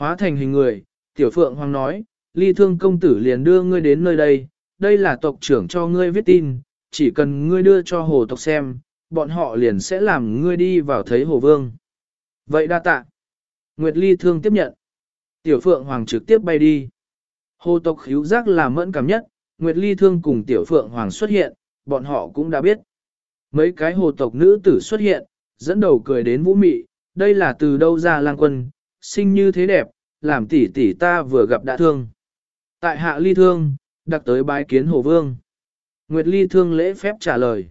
Hóa thành hình người, tiểu phượng hoàng nói, ly thương công tử liền đưa ngươi đến nơi đây, đây là tộc trưởng cho ngươi viết tin, chỉ cần ngươi đưa cho hồ tộc xem, bọn họ liền sẽ làm ngươi đi vào thấy hồ vương. Vậy đa tạ. Nguyệt ly thương tiếp nhận. Tiểu phượng hoàng trực tiếp bay đi. Hồ tộc khíu giác là mẫn cảm nhất, Nguyệt ly thương cùng tiểu phượng hoàng xuất hiện, bọn họ cũng đã biết. Mấy cái hồ tộc nữ tử xuất hiện, dẫn đầu cười đến vũ mị, đây là từ đâu ra lang quân, sinh như thế đẹp, làm tỷ tỷ ta vừa gặp đã thương. Tại hạ ly thương, đặc tới bái kiến hồ vương. Nguyệt ly thương lễ phép trả lời.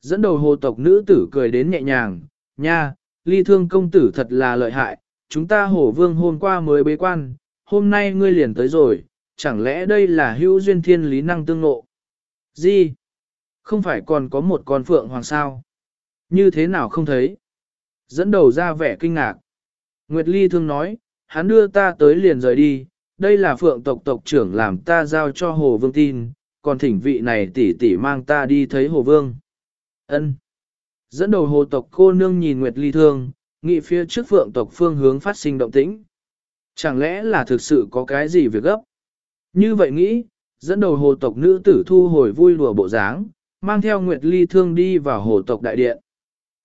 Dẫn đầu hồ tộc nữ tử cười đến nhẹ nhàng, nha, ly thương công tử thật là lợi hại, chúng ta hồ vương hôm qua mới bế quan, hôm nay ngươi liền tới rồi, chẳng lẽ đây là hữu duyên thiên lý năng tương ngộ? Gì? Không phải còn có một con phượng hoàng sao? Như thế nào không thấy? Dẫn đầu ra vẻ kinh ngạc. Nguyệt Ly thương nói, hắn đưa ta tới liền rời đi, đây là phượng tộc tộc trưởng làm ta giao cho Hồ Vương tin, còn thỉnh vị này tỷ tỷ mang ta đi thấy Hồ Vương. Ân. Dẫn đầu hồ tộc cô nương nhìn Nguyệt Ly thương, nghị phía trước phượng tộc phương hướng phát sinh động tĩnh. Chẳng lẽ là thực sự có cái gì việc gấp? Như vậy nghĩ, dẫn đầu hồ tộc nữ tử thu hồi vui lùa bộ dáng, mang theo Nguyệt Ly thương đi vào hồ tộc đại điện.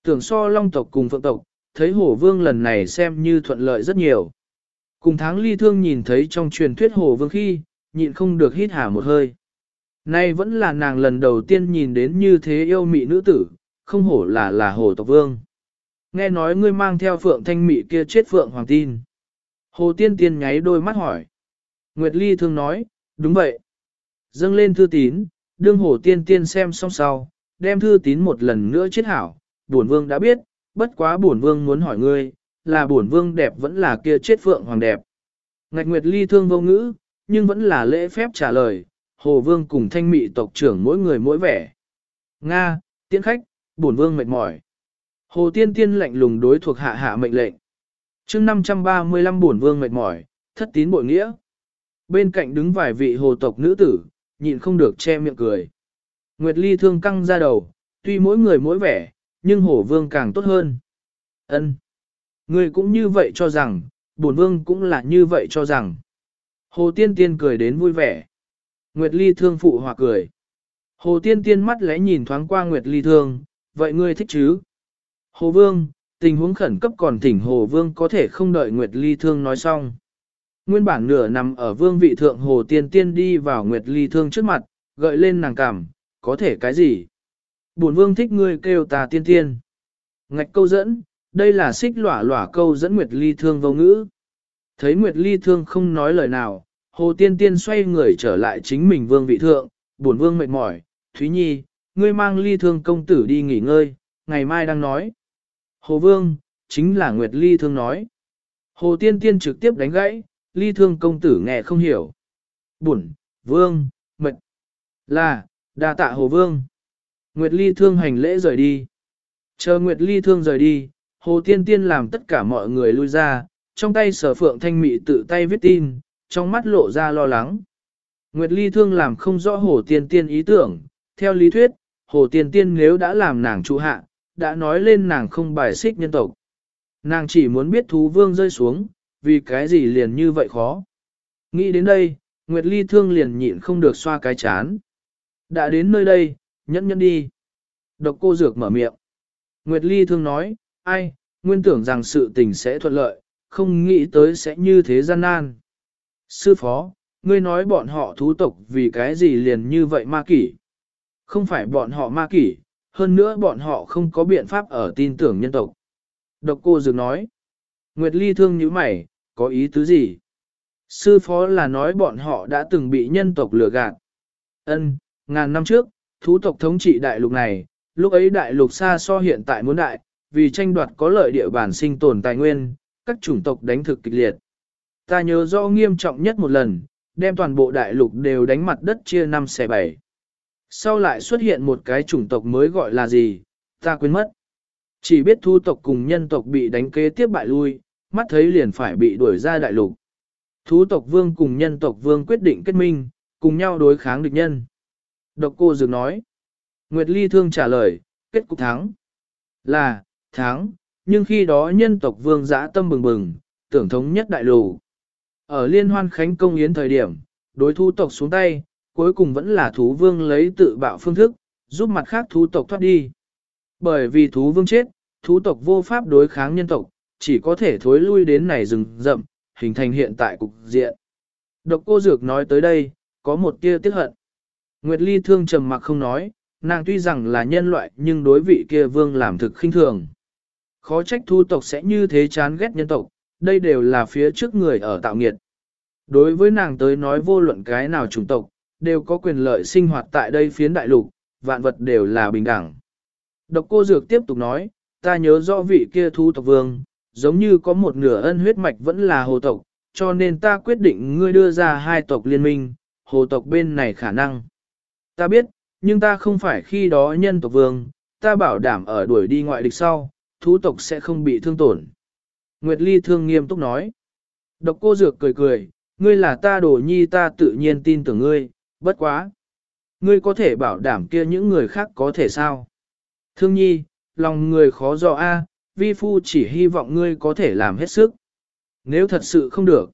Tưởng so long tộc cùng phượng tộc, thấy hồ vương lần này xem như thuận lợi rất nhiều. Cùng tháng ly thương nhìn thấy trong truyền thuyết hồ vương khi, nhịn không được hít hà một hơi. Nay vẫn là nàng lần đầu tiên nhìn đến như thế yêu mị nữ tử, không hổ là là hồ tộc vương. Nghe nói ngươi mang theo phượng thanh mị kia chết phượng hoàng tin. Hồ tiên tiên nháy đôi mắt hỏi. Nguyệt Ly thương nói, đúng vậy. Dâng lên thư tín, đương hồ tiên tiên xem xong sau, đem thư tín một lần nữa chết hảo. buồn vương đã biết, bất quá bổn vương muốn hỏi ngươi, là bổn vương đẹp vẫn là kia chết phượng hoàng đẹp. Ngạch Nguyệt Ly thương vô ngữ, nhưng vẫn là lễ phép trả lời, hồ vương cùng thanh mị tộc trưởng mỗi người mỗi vẻ. Nga, tiễn khách, bổn vương mệt mỏi. Hồ tiên tiên lạnh lùng đối thuộc hạ hạ mệnh lệnh. chương 535 bổn vương mệt mỏi, thất tín bội nghĩa. Bên cạnh đứng vài vị hồ tộc nữ tử, nhịn không được che miệng cười. Nguyệt Ly thương căng ra đầu, tuy mỗi người mỗi vẻ, nhưng hổ vương càng tốt hơn. Ân, Người cũng như vậy cho rằng, bổn vương cũng là như vậy cho rằng. Hồ Tiên Tiên cười đến vui vẻ. Nguyệt Ly thương phụ hòa cười. Hồ Tiên Tiên mắt lẽ nhìn thoáng qua Nguyệt Ly thương, vậy ngươi thích chứ? Hồ Vương, tình huống khẩn cấp còn thỉnh Hồ Vương có thể không đợi Nguyệt Ly thương nói xong. Nguyên bản nửa nằm ở vương vị thượng Hồ Tiên Tiên đi vào Nguyệt Ly thương trước mặt, gợi lên nàng cảm, có thể cái gì? Bổn vương thích ngươi kêu ta tiên tiên. Ngạch câu dẫn, đây là xích lỏa lỏa câu dẫn Nguyệt Ly thương vô ngữ. Thấy Nguyệt Ly thương không nói lời nào, Hồ Tiên Tiên xoay người trở lại chính mình vương vị thượng, bổn vương mệt mỏi, Thúy Nhi, ngươi mang Ly thương công tử đi nghỉ ngơi, ngày mai đang nói. Hồ Vương, chính là Nguyệt Ly thương nói. Hồ Tiên Tiên trực tiếp đánh gãy, Ly thương công tử nghe không hiểu. Bổn, Vương, mệt. Là, đa tạ Hồ Vương. Nguyệt Ly thương hành lễ rời đi. Chờ Nguyệt Ly thương rời đi, Hồ Tiên Tiên làm tất cả mọi người lui ra, trong tay sở phượng thanh mị tự tay viết tin, trong mắt lộ ra lo lắng. Nguyệt Ly thương làm không rõ Hồ Tiên Tiên ý tưởng, theo lý thuyết, Hồ Tiên Tiên nếu đã làm nàng trụ hạ, đã nói lên nàng không bài xích nhân tộc. Nàng chỉ muốn biết thú vương rơi xuống, vì cái gì liền như vậy khó. Nghĩ đến đây, Nguyệt Ly thương liền nhịn không được xoa cái chán. Đã đến nơi đây, nhẫn nhẫn đi. Độc cô dược mở miệng. Nguyệt Ly thương nói, ai, nguyên tưởng rằng sự tình sẽ thuận lợi, không nghĩ tới sẽ như thế gian nan. Sư phó, ngươi nói bọn họ thú tộc vì cái gì liền như vậy ma kỷ. Không phải bọn họ ma kỷ, hơn nữa bọn họ không có biện pháp ở tin tưởng nhân tộc. Độc cô dược nói. Nguyệt Ly thương như mày, có ý tứ gì? Sư phó là nói bọn họ đã từng bị nhân tộc lừa gạt. Ân, ngàn năm trước, thú tộc thống trị đại lục này, lúc ấy đại lục xa so hiện tại muốn đại, vì tranh đoạt có lợi địa bàn sinh tồn tài nguyên, các chủng tộc đánh thực kịch liệt. Ta nhớ rõ nghiêm trọng nhất một lần, đem toàn bộ đại lục đều đánh mặt đất chia năm xẻ bảy. Sau lại xuất hiện một cái chủng tộc mới gọi là gì, ta quên mất. Chỉ biết thu tộc cùng nhân tộc bị đánh kế tiếp bại lui, mắt thấy liền phải bị đuổi ra đại lục. Thú tộc vương cùng nhân tộc vương quyết định kết minh, cùng nhau đối kháng địch nhân. Độc cô dược nói. Nguyệt Ly Thương trả lời, kết cục thắng. Là, thắng, nhưng khi đó nhân tộc vương giã tâm bừng bừng, tưởng thống nhất đại lù. Ở liên hoan khánh công yến thời điểm, đối thu tộc xuống tay, cuối cùng vẫn là thú vương lấy tự bạo phương thức, giúp mặt khác thú tộc thoát đi. Bởi vì thú vương chết, thú tộc vô pháp đối kháng nhân tộc, chỉ có thể thối lui đến này rừng rậm, hình thành hiện tại cục diện. Độc cô dược nói tới đây, có một tia tiếc hận. Nguyệt Ly thương trầm mặc không nói, nàng tuy rằng là nhân loại nhưng đối vị kia vương làm thực khinh thường. Khó trách thu tộc sẽ như thế chán ghét nhân tộc, đây đều là phía trước người ở tạo nghiệt. Đối với nàng tới nói vô luận cái nào chủng tộc, đều có quyền lợi sinh hoạt tại đây phiến đại lục, vạn vật đều là bình đẳng. Độc cô dược tiếp tục nói, ta nhớ rõ vị kia thu tộc vương, giống như có một nửa ân huyết mạch vẫn là hồ tộc, cho nên ta quyết định ngươi đưa ra hai tộc liên minh, hồ tộc bên này khả năng. Ta biết, nhưng ta không phải khi đó nhân tộc vương, ta bảo đảm ở đuổi đi ngoại địch sau, thú tộc sẽ không bị thương tổn. Nguyệt Ly thương nghiêm túc nói. Độc cô dược cười cười, ngươi là ta đồ nhi ta tự nhiên tin tưởng ngươi, bất quá. Ngươi có thể bảo đảm kia những người khác có thể sao? Thương nhi, lòng người khó dò a, vi phu chỉ hy vọng ngươi có thể làm hết sức. Nếu thật sự không được,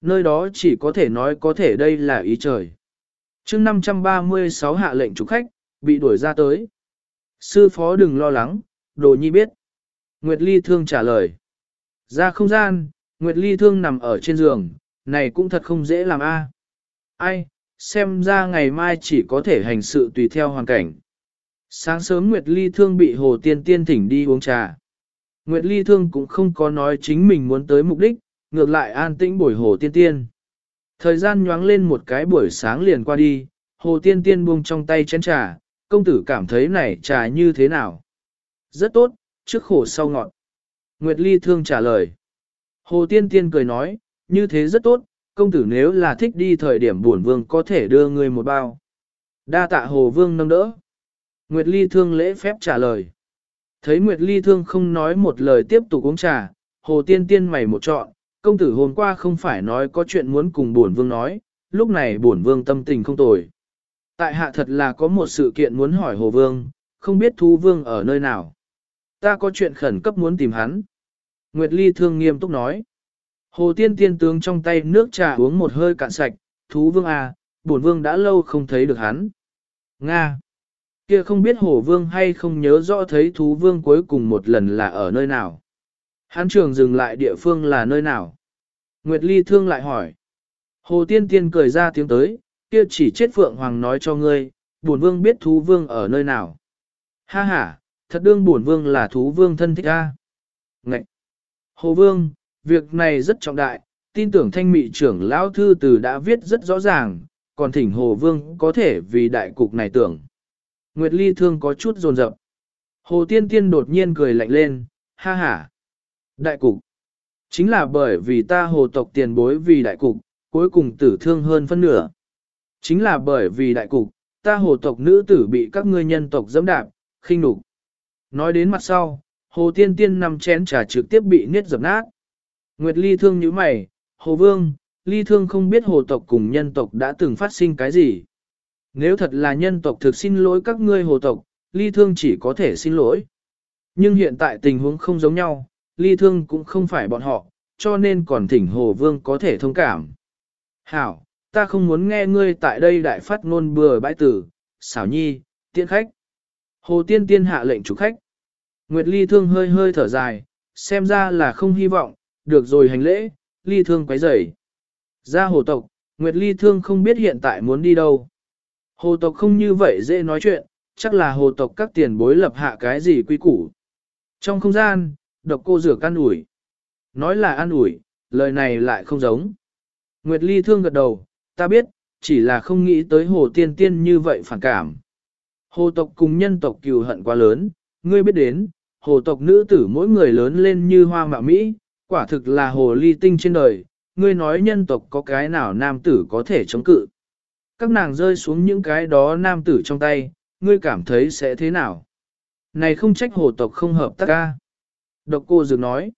nơi đó chỉ có thể nói có thể đây là ý trời chương 536 hạ lệnh chủ khách, bị đuổi ra tới. Sư phó đừng lo lắng, đồ nhi biết. Nguyệt Ly Thương trả lời. Ra không gian, Nguyệt Ly Thương nằm ở trên giường, này cũng thật không dễ làm a. Ai, xem ra ngày mai chỉ có thể hành sự tùy theo hoàn cảnh. Sáng sớm Nguyệt Ly Thương bị Hồ Tiên Tiên thỉnh đi uống trà. Nguyệt Ly Thương cũng không có nói chính mình muốn tới mục đích, ngược lại an tĩnh buổi Hồ Tiên Tiên. Thời gian nhoáng lên một cái buổi sáng liền qua đi, Hồ Tiên Tiên buông trong tay chén trà, công tử cảm thấy này trà như thế nào? Rất tốt, trước khổ sau ngọt. Nguyệt Ly Thương trả lời. Hồ Tiên Tiên cười nói, như thế rất tốt, công tử nếu là thích đi thời điểm buồn vương có thể đưa người một bao. Đa tạ Hồ Vương nâng đỡ. Nguyệt Ly Thương lễ phép trả lời. Thấy Nguyệt Ly Thương không nói một lời tiếp tục uống trà, Hồ Tiên Tiên mày một trọn, công tử hôm qua không phải nói có chuyện muốn cùng bổn vương nói, lúc này bổn vương tâm tình không tồi. Tại hạ thật là có một sự kiện muốn hỏi Hồ Vương, không biết Thú Vương ở nơi nào. Ta có chuyện khẩn cấp muốn tìm hắn. Nguyệt Ly Thương nghiêm túc nói. Hồ Tiên Tiên tướng trong tay nước trà uống một hơi cạn sạch, Thú Vương à, bổn Vương đã lâu không thấy được hắn. Nga. Kia không biết Hồ Vương hay không nhớ rõ thấy Thú Vương cuối cùng một lần là ở nơi nào. Hắn trường dừng lại địa phương là nơi nào? Nguyệt Ly thương lại hỏi. Hồ Tiên Tiên cười ra tiếng tới, kia chỉ chết Phượng Hoàng nói cho ngươi, bổn vương biết thú vương ở nơi nào. Ha ha, thật đương bổn vương là thú vương thân thích a. Ngậy! Hồ Vương, việc này rất trọng đại, tin tưởng thanh mị trưởng lão thư từ đã viết rất rõ ràng, còn thỉnh Hồ Vương có thể vì đại cục này tưởng. Nguyệt Ly thương có chút rồn rập. Hồ Tiên Tiên đột nhiên cười lạnh lên, ha ha. Đại cục. Chính là bởi vì ta hồ tộc tiền bối vì đại cục, cuối cùng tử thương hơn phân nửa. Chính là bởi vì đại cục, ta hồ tộc nữ tử bị các ngươi nhân tộc dẫm đạp, khinh nhục. Nói đến mặt sau, hồ tiên tiên nằm chén trà trực tiếp bị niết dập nát. Nguyệt ly thương như mày, hồ vương, ly thương không biết hồ tộc cùng nhân tộc đã từng phát sinh cái gì. Nếu thật là nhân tộc thực xin lỗi các ngươi hồ tộc, ly thương chỉ có thể xin lỗi. Nhưng hiện tại tình huống không giống nhau, ly thương cũng không phải bọn họ, cho nên còn thỉnh Hồ Vương có thể thông cảm. Hảo, ta không muốn nghe ngươi tại đây đại phát ngôn bừa bãi tử, xảo nhi, tiện khách. Hồ Tiên Tiên hạ lệnh chủ khách. Nguyệt Ly Thương hơi hơi thở dài, xem ra là không hy vọng, được rồi hành lễ, Ly Thương quấy rầy. Ra hồ tộc, Nguyệt Ly Thương không biết hiện tại muốn đi đâu. Hồ tộc không như vậy dễ nói chuyện, chắc là hồ tộc các tiền bối lập hạ cái gì quy củ. Trong không gian, độc cô rửa can ủi. Nói là an ủi, lời này lại không giống. Nguyệt Ly thương gật đầu, ta biết, chỉ là không nghĩ tới hồ tiên tiên như vậy phản cảm. Hồ tộc cùng nhân tộc cừu hận quá lớn, ngươi biết đến, hồ tộc nữ tử mỗi người lớn lên như hoa mạo Mỹ, quả thực là hồ ly tinh trên đời, ngươi nói nhân tộc có cái nào nam tử có thể chống cự. Các nàng rơi xuống những cái đó nam tử trong tay, ngươi cảm thấy sẽ thế nào? Này không trách hồ tộc không hợp tác ca. Độc cô dược nói.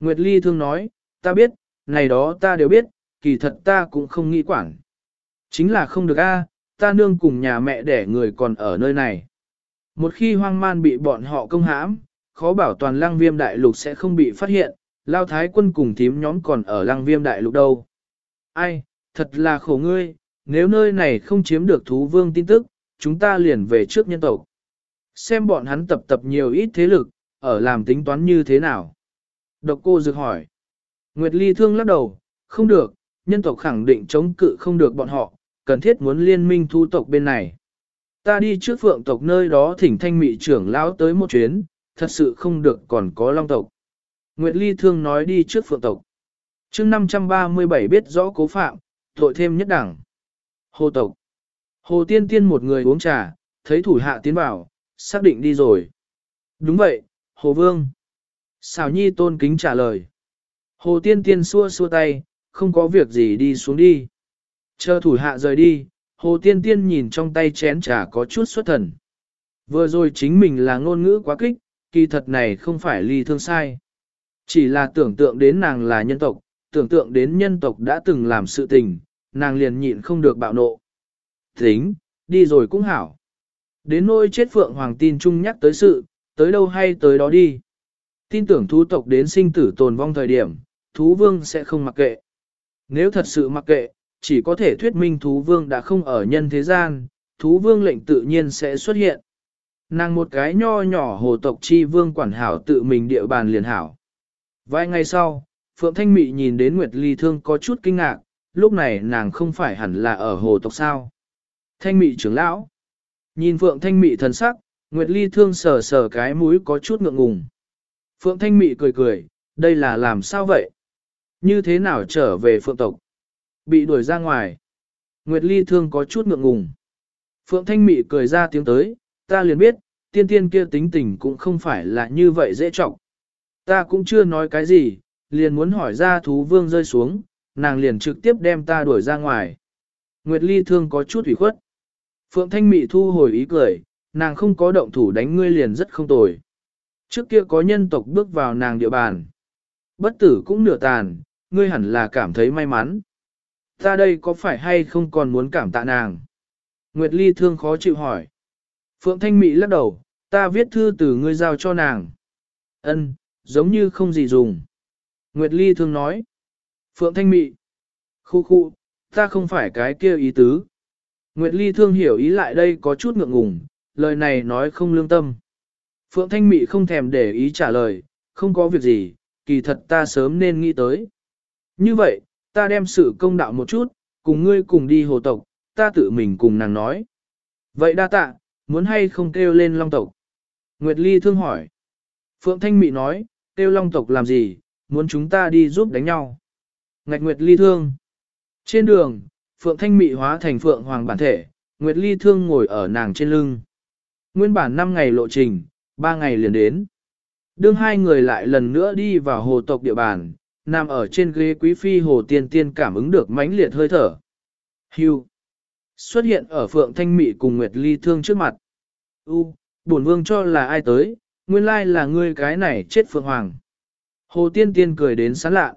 Nguyệt Ly thương nói, ta biết, này đó ta đều biết, kỳ thật ta cũng không nghĩ quản. Chính là không được a, ta nương cùng nhà mẹ đẻ người còn ở nơi này. Một khi hoang man bị bọn họ công hãm, khó bảo toàn lăng viêm đại lục sẽ không bị phát hiện, lao thái quân cùng thím nhóm còn ở lăng viêm đại lục đâu. Ai, thật là khổ ngươi, nếu nơi này không chiếm được thú vương tin tức, chúng ta liền về trước nhân tộc. Xem bọn hắn tập tập nhiều ít thế lực, ở làm tính toán như thế nào. Độc cô dược hỏi. Nguyệt Ly thương lắc đầu, không được, nhân tộc khẳng định chống cự không được bọn họ, cần thiết muốn liên minh thu tộc bên này. Ta đi trước phượng tộc nơi đó thỉnh thanh mị trưởng lão tới một chuyến, thật sự không được còn có long tộc. Nguyệt Ly thương nói đi trước phượng tộc. chương 537 biết rõ cố phạm, tội thêm nhất đẳng. Hồ tộc. Hồ tiên tiên một người uống trà, thấy thủ hạ tiến vào, xác định đi rồi. Đúng vậy, Hồ Vương. Xào nhi tôn kính trả lời. Hồ tiên tiên xua xua tay, không có việc gì đi xuống đi. Chờ thủ hạ rời đi, hồ tiên tiên nhìn trong tay chén trà có chút xuất thần. Vừa rồi chính mình là ngôn ngữ quá kích, kỳ thật này không phải ly thương sai. Chỉ là tưởng tượng đến nàng là nhân tộc, tưởng tượng đến nhân tộc đã từng làm sự tình, nàng liền nhịn không được bạo nộ. Tính, đi rồi cũng hảo. Đến nôi chết phượng hoàng tin chung nhắc tới sự, tới đâu hay tới đó đi. Tin tưởng thú tộc đến sinh tử tồn vong thời điểm, thú vương sẽ không mặc kệ. Nếu thật sự mặc kệ, chỉ có thể thuyết minh thú vương đã không ở nhân thế gian, thú vương lệnh tự nhiên sẽ xuất hiện. Nàng một cái nho nhỏ hồ tộc chi vương quản hảo tự mình địa bàn liền hảo. Vài ngày sau, Phượng Thanh Mị nhìn đến Nguyệt Ly Thương có chút kinh ngạc, lúc này nàng không phải hẳn là ở hồ tộc sao. Thanh Mị trưởng lão. Nhìn Phượng Thanh Mị thần sắc, Nguyệt Ly Thương sờ sờ cái mũi có chút ngượng ngùng. Phượng Thanh Mị cười cười, đây là làm sao vậy? Như thế nào trở về Phượng tộc? Bị đuổi ra ngoài. Nguyệt Ly Thương có chút ngượng ngùng. Phượng Thanh Mị cười ra tiếng tới, ta liền biết, tiên tiên kia tính tình cũng không phải là như vậy dễ trọng. Ta cũng chưa nói cái gì, liền muốn hỏi ra thú vương rơi xuống, nàng liền trực tiếp đem ta đuổi ra ngoài. Nguyệt Ly Thương có chút ủy khuất. Phượng Thanh Mị thu hồi ý cười, nàng không có động thủ đánh ngươi liền rất không tồi. Trước kia có nhân tộc bước vào nàng địa bàn. Bất tử cũng nửa tàn, ngươi hẳn là cảm thấy may mắn. Ta đây có phải hay không còn muốn cảm tạ nàng? Nguyệt Ly thương khó chịu hỏi. Phượng Thanh Mị lắc đầu, ta viết thư từ ngươi giao cho nàng. Ân, giống như không gì dùng. Nguyệt Ly thương nói. Phượng Thanh Mị. Khu khu, ta không phải cái kia ý tứ. Nguyệt Ly thương hiểu ý lại đây có chút ngượng ngùng, lời này nói không lương tâm. Phượng Thanh Mị không thèm để ý trả lời, không có việc gì, kỳ thật ta sớm nên nghĩ tới. Như vậy, ta đem sự công đạo một chút, cùng ngươi cùng đi hồ tộc, ta tự mình cùng nàng nói. Vậy đa tạ, muốn hay không kêu lên long tộc? Nguyệt Ly thương hỏi. Phượng Thanh Mị nói, kêu long tộc làm gì, muốn chúng ta đi giúp đánh nhau. Ngạch Nguyệt Ly thương. Trên đường, Phượng Thanh Mị hóa thành Phượng Hoàng bản thể, Nguyệt Ly thương ngồi ở nàng trên lưng. Nguyên bản 5 ngày lộ trình, 3 ngày liền đến. Đương hai người lại lần nữa đi vào hồ tộc địa bàn, nằm ở trên ghế quý phi hồ tiên tiên cảm ứng được mãnh liệt hơi thở. Hưu. Xuất hiện ở phượng thanh mị cùng Nguyệt Ly thương trước mặt. U, bổn vương cho là ai tới, nguyên lai là ngươi cái này chết phượng hoàng. Hồ tiên tiên cười đến sán lạ.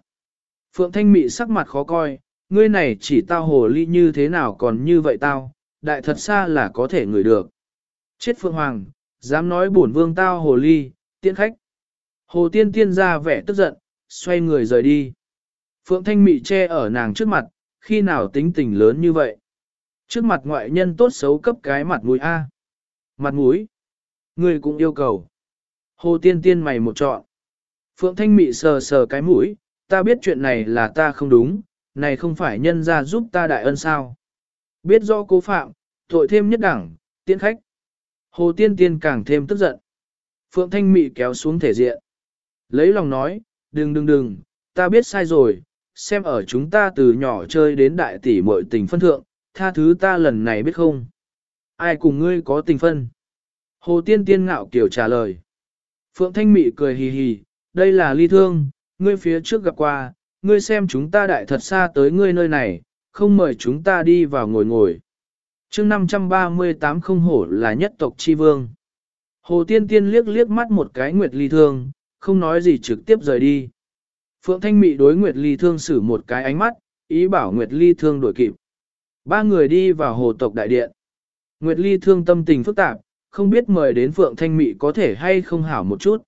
Phượng thanh mị sắc mặt khó coi, ngươi này chỉ tao hồ ly như thế nào còn như vậy tao, đại thật xa là có thể ngửi được. Chết phượng hoàng, dám nói bổn vương tao hồ ly, tiễn khách. Hồ tiên tiên ra vẻ tức giận, xoay người rời đi. Phượng Thanh Mị che ở nàng trước mặt, khi nào tính tình lớn như vậy. Trước mặt ngoại nhân tốt xấu cấp cái mặt mũi A. Mặt mũi. Người cũng yêu cầu. Hồ tiên tiên mày một chọn. Phượng Thanh Mị sờ sờ cái mũi, ta biết chuyện này là ta không đúng, này không phải nhân ra giúp ta đại ân sao. Biết do cố phạm, tội thêm nhất đẳng, tiễn khách. Hồ tiên tiên càng thêm tức giận. Phượng Thanh Mị kéo xuống thể diện. Lấy lòng nói, đừng đừng đừng, ta biết sai rồi, xem ở chúng ta từ nhỏ chơi đến đại tỷ muội tình phân thượng, tha thứ ta lần này biết không? Ai cùng ngươi có tình phân? Hồ Tiên Tiên ngạo kiểu trả lời. Phượng Thanh Mị cười hì hì, đây là ly thương, ngươi phía trước gặp qua, ngươi xem chúng ta đại thật xa tới ngươi nơi này, không mời chúng ta đi vào ngồi ngồi chương 538 không hổ là nhất tộc chi vương. Hồ Tiên Tiên liếc liếc mắt một cái nguyệt ly thương, không nói gì trực tiếp rời đi. Phượng Thanh Mị đối Nguyệt Ly Thương xử một cái ánh mắt, ý bảo Nguyệt Ly Thương đổi kịp. Ba người đi vào hồ tộc đại điện. Nguyệt Ly Thương tâm tình phức tạp, không biết mời đến Phượng Thanh Mị có thể hay không hảo một chút.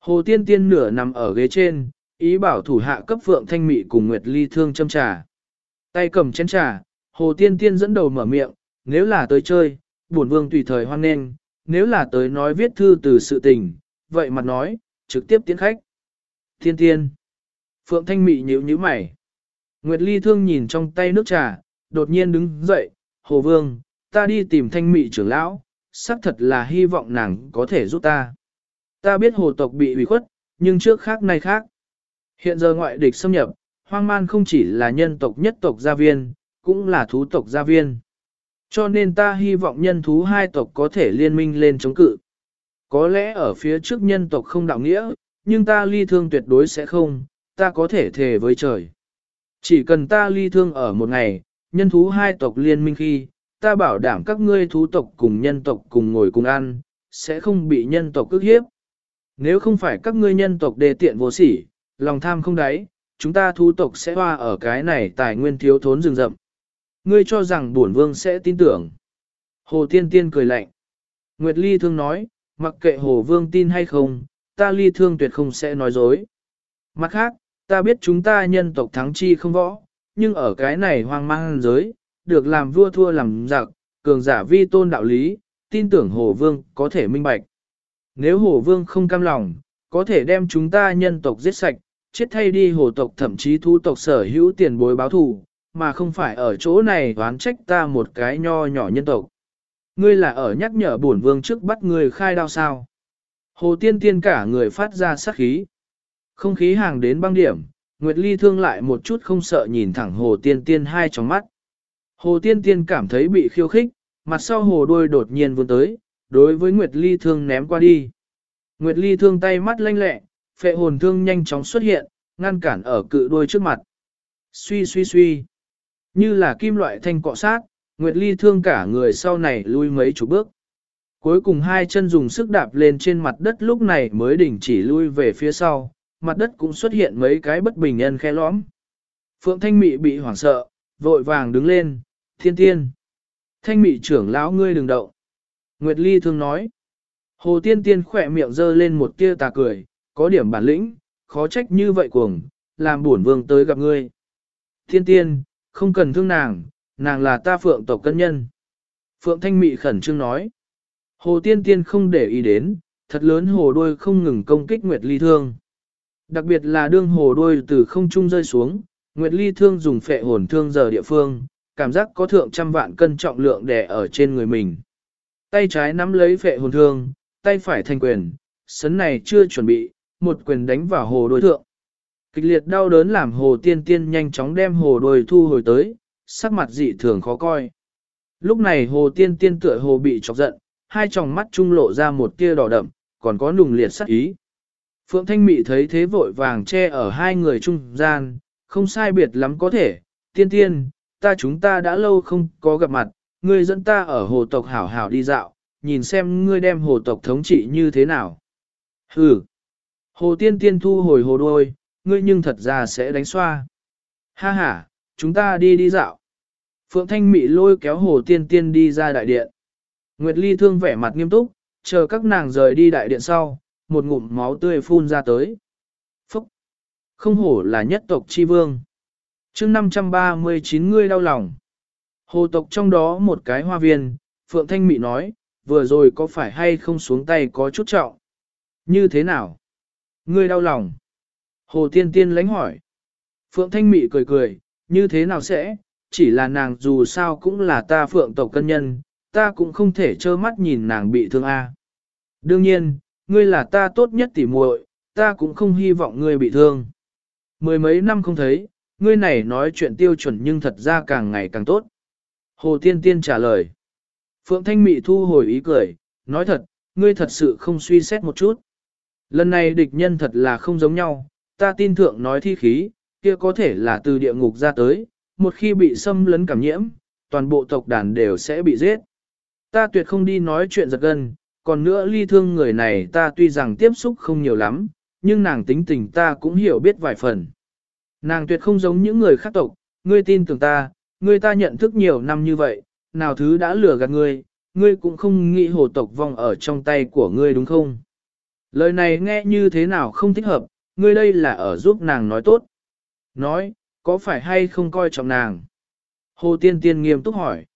Hồ Tiên Tiên nửa nằm ở ghế trên, ý bảo thủ hạ cấp Phượng Thanh Mị cùng Nguyệt Ly thương châm trà. Tay cầm chén trà, Hồ Tiên Tiên dẫn đầu mở miệng, nếu là tới chơi, bổn vương tùy thời hoan nghênh, nếu là tới nói viết thư từ sự tình, vậy mặt nói, trực tiếp tiến khách. Thiên Tiên. Phượng Thanh Mị nhíu nhíu mày. Nguyệt Ly thương nhìn trong tay nước trà, đột nhiên đứng dậy, Hồ Vương, ta đi tìm Thanh Mị trưởng lão, xác thật là hy vọng nàng có thể giúp ta. Ta biết hồ tộc bị ủy khuất, nhưng trước khác nay khác. Hiện giờ ngoại địch xâm nhập, hoang man không chỉ là nhân tộc nhất tộc gia viên, cũng là thú tộc gia viên. Cho nên ta hy vọng nhân thú hai tộc có thể liên minh lên chống cự. Có lẽ ở phía trước nhân tộc không đạo nghĩa, nhưng ta ly thương tuyệt đối sẽ không, ta có thể thề với trời. Chỉ cần ta ly thương ở một ngày, nhân thú hai tộc liên minh khi, ta bảo đảm các ngươi thú tộc cùng nhân tộc cùng ngồi cùng ăn, sẽ không bị nhân tộc cước hiếp. Nếu không phải các ngươi nhân tộc đề tiện vô sỉ, lòng tham không đáy, chúng ta thú tộc sẽ hoa ở cái này tài nguyên thiếu thốn rừng rậm. Ngươi cho rằng bổn vương sẽ tin tưởng. Hồ Tiên Tiên cười lạnh. Nguyệt Ly thương nói, mặc kệ Hồ Vương tin hay không, ta Ly thương tuyệt không sẽ nói dối. Mặt khác, ta biết chúng ta nhân tộc thắng chi không võ, nhưng ở cái này hoang mang giới, được làm vua thua làm giặc, cường giả vi tôn đạo lý, tin tưởng Hồ Vương có thể minh bạch. Nếu Hồ Vương không cam lòng, có thể đem chúng ta nhân tộc giết sạch, chết thay đi hồ tộc thậm chí thu tộc sở hữu tiền bối báo thù, mà không phải ở chỗ này đoán trách ta một cái nho nhỏ nhân tộc. Ngươi là ở nhắc nhở bổn vương trước bắt người khai đao sao. Hồ tiên tiên cả người phát ra sát khí. Không khí hàng đến băng điểm, Nguyệt Ly thương lại một chút không sợ nhìn thẳng hồ tiên tiên hai trong mắt. Hồ tiên tiên cảm thấy bị khiêu khích, mặt sau hồ đôi đột nhiên vươn tới, đối với Nguyệt Ly thương ném qua đi. Nguyệt Ly thương tay mắt lanh lẹ, phệ hồn thương nhanh chóng xuất hiện, ngăn cản ở cự đuôi trước mặt. Suy suy suy. Như là kim loại thanh cọ sát, Nguyệt Ly thương cả người sau này lui mấy chục bước. Cuối cùng hai chân dùng sức đạp lên trên mặt đất lúc này mới đình chỉ lui về phía sau, mặt đất cũng xuất hiện mấy cái bất bình nhân khe lõm. Phượng Thanh Mị bị hoảng sợ, vội vàng đứng lên, thiên tiên. Thanh Mị trưởng lão ngươi đừng động. Nguyệt Ly thương nói. Hồ Tiên Tiên khỏe miệng dơ lên một tia tà cười, có điểm bản lĩnh, khó trách như vậy cuồng, làm buồn vương tới gặp ngươi. Thiên Tiên, không cần thương nàng, nàng là ta phượng tộc cân nhân. Phượng Thanh Mị khẩn trương nói. Hồ Tiên Tiên không để ý đến, thật lớn hồ đuôi không ngừng công kích Nguyệt Ly Thương. Đặc biệt là đương hồ đuôi từ không trung rơi xuống, Nguyệt Ly Thương dùng phệ hồn thương giờ địa phương, cảm giác có thượng trăm vạn cân trọng lượng đè ở trên người mình. Tay trái nắm lấy phệ hồn thương, tay phải thành quyền, sấn này chưa chuẩn bị, một quyền đánh vào hồ đối thượng. Kịch liệt đau đớn làm hồ tiên tiên nhanh chóng đem hồ đôi thu hồi tới, sắc mặt dị thường khó coi. Lúc này hồ tiên tiên tựa hồ bị chọc giận, hai tròng mắt trung lộ ra một tia đỏ đậm, còn có nùng liệt sắc ý. Phượng Thanh Mị thấy thế vội vàng che ở hai người trung gian, không sai biệt lắm có thể, tiên tiên, ta chúng ta đã lâu không có gặp mặt, ngươi dẫn ta ở hồ tộc hảo hảo đi dạo, nhìn xem ngươi đem hồ tộc thống trị như thế nào. Hừ! Hồ tiên tiên thu hồi hồ đôi, ngươi nhưng thật ra sẽ đánh xoa. Ha ha, chúng ta đi đi dạo. Phượng Thanh Mị lôi kéo hồ tiên tiên đi ra đại điện. Nguyệt Ly thương vẻ mặt nghiêm túc, chờ các nàng rời đi đại điện sau, một ngụm máu tươi phun ra tới. Phúc! Không hổ là nhất tộc chi vương. chương 539 ngươi đau lòng. Hồ tộc trong đó một cái hoa viên, Phượng Thanh Mị nói, vừa rồi có phải hay không xuống tay có chút trọng. Như thế nào? Ngươi đau lòng. Hồ Tiên Tiên lánh hỏi. Phượng Thanh Mị cười cười, như thế nào sẽ, chỉ là nàng dù sao cũng là ta Phượng tộc cân nhân, ta cũng không thể trơ mắt nhìn nàng bị thương a. Đương nhiên, ngươi là ta tốt nhất tỉ muội, ta cũng không hy vọng ngươi bị thương. Mười mấy năm không thấy, ngươi này nói chuyện tiêu chuẩn nhưng thật ra càng ngày càng tốt. Hồ Tiên Tiên trả lời. Phượng Thanh Mị thu hồi ý cười, nói thật, ngươi thật sự không suy xét một chút. Lần này địch nhân thật là không giống nhau, ta tin thượng nói thi khí, kia có thể là từ địa ngục ra tới, một khi bị xâm lấn cảm nhiễm, toàn bộ tộc đàn đều sẽ bị giết. Ta tuyệt không đi nói chuyện giật gân, còn nữa ly thương người này ta tuy rằng tiếp xúc không nhiều lắm, nhưng nàng tính tình ta cũng hiểu biết vài phần. Nàng tuyệt không giống những người khác tộc, ngươi tin tưởng ta, ngươi ta nhận thức nhiều năm như vậy, nào thứ đã lừa gạt ngươi, ngươi cũng không nghĩ hồ tộc vong ở trong tay của ngươi đúng không? Lời này nghe như thế nào không thích hợp, ngươi đây là ở giúp nàng nói tốt. Nói, có phải hay không coi trọng nàng? Hồ Tiên Tiên nghiêm túc hỏi.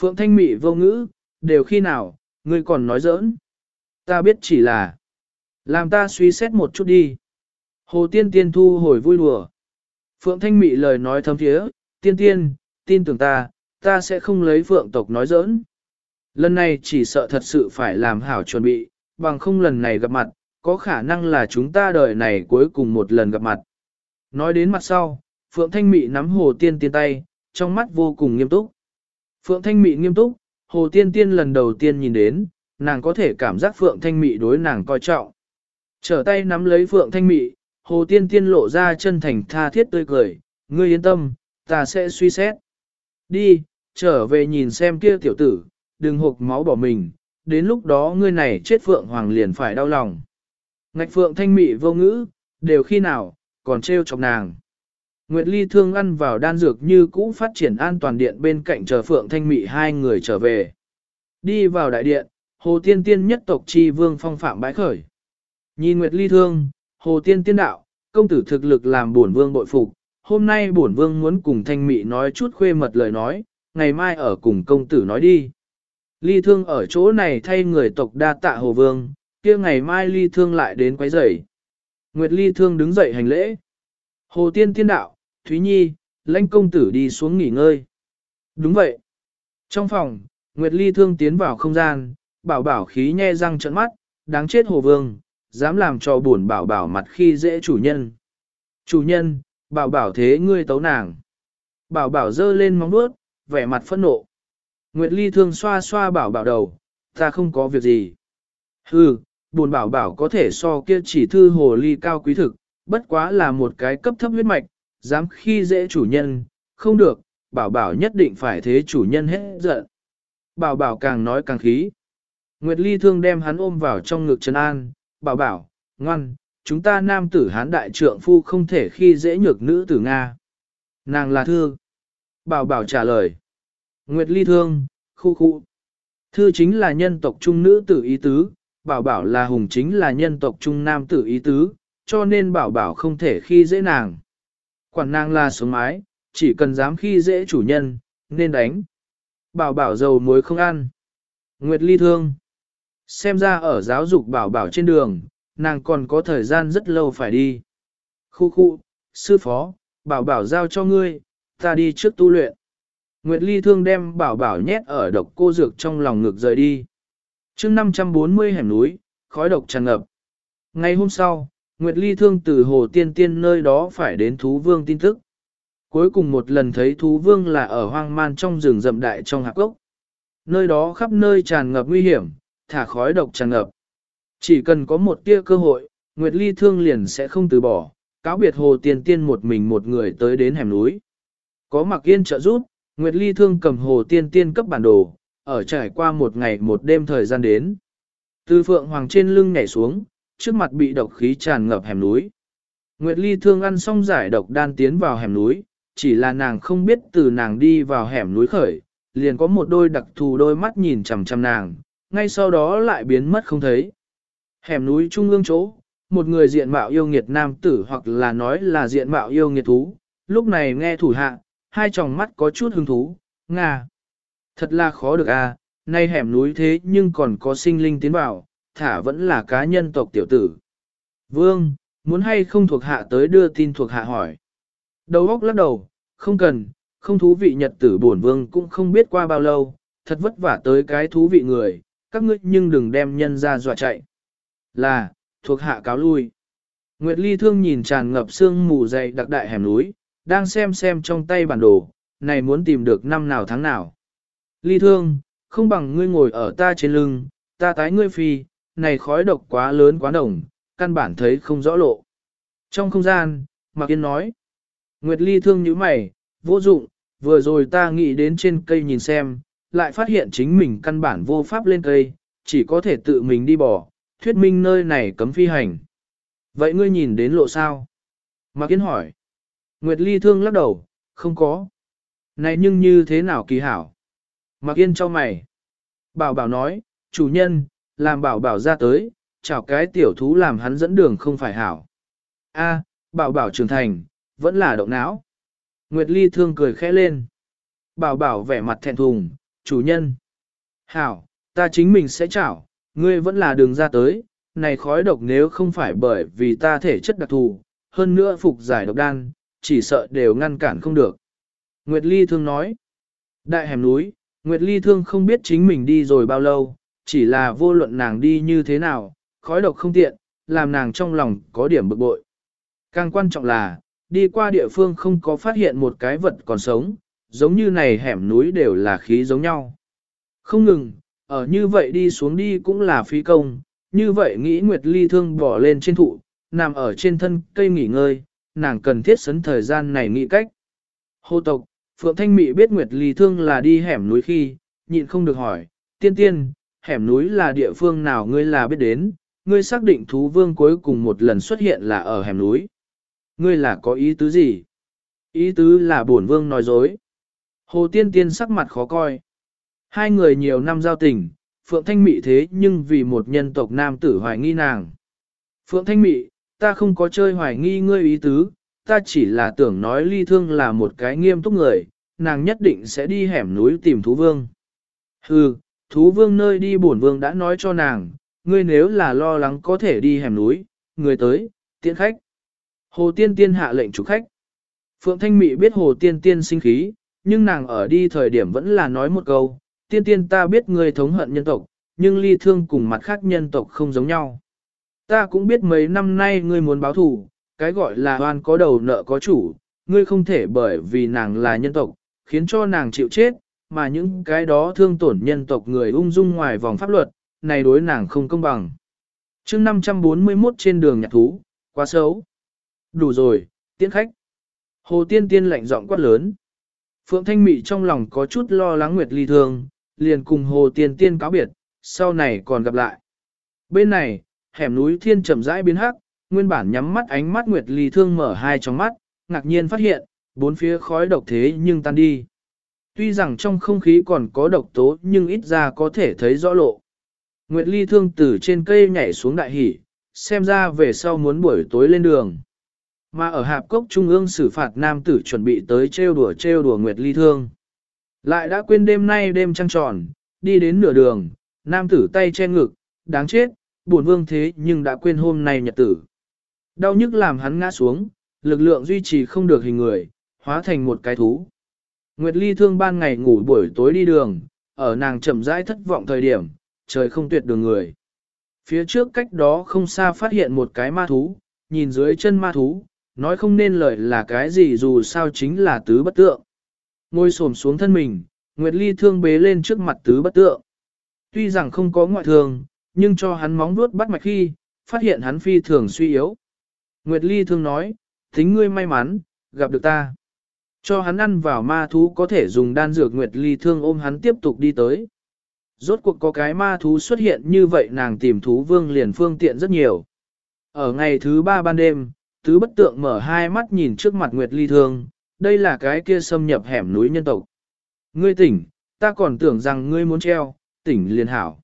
Phượng Thanh Mị vô ngữ, đều khi nào, ngươi còn nói giỡn. Ta biết chỉ là, làm ta suy xét một chút đi. Hồ Tiên Tiên thu hồi vui đùa. Phượng Thanh Mị lời nói thâm thiế, Tiên Tiên, tin tưởng ta, ta sẽ không lấy Phượng tộc nói giỡn. Lần này chỉ sợ thật sự phải làm hảo chuẩn bị, bằng không lần này gặp mặt, có khả năng là chúng ta đời này cuối cùng một lần gặp mặt. Nói đến mặt sau, Phượng Thanh Mị nắm Hồ Tiên Tiên tay, trong mắt vô cùng nghiêm túc. Phượng Thanh Mị nghiêm túc, Hồ Tiên Tiên lần đầu tiên nhìn đến, nàng có thể cảm giác Phượng Thanh Mị đối nàng coi trọng. Trở tay nắm lấy Phượng Thanh Mị, Hồ Tiên Tiên lộ ra chân thành tha thiết tươi cười, ngươi yên tâm, ta sẽ suy xét. Đi, trở về nhìn xem kia tiểu tử, đừng hộp máu bỏ mình, đến lúc đó ngươi này chết Phượng Hoàng liền phải đau lòng. Ngạch Phượng Thanh Mị vô ngữ, đều khi nào, còn trêu chọc nàng. Nguyệt Ly thương ăn vào đan dược như cũ phát triển an toàn điện bên cạnh chờ Phượng Thanh Mị hai người trở về. Đi vào đại điện, Hồ Tiên Tiên nhất tộc chi vương phong phạm bái khởi. Nhìn Nguyệt Ly thương, Hồ Tiên Tiên đạo, công tử thực lực làm bổn vương bội phục, hôm nay bổn vương muốn cùng Thanh Mị nói chút khuê mật lời nói, ngày mai ở cùng công tử nói đi. Ly thương ở chỗ này thay người tộc đa tạ Hồ Vương, kia ngày mai Ly thương lại đến quấy rầy. Nguyệt Ly thương đứng dậy hành lễ. Hồ Tiên Tiên đạo, Thúy Nhi, lãnh công tử đi xuống nghỉ ngơi. Đúng vậy. Trong phòng, Nguyệt Ly thương tiến vào không gian, bảo bảo khí nhe răng trợn mắt, đáng chết Hồ Vương, dám làm cho buồn bảo bảo mặt khi dễ chủ nhân. Chủ nhân, bảo bảo thế ngươi tấu nàng. Bảo bảo dơ lên móng vuốt, vẻ mặt phẫn nộ. Nguyệt Ly thương xoa xoa bảo bảo đầu, ta không có việc gì. Hừ, buồn bảo bảo có thể so kia chỉ thư hồ ly cao quý thực, bất quá là một cái cấp thấp huyết mạch, dám khi dễ chủ nhân, không được, bảo bảo nhất định phải thế chủ nhân hết giận. Bảo bảo càng nói càng khí. Nguyệt Ly thương đem hắn ôm vào trong ngực Trần An, bảo bảo, ngoan, chúng ta nam tử hán đại trượng phu không thể khi dễ nhược nữ tử Nga. Nàng là thương. Bảo bảo trả lời. Nguyệt Ly thương, khu khu. Thư chính là nhân tộc trung nữ tử ý tứ, bảo bảo là hùng chính là nhân tộc trung nam tử ý tứ, cho nên bảo bảo không thể khi dễ nàng. Quản nàng là sống mái, chỉ cần dám khi dễ chủ nhân, nên đánh. Bảo bảo dầu muối không ăn. Nguyệt ly thương. Xem ra ở giáo dục bảo bảo trên đường, nàng còn có thời gian rất lâu phải đi. Khu khu, sư phó, bảo bảo giao cho ngươi, ta đi trước tu luyện. Nguyệt Ly thương đem bảo bảo nhét ở độc cô dược trong lòng ngực rời đi chương 540 hẻm núi, khói độc tràn ngập. Ngày hôm sau, Nguyệt Ly thương từ hồ tiên tiên nơi đó phải đến thú vương tin tức. Cuối cùng một lần thấy thú vương là ở hoang man trong rừng rậm đại trong hạp gốc. Nơi đó khắp nơi tràn ngập nguy hiểm, thả khói độc tràn ngập. Chỉ cần có một tia cơ hội, Nguyệt Ly thương liền sẽ không từ bỏ, cáo biệt hồ tiên tiên một mình một người tới đến hẻm núi. Có mặc yên trợ giúp, Nguyệt Ly thương cầm hồ tiên tiên cấp bản đồ, ở trải qua một ngày một đêm thời gian đến. Từ phượng hoàng trên lưng nhảy xuống, trước mặt bị độc khí tràn ngập hẻm núi. Nguyệt Ly thương ăn xong giải độc đan tiến vào hẻm núi, chỉ là nàng không biết từ nàng đi vào hẻm núi khởi, liền có một đôi đặc thù đôi mắt nhìn chằm chằm nàng, ngay sau đó lại biến mất không thấy. Hẻm núi trung ương chỗ, một người diện mạo yêu nghiệt nam tử hoặc là nói là diện mạo yêu nghiệt thú, lúc này nghe thủ hạ, hai tròng mắt có chút hứng thú, Nga. Thật là khó được a, à, nay hẻm núi thế nhưng còn có sinh linh tiến vào, thả vẫn là cá nhân tộc tiểu tử. Vương, muốn hay không thuộc hạ tới đưa tin thuộc hạ hỏi. Đầu óc lắc đầu, không cần, không thú vị nhật tử bổn vương cũng không biết qua bao lâu, thật vất vả tới cái thú vị người, các ngươi nhưng đừng đem nhân ra dọa chạy. Là, thuộc hạ cáo lui. Nguyệt Ly thương nhìn tràn ngập sương mù dày đặc đại hẻm núi, đang xem xem trong tay bản đồ, này muốn tìm được năm nào tháng nào. Ly thương, không bằng ngươi ngồi ở ta trên lưng, ta tái ngươi phi, này khói độc quá lớn quá nồng, căn bản thấy không rõ lộ. Trong không gian, Mạc Yên nói, Nguyệt Ly thương như mày, vô dụng, vừa rồi ta nghĩ đến trên cây nhìn xem, lại phát hiện chính mình căn bản vô pháp lên cây, chỉ có thể tự mình đi bỏ, thuyết minh nơi này cấm phi hành. Vậy ngươi nhìn đến lộ sao? Mạc Yên hỏi. Nguyệt Ly thương lắc đầu, không có. Này nhưng như thế nào kỳ hảo? Mạc Yên cho mày. Bảo bảo nói, chủ nhân, làm bảo bảo ra tới, chào cái tiểu thú làm hắn dẫn đường không phải hảo. A, bảo bảo trưởng thành, vẫn là động não. Nguyệt Ly thương cười khẽ lên. Bảo bảo vẻ mặt thẹn thùng, chủ nhân. Hảo, ta chính mình sẽ chảo, ngươi vẫn là đường ra tới, này khói độc nếu không phải bởi vì ta thể chất đặc thù, hơn nữa phục giải độc đan, chỉ sợ đều ngăn cản không được. Nguyệt Ly thương nói. Đại hẻm núi, Nguyệt Ly thương không biết chính mình đi rồi bao lâu, chỉ là vô luận nàng đi như thế nào, khói độc không tiện, làm nàng trong lòng có điểm bực bội. Càng quan trọng là, đi qua địa phương không có phát hiện một cái vật còn sống, giống như này hẻm núi đều là khí giống nhau. Không ngừng, ở như vậy đi xuống đi cũng là phí công, như vậy nghĩ Nguyệt Ly thương bỏ lên trên thụ, nằm ở trên thân cây nghỉ ngơi, nàng cần thiết sấn thời gian này nghĩ cách. Hô tộc, Phượng Thanh Mị biết Nguyệt Ly thương là đi hẻm núi khi, nhịn không được hỏi, tiên tiên, hẻm núi là địa phương nào ngươi là biết đến, ngươi xác định thú vương cuối cùng một lần xuất hiện là ở hẻm núi. Ngươi là có ý tứ gì? Ý tứ là bổn vương nói dối. Hồ Tiên Tiên sắc mặt khó coi. Hai người nhiều năm giao tình, Phượng Thanh Mị thế nhưng vì một nhân tộc nam tử hoài nghi nàng. Phượng Thanh Mị, ta không có chơi hoài nghi ngươi ý tứ, ta chỉ là tưởng nói ly thương là một cái nghiêm túc người, nàng nhất định sẽ đi hẻm núi tìm thú vương. Hừ, thú vương nơi đi bổn vương đã nói cho nàng, ngươi nếu là lo lắng có thể đi hẻm núi, người tới, tiễn khách. Hồ Tiên Tiên hạ lệnh chủ khách. Phượng Thanh Mị biết Hồ Tiên Tiên sinh khí, nhưng nàng ở đi thời điểm vẫn là nói một câu, Tiên Tiên ta biết ngươi thống hận nhân tộc, nhưng ly thương cùng mặt khác nhân tộc không giống nhau. Ta cũng biết mấy năm nay ngươi muốn báo thù, cái gọi là oan có đầu nợ có chủ, ngươi không thể bởi vì nàng là nhân tộc, khiến cho nàng chịu chết, mà những cái đó thương tổn nhân tộc người ung dung ngoài vòng pháp luật, này đối nàng không công bằng. chương 541 trên đường nhạc thú, quá xấu. Đủ rồi, tiễn khách. Hồ Tiên Tiên lạnh giọng quát lớn. Phượng Thanh Mị trong lòng có chút lo lắng Nguyệt Ly thương, liền cùng Hồ Tiên Tiên cáo biệt, sau này còn gặp lại. Bên này, hẻm núi thiên chậm rãi biến hắc, nguyên bản nhắm mắt ánh mắt Nguyệt Ly thương mở hai tròng mắt, ngạc nhiên phát hiện, bốn phía khói độc thế nhưng tan đi. Tuy rằng trong không khí còn có độc tố nhưng ít ra có thể thấy rõ lộ. Nguyệt Ly thương từ trên cây nhảy xuống đại hỉ, xem ra về sau muốn buổi tối lên đường. Mà ở hạp cốc trung ương xử phạt nam tử chuẩn bị tới trêu đùa trêu đùa Nguyệt Ly thương. Lại đã quên đêm nay đêm trăng tròn, đi đến nửa đường, nam tử tay che ngực, đáng chết, buồn vương thế nhưng đã quên hôm nay nhật tử. Đau nhức làm hắn ngã xuống, lực lượng duy trì không được hình người, hóa thành một cái thú. Nguyệt Ly thương ban ngày ngủ buổi tối đi đường, ở nàng chậm rãi thất vọng thời điểm, trời không tuyệt đường người. Phía trước cách đó không xa phát hiện một cái ma thú, nhìn dưới chân ma thú, nói không nên lời là cái gì dù sao chính là tứ bất tượng. Ngồi xổm xuống thân mình, Nguyệt Ly thương bế lên trước mặt tứ bất tượng. Tuy rằng không có ngoại thường, nhưng cho hắn móng vuốt bắt mạch khi, phát hiện hắn phi thường suy yếu. Nguyệt Ly thương nói, tính ngươi may mắn, gặp được ta. Cho hắn ăn vào ma thú có thể dùng đan dược Nguyệt Ly thương ôm hắn tiếp tục đi tới. Rốt cuộc có cái ma thú xuất hiện như vậy nàng tìm thú vương liền phương tiện rất nhiều. Ở ngày thứ ba ban đêm, tứ bất tượng mở hai mắt nhìn trước mặt Nguyệt Ly thương, đây là cái kia xâm nhập hẻm núi nhân tộc. Ngươi tỉnh, ta còn tưởng rằng ngươi muốn treo, tỉnh liền hảo.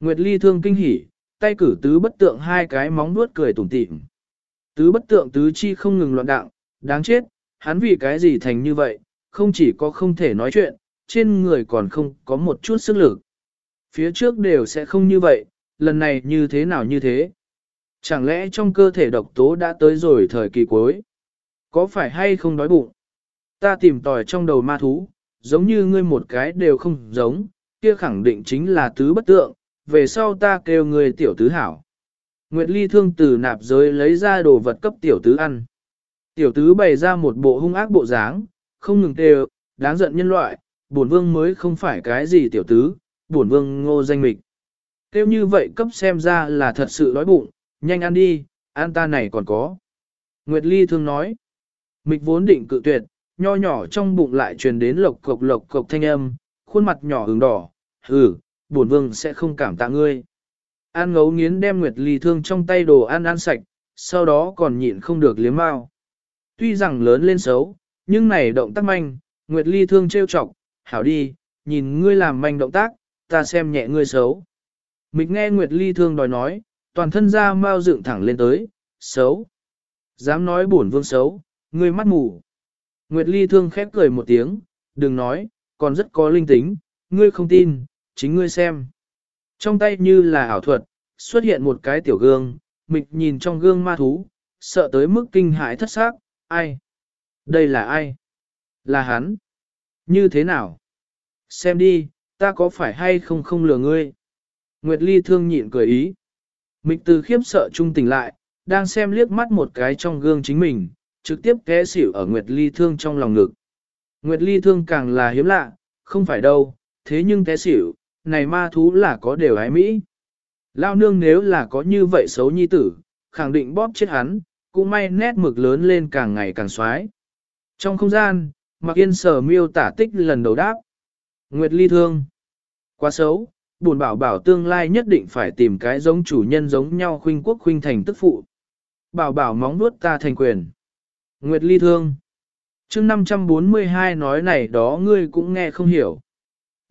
Nguyệt Ly thương kinh hỉ, tay cử tứ bất tượng hai cái móng nuốt cười tủm tỉm. Tứ bất tượng tứ chi không ngừng loạn đạo, đáng chết, hắn vì cái gì thành như vậy, không chỉ có không thể nói chuyện, trên người còn không có một chút sức lực. Phía trước đều sẽ không như vậy, lần này như thế nào như thế. Chẳng lẽ trong cơ thể độc tố đã tới rồi thời kỳ cuối? Có phải hay không đói bụng? Ta tìm tòi trong đầu ma thú, giống như ngươi một cái đều không giống, kia khẳng định chính là tứ bất tượng, về sau ta kêu ngươi tiểu tứ hảo. Nguyệt Ly thương từ nạp giới lấy ra đồ vật cấp tiểu tứ ăn. Tiểu tứ bày ra một bộ hung ác bộ dáng, không ngừng kêu, đáng giận nhân loại, bổn vương mới không phải cái gì tiểu tứ, bổn vương ngô danh mịch. Kêu như vậy cấp xem ra là thật sự đói bụng, nhanh ăn đi, ăn ta này còn có. Nguyệt Ly thương nói, mịch vốn định cự tuyệt, nho nhỏ trong bụng lại truyền đến lộc cộc lộc cộc thanh âm, khuôn mặt nhỏ hứng đỏ, hừ, bổn vương sẽ không cảm tạ ngươi. An ngấu nghiến đem Nguyệt Ly thương trong tay đồ ăn ăn sạch, sau đó còn nhịn không được liếm mau. Tuy rằng lớn lên xấu, nhưng này động tác manh, Nguyệt Ly thương trêu chọc, hảo đi, nhìn ngươi làm manh động tác, ta xem nhẹ ngươi xấu. Mịch nghe Nguyệt Ly thương đòi nói, toàn thân ra mau dựng thẳng lên tới, xấu. Dám nói bổn vương xấu, ngươi mắt mù. Nguyệt Ly thương khép cười một tiếng, đừng nói, còn rất có linh tính, ngươi không tin, chính ngươi xem. Trong tay như là ảo thuật, xuất hiện một cái tiểu gương, mịch nhìn trong gương ma thú, sợ tới mức kinh hãi thất xác, ai? Đây là ai? Là hắn. Như thế nào? Xem đi, ta có phải hay không không lừa ngươi? Nguyệt Ly thương nhịn cười ý. Mịch từ khiếp sợ trung tỉnh lại, đang xem liếc mắt một cái trong gương chính mình, trực tiếp té xỉu ở Nguyệt Ly thương trong lòng ngực. Nguyệt Ly thương càng là hiếm lạ, không phải đâu, thế nhưng té xỉu, này ma thú là có đều ái mỹ. Lao nương nếu là có như vậy xấu nhi tử, khẳng định bóp chết hắn, cũng may nét mực lớn lên càng ngày càng xoái. Trong không gian, Mạc Yên sở miêu tả tích lần đầu đáp. Nguyệt Ly thương. Quá xấu, buồn bảo bảo tương lai nhất định phải tìm cái giống chủ nhân giống nhau khuynh quốc khuynh thành tức phụ. Bảo bảo móng nuốt ta thành quyền. Nguyệt Ly thương. chương 542 nói này đó ngươi cũng nghe không hiểu.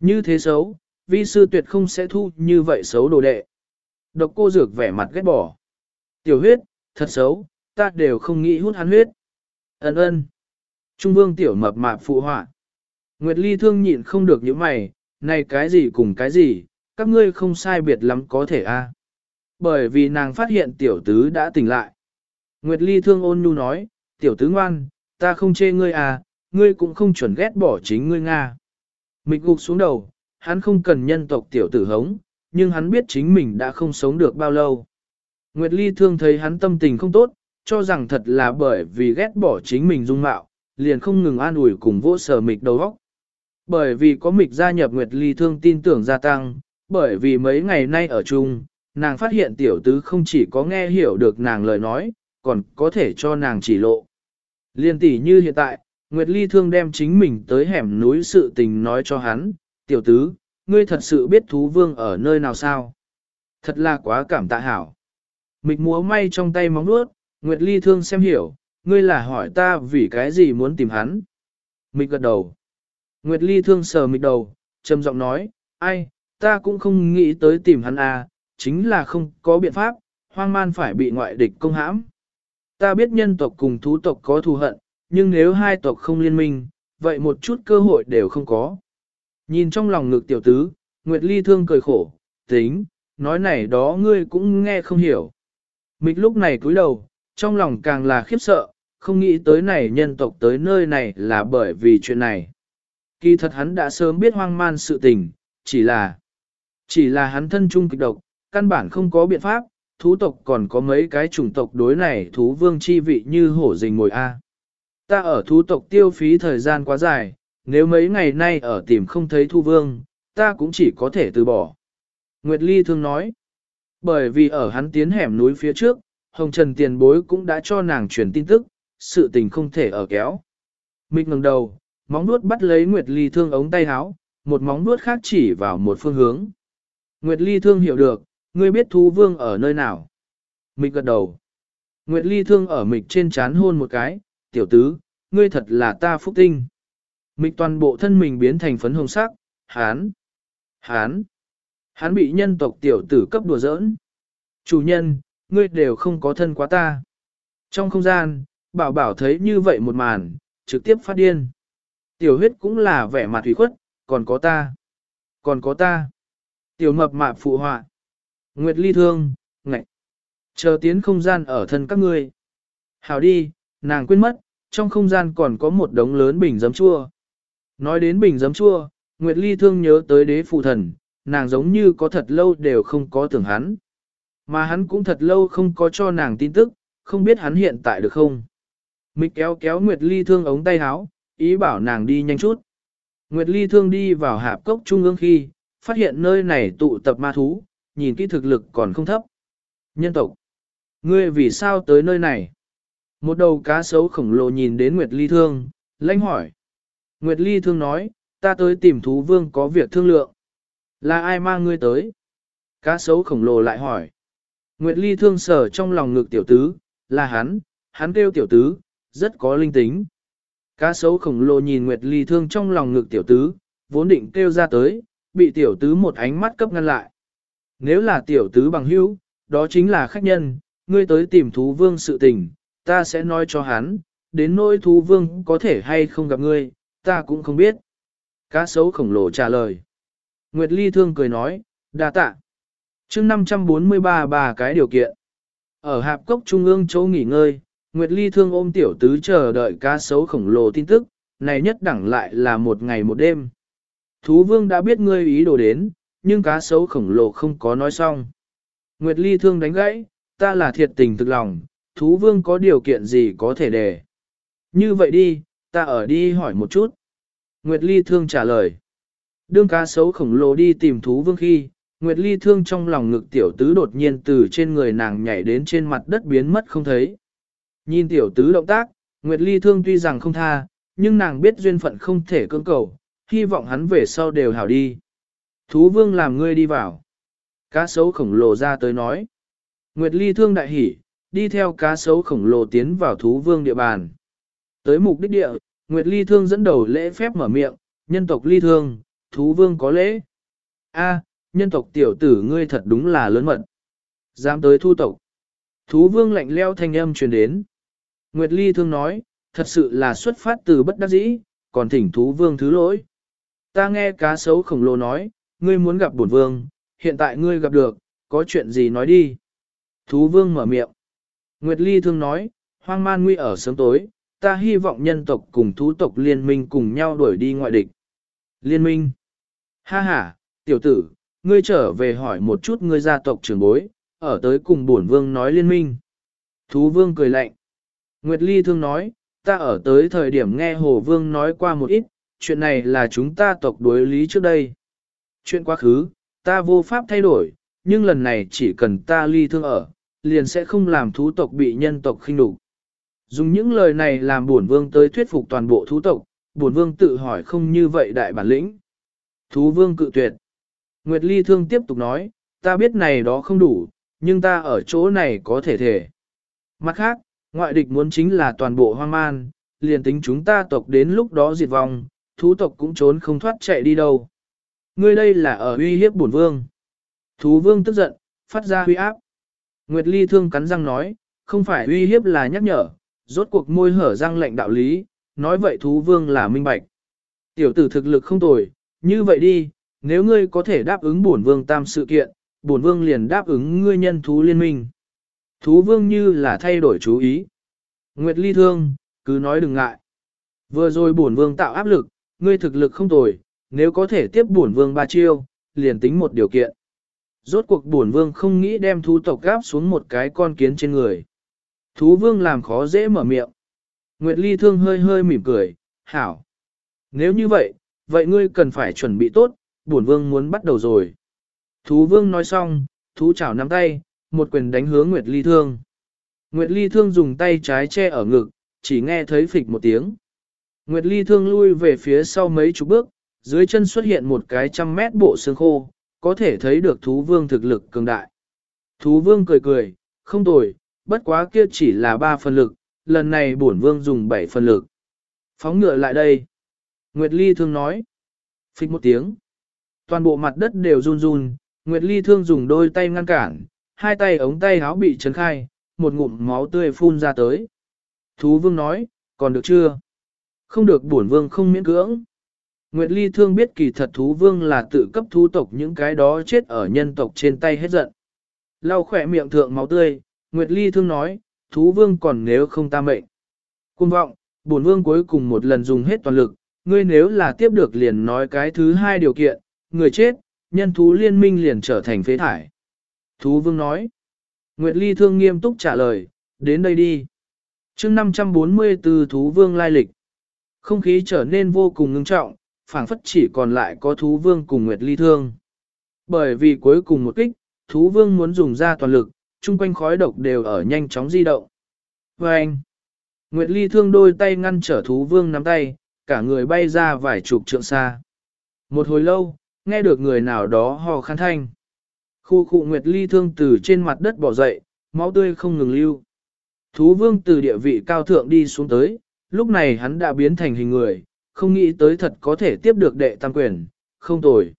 Như thế xấu, vi sư tuyệt không sẽ thu như vậy xấu đồ đệ. Độc cô dược vẻ mặt ghét bỏ. Tiểu huyết, thật xấu, ta đều không nghĩ hút hắn huyết. Ấn ơn. Trung vương tiểu mập mạp phụ họa. Nguyệt Ly thương nhịn không được những mày, này cái gì cùng cái gì, các ngươi không sai biệt lắm có thể a. Bởi vì nàng phát hiện tiểu tứ đã tỉnh lại. Nguyệt Ly thương ôn nhu nói, tiểu tứ ngoan, ta không chê ngươi à, ngươi cũng không chuẩn ghét bỏ chính ngươi Nga. Mịch gục xuống đầu, hắn không cần nhân tộc tiểu tử hống, nhưng hắn biết chính mình đã không sống được bao lâu. Nguyệt Ly thương thấy hắn tâm tình không tốt, cho rằng thật là bởi vì ghét bỏ chính mình dung mạo, liền không ngừng an ủi cùng vô sở mịch đầu óc. Bởi vì có mịch gia nhập Nguyệt Ly thương tin tưởng gia tăng, bởi vì mấy ngày nay ở chung, nàng phát hiện tiểu tứ không chỉ có nghe hiểu được nàng lời nói, còn có thể cho nàng chỉ lộ. Liên tỷ như hiện tại, Nguyệt Ly thương đem chính mình tới hẻm núi sự tình nói cho hắn, tiểu tứ, ngươi thật sự biết thú vương ở nơi nào sao? Thật là quá cảm tạ hảo. Mịch múa may trong tay móng nuốt, Nguyệt Ly thương xem hiểu, ngươi là hỏi ta vì cái gì muốn tìm hắn. Mịch gật đầu. Nguyệt Ly thương sờ mịch đầu, trầm giọng nói, ai, ta cũng không nghĩ tới tìm hắn à, chính là không có biện pháp, hoang man phải bị ngoại địch công hãm. Ta biết nhân tộc cùng thú tộc có thù hận, nhưng nếu hai tộc không liên minh, vậy một chút cơ hội đều không có. Nhìn trong lòng ngực tiểu tứ, Nguyệt Ly thương cười khổ, tính, nói này đó ngươi cũng nghe không hiểu. Mịch lúc này cúi đầu, trong lòng càng là khiếp sợ, không nghĩ tới này nhân tộc tới nơi này là bởi vì chuyện này. Kỳ thật hắn đã sớm biết hoang man sự tình, chỉ là chỉ là hắn thân trung kịch độc, căn bản không có biện pháp, thú tộc còn có mấy cái chủng tộc đối này thú vương chi vị như hổ rình ngồi A. Ta ở thú tộc tiêu phí thời gian quá dài, nếu mấy ngày nay ở tìm không thấy thu vương, ta cũng chỉ có thể từ bỏ. Nguyệt Ly thương nói, bởi vì ở hắn tiến hẻm núi phía trước, Hồng Trần tiền bối cũng đã cho nàng truyền tin tức, sự tình không thể ở kéo. Mịch ngẩng đầu, móng nuốt bắt lấy Nguyệt Ly thương ống tay áo, một móng nuốt khác chỉ vào một phương hướng. Nguyệt Ly thương hiểu được, ngươi biết thú vương ở nơi nào. Mịch gật đầu. Nguyệt Ly thương ở mịch trên chán hôn một cái, tiểu tứ, ngươi thật là ta phúc tinh. Mịch toàn bộ thân mình biến thành phấn hồng sắc, hán, hán, hán bị nhân tộc tiểu tử cấp đùa giỡn. Chủ nhân, ngươi đều không có thân quá ta. Trong không gian, bảo bảo thấy như vậy một màn, trực tiếp phát điên. Tiểu huyết cũng là vẻ mặt thủy khuất, còn có ta, còn có ta. Tiểu mập mạp phụ họa. Nguyệt ly thương, ngạch. Chờ tiến không gian ở thân các ngươi. Hảo đi, nàng quên mất, trong không gian còn có một đống lớn bình giấm chua. Nói đến bình giấm chua, Nguyệt ly thương nhớ tới đế phụ thần, nàng giống như có thật lâu đều không có tưởng hắn. Mà hắn cũng thật lâu không có cho nàng tin tức, không biết hắn hiện tại được không. Mịch kéo kéo Nguyệt ly thương ống tay áo, ý bảo nàng đi nhanh chút. Nguyệt ly thương đi vào hạp cốc trung ương khi, phát hiện nơi này tụ tập ma thú, nhìn kỹ thực lực còn không thấp. Nhân tộc, ngươi vì sao tới nơi này? Một đầu cá sấu khổng lồ nhìn đến Nguyệt Ly Thương, lãnh hỏi. Nguyệt Ly Thương nói, ta tới tìm thú vương có việc thương lượng. Là ai mang ngươi tới? Cá sấu khổng lồ lại hỏi. Nguyệt Ly Thương sở trong lòng ngực tiểu tứ, là hắn, hắn kêu tiểu tứ, rất có linh tính. Cá sấu khổng lồ nhìn Nguyệt Ly Thương trong lòng ngực tiểu tứ, vốn định kêu ra tới, bị tiểu tứ một ánh mắt cấp ngăn lại. Nếu là tiểu tứ bằng hữu, đó chính là khách nhân, ngươi tới tìm thú vương sự tình, ta sẽ nói cho hắn, đến nỗi thú vương có thể hay không gặp ngươi, ta cũng không biết. Cá sấu khổng lồ trả lời. Nguyệt Ly thương cười nói, đa tạ. chương 543 ba cái điều kiện. Ở hạp cốc trung ương chỗ nghỉ ngơi, Nguyệt Ly thương ôm tiểu tứ chờ đợi cá sấu khổng lồ tin tức, này nhất đẳng lại là một ngày một đêm. Thú vương đã biết ngươi ý đồ đến, nhưng cá sấu khổng lồ không có nói xong. Nguyệt Ly thương đánh gãy, ta là thiệt tình thực lòng, thú vương có điều kiện gì có thể đề. Như vậy đi, ta ở đi hỏi một chút. Nguyệt Ly thương trả lời. Đương cá sấu khổng lồ đi tìm thú vương khi, Nguyệt Ly thương trong lòng ngực tiểu tứ đột nhiên từ trên người nàng nhảy đến trên mặt đất biến mất không thấy. Nhìn tiểu tứ động tác, Nguyệt Ly thương tuy rằng không tha, nhưng nàng biết duyên phận không thể cưỡng cầu, hy vọng hắn về sau đều hảo đi. Thú vương làm ngươi đi vào. Cá sấu khổng lồ ra tới nói. Nguyệt Ly thương đại hỉ, đi theo cá sấu khổng lồ tiến vào thú vương địa bàn. Tới mục đích địa, Nguyệt Ly thương dẫn đầu lễ phép mở miệng, nhân tộc Ly thương, thú vương có lễ. A, nhân tộc tiểu tử ngươi thật đúng là lớn mật. Dám tới thu tộc. Thú vương lạnh leo thanh âm truyền đến. Nguyệt Ly thương nói, thật sự là xuất phát từ bất đắc dĩ, còn thỉnh thú vương thứ lỗi. Ta nghe cá sấu khổng lồ nói, ngươi muốn gặp bổn vương, hiện tại ngươi gặp được, có chuyện gì nói đi. Thú vương mở miệng. Nguyệt Ly thương nói, hoang man nguy ở sớm tối, ta hy vọng nhân tộc cùng thú tộc liên minh cùng nhau đuổi đi ngoại địch. Liên minh. Ha ha, tiểu tử, ngươi trở về hỏi một chút ngươi gia tộc trưởng bối, ở tới cùng bổn vương nói liên minh. Thú vương cười lạnh. Nguyệt Ly thương nói, ta ở tới thời điểm nghe Hồ Vương nói qua một ít, chuyện này là chúng ta tộc đối lý trước đây. Chuyện quá khứ, ta vô pháp thay đổi, nhưng lần này chỉ cần ta ly thương ở, liền sẽ không làm thú tộc bị nhân tộc khinh đục. Dùng những lời này làm bổn vương tới thuyết phục toàn bộ thú tộc, bổn vương tự hỏi không như vậy đại bản lĩnh. Thú vương cự tuyệt. Nguyệt Ly Thương tiếp tục nói, ta biết này đó không đủ, nhưng ta ở chỗ này có thể thể. Mặt khác, ngoại địch muốn chính là toàn bộ hoang man, liền tính chúng ta tộc đến lúc đó diệt vong, thú tộc cũng trốn không thoát chạy đi đâu. Ngươi đây là ở uy hiếp bổn vương. Thú vương tức giận, phát ra uy áp. Nguyệt Ly thương cắn răng nói, không phải uy hiếp là nhắc nhở, rốt cuộc môi hở răng lệnh đạo lý, nói vậy thú vương là minh bạch. Tiểu tử thực lực không tồi, như vậy đi, nếu ngươi có thể đáp ứng bổn vương tam sự kiện, bổn vương liền đáp ứng ngươi nhân thú liên minh. Thú vương như là thay đổi chú ý. Nguyệt ly thương, cứ nói đừng ngại. Vừa rồi bổn vương tạo áp lực, ngươi thực lực không tồi, nếu có thể tiếp bổn vương ba chiêu, liền tính một điều kiện. Rốt cuộc bổn vương không nghĩ đem thú tộc gáp xuống một cái con kiến trên người. Thú vương làm khó dễ mở miệng. Nguyệt ly thương hơi hơi mỉm cười, hảo. Nếu như vậy, vậy ngươi cần phải chuẩn bị tốt, bổn vương muốn bắt đầu rồi. Thú vương nói xong, thú chảo nắm tay, một quyền đánh hướng Nguyệt Ly Thương. Nguyệt Ly Thương dùng tay trái che ở ngực, chỉ nghe thấy phịch một tiếng. Nguyệt Ly Thương lui về phía sau mấy chục bước, dưới chân xuất hiện một cái trăm mét bộ xương khô, có thể thấy được thú vương thực lực cường đại. Thú vương cười cười, không tồi, bất quá kia chỉ là ba phần lực, lần này bổn vương dùng bảy phần lực. Phóng ngựa lại đây. Nguyệt Ly Thương nói. Phịch một tiếng. Toàn bộ mặt đất đều run run, Nguyệt Ly Thương dùng đôi tay ngăn cản, hai tay ống tay áo bị chấn khai, một ngụm máu tươi phun ra tới. Thú vương nói, còn được chưa? Không được bổn vương không miễn cưỡng. Nguyệt Ly thương biết kỳ thật thú vương là tự cấp thú tộc những cái đó chết ở nhân tộc trên tay hết giận. Lau khỏe miệng thượng máu tươi, Nguyệt Ly thương nói, thú vương còn nếu không ta mệnh. Cung vọng, bổn vương cuối cùng một lần dùng hết toàn lực, ngươi nếu là tiếp được liền nói cái thứ hai điều kiện, người chết, nhân thú liên minh liền trở thành phế thải. Thú vương nói. Nguyệt Ly thương nghiêm túc trả lời, đến đây đi. chương 544 thú vương lai lịch. Không khí trở nên vô cùng ngưng trọng, phảng phất chỉ còn lại có thú vương cùng Nguyệt Ly thương. Bởi vì cuối cùng một kích, thú vương muốn dùng ra toàn lực, chung quanh khói độc đều ở nhanh chóng di động. Và anh, Nguyệt Ly thương đôi tay ngăn trở thú vương nắm tay, cả người bay ra vài chục trượng xa. Một hồi lâu, nghe được người nào đó hò khăn thanh. Khu khu Nguyệt Ly thương từ trên mặt đất bỏ dậy, máu tươi không ngừng lưu. Thú vương từ địa vị cao thượng đi xuống tới, lúc này hắn đã biến thành hình người, không nghĩ tới thật có thể tiếp được đệ tam quyền, không tồi.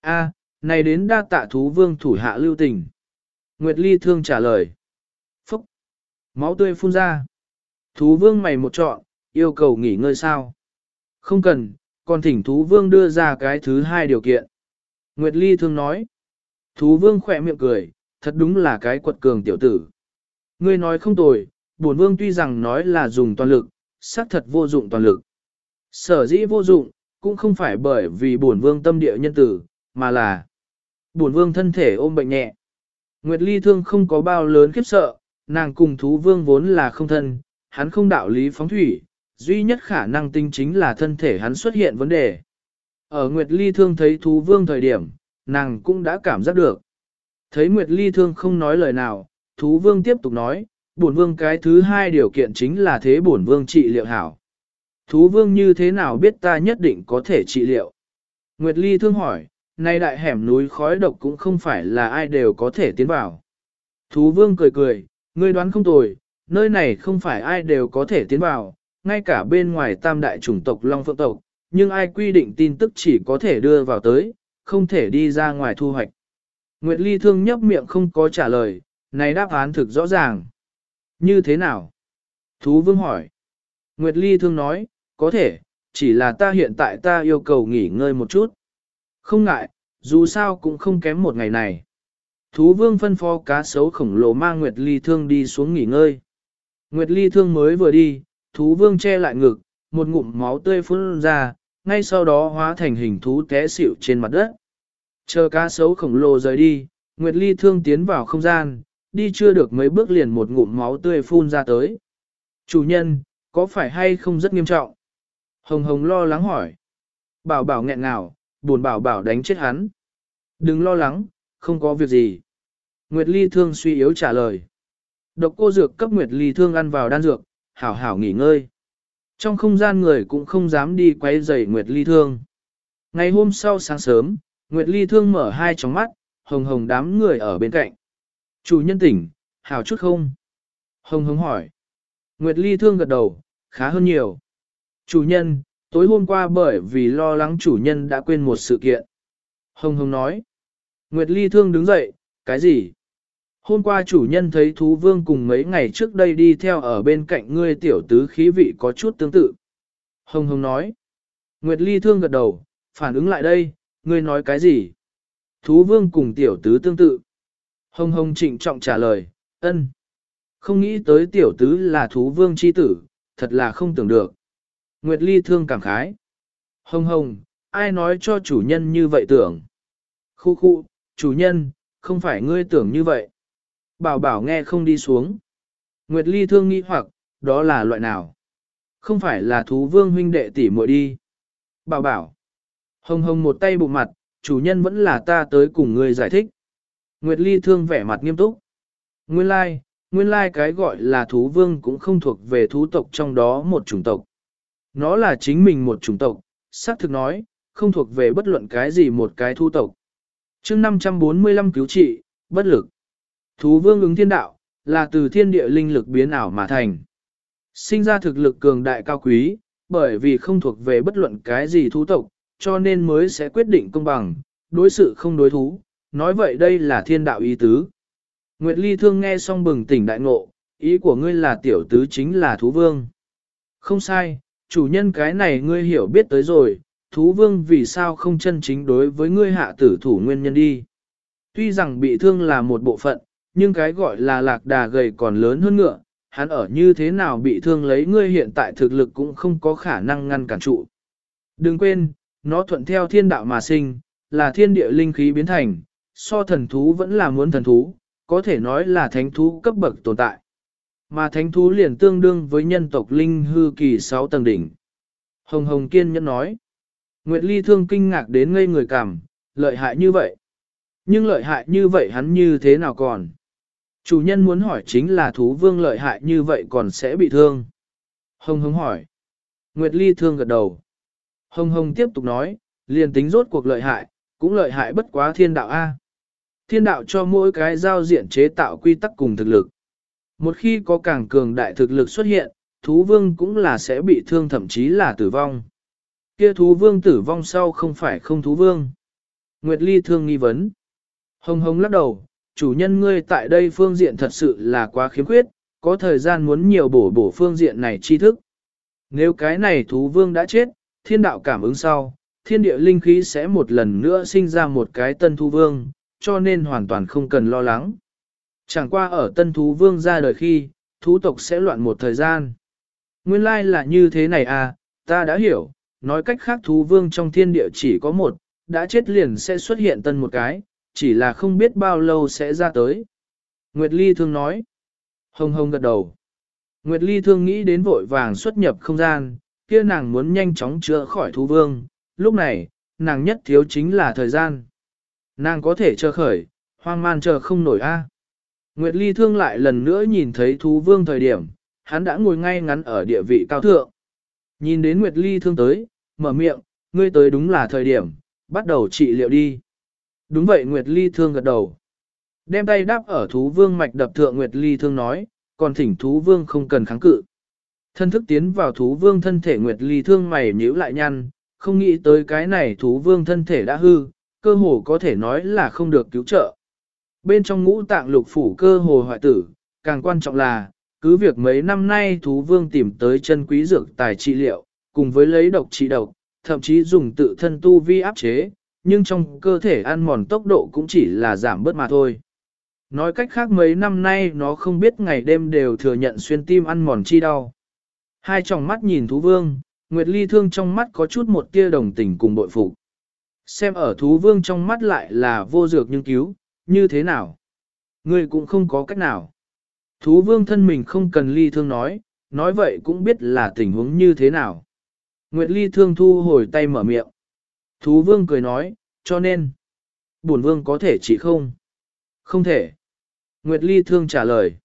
A, này đến đa tạ thú vương thủ hạ lưu tình. Nguyệt Ly thương trả lời. Phúc! Máu tươi phun ra. Thú vương mày một trọn, yêu cầu nghỉ ngơi sao? Không cần, còn thỉnh thú vương đưa ra cái thứ hai điều kiện. Nguyệt Ly thương nói. Thú vương khỏe miệng cười, thật đúng là cái quật cường tiểu tử. Ngươi nói không tồi, bổn vương tuy rằng nói là dùng toàn lực, xác thật vô dụng toàn lực. Sở dĩ vô dụng, cũng không phải bởi vì bổn vương tâm địa nhân tử, mà là bổn vương thân thể ôm bệnh nhẹ. Nguyệt Ly thương không có bao lớn khiếp sợ, nàng cùng thú vương vốn là không thân, hắn không đạo lý phóng thủy, duy nhất khả năng tinh chính là thân thể hắn xuất hiện vấn đề. Ở Nguyệt Ly thương thấy thú vương thời điểm, nàng cũng đã cảm giác được. Thấy Nguyệt Ly thương không nói lời nào, thú vương tiếp tục nói, bổn vương cái thứ hai điều kiện chính là thế bổn vương trị liệu hảo. Thú vương như thế nào biết ta nhất định có thể trị liệu? Nguyệt Ly thương hỏi, nay đại hẻm núi khói độc cũng không phải là ai đều có thể tiến vào. Thú vương cười cười, ngươi đoán không tồi, nơi này không phải ai đều có thể tiến vào, ngay cả bên ngoài tam đại chủng tộc Long Phượng tộc, nhưng ai quy định tin tức chỉ có thể đưa vào tới, không thể đi ra ngoài thu hoạch. Nguyệt Ly thương nhấp miệng không có trả lời, này đáp án thực rõ ràng. Như thế nào? Thú vương hỏi. Nguyệt Ly thương nói, có thể, chỉ là ta hiện tại ta yêu cầu nghỉ ngơi một chút. Không ngại, dù sao cũng không kém một ngày này. Thú vương phân phó cá sấu khổng lồ mang Nguyệt Ly thương đi xuống nghỉ ngơi. Nguyệt Ly thương mới vừa đi, thú vương che lại ngực, một ngụm máu tươi phun ra, ngay sau đó hóa thành hình thú té xỉu trên mặt đất. Chờ cá sấu khổng lồ rời đi, Nguyệt Ly thương tiến vào không gian, đi chưa được mấy bước liền một ngụm máu tươi phun ra tới. Chủ nhân, có phải hay không rất nghiêm trọng? Hồng Hồng lo lắng hỏi. Bảo bảo nghẹn ngào, buồn bảo bảo đánh chết hắn. Đừng lo lắng, không có việc gì. Nguyệt Ly thương suy yếu trả lời. Độc cô dược cấp Nguyệt Ly thương ăn vào đan dược, hảo hảo nghỉ ngơi. Trong không gian người cũng không dám đi quấy rầy Nguyệt Ly thương. Ngày hôm sau sáng sớm, Nguyệt Ly thương mở hai tròng mắt, hồng hồng đám người ở bên cạnh. Chủ nhân tỉnh, hảo chút không? Hồng hồng hỏi. Nguyệt Ly thương gật đầu, khá hơn nhiều. Chủ nhân, tối hôm qua bởi vì lo lắng chủ nhân đã quên một sự kiện. Hồng hồng nói. Nguyệt Ly thương đứng dậy, cái gì? Hôm qua chủ nhân thấy thú vương cùng mấy ngày trước đây đi theo ở bên cạnh ngươi tiểu tứ khí vị có chút tương tự. Hồng hồng nói. Nguyệt Ly thương gật đầu, phản ứng lại đây, ngươi nói cái gì? Thú vương cùng tiểu tứ tương tự. Hồng hồng trịnh trọng trả lời, ân. Không nghĩ tới tiểu tứ là thú vương chi tử, thật là không tưởng được. Nguyệt Ly thương cảm khái. Hồng hồng, ai nói cho chủ nhân như vậy tưởng? Khu khu, chủ nhân, không phải ngươi tưởng như vậy. Bảo bảo nghe không đi xuống. Nguyệt Ly thương nghĩ hoặc, đó là loại nào? Không phải là thú vương huynh đệ tỷ muội đi. Bảo bảo. Hồng hồng một tay bụng mặt, chủ nhân vẫn là ta tới cùng ngươi giải thích. Nguyệt Ly thương vẻ mặt nghiêm túc. Nguyên lai, like, nguyên lai like cái gọi là thú vương cũng không thuộc về thú tộc trong đó một chủng tộc. Nó là chính mình một chủng tộc, xác thực nói, không thuộc về bất luận cái gì một cái thu tộc. chương 545 cứu trị, bất lực. Thú vương ứng thiên đạo, là từ thiên địa linh lực biến ảo mà thành. Sinh ra thực lực cường đại cao quý, bởi vì không thuộc về bất luận cái gì thú tộc, cho nên mới sẽ quyết định công bằng, đối sự không đối thú, nói vậy đây là thiên đạo ý tứ. Nguyệt Ly thương nghe xong bừng tỉnh đại ngộ, ý của ngươi là tiểu tứ chính là thú vương. Không sai, chủ nhân cái này ngươi hiểu biết tới rồi, thú vương vì sao không chân chính đối với ngươi hạ tử thủ nguyên nhân đi. Tuy rằng bị thương là một bộ phận, nhưng cái gọi là lạc đà gầy còn lớn hơn ngựa, hắn ở như thế nào bị thương lấy ngươi hiện tại thực lực cũng không có khả năng ngăn cản trụ. Đừng quên, nó thuận theo thiên đạo mà sinh, là thiên địa linh khí biến thành, so thần thú vẫn là muốn thần thú, có thể nói là thánh thú cấp bậc tồn tại. Mà thánh thú liền tương đương với nhân tộc linh hư kỳ 6 tầng đỉnh. Hồng Hồng Kiên nhẫn nói. Nguyệt Ly thương kinh ngạc đến ngây người cảm, lợi hại như vậy. Nhưng lợi hại như vậy hắn như thế nào còn? Chủ nhân muốn hỏi chính là thú vương lợi hại như vậy còn sẽ bị thương. Hồng Hồng hỏi. Nguyệt Ly thương gật đầu. Hồng Hồng tiếp tục nói, liền tính rốt cuộc lợi hại, cũng lợi hại bất quá thiên đạo A. Thiên đạo cho mỗi cái giao diện chế tạo quy tắc cùng thực lực. Một khi có càng cường đại thực lực xuất hiện, thú vương cũng là sẽ bị thương thậm chí là tử vong. Kia thú vương tử vong sau không phải không thú vương. Nguyệt Ly thương nghi vấn. Hồng hồng lắc đầu, chủ nhân ngươi tại đây phương diện thật sự là quá khiếm khuyết, có thời gian muốn nhiều bổ bổ phương diện này tri thức. Nếu cái này thú vương đã chết, thiên đạo cảm ứng sau, thiên địa linh khí sẽ một lần nữa sinh ra một cái tân thú vương, cho nên hoàn toàn không cần lo lắng. Chẳng qua ở tân thú vương ra đời khi, thú tộc sẽ loạn một thời gian. Nguyên lai là như thế này à, ta đã hiểu, nói cách khác thú vương trong thiên địa chỉ có một, đã chết liền sẽ xuất hiện tân một cái, chỉ là không biết bao lâu sẽ ra tới. Nguyệt Ly thương nói. Hồng hồng gật đầu. Nguyệt Ly thương nghĩ đến vội vàng xuất nhập không gian, kia nàng muốn nhanh chóng chữa khỏi thú vương, lúc này, nàng nhất thiếu chính là thời gian. Nàng có thể chờ khởi, hoang man chờ không nổi a. Nguyệt Ly thương lại lần nữa nhìn thấy thú vương thời điểm, hắn đã ngồi ngay ngắn ở địa vị cao thượng. Nhìn đến Nguyệt Ly thương tới, mở miệng, ngươi tới đúng là thời điểm, bắt đầu trị liệu đi. Đúng vậy Nguyệt Ly thương gật đầu. Đem tay đáp ở thú vương mạch đập thượng Nguyệt Ly thương nói, còn thỉnh thú vương không cần kháng cự. Thân thức tiến vào thú vương thân thể Nguyệt Ly thương mày nhíu lại nhăn, không nghĩ tới cái này thú vương thân thể đã hư, cơ hồ có thể nói là không được cứu trợ. Bên trong ngũ tạng lục phủ cơ hồ hoại tử, càng quan trọng là, cứ việc mấy năm nay thú vương tìm tới chân quý dược tài trị liệu, cùng với lấy độc trị độc, thậm chí dùng tự thân tu vi áp chế, nhưng trong cơ thể ăn mòn tốc độ cũng chỉ là giảm bớt mà thôi. Nói cách khác mấy năm nay nó không biết ngày đêm đều thừa nhận xuyên tim ăn mòn chi đau. Hai tròng mắt nhìn thú vương, Nguyệt Ly thương trong mắt có chút một tia đồng tình cùng bội phục. Xem ở thú vương trong mắt lại là vô dược nhưng cứu, như thế nào? Ngươi cũng không có cách nào. Thú vương thân mình không cần ly thương nói, nói vậy cũng biết là tình huống như thế nào. Nguyệt ly thương thu hồi tay mở miệng. Thú vương cười nói, cho nên, bổn vương có thể chỉ không? Không thể. Nguyệt ly thương trả lời.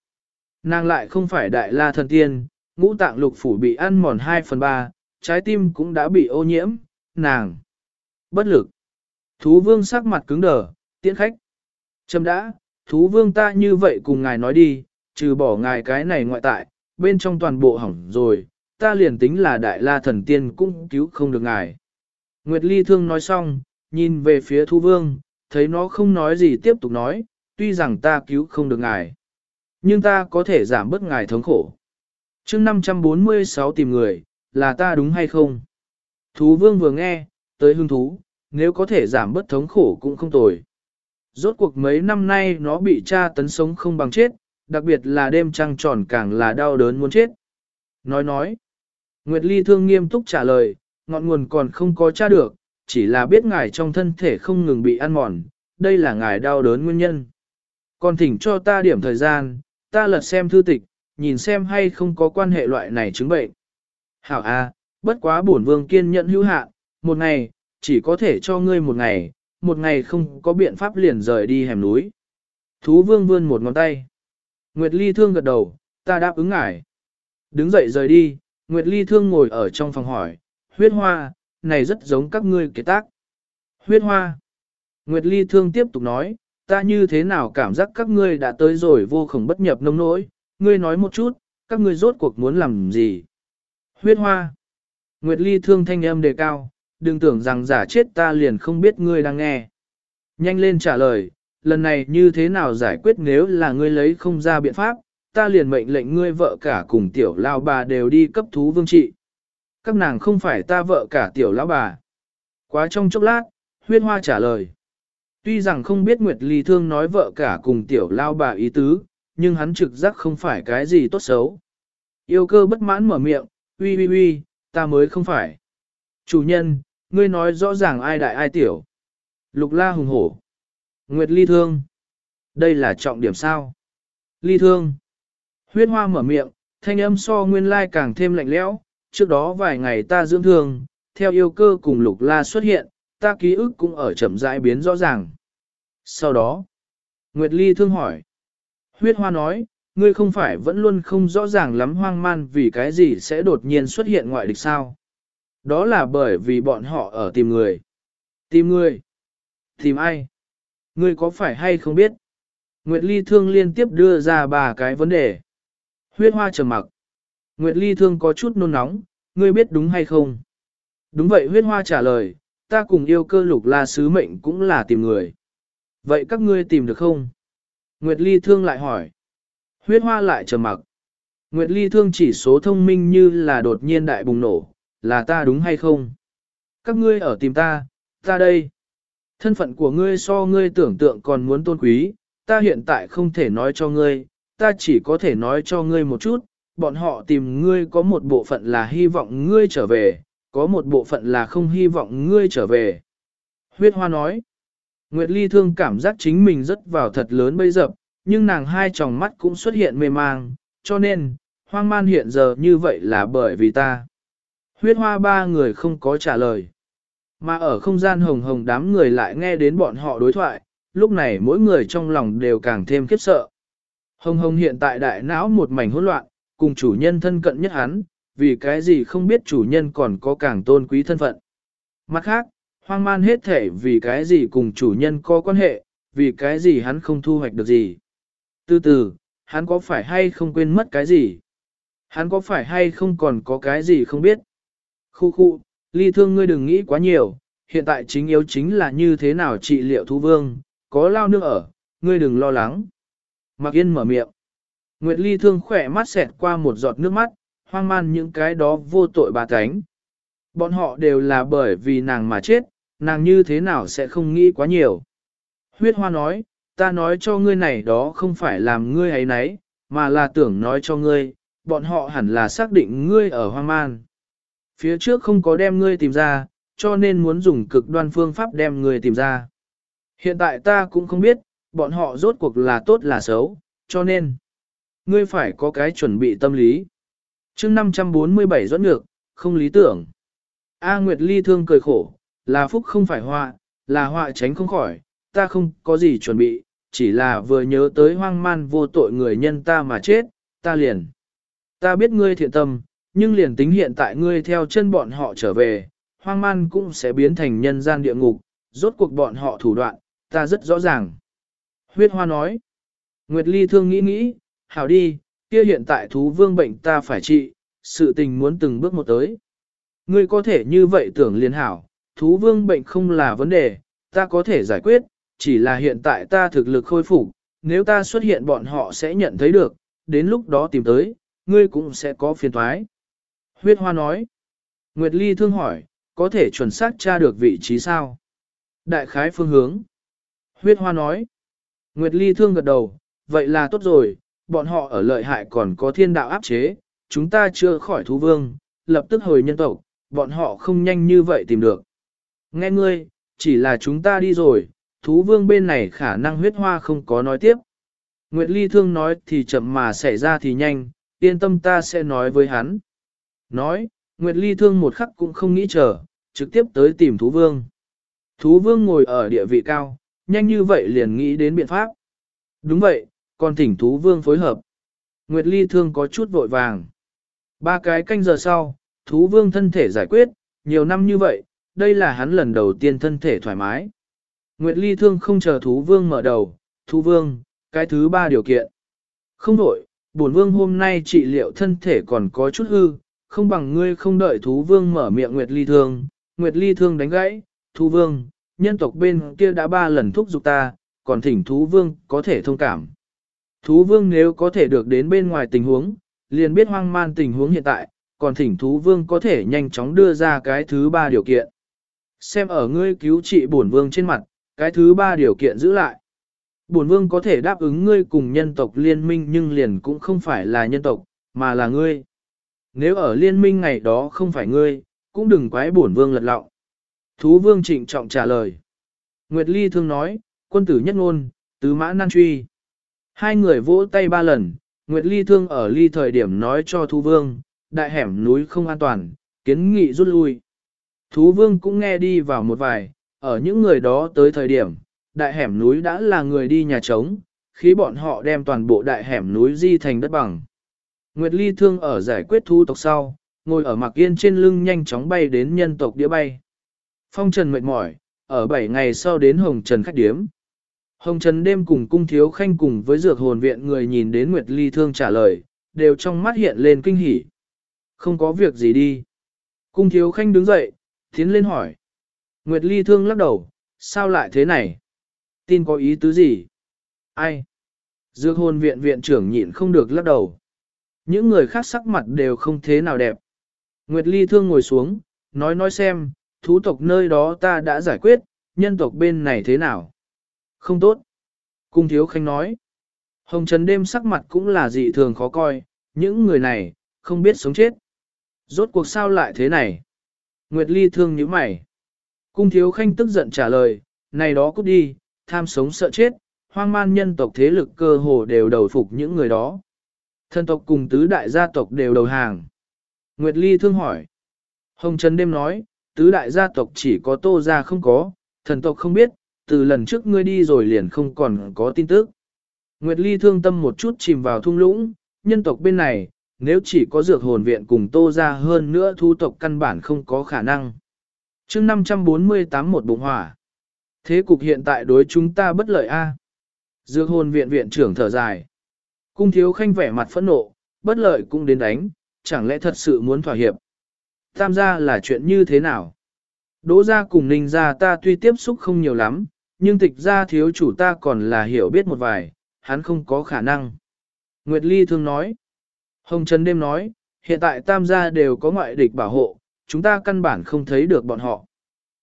Nàng lại không phải đại la thần tiên, ngũ tạng lục phủ bị ăn mòn 2 phần 3, trái tim cũng đã bị ô nhiễm, nàng. Bất lực. Thú vương sắc mặt cứng đờ, tiễn khách châm đã, thú vương ta như vậy cùng ngài nói đi, trừ bỏ ngài cái này ngoại tại, bên trong toàn bộ hỏng rồi, ta liền tính là đại la thần tiên cũng cứu không được ngài. Nguyệt Ly thương nói xong, nhìn về phía thú vương, thấy nó không nói gì tiếp tục nói, tuy rằng ta cứu không được ngài, nhưng ta có thể giảm bớt ngài thống khổ. chương 546 tìm người, là ta đúng hay không? Thú vương vừa nghe, tới hương thú, nếu có thể giảm bớt thống khổ cũng không tồi. Rốt cuộc mấy năm nay nó bị tra tấn sống không bằng chết, đặc biệt là đêm trăng tròn càng là đau đớn muốn chết. Nói nói, Nguyệt Ly thương nghiêm túc trả lời, ngọn nguồn còn không có tra được, chỉ là biết ngài trong thân thể không ngừng bị ăn mòn, đây là ngài đau đớn nguyên nhân. Còn thỉnh cho ta điểm thời gian, ta lật xem thư tịch, nhìn xem hay không có quan hệ loại này chứng bệnh. Hảo A, bất quá bổn vương kiên nhẫn hữu hạn, một ngày, chỉ có thể cho ngươi một ngày, một ngày không có biện pháp liền rời đi hẻm núi. Thú vương vươn một ngón tay. Nguyệt Ly Thương gật đầu, ta đáp ứng ngài. Đứng dậy rời đi, Nguyệt Ly Thương ngồi ở trong phòng hỏi, huyết hoa, này rất giống các ngươi kế tác. Huyết hoa. Nguyệt Ly Thương tiếp tục nói, ta như thế nào cảm giác các ngươi đã tới rồi vô khổng bất nhập nông nỗi, ngươi nói một chút, các ngươi rốt cuộc muốn làm gì. Huyết hoa. Nguyệt Ly Thương thanh âm đề cao, đừng tưởng rằng giả chết ta liền không biết ngươi đang nghe. Nhanh lên trả lời, lần này như thế nào giải quyết nếu là ngươi lấy không ra biện pháp, ta liền mệnh lệnh ngươi vợ cả cùng tiểu lao bà đều đi cấp thú vương trị. Các nàng không phải ta vợ cả tiểu lão bà. Quá trong chốc lát, Huyên hoa trả lời. Tuy rằng không biết Nguyệt Ly Thương nói vợ cả cùng tiểu lao bà ý tứ, nhưng hắn trực giác không phải cái gì tốt xấu. Yêu cơ bất mãn mở miệng, uy uy uy, ta mới không phải. Chủ nhân, ngươi nói rõ ràng ai đại ai tiểu. Lục la hùng hổ. Nguyệt ly thương. Đây là trọng điểm sao? Ly thương. Huyết hoa mở miệng, thanh âm so nguyên lai càng thêm lạnh lẽo. Trước đó vài ngày ta dưỡng thương, theo yêu cơ cùng lục la xuất hiện, ta ký ức cũng ở chậm rãi biến rõ ràng. Sau đó, Nguyệt ly thương hỏi. Huyết hoa nói, ngươi không phải vẫn luôn không rõ ràng lắm hoang man vì cái gì sẽ đột nhiên xuất hiện ngoại địch sao? Đó là bởi vì bọn họ ở tìm người. Tìm người? Tìm ai? Ngươi có phải hay không biết? Nguyệt Ly Thương liên tiếp đưa ra ba cái vấn đề. Huyết hoa trầm mặc. Nguyệt Ly Thương có chút nôn nóng, ngươi biết đúng hay không? Đúng vậy huyết hoa trả lời, ta cùng yêu cơ lục la sứ mệnh cũng là tìm người. Vậy các ngươi tìm được không? Nguyệt Ly Thương lại hỏi. Huyết hoa lại trầm mặc. Nguyệt Ly thương chỉ số thông minh như là đột nhiên đại bùng nổ, là ta đúng hay không? Các ngươi ở tìm ta, ta đây. Thân phận của ngươi so ngươi tưởng tượng còn muốn tôn quý, ta hiện tại không thể nói cho ngươi, ta chỉ có thể nói cho ngươi một chút, bọn họ tìm ngươi có một bộ phận là hy vọng ngươi trở về, có một bộ phận là không hy vọng ngươi trở về. Huyết Hoa nói, Nguyệt Ly thương cảm giác chính mình rất vào thật lớn bây giờ, nhưng nàng hai tròng mắt cũng xuất hiện mê mang, cho nên, hoang man hiện giờ như vậy là bởi vì ta. Huyết Hoa ba người không có trả lời. Mà ở không gian hồng hồng đám người lại nghe đến bọn họ đối thoại, lúc này mỗi người trong lòng đều càng thêm khiếp sợ. Hồng hồng hiện tại đại não một mảnh hỗn loạn, cùng chủ nhân thân cận nhất hắn, vì cái gì không biết chủ nhân còn có càng tôn quý thân phận. Mặt khác, hoang man hết thể vì cái gì cùng chủ nhân có quan hệ, vì cái gì hắn không thu hoạch được gì. Từ từ, hắn có phải hay không quên mất cái gì? Hắn có phải hay không còn có cái gì không biết? Khu khu, ly thương ngươi đừng nghĩ quá nhiều, hiện tại chính yếu chính là như thế nào trị liệu thú vương, có lao nước ở, ngươi đừng lo lắng. Mạc Yên mở miệng. Nguyệt ly thương khỏe mắt xẹt qua một giọt nước mắt, hoang man những cái đó vô tội bà cánh. Bọn họ đều là bởi vì nàng mà chết, nàng như thế nào sẽ không nghĩ quá nhiều. Huyết hoa nói, ta nói cho ngươi này đó không phải làm ngươi ấy nấy, mà là tưởng nói cho ngươi, bọn họ hẳn là xác định ngươi ở hoang man. Phía trước không có đem ngươi tìm ra, cho nên muốn dùng cực đoan phương pháp đem ngươi tìm ra. Hiện tại ta cũng không biết, bọn họ rốt cuộc là tốt là xấu, cho nên, ngươi phải có cái chuẩn bị tâm lý. chương 547 dẫn ngược, không lý tưởng. A Nguyệt Ly thương cười khổ, là phúc không phải họa, là họa tránh không khỏi, ta không có gì chuẩn bị, chỉ là vừa nhớ tới hoang man vô tội người nhân ta mà chết, ta liền. Ta biết ngươi thiện tâm, nhưng liền tính hiện tại ngươi theo chân bọn họ trở về, hoang man cũng sẽ biến thành nhân gian địa ngục, rốt cuộc bọn họ thủ đoạn, ta rất rõ ràng. Huyết Hoa nói, Nguyệt Ly thương nghĩ nghĩ, hảo đi, kia hiện tại thú vương bệnh ta phải trị, sự tình muốn từng bước một tới. Ngươi có thể như vậy tưởng liền hảo, thú vương bệnh không là vấn đề, ta có thể giải quyết, chỉ là hiện tại ta thực lực khôi phục, nếu ta xuất hiện bọn họ sẽ nhận thấy được, đến lúc đó tìm tới, ngươi cũng sẽ có phiền thoái. Huyết Hoa nói, Nguyệt Ly thương hỏi, có thể chuẩn xác tra được vị trí sao? Đại khái phương hướng. Huyết Hoa nói, Nguyệt Ly thương gật đầu, vậy là tốt rồi, bọn họ ở lợi hại còn có thiên đạo áp chế, chúng ta chưa khỏi thú vương, lập tức hồi nhân tộc, bọn họ không nhanh như vậy tìm được. Nghe ngươi, chỉ là chúng ta đi rồi, thú vương bên này khả năng huyết hoa không có nói tiếp. Nguyệt Ly thương nói thì chậm mà xảy ra thì nhanh, yên tâm ta sẽ nói với hắn. Nói, Nguyệt Ly thương một khắc cũng không nghĩ chờ, trực tiếp tới tìm thú vương. Thú vương ngồi ở địa vị cao, nhanh như vậy liền nghĩ đến biện pháp. Đúng vậy, còn thỉnh thú vương phối hợp. Nguyệt Ly thương có chút vội vàng. Ba cái canh giờ sau, thú vương thân thể giải quyết, nhiều năm như vậy, đây là hắn lần đầu tiên thân thể thoải mái. Nguyệt Ly thương không chờ thú vương mở đầu, thú vương, cái thứ ba điều kiện. Không đổi, bổn vương hôm nay trị liệu thân thể còn có chút hư, không bằng ngươi không đợi thú vương mở miệng Nguyệt Ly thương, Nguyệt Ly thương đánh gãy, thú vương, nhân tộc bên kia đã ba lần thúc giục ta, còn thỉnh thú vương có thể thông cảm. Thú vương nếu có thể được đến bên ngoài tình huống, liền biết hoang man tình huống hiện tại, còn thỉnh thú vương có thể nhanh chóng đưa ra cái thứ ba điều kiện. Xem ở ngươi cứu trị bổn vương trên mặt, cái thứ ba điều kiện giữ lại. Bổn vương có thể đáp ứng ngươi cùng nhân tộc liên minh nhưng liền cũng không phải là nhân tộc, mà là ngươi. Nếu ở liên minh ngày đó không phải ngươi, cũng đừng quái bổn vương lật lọng. Thú vương trịnh trọng trả lời. Nguyệt Ly thương nói, quân tử nhất ngôn, tứ mã nan truy. Hai người vỗ tay ba lần, Nguyệt Ly thương ở ly thời điểm nói cho thú vương, đại hẻm núi không an toàn, kiến nghị rút lui. Thú vương cũng nghe đi vào một vài, ở những người đó tới thời điểm, đại hẻm núi đã là người đi nhà trống, khi bọn họ đem toàn bộ đại hẻm núi di thành đất bằng. Nguyệt Ly thương ở giải quyết thu tộc sau, ngồi ở mặc yên trên lưng nhanh chóng bay đến nhân tộc đĩa bay. Phong Trần mệt mỏi, ở 7 ngày sau đến Hồng Trần khách điếm. Hồng Trần đêm cùng cung thiếu khanh cùng với dược hồn viện người nhìn đến Nguyệt Ly thương trả lời, đều trong mắt hiện lên kinh hỉ. Không có việc gì đi. Cung thiếu khanh đứng dậy, tiến lên hỏi. Nguyệt Ly thương lắc đầu, sao lại thế này? Tin có ý tứ gì? Ai? Dược hồn viện viện trưởng nhịn không được lắc đầu. Những người khác sắc mặt đều không thế nào đẹp. Nguyệt Ly thương ngồi xuống, nói nói xem, thú tộc nơi đó ta đã giải quyết, nhân tộc bên này thế nào? Không tốt. Cung thiếu khanh nói. Hồng Trần đêm sắc mặt cũng là dị thường khó coi, những người này, không biết sống chết. Rốt cuộc sao lại thế này? Nguyệt Ly thương nhíu mày. Cung thiếu khanh tức giận trả lời, này đó cút đi, tham sống sợ chết, hoang man nhân tộc thế lực cơ hồ đều đầu phục những người đó thần tộc cùng tứ đại gia tộc đều đầu hàng. Nguyệt Ly thương hỏi. Hồng Trần đêm nói, tứ đại gia tộc chỉ có tô gia không có, thần tộc không biết, từ lần trước ngươi đi rồi liền không còn có tin tức. Nguyệt Ly thương tâm một chút chìm vào thung lũng, nhân tộc bên này, nếu chỉ có dược hồn viện cùng tô ra hơn nữa thu tộc căn bản không có khả năng. chương 548 một bụng hỏa. Thế cục hiện tại đối chúng ta bất lợi a Dược hồn viện viện trưởng thở dài. Cung thiếu khanh vẻ mặt phẫn nộ, bất lợi cũng đến đánh, chẳng lẽ thật sự muốn thỏa hiệp. Tam gia là chuyện như thế nào? Đỗ gia cùng ninh gia ta tuy tiếp xúc không nhiều lắm, nhưng tịch gia thiếu chủ ta còn là hiểu biết một vài, hắn không có khả năng. Nguyệt Ly thương nói. Hồng Trần đêm nói, hiện tại tam gia đều có ngoại địch bảo hộ, chúng ta căn bản không thấy được bọn họ.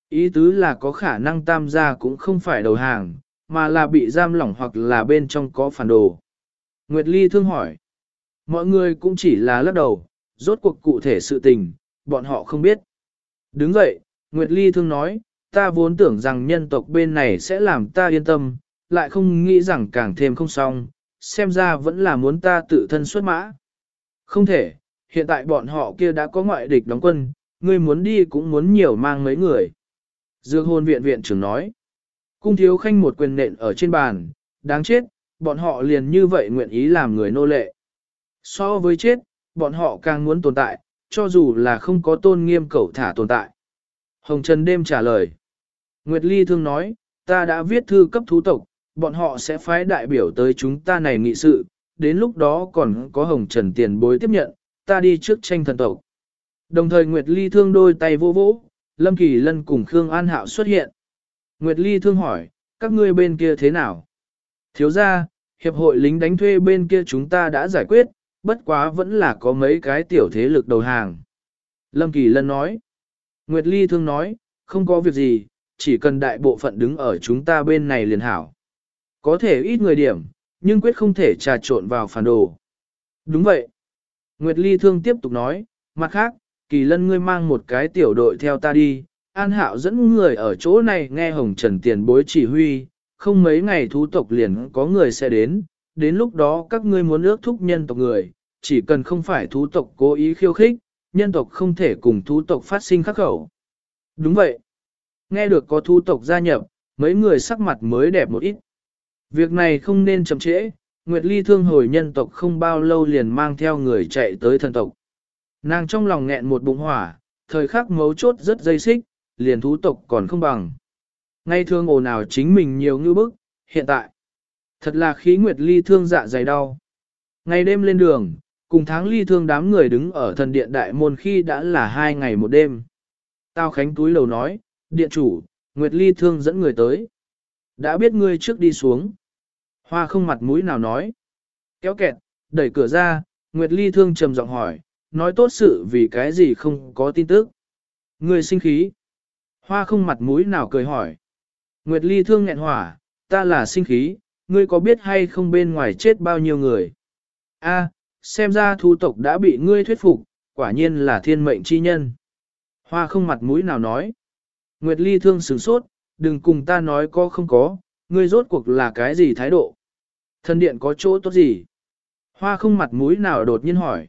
Ý tứ là có khả năng tam gia cũng không phải đầu hàng, mà là bị giam lỏng hoặc là bên trong có phản đồ. Nguyệt Ly thương hỏi. Mọi người cũng chỉ là lắc đầu, rốt cuộc cụ thể sự tình, bọn họ không biết. Đứng vậy, Nguyệt Ly thương nói, ta vốn tưởng rằng nhân tộc bên này sẽ làm ta yên tâm, lại không nghĩ rằng càng thêm không xong, xem ra vẫn là muốn ta tự thân xuất mã. Không thể, hiện tại bọn họ kia đã có ngoại địch đóng quân, ngươi muốn đi cũng muốn nhiều mang mấy người. Dược hôn viện viện trưởng nói, cung thiếu khanh một quyền nện ở trên bàn, đáng chết, bọn họ liền như vậy nguyện ý làm người nô lệ. So với chết, bọn họ càng muốn tồn tại, cho dù là không có tôn nghiêm cẩu thả tồn tại. Hồng Trần đêm trả lời. Nguyệt Ly thương nói, ta đã viết thư cấp thú tộc, bọn họ sẽ phái đại biểu tới chúng ta này nghị sự, đến lúc đó còn có Hồng Trần tiền bối tiếp nhận, ta đi trước tranh thần tộc. Đồng thời Nguyệt Ly thương đôi tay vô vỗ, Lâm Kỳ Lân cùng Khương An Hạo xuất hiện. Nguyệt Ly thương hỏi, các ngươi bên kia thế nào? Thiếu ra, hiệp hội lính đánh thuê bên kia chúng ta đã giải quyết, bất quá vẫn là có mấy cái tiểu thế lực đầu hàng. Lâm Kỳ Lân nói, Nguyệt Ly thương nói, không có việc gì, chỉ cần đại bộ phận đứng ở chúng ta bên này liền hảo. Có thể ít người điểm, nhưng quyết không thể trà trộn vào phản đồ. Đúng vậy. Nguyệt Ly thương tiếp tục nói, mặt khác, kỳ lân ngươi mang một cái tiểu đội theo ta đi, An Hạo dẫn người ở chỗ này nghe Hồng Trần tiền bối chỉ huy, không mấy ngày thú tộc liền có người sẽ đến, đến lúc đó các ngươi muốn ước thúc nhân tộc người, chỉ cần không phải thú tộc cố ý khiêu khích, nhân tộc không thể cùng thú tộc phát sinh khắc khẩu. Đúng vậy. Nghe được có thú tộc gia nhập, mấy người sắc mặt mới đẹp một ít. Việc này không nên chậm trễ, Nguyệt Ly thương hồi nhân tộc không bao lâu liền mang theo người chạy tới thần tộc. Nàng trong lòng nghẹn một bụng hỏa, thời khắc mấu chốt rất dây xích, liền thú tộc còn không bằng. Ngay thương ồn nào chính mình nhiều ngư bức, hiện tại. Thật là khí Nguyệt Ly thương dạ dày đau. Ngày đêm lên đường, cùng tháng ly thương đám người đứng ở thần điện đại môn khi đã là hai ngày một đêm. Tao khánh túi lầu nói, điện chủ, Nguyệt Ly thương dẫn người tới. Đã biết ngươi trước đi xuống. Hoa không mặt mũi nào nói. Kéo kẹt, đẩy cửa ra, Nguyệt Ly thương trầm giọng hỏi, nói tốt sự vì cái gì không có tin tức. Ngươi sinh khí. Hoa không mặt mũi nào cười hỏi. Nguyệt Ly thương nghẹn hỏa, ta là sinh khí, ngươi có biết hay không bên ngoài chết bao nhiêu người? A, xem ra thu tộc đã bị ngươi thuyết phục, quả nhiên là thiên mệnh chi nhân. Hoa không mặt mũi nào nói. Nguyệt Ly thương sửng sốt, đừng cùng ta nói có không có, ngươi rốt cuộc là cái gì thái độ. Thân điện có chỗ tốt gì? Hoa không mặt mũi nào đột nhiên hỏi.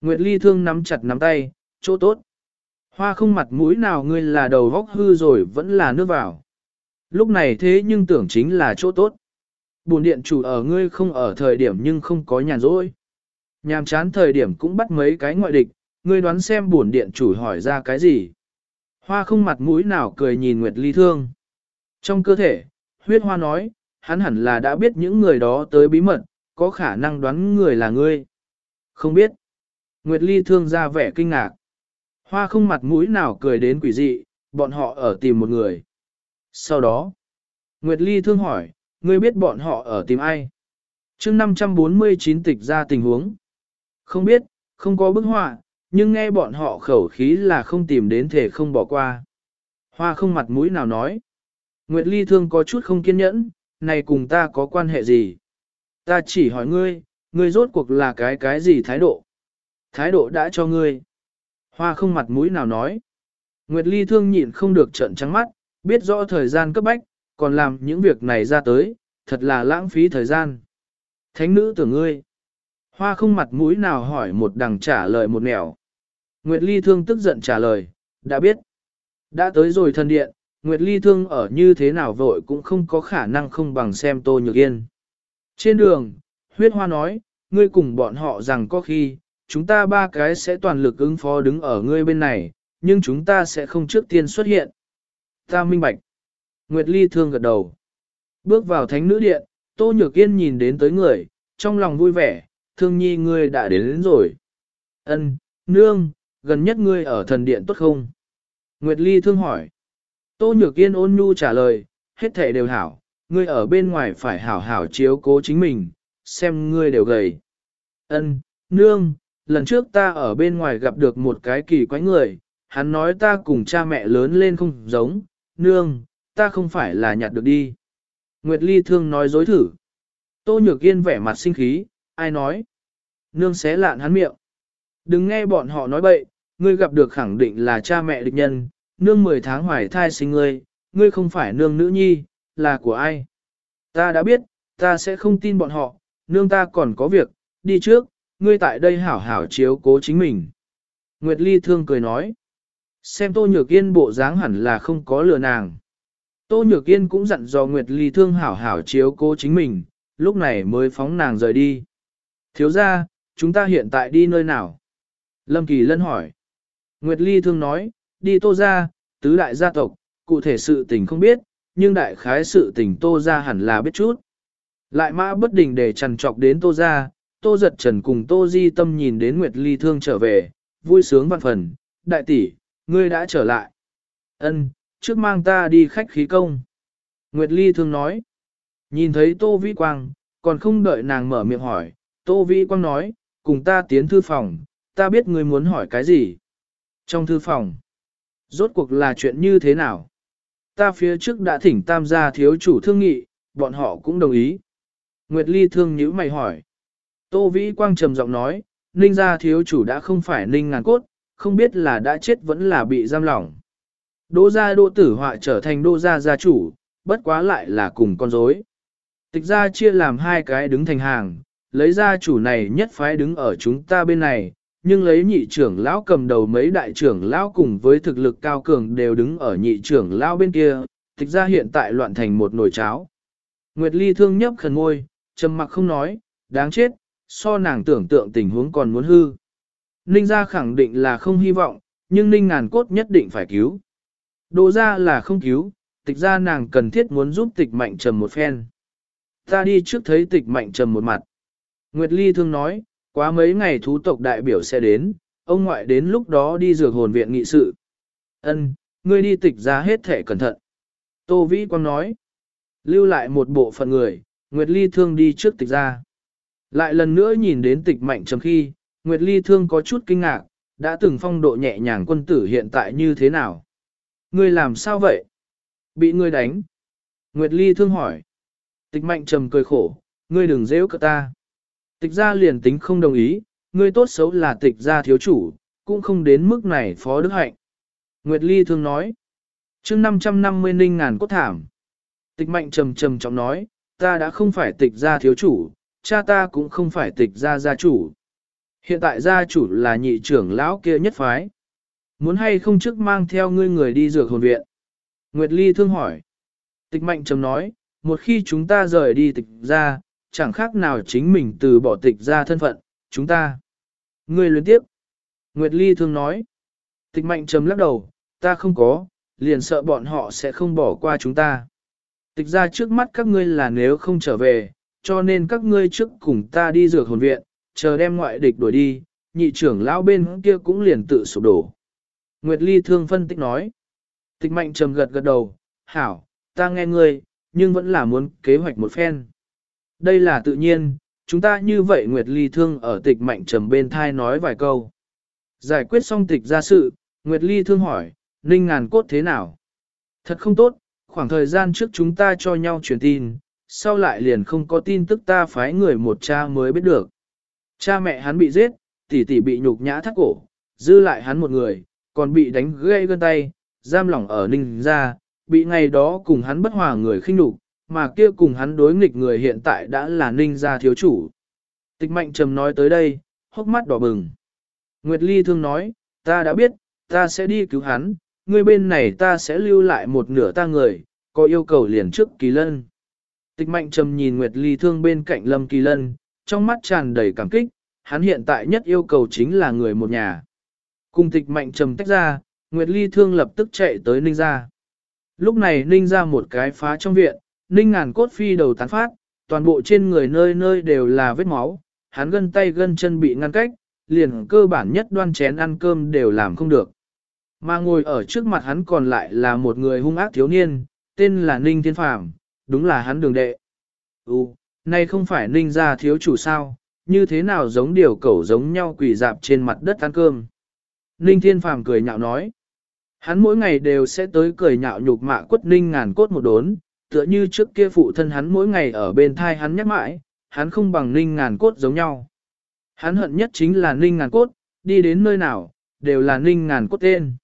Nguyệt Ly thương nắm chặt nắm tay, chỗ tốt. Hoa không mặt mũi nào ngươi là đầu vóc hư rồi vẫn là nước vào. Lúc này thế nhưng tưởng chính là chỗ tốt. Bồn điện chủ ở ngươi không ở thời điểm nhưng không có nhàn rỗi. Nhàm chán thời điểm cũng bắt mấy cái ngoại địch, ngươi đoán xem bổn điện chủ hỏi ra cái gì. Hoa không mặt mũi nào cười nhìn Nguyệt Ly thương. Trong cơ thể, huyết hoa nói, hắn hẳn là đã biết những người đó tới bí mật, có khả năng đoán người là ngươi. Không biết. Nguyệt Ly thương ra vẻ kinh ngạc. Hoa không mặt mũi nào cười đến quỷ dị, bọn họ ở tìm một người. Sau đó, Nguyệt Ly thương hỏi, ngươi biết bọn họ ở tìm ai? chương 549 tịch ra tình huống. Không biết, không có bức họa, nhưng nghe bọn họ khẩu khí là không tìm đến thể không bỏ qua. Hoa không mặt mũi nào nói. Nguyệt Ly thương có chút không kiên nhẫn, này cùng ta có quan hệ gì? Ta chỉ hỏi ngươi, ngươi rốt cuộc là cái cái gì thái độ? Thái độ đã cho ngươi. Hoa không mặt mũi nào nói. Nguyệt Ly thương nhịn không được trợn trắng mắt, biết rõ thời gian cấp bách, còn làm những việc này ra tới, thật là lãng phí thời gian. Thánh nữ tưởng ngươi. Hoa không mặt mũi nào hỏi một đằng trả lời một nẻo. Nguyệt Ly thương tức giận trả lời, đã biết. Đã tới rồi thần điện, Nguyệt Ly thương ở như thế nào vội cũng không có khả năng không bằng xem Tô Nhược Yên. Trên đường, huyết hoa nói, ngươi cùng bọn họ rằng có khi, chúng ta ba cái sẽ toàn lực ứng phó đứng ở ngươi bên này, nhưng chúng ta sẽ không trước tiên xuất hiện. Ta minh bạch. Nguyệt Ly thương gật đầu. Bước vào thánh nữ điện, Tô Nhược Yên nhìn đến tới người, trong lòng vui vẻ, thương nhi ngươi đã đến, đến rồi. Ân, nương, gần nhất ngươi ở thần điện tốt không? Nguyệt Ly thương hỏi. Tô Nhược Yên ôn nhu trả lời, hết thể đều hảo, ngươi ở bên ngoài phải hảo hảo chiếu cố chính mình, xem ngươi đều gầy. Ân, nương, lần trước ta ở bên ngoài gặp được một cái kỳ quái người, hắn nói ta cùng cha mẹ lớn lên không giống, nương, ta không phải là nhặt được đi. Nguyệt Ly thương nói dối thử. Tô Nhược Yên vẻ mặt sinh khí, ai nói? Nương xé lạn hắn miệng. Đừng nghe bọn họ nói bậy, ngươi gặp được khẳng định là cha mẹ địch nhân, nương 10 tháng hoài thai sinh ngươi, ngươi không phải nương nữ nhi, là của ai? Ta đã biết, ta sẽ không tin bọn họ, nương ta còn có việc, đi trước, ngươi tại đây hảo hảo chiếu cố chính mình. Nguyệt Ly thương cười nói, xem Tô Nhược Yên bộ dáng hẳn là không có lừa nàng. Tô Nhược Yên cũng dặn dò Nguyệt Ly thương hảo hảo chiếu cố chính mình, lúc này mới phóng nàng rời đi. Thiếu ra, chúng ta hiện tại đi nơi nào? Lâm Kỳ Lân hỏi. Nguyệt Ly thương nói, đi tô ra, tứ đại gia tộc, cụ thể sự tình không biết, nhưng đại khái sự tình tô ra hẳn là biết chút. Lại mã bất đình để trằn trọc đến tô ra, tô giật trần cùng tô di tâm nhìn đến Nguyệt Ly thương trở về, vui sướng vạn phần, đại tỷ, ngươi đã trở lại. Ân, trước mang ta đi khách khí công. Nguyệt Ly thương nói, nhìn thấy tô vĩ quang, còn không đợi nàng mở miệng hỏi, tô vĩ quang nói, cùng ta tiến thư phòng, ta biết ngươi muốn hỏi cái gì. Trong thư phòng, rốt cuộc là chuyện như thế nào? Ta phía trước đã thỉnh tam gia thiếu chủ thương nghị, bọn họ cũng đồng ý. Nguyệt Ly thương nhữ mày hỏi. Tô Vĩ Quang trầm giọng nói, Ninh gia thiếu chủ đã không phải Ninh ngàn cốt, không biết là đã chết vẫn là bị giam lỏng. Đỗ gia đỗ tử họa trở thành đỗ gia gia chủ, bất quá lại là cùng con rối. Tịch gia chia làm hai cái đứng thành hàng, lấy gia chủ này nhất phái đứng ở chúng ta bên này, nhưng lấy nhị trưởng lão cầm đầu mấy đại trưởng lão cùng với thực lực cao cường đều đứng ở nhị trưởng lão bên kia, tịch gia hiện tại loạn thành một nồi cháo. Nguyệt Ly thương nhấp khẩn ngôi, trầm mặc không nói, đáng chết, so nàng tưởng tượng tình huống còn muốn hư. Ninh gia khẳng định là không hy vọng, nhưng Ninh ngàn cốt nhất định phải cứu. Đỗ ra là không cứu, tịch ra nàng cần thiết muốn giúp tịch mạnh trầm một phen. Ta đi trước thấy tịch mạnh trầm một mặt. Nguyệt Ly thương nói, Quá mấy ngày thú tộc đại biểu sẽ đến, ông ngoại đến lúc đó đi dược hồn viện nghị sự. Ân, ngươi đi tịch ra hết thể cẩn thận. Tô Vĩ Quang nói, lưu lại một bộ phận người, Nguyệt Ly Thương đi trước tịch ra. Lại lần nữa nhìn đến tịch mạnh trầm khi, Nguyệt Ly Thương có chút kinh ngạc, đã từng phong độ nhẹ nhàng quân tử hiện tại như thế nào? Ngươi làm sao vậy? Bị ngươi đánh. Nguyệt Ly Thương hỏi. Tịch mạnh trầm cười khổ, ngươi đừng dễ cỡ ta. Tịch gia liền tính không đồng ý, ngươi tốt xấu là tịch gia thiếu chủ, cũng không đến mức này phó đức hạnh. Nguyệt Ly thương nói, chương 550 ninh ngàn cốt thảm. Tịch mạnh trầm trầm trọng nói, ta đã không phải tịch gia thiếu chủ, cha ta cũng không phải tịch gia gia chủ. Hiện tại gia chủ là nhị trưởng lão kia nhất phái. Muốn hay không trước mang theo ngươi người đi dược hồn viện? Nguyệt Ly thương hỏi. Tịch mạnh trầm nói, một khi chúng ta rời đi tịch gia, chẳng khác nào chính mình từ bỏ tịch ra thân phận, chúng ta. Ngươi luyến tiếp. Nguyệt Ly thương nói. Tịch mạnh trầm lắc đầu, ta không có, liền sợ bọn họ sẽ không bỏ qua chúng ta. Tịch ra trước mắt các ngươi là nếu không trở về, cho nên các ngươi trước cùng ta đi dược hồn viện, chờ đem ngoại địch đuổi đi, nhị trưởng lão bên kia cũng liền tự sụp đổ. Nguyệt Ly thương phân tích nói. Tịch mạnh trầm gật gật đầu, hảo, ta nghe ngươi, nhưng vẫn là muốn kế hoạch một phen. Đây là tự nhiên, chúng ta như vậy Nguyệt Ly Thương ở tịch mạnh trầm bên thai nói vài câu. Giải quyết xong tịch ra sự, Nguyệt Ly Thương hỏi, Ninh ngàn cốt thế nào? Thật không tốt, khoảng thời gian trước chúng ta cho nhau truyền tin, sau lại liền không có tin tức ta phái người một cha mới biết được. Cha mẹ hắn bị giết, tỷ tỷ bị nhục nhã thắt cổ, dư lại hắn một người, còn bị đánh gây gân tay, giam lỏng ở ninh ra, bị ngày đó cùng hắn bất hòa người khinh nhục, mà kia cùng hắn đối nghịch người hiện tại đã là ninh gia thiếu chủ. Tịch mạnh trầm nói tới đây, hốc mắt đỏ bừng. Nguyệt Ly thương nói, ta đã biết, ta sẽ đi cứu hắn, người bên này ta sẽ lưu lại một nửa ta người, có yêu cầu liền trước kỳ lân. Tịch mạnh trầm nhìn Nguyệt Ly thương bên cạnh Lâm Kỳ Lân, trong mắt tràn đầy cảm kích, hắn hiện tại nhất yêu cầu chính là người một nhà. Cùng tịch mạnh trầm tách ra, Nguyệt Ly thương lập tức chạy tới Ninh gia. Lúc này Ninh ra một cái phá trong viện, Ninh ngàn cốt phi đầu tán phát, toàn bộ trên người nơi nơi đều là vết máu, hắn gân tay gân chân bị ngăn cách, liền cơ bản nhất đoan chén ăn cơm đều làm không được. Mà ngồi ở trước mặt hắn còn lại là một người hung ác thiếu niên, tên là Ninh Thiên Phàm, đúng là hắn đường đệ. Ú, này không phải Ninh gia thiếu chủ sao, như thế nào giống điều cẩu giống nhau quỳ dạp trên mặt đất ăn cơm. Ninh Thiên Phàm cười nhạo nói. Hắn mỗi ngày đều sẽ tới cười nhạo nhục mạ quất Ninh ngàn cốt một đốn, tựa như trước kia phụ thân hắn mỗi ngày ở bên thai hắn nhắc mãi, hắn không bằng Ninh ngàn cốt giống nhau. Hắn hận nhất chính là Ninh ngàn cốt, đi đến nơi nào, đều là Ninh ngàn cốt tên.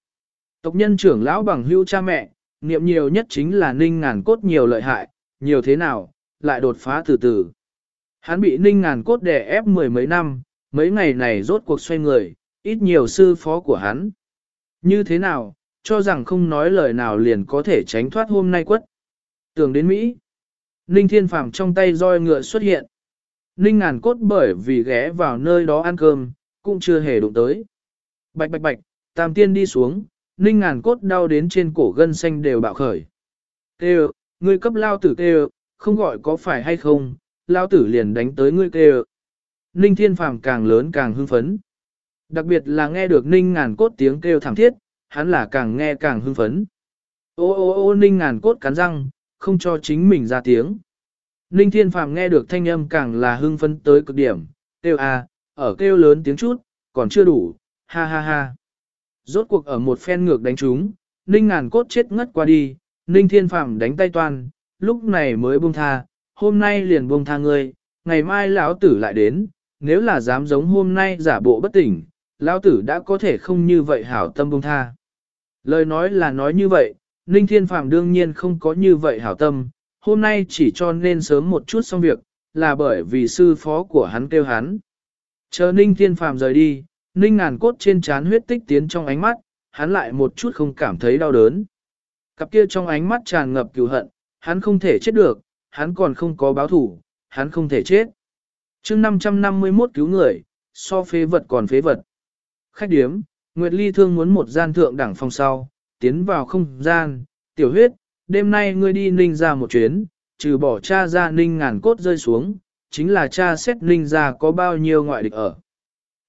Tộc nhân trưởng lão bằng hưu cha mẹ, niệm nhiều nhất chính là Ninh ngàn cốt nhiều lợi hại, nhiều thế nào, lại đột phá từ từ. Hắn bị Ninh ngàn cốt đè ép mười mấy năm, mấy ngày này rốt cuộc xoay người, ít nhiều sư phó của hắn. Như thế nào, cho rằng không nói lời nào liền có thể tránh thoát hôm nay quất. Tưởng đến Mỹ, Ninh Thiên Phàm trong tay roi ngựa xuất hiện. Ninh ngàn cốt bởi vì ghé vào nơi đó ăn cơm, cũng chưa hề đụng tới. Bạch bạch bạch, tam tiên đi xuống, Ninh ngàn cốt đau đến trên cổ gân xanh đều bạo khởi. Kêu, ngươi cấp lao tử kêu, không gọi có phải hay không, lao tử liền đánh tới ngươi kêu. Ninh Thiên Phàm càng lớn càng hưng phấn. Đặc biệt là nghe được Ninh ngàn cốt tiếng kêu thảm thiết, hắn là càng nghe càng hưng phấn. Ô ô ô Ninh ngàn cốt cắn răng, không cho chính mình ra tiếng. Ninh Thiên Phàm nghe được thanh âm càng là hưng phấn tới cực điểm, kêu à, ở kêu lớn tiếng chút, còn chưa đủ, ha ha ha. Rốt cuộc ở một phen ngược đánh chúng, Ninh ngàn cốt chết ngất qua đi, Ninh Thiên Phàm đánh tay toan, lúc này mới buông tha, hôm nay liền buông tha ngươi, ngày mai lão tử lại đến, nếu là dám giống hôm nay giả bộ bất tỉnh, lão tử đã có thể không như vậy hảo tâm buông tha. Lời nói là nói như vậy, Ninh Thiên Phàm đương nhiên không có như vậy hảo tâm, hôm nay chỉ cho nên sớm một chút xong việc, là bởi vì sư phó của hắn kêu hắn. Chờ Ninh Thiên Phàm rời đi, Ninh ngàn cốt trên trán huyết tích tiến trong ánh mắt, hắn lại một chút không cảm thấy đau đớn. Cặp kia trong ánh mắt tràn ngập cừu hận, hắn không thể chết được, hắn còn không có báo thủ, hắn không thể chết. chương 551 cứu người, so phế vật còn phế vật. Khách điếm, Nguyệt Ly thương muốn một gian thượng đẳng phòng sau, tiến vào không gian, tiểu huyết, đêm nay ngươi đi ninh ra một chuyến, trừ bỏ cha ra ninh ngàn cốt rơi xuống, chính là cha xét ninh ra có bao nhiêu ngoại địch ở.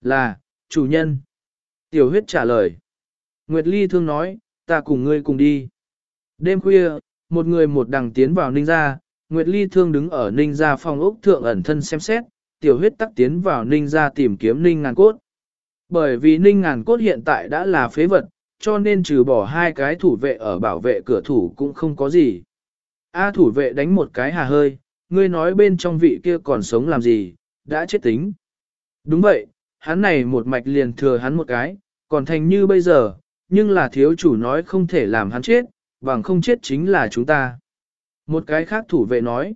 Là, chủ nhân. Tiểu huyết trả lời. Nguyệt Ly thương nói, ta cùng ngươi cùng đi. Đêm khuya, một người một đằng tiến vào ninh gia, Nguyệt Ly thương đứng ở ninh gia phòng ốc thượng ẩn thân xem xét, tiểu huyết tắc tiến vào ninh gia tìm kiếm ninh ngàn cốt. Bởi vì ninh ngàn cốt hiện tại đã là phế vật, cho nên trừ bỏ hai cái thủ vệ ở bảo vệ cửa thủ cũng không có gì. A thủ vệ đánh một cái hà hơi, ngươi nói bên trong vị kia còn sống làm gì, đã chết tính. Đúng vậy, hắn này một mạch liền thừa hắn một cái, còn thành như bây giờ, nhưng là thiếu chủ nói không thể làm hắn chết, bằng không chết chính là chúng ta. Một cái khác thủ vệ nói,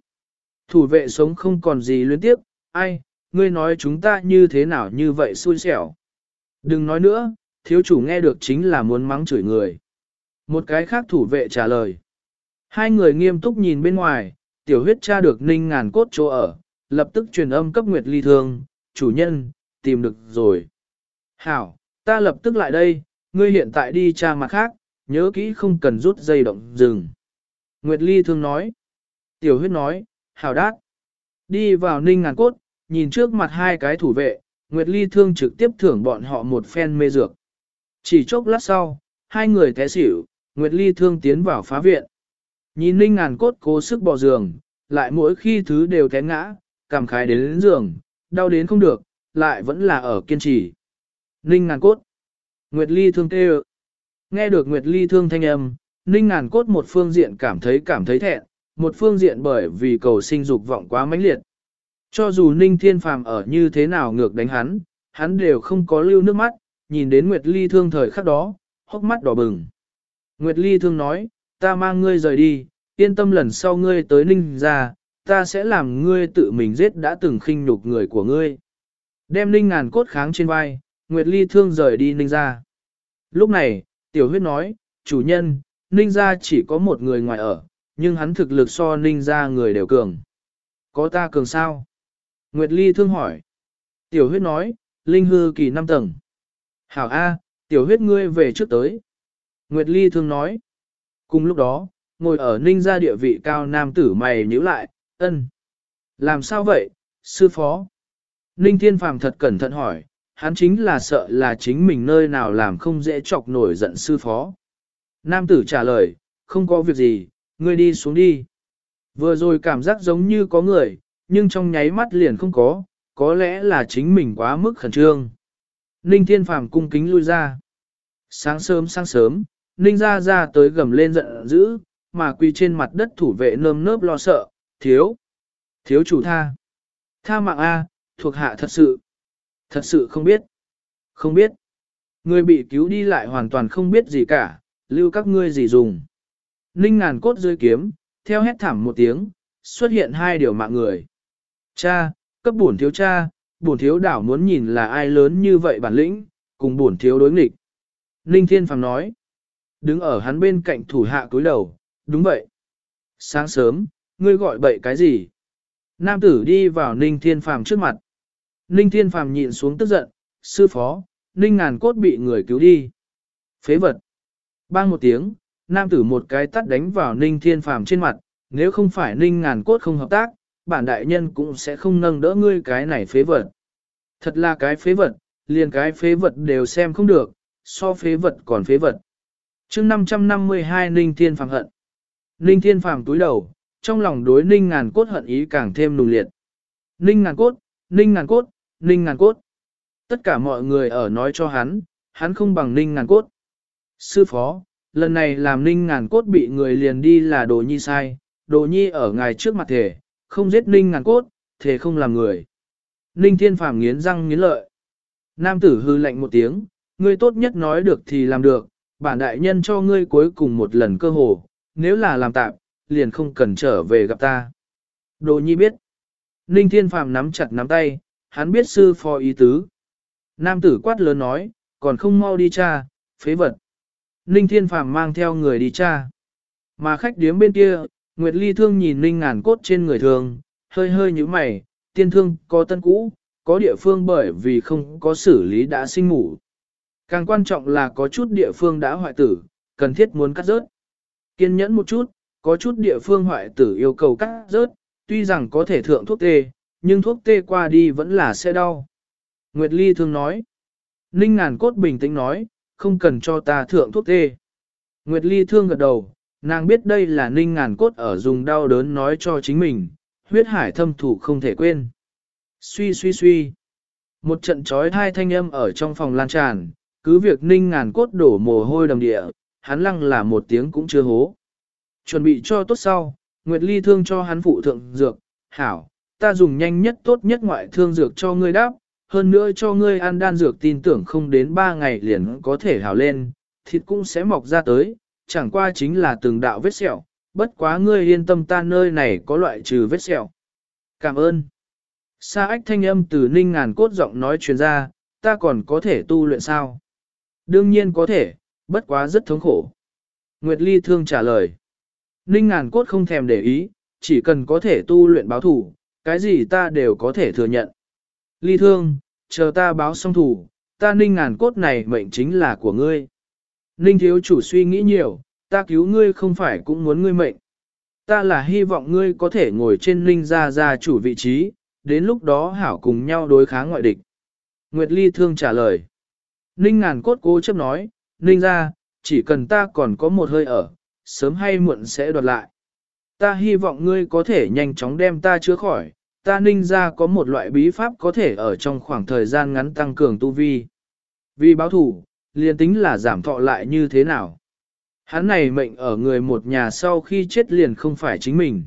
thủ vệ sống không còn gì luyến tiếp, ai, ngươi nói chúng ta như thế nào như vậy xui xẻo. Đừng nói nữa, thiếu chủ nghe được chính là muốn mắng chửi người. Một cái khác thủ vệ trả lời. Hai người nghiêm túc nhìn bên ngoài, tiểu huyết tra được ninh ngàn cốt chỗ ở, lập tức truyền âm cấp Nguyệt Ly Thương, chủ nhân, tìm được rồi. Hảo, ta lập tức lại đây, ngươi hiện tại đi tra mặt khác, nhớ kỹ không cần rút dây động rừng. Nguyệt Ly Thương nói. Tiểu huyết nói, hảo đát. Đi vào ninh ngàn cốt, nhìn trước mặt hai cái thủ vệ, Nguyệt Ly Thương trực tiếp thưởng bọn họ một phen mê dược. Chỉ chốc lát sau, hai người té xỉu, Nguyệt Ly thương tiến vào phá viện. Nhìn Ninh ngàn cốt cố sức bỏ giường, lại mỗi khi thứ đều té ngã, cảm khái đến, đến giường, đau đến không được, lại vẫn là ở kiên trì. Ninh ngàn cốt. Nguyệt Ly thương kêu Nghe được Nguyệt Ly thương thanh âm, Ninh ngàn cốt một phương diện cảm thấy cảm thấy thẹn, một phương diện bởi vì cầu sinh dục vọng quá mãnh liệt. Cho dù Ninh Thiên Phàm ở như thế nào ngược đánh hắn, hắn đều không có lưu nước mắt, nhìn đến Nguyệt Ly thương thời khắc đó, hốc mắt đỏ bừng. Nguyệt Ly thương nói, ta mang ngươi rời đi, yên tâm lần sau ngươi tới Ninh ra, ta sẽ làm ngươi tự mình giết đã từng khinh nhục người của ngươi. Đem Ninh ngàn cốt kháng trên vai, Nguyệt Ly thương rời đi Ninh ra. Lúc này, Tiểu huyết nói, chủ nhân, Ninh Gia chỉ có một người ngoài ở, nhưng hắn thực lực so Ninh Gia người đều cường. Có ta cường sao? Nguyệt Ly thương hỏi. Tiểu huyết nói, Linh hư kỳ 5 tầng. Hảo A, tiểu huyết ngươi về trước tới. Nguyệt Ly thương nói. Cùng lúc đó, ngồi ở ninh gia địa vị cao nam tử mày nhíu lại, ân. Làm sao vậy, sư phó? Ninh Thiên Phàm thật cẩn thận hỏi, hắn chính là sợ là chính mình nơi nào làm không dễ chọc nổi giận sư phó. Nam tử trả lời, không có việc gì, ngươi đi xuống đi. Vừa rồi cảm giác giống như có người, nhưng trong nháy mắt liền không có, có lẽ là chính mình quá mức khẩn trương. Ninh Thiên Phàm cung kính lui ra. Sáng sớm sáng sớm, Ninh ra ra tới gầm lên giận dữ, mà quỳ trên mặt đất thủ vệ nơm nớp lo sợ, thiếu, thiếu chủ tha. Tha mạng A, thuộc hạ thật sự, thật sự không biết, không biết. Người bị cứu đi lại hoàn toàn không biết gì cả, lưu các ngươi gì dùng. Ninh ngàn cốt dưới kiếm, theo hét thảm một tiếng, xuất hiện hai điều mạng người. Cha, cấp bổn thiếu cha, bổn thiếu đảo muốn nhìn là ai lớn như vậy bản lĩnh, cùng bổn thiếu đối nghịch. Ninh Thiên Phàm nói, đứng ở hắn bên cạnh thủ hạ cúi đầu, đúng vậy. Sáng sớm, ngươi gọi bậy cái gì? Nam tử đi vào Ninh Thiên Phàm trước mặt. Ninh Thiên Phàm nhịn xuống tức giận, sư phó, Ninh ngàn cốt bị người cứu đi. Phế vật. Bang một tiếng, nam tử một cái tắt đánh vào Ninh Thiên Phàm trên mặt, nếu không phải Ninh ngàn cốt không hợp tác, bản đại nhân cũng sẽ không nâng đỡ ngươi cái này phế vật. Thật là cái phế vật, liền cái phế vật đều xem không được, so phế vật còn phế vật. chương 552 Ninh Thiên Phàm hận. Ninh Thiên Phàm túi đầu, trong lòng đối Ninh ngàn cốt hận ý càng thêm nùng liệt. Ninh ngàn cốt, Ninh ngàn cốt, Ninh ngàn cốt. Tất cả mọi người ở nói cho hắn, hắn không bằng Ninh ngàn cốt. Sư phó, lần này làm Ninh ngàn cốt bị người liền đi là đồ nhi sai, đồ nhi ở ngài trước mặt thể, không giết Ninh ngàn cốt, thể không làm người. Ninh Thiên Phàm nghiến răng nghiến lợi. Nam tử hư lạnh một tiếng, ngươi tốt nhất nói được thì làm được, bản đại nhân cho ngươi cuối cùng một lần cơ hồ, nếu là làm tạm, liền không cần trở về gặp ta. Đồ nhi biết. Ninh Thiên Phàm nắm chặt nắm tay, hắn biết sư phó ý tứ. Nam tử quát lớn nói, còn không mau đi cha, phế vật. Ninh Thiên Phàm mang theo người đi cha. Mà khách điếm bên kia, Nguyệt Ly thương nhìn Ninh ngàn cốt trên người thường, hơi hơi như mày, tiên thương có tân cũ, có địa phương bởi vì không có xử lý đã sinh ngủ. Càng quan trọng là có chút địa phương đã hoại tử, cần thiết muốn cắt rớt. Kiên nhẫn một chút, có chút địa phương hoại tử yêu cầu cắt rớt, tuy rằng có thể thượng thuốc tê, nhưng thuốc tê qua đi vẫn là sẽ đau. Nguyệt Ly thường nói. Ninh ngàn cốt bình tĩnh nói, không cần cho ta thượng thuốc tê. Nguyệt Ly thương gật đầu, nàng biết đây là ninh ngàn cốt ở dùng đau đớn nói cho chính mình, huyết hải thâm thủ không thể quên. Suy suy suy. Một trận trói hai thanh âm ở trong phòng lan tràn, cứ việc ninh ngàn cốt đổ mồ hôi đầm địa, hắn lăng là một tiếng cũng chưa hố. Chuẩn bị cho tốt sau, Nguyệt Ly thương cho hắn phụ thượng dược, hảo, ta dùng nhanh nhất tốt nhất ngoại thương dược cho ngươi đáp, hơn nữa cho ngươi ăn đan dược tin tưởng không đến 3 ngày liền có thể hào lên, thịt cũng sẽ mọc ra tới, chẳng qua chính là từng đạo vết sẹo, bất quá ngươi yên tâm ta nơi này có loại trừ vết sẹo. Cảm ơn. Sa ách thanh âm từ ninh ngàn cốt giọng nói truyền ra, ta còn có thể tu luyện sao? Đương nhiên có thể, bất quá rất thống khổ. Nguyệt Ly thương trả lời. Ninh ngàn cốt không thèm để ý, chỉ cần có thể tu luyện báo thủ, cái gì ta đều có thể thừa nhận. Ly thương, chờ ta báo xong thủ, ta ninh ngàn cốt này mệnh chính là của ngươi. Ninh thiếu chủ suy nghĩ nhiều, ta cứu ngươi không phải cũng muốn ngươi mệnh. Ta là hy vọng ngươi có thể ngồi trên ninh gia gia chủ vị trí, đến lúc đó hảo cùng nhau đối kháng ngoại địch. Nguyệt Ly thương trả lời. Ninh ngàn cốt cố chấp nói, Ninh gia, chỉ cần ta còn có một hơi ở, sớm hay muộn sẽ đoạt lại. Ta hy vọng ngươi có thể nhanh chóng đem ta chữa khỏi, ta ninh ra có một loại bí pháp có thể ở trong khoảng thời gian ngắn tăng cường tu vi. Vì báo thủ, liền tính là giảm thọ lại như thế nào. Hắn này mệnh ở người một nhà sau khi chết liền không phải chính mình.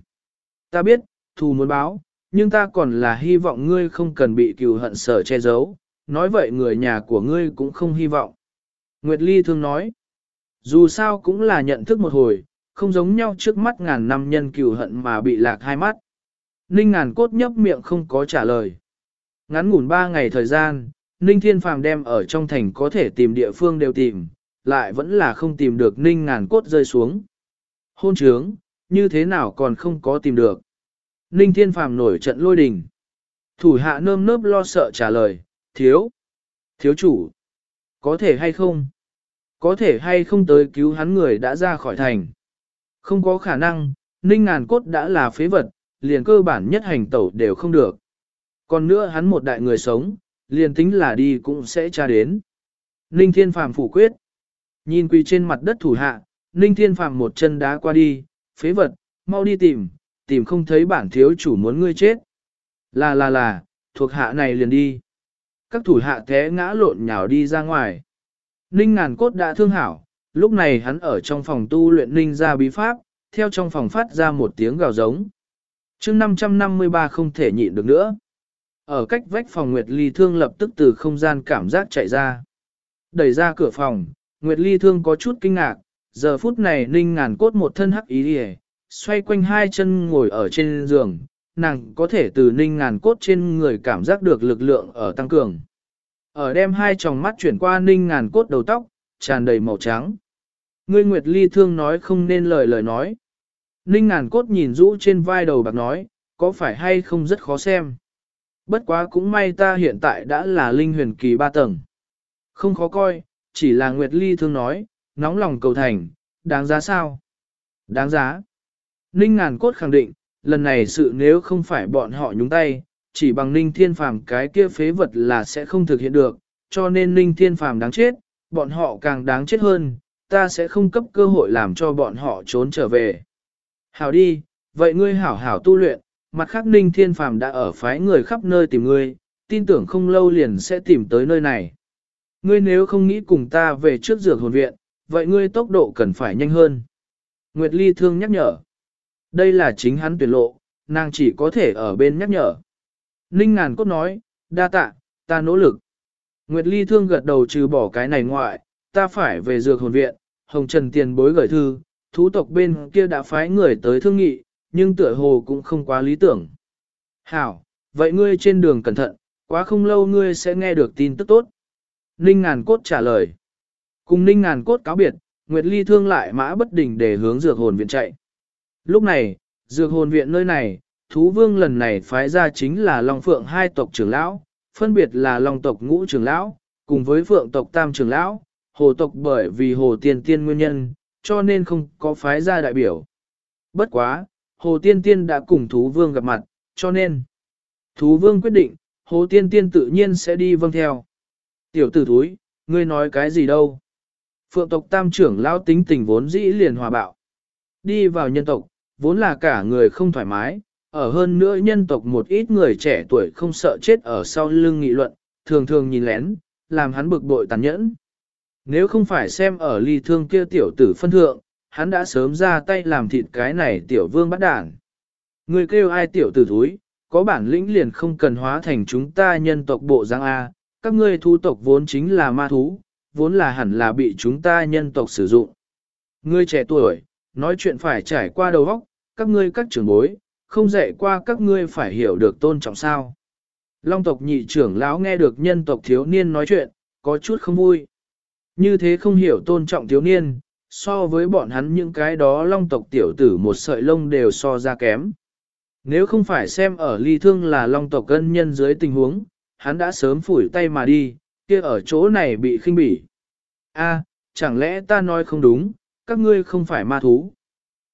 Ta biết, thù muốn báo, nhưng ta còn là hy vọng ngươi không cần bị cừu hận sở che giấu, nói vậy người nhà của ngươi cũng không hy vọng. Nguyệt Ly thường nói, dù sao cũng là nhận thức một hồi, không giống nhau trước mắt ngàn năm nhân cừu hận mà bị lạc hai mắt. Ninh ngàn cốt nhấp miệng không có trả lời. Ngắn ngủn ba ngày thời gian, Ninh Thiên Phàm đem ở trong thành có thể tìm địa phương đều tìm, lại vẫn là không tìm được Ninh ngàn cốt rơi xuống. Hôn trướng, như thế nào còn không có tìm được. Ninh Thiên Phàm nổi trận lôi đình. Thủ hạ nơm nớp lo sợ trả lời, thiếu, thiếu chủ, có thể hay không? Có thể hay không tới cứu hắn người đã ra khỏi thành? Không có khả năng, Ninh ngàn cốt đã là phế vật, liền cơ bản nhất hành tẩu đều không được. Còn nữa hắn một đại người sống, liền tính là đi cũng sẽ tra đến. Ninh Thiên Phàm phủ quyết. Nhìn quỳ trên mặt đất thủ hạ, Ninh Thiên Phàm một chân đá qua đi, phế vật, mau đi tìm, tìm không thấy bản thiếu chủ muốn ngươi chết. Là là là, thuộc hạ này liền đi. Các thủ hạ té ngã lộn nhào đi ra ngoài. Ninh ngàn cốt đã thương hảo, lúc này hắn ở trong phòng tu luyện ninh ra bí pháp, theo trong phòng phát ra một tiếng gào giống chương 553 không thể nhịn được nữa. Ở cách vách phòng Nguyệt Ly Thương lập tức từ không gian cảm giác chạy ra. Đẩy ra cửa phòng, Nguyệt Ly Thương có chút kinh ngạc, giờ phút này ninh ngàn cốt một thân hắc ý đi xoay quanh hai chân ngồi ở trên giường, nàng có thể từ ninh ngàn cốt trên người cảm giác được lực lượng ở tăng cường. Ở đem hai tròng mắt chuyển qua ninh ngàn cốt đầu tóc, tràn đầy màu trắng. Ngươi Nguyệt Ly Thương nói không nên lời lời nói. Ninh ngàn cốt nhìn rũ trên vai đầu bạc nói, có phải hay không rất khó xem. Bất quá cũng may ta hiện tại đã là linh huyền kỳ ba tầng. Không khó coi, chỉ là Nguyệt Ly thương nói, nóng lòng cầu thành, đáng giá sao? Đáng giá. Ninh ngàn cốt khẳng định, lần này sự nếu không phải bọn họ nhúng tay, chỉ bằng Ninh Thiên Phàm cái kia phế vật là sẽ không thực hiện được, cho nên Ninh Thiên Phàm đáng chết, bọn họ càng đáng chết hơn, ta sẽ không cấp cơ hội làm cho bọn họ trốn trở về. Hảo đi, vậy ngươi hảo hảo tu luyện, mặt khác ninh thiên phàm đã ở phái người khắp nơi tìm ngươi, tin tưởng không lâu liền sẽ tìm tới nơi này. Ngươi nếu không nghĩ cùng ta về trước dược hồn viện, vậy ngươi tốc độ cần phải nhanh hơn. Nguyệt Ly thương nhắc nhở. Đây là chính hắn tuyển lộ, nàng chỉ có thể ở bên nhắc nhở. Ninh ngàn cốt nói, đa tạ, ta nỗ lực. Nguyệt Ly thương gật đầu trừ bỏ cái này ngoại, ta phải về dược hồn viện, hồng trần tiền bối gửi thư, thú tộc bên kia đã phái người tới thương nghị, nhưng tựa hồ cũng không quá lý tưởng. Hảo, vậy ngươi trên đường cẩn thận, quá không lâu ngươi sẽ nghe được tin tức tốt. Ninh ngàn cốt trả lời. Cùng ninh ngàn cốt cáo biệt, Nguyệt Ly thương lại mã bất đình để hướng dược hồn viện chạy. Lúc này, dược hồn viện nơi này, thú vương lần này phái ra chính là Long Phượng hai tộc trưởng lão, phân biệt là Long tộc ngũ trưởng lão, cùng với Phượng tộc tam trưởng lão, hồ tộc bởi vì hồ Tiên tiên nguyên nhân, cho nên không có phái ra đại biểu. Bất quá, Hồ Tiên Tiên đã cùng Thú Vương gặp mặt, cho nên Thú Vương quyết định, Hồ Tiên Tiên tự nhiên sẽ đi vâng theo. Tiểu tử thúi, ngươi nói cái gì đâu? Phượng tộc tam trưởng lao tính tình vốn dĩ liền hòa bạo. Đi vào nhân tộc, vốn là cả người không thoải mái, ở hơn nữa nhân tộc một ít người trẻ tuổi không sợ chết ở sau lưng nghị luận, thường thường nhìn lén, làm hắn bực bội tàn nhẫn. Nếu không phải xem ở ly thương kia tiểu tử phân thượng, hắn đã sớm ra tay làm thịt cái này tiểu vương bắt đản. Người kêu ai tiểu tử thúi, có bản lĩnh liền không cần hóa thành chúng ta nhân tộc bộ giang A, các ngươi thu tộc vốn chính là ma thú, vốn là hẳn là bị chúng ta nhân tộc sử dụng. Ngươi trẻ tuổi, nói chuyện phải trải qua đầu óc, các ngươi các trưởng bối, không dạy qua các ngươi phải hiểu được tôn trọng sao. Long tộc nhị trưởng lão nghe được nhân tộc thiếu niên nói chuyện, có chút không vui. Như thế không hiểu tôn trọng thiếu niên, so với bọn hắn những cái đó long tộc tiểu tử một sợi lông đều so ra kém. Nếu không phải xem ở ly thương là long tộc cân nhân dưới tình huống, hắn đã sớm phủi tay mà đi, kia ở chỗ này bị khinh bỉ. A, chẳng lẽ ta nói không đúng, các ngươi không phải ma thú.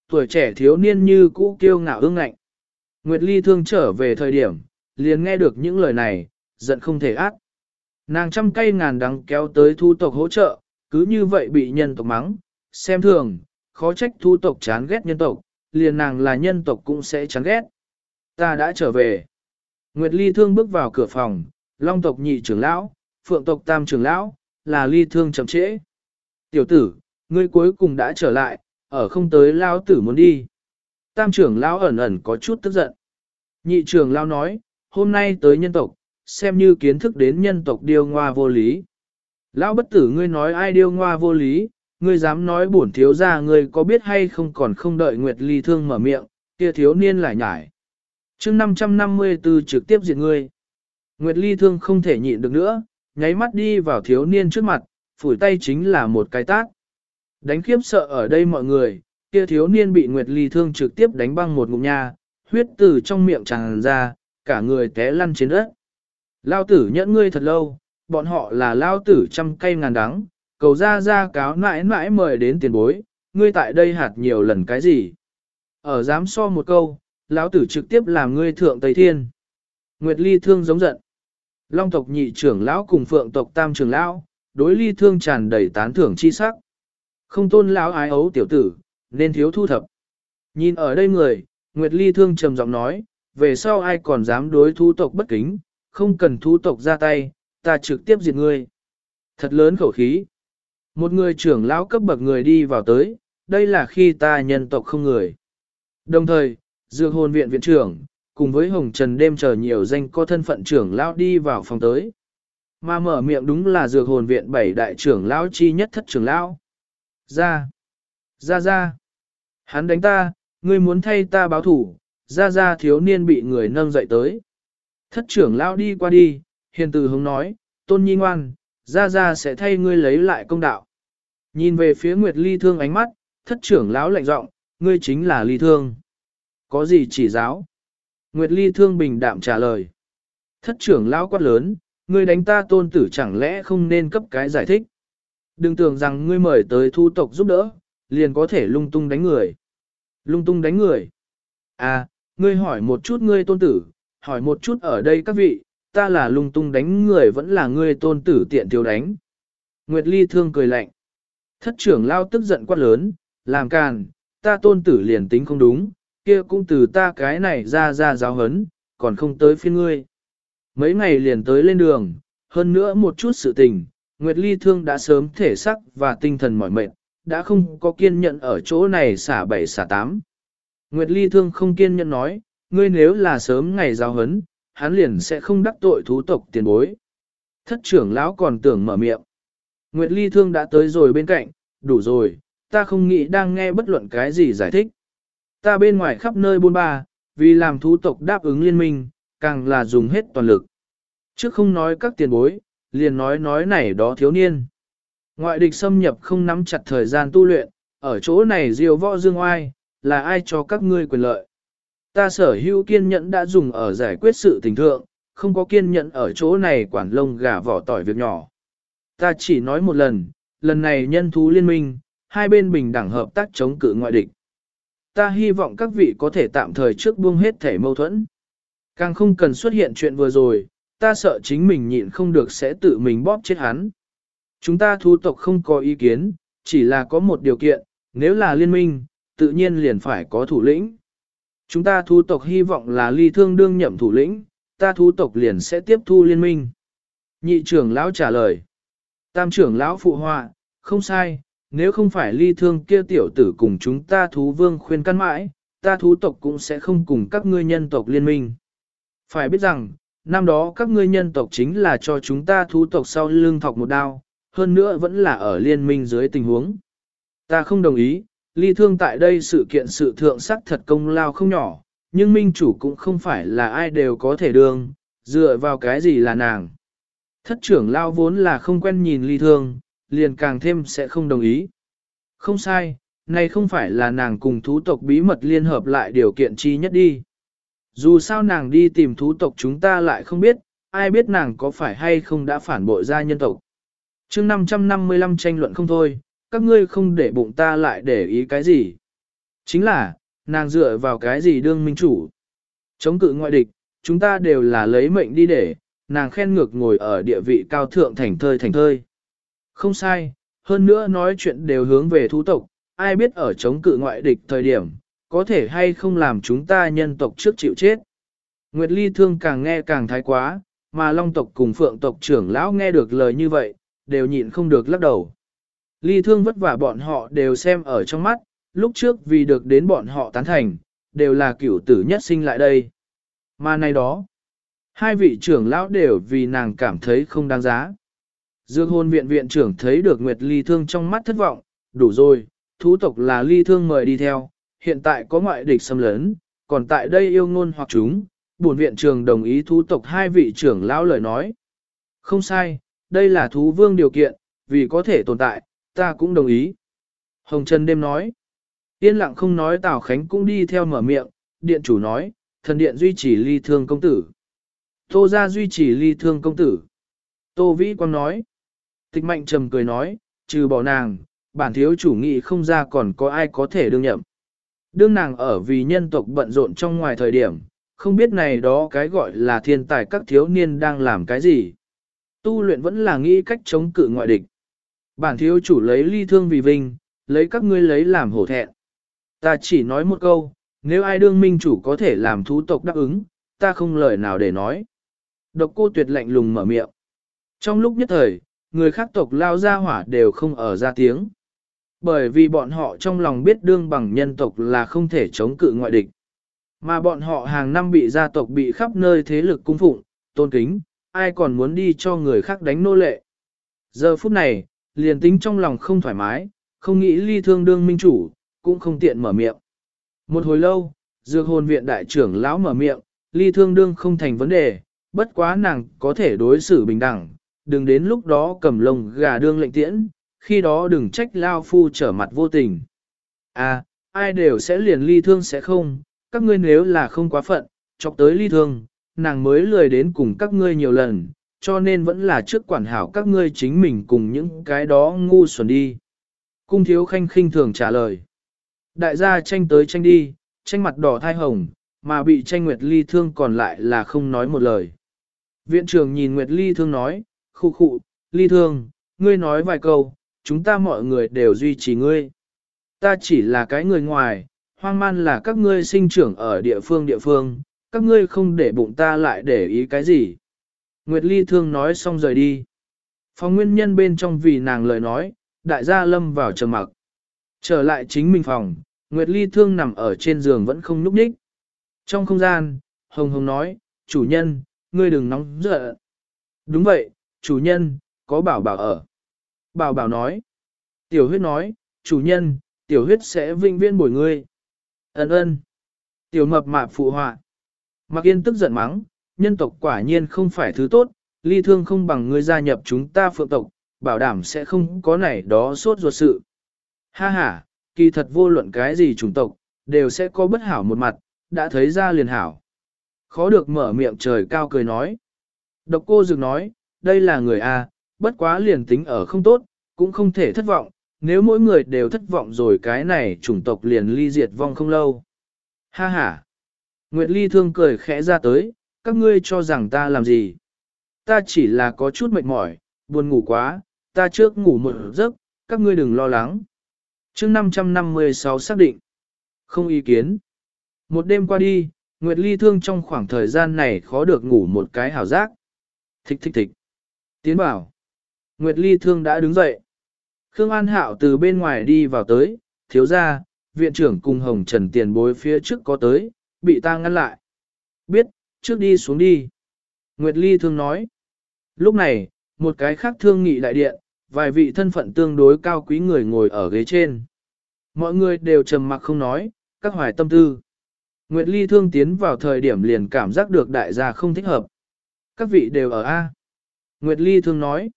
Tuổi trẻ thiếu niên như cũ kiêu ngạo ương ngạnh. Nguyệt ly thương trở về thời điểm, liền nghe được những lời này, giận không thể át. Nàng trăm cây ngàn đắng kéo tới thu tộc hỗ trợ, cứ như vậy bị nhân tộc mắng, xem thường, khó trách thu tộc chán ghét nhân tộc, liền nàng là nhân tộc cũng sẽ chán ghét. Ta đã trở về. Nguyệt Ly Thương bước vào cửa phòng, Long tộc nhị trưởng lão, Phượng tộc tam trưởng lão, là Ly Thương chậm trễ. Tiểu tử, ngươi cuối cùng đã trở lại, ở không tới lão tử muốn đi. Tam trưởng lão ẩn ẩn có chút tức giận. Nhị trưởng lão nói, hôm nay tới nhân tộc, xem như kiến thức đến nhân tộc điêu ngoa vô lý. Lão bất tử ngươi nói ai điêu ngoa vô lý, ngươi dám nói bổn thiếu ra ngươi có biết hay không còn không đợi Nguyệt Ly Thương mở miệng, kia thiếu niên lại nhải. chương 554 trực tiếp diệt ngươi. Nguyệt Ly Thương không thể nhịn được nữa, nháy mắt đi vào thiếu niên trước mặt, phủi tay chính là một cái tác. Đánh khiếp sợ ở đây mọi người, kia thiếu niên bị Nguyệt Ly Thương trực tiếp đánh băng một ngụm nha, huyết từ trong miệng tràn ra, cả người té lăn trên đất. Lao tử nhẫn ngươi thật lâu, bọn họ là lao tử trăm cây ngàn đắng, cầu ra ra cáo mãi mãi mời đến tiền bối, ngươi tại đây hạt nhiều lần cái gì. Ở dám so một câu, lão tử trực tiếp làm ngươi thượng Tây Thiên. Nguyệt Ly thương giống giận. Long tộc nhị trưởng lão cùng phượng tộc tam trưởng lão, đối ly thương tràn đầy tán thưởng chi sắc. Không tôn lão ái ấu tiểu tử, nên thiếu thu thập. Nhìn ở đây người, Nguyệt Ly thương trầm giọng nói, về sau ai còn dám đối thu tộc bất kính, không cần thu tộc ra tay, ta trực tiếp diệt ngươi. Thật lớn khẩu khí. Một người trưởng lão cấp bậc người đi vào tới, đây là khi ta nhân tộc không người. Đồng thời, dược hồn viện viện trưởng, cùng với Hồng Trần đêm chờ nhiều danh có thân phận trưởng lão đi vào phòng tới. Mà mở miệng đúng là dược hồn viện bảy đại trưởng lão chi nhất thất trưởng lão. Ra! Ra ra! Hắn đánh ta, ngươi muốn thay ta báo thủ, ra ra thiếu niên bị người nâng dậy tới. Thất trưởng lão đi qua đi, hiền từ hướng nói, tôn nhi ngoan, ra ra sẽ thay ngươi lấy lại công đạo. Nhìn về phía Nguyệt Ly Thương ánh mắt, thất trưởng lão lạnh giọng, ngươi chính là Ly Thương. Có gì chỉ giáo? Nguyệt Ly Thương bình đạm trả lời. Thất trưởng lão quát lớn, ngươi đánh ta tôn tử chẳng lẽ không nên cấp cái giải thích. Đừng tưởng rằng ngươi mời tới thu tộc giúp đỡ, liền có thể lung tung đánh người. Lung tung đánh người. À, ngươi hỏi một chút ngươi tôn tử, hỏi một chút ở đây các vị, ta là lung tung đánh người vẫn là ngươi tôn tử tiện thiếu đánh. Nguyệt Ly thương cười lạnh. Thất trưởng lao tức giận quát lớn, làm càn, ta tôn tử liền tính không đúng, kia cũng từ ta cái này ra ra giáo hấn, còn không tới phiên ngươi. Mấy ngày liền tới lên đường, hơn nữa một chút sự tình, Nguyệt Ly Thương đã sớm thể sắc và tinh thần mỏi mệt, đã không có kiên nhẫn ở chỗ này xả bảy xả tám. Nguyệt Ly Thương không kiên nhẫn nói, ngươi nếu là sớm ngày giáo hấn, hắn liền sẽ không đắc tội thú tộc tiền bối. Thất trưởng lão còn tưởng mở miệng. Nguyệt Ly Thương đã tới rồi bên cạnh, đủ rồi, ta không nghĩ đang nghe bất luận cái gì giải thích. Ta bên ngoài khắp nơi buôn ba, vì làm thú tộc đáp ứng liên minh, càng là dùng hết toàn lực. Chứ không nói các tiền bối, liền nói nói này đó thiếu niên. Ngoại địch xâm nhập không nắm chặt thời gian tu luyện, ở chỗ này diều võ dương oai, là ai cho các ngươi quyền lợi. Ta sở hữu kiên nhẫn đã dùng ở giải quyết sự tình thượng, không có kiên nhẫn ở chỗ này quản lông gà vỏ tỏi việc nhỏ. Ta chỉ nói một lần, lần này nhân thú liên minh, hai bên bình đẳng hợp tác chống cự ngoại địch. Ta hy vọng các vị có thể tạm thời trước buông hết thể mâu thuẫn. Càng không cần xuất hiện chuyện vừa rồi, ta sợ chính mình nhịn không được sẽ tự mình bóp chết hắn. Chúng ta thu tộc không có ý kiến, chỉ là có một điều kiện, nếu là liên minh, tự nhiên liền phải có thủ lĩnh. Chúng ta thu tộc hy vọng là ly thương đương nhậm thủ lĩnh, ta thu tộc liền sẽ tiếp thu liên minh. Nhị trưởng lão trả lời. Tam trưởng lão phụ họa, không sai, nếu không phải ly thương kia tiểu tử cùng chúng ta thú vương khuyên căn mãi, ta thú tộc cũng sẽ không cùng các ngươi nhân tộc liên minh. Phải biết rằng, năm đó các ngươi nhân tộc chính là cho chúng ta thú tộc sau lưng thọc một đao, hơn nữa vẫn là ở liên minh dưới tình huống. Ta không đồng ý, ly thương tại đây sự kiện sự thượng sắc thật công lao không nhỏ, nhưng minh chủ cũng không phải là ai đều có thể đương, dựa vào cái gì là nàng. Thất trưởng lao vốn là không quen nhìn ly thương, liền càng thêm sẽ không đồng ý. Không sai, này không phải là nàng cùng thú tộc bí mật liên hợp lại điều kiện chi nhất đi. Dù sao nàng đi tìm thú tộc chúng ta lại không biết, ai biết nàng có phải hay không đã phản bội ra nhân tộc. chương 555 tranh luận không thôi, các ngươi không để bụng ta lại để ý cái gì. Chính là, nàng dựa vào cái gì đương minh chủ. Chống cự ngoại địch, chúng ta đều là lấy mệnh đi để, nàng khen ngược ngồi ở địa vị cao thượng thành thơi thành thơi. Không sai, hơn nữa nói chuyện đều hướng về thú tộc, ai biết ở chống cự ngoại địch thời điểm, có thể hay không làm chúng ta nhân tộc trước chịu chết. Nguyệt Ly thương càng nghe càng thái quá, mà Long tộc cùng Phượng tộc trưởng lão nghe được lời như vậy, đều nhịn không được lắc đầu. Ly thương vất vả bọn họ đều xem ở trong mắt, lúc trước vì được đến bọn họ tán thành, đều là cửu tử nhất sinh lại đây. Mà nay đó, hai vị trưởng lão đều vì nàng cảm thấy không đáng giá. Dương hôn viện viện trưởng thấy được Nguyệt Ly thương trong mắt thất vọng, đủ rồi, thú tộc là Ly thương mời đi theo, hiện tại có ngoại địch xâm lấn, còn tại đây yêu ngôn hoặc chúng, buồn viện trường đồng ý thú tộc hai vị trưởng lão lời nói. Không sai, đây là thú vương điều kiện, vì có thể tồn tại, ta cũng đồng ý. Hồng Trần đêm nói. Yên lặng không nói Tào Khánh cũng đi theo mở miệng, điện chủ nói, thần điện duy trì ly thương công tử. Tô ra duy trì ly thương công tử. Tô Vĩ Quang nói. Tịch mạnh trầm cười nói, trừ bỏ nàng, bản thiếu chủ nghị không ra còn có ai có thể đương nhậm. Đương nàng ở vì nhân tộc bận rộn trong ngoài thời điểm, không biết này đó cái gọi là thiên tài các thiếu niên đang làm cái gì. Tu luyện vẫn là nghĩ cách chống cự ngoại địch. Bản thiếu chủ lấy ly thương vì vinh, lấy các ngươi lấy làm hổ thẹn. Ta chỉ nói một câu, nếu ai đương minh chủ có thể làm thú tộc đáp ứng, ta không lời nào để nói. Độc cô tuyệt lạnh lùng mở miệng. Trong lúc nhất thời, người khác tộc lao ra hỏa đều không ở ra tiếng. Bởi vì bọn họ trong lòng biết đương bằng nhân tộc là không thể chống cự ngoại địch. Mà bọn họ hàng năm bị gia tộc bị khắp nơi thế lực cung phụng, tôn kính, ai còn muốn đi cho người khác đánh nô lệ. Giờ phút này, liền tính trong lòng không thoải mái, không nghĩ ly thương đương minh chủ, cũng không tiện mở miệng. Một hồi lâu, dược hồn viện đại trưởng lão mở miệng, ly thương đương không thành vấn đề, bất quá nàng có thể đối xử bình đẳng, đừng đến lúc đó cầm lông gà đương lệnh tiễn, khi đó đừng trách lao phu trở mặt vô tình. À, ai đều sẽ liền ly thương sẽ không, các ngươi nếu là không quá phận, chọc tới ly thương, nàng mới lười đến cùng các ngươi nhiều lần, cho nên vẫn là trước quản hảo các ngươi chính mình cùng những cái đó ngu xuẩn đi. Cung thiếu khanh khinh thường trả lời. Đại gia tranh tới tranh đi, tranh mặt đỏ thai hồng, mà bị tranh Nguyệt Ly thương còn lại là không nói một lời. Viện trưởng nhìn Nguyệt Ly thương nói, khu khụ, Ly thương, ngươi nói vài câu, chúng ta mọi người đều duy trì ngươi. Ta chỉ là cái người ngoài, hoang man là các ngươi sinh trưởng ở địa phương địa phương, các ngươi không để bụng ta lại để ý cái gì. Nguyệt Ly thương nói xong rời đi. Phòng nguyên nhân bên trong vì nàng lời nói, đại gia lâm vào trầm mặc. Trở lại chính mình phòng, Nguyệt Ly thương nằm ở trên giường vẫn không núp nhích. Trong không gian, Hồng Hồng nói, chủ nhân, ngươi đừng nóng giận. Đúng vậy, chủ nhân, có bảo bảo ở. Bảo bảo nói. Tiểu huyết nói, chủ nhân, tiểu huyết sẽ vinh viên bồi ngươi. Ấn ơn. Tiểu mập mạp phụ họa. Mặc yên tức giận mắng, nhân tộc quả nhiên không phải thứ tốt, ly thương không bằng ngươi gia nhập chúng ta phượng tộc, bảo đảm sẽ không có này đó sốt ruột sự. Ha ha, kỳ thật vô luận cái gì chủng tộc, đều sẽ có bất hảo một mặt, đã thấy ra liền hảo. Khó được mở miệng trời cao cười nói. Độc cô dược nói, đây là người A, bất quá liền tính ở không tốt, cũng không thể thất vọng, nếu mỗi người đều thất vọng rồi cái này chủng tộc liền ly diệt vong không lâu. Ha ha! Nguyệt Ly thương cười khẽ ra tới, các ngươi cho rằng ta làm gì? Ta chỉ là có chút mệt mỏi, buồn ngủ quá, ta trước ngủ một giấc, các ngươi đừng lo lắng. chương 556 xác định. Không ý kiến. Một đêm qua đi, Nguyệt Ly thương trong khoảng thời gian này khó được ngủ một cái hảo giác. Thích thích thích. Tiến bảo. Nguyệt Ly thương đã đứng dậy. Khương An Hạo từ bên ngoài đi vào tới, thiếu ra, viện trưởng cùng Hồng Trần tiền bối phía trước có tới, bị ta ngăn lại. Biết, trước đi xuống đi. Nguyệt Ly thương nói. Lúc này, một cái khác thương nghị đại điện, vài vị thân phận tương đối cao quý người ngồi ở ghế trên. Mọi người đều trầm mặc không nói, các hoài tâm tư. Nguyệt Ly thương tiến vào thời điểm liền cảm giác được đại gia không thích hợp. Các vị đều ở A. Nguyệt Ly thương nói.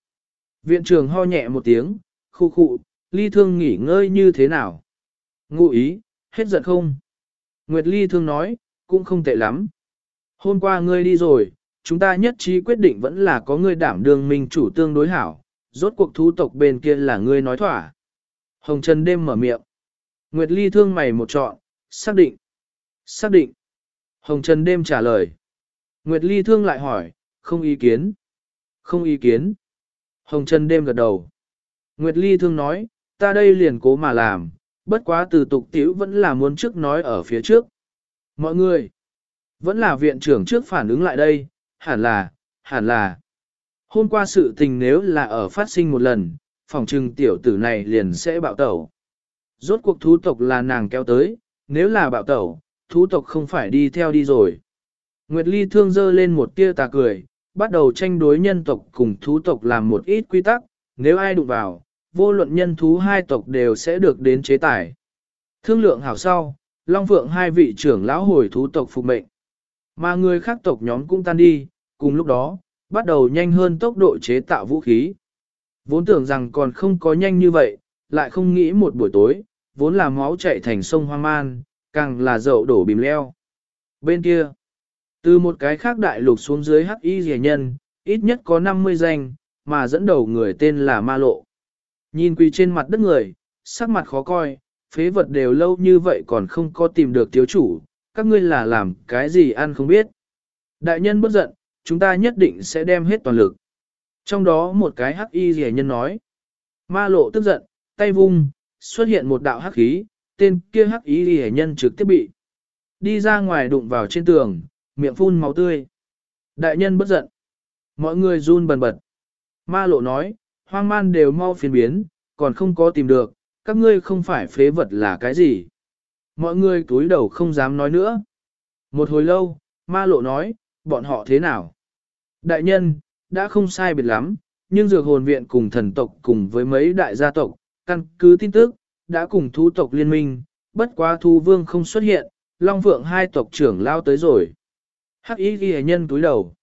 Viện trưởng ho nhẹ một tiếng, khu khu, Ly thương nghỉ ngơi như thế nào? Ngụ ý, hết giận không? Nguyệt Ly thương nói, cũng không tệ lắm. Hôm qua ngươi đi rồi, chúng ta nhất trí quyết định vẫn là có ngươi đảm đương minh chủ tương đối hảo, rốt cuộc thú tộc bên kia là ngươi nói thỏa. Hồng Trần đêm mở miệng. Nguyệt Ly thương mày một trọn, xác định. Xác định. Hồng Trần đêm trả lời. Nguyệt Ly thương lại hỏi, không ý kiến. Không ý kiến. Hồng Trần đêm gật đầu. Nguyệt Ly thương nói, ta đây liền cố mà làm, bất quá từ tục tiểu vẫn là muốn trước nói ở phía trước. Mọi người, vẫn là viện trưởng trước phản ứng lại đây, hẳn là, hẳn là. Hôm qua sự tình nếu là ở phát sinh một lần, phòng trừng tiểu tử này liền sẽ bạo tẩu. Rốt cuộc thú tộc là nàng kéo tới, nếu là bạo tẩu, thú tộc không phải đi theo đi rồi. Nguyệt Ly thương dơ lên một tia tà cười, bắt đầu tranh đối nhân tộc cùng thú tộc làm một ít quy tắc, nếu ai đụng vào, vô luận nhân thú hai tộc đều sẽ được đến chế tài. Thương lượng hảo sau, Long Phượng hai vị trưởng lão hồi thú tộc phục mệnh. Mà người khác tộc nhóm cũng tan đi, cùng lúc đó, bắt đầu nhanh hơn tốc độ chế tạo vũ khí. Vốn tưởng rằng còn không có nhanh như vậy, lại không nghĩ một buổi tối, vốn là máu chạy thành sông hoang man, càng là dậu đổ bìm leo. Bên kia, từ một cái khác đại lục xuống dưới hắc y rẻ nhân, ít nhất có 50 danh, mà dẫn đầu người tên là Ma Lộ. Nhìn quỳ trên mặt đất người, sắc mặt khó coi, phế vật đều lâu như vậy còn không có tìm được thiếu chủ, các ngươi là làm cái gì ăn không biết. Đại nhân bất giận, chúng ta nhất định sẽ đem hết toàn lực. Trong đó một cái hắc y rẻ nhân nói. Ma lộ tức giận, tay vung, xuất hiện một đạo hắc khí, tên kia hắc y rẻ nhân trực tiếp bị. Đi ra ngoài đụng vào trên tường, miệng phun máu tươi. Đại nhân bất giận. Mọi người run bần bật. Ma lộ nói, hoang man đều mau phiền biến, còn không có tìm được, các ngươi không phải phế vật là cái gì. Mọi người túi đầu không dám nói nữa. Một hồi lâu, ma lộ nói, bọn họ thế nào? Đại nhân, đã không sai biệt lắm, nhưng dược hồn viện cùng thần tộc cùng với mấy đại gia tộc, căn cứ tin tức, đã cùng thú tộc liên minh, bất quá thu vương không xuất hiện, Long Phượng hai tộc trưởng lao tới rồi. Hắc ý ghi nhân túi đầu.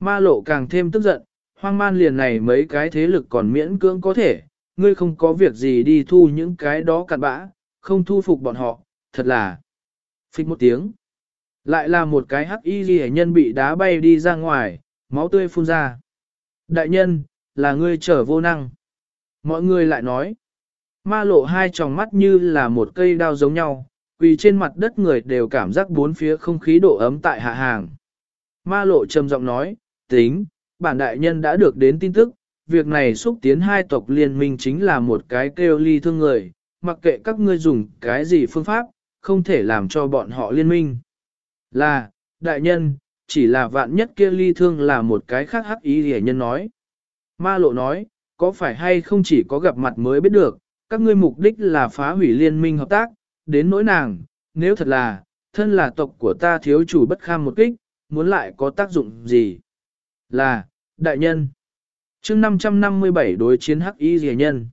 Ma lộ càng thêm tức giận, hoang man liền này mấy cái thế lực còn miễn cưỡng có thể, ngươi không có việc gì đi thu những cái đó cặn bã, không thu phục bọn họ, thật là. Phích một tiếng. Lại là một cái hắc y ghi nhân bị đá bay đi ra ngoài, máu tươi phun ra. Đại nhân, là ngươi trở vô năng. Mọi người lại nói. Ma lộ hai tròng mắt như là một cây đao giống nhau, vì trên mặt đất người đều cảm giác bốn phía không khí độ ấm tại hạ hàng. Ma lộ trầm giọng nói, tính, bản đại nhân đã được đến tin tức, việc này xúc tiến hai tộc liên minh chính là một cái kêu ly thương người, mặc kệ các ngươi dùng cái gì phương pháp, không thể làm cho bọn họ liên minh. Là, đại nhân, chỉ là vạn nhất kia ly thương là một cái khác hắc ý hề nhân nói. Ma lộ nói, có phải hay không chỉ có gặp mặt mới biết được, các ngươi mục đích là phá hủy liên minh hợp tác, đến nỗi nàng, nếu thật là, thân là tộc của ta thiếu chủ bất kham một kích, muốn lại có tác dụng gì? Là, đại nhân. chương 557 đối chiến hắc y rìa nhân.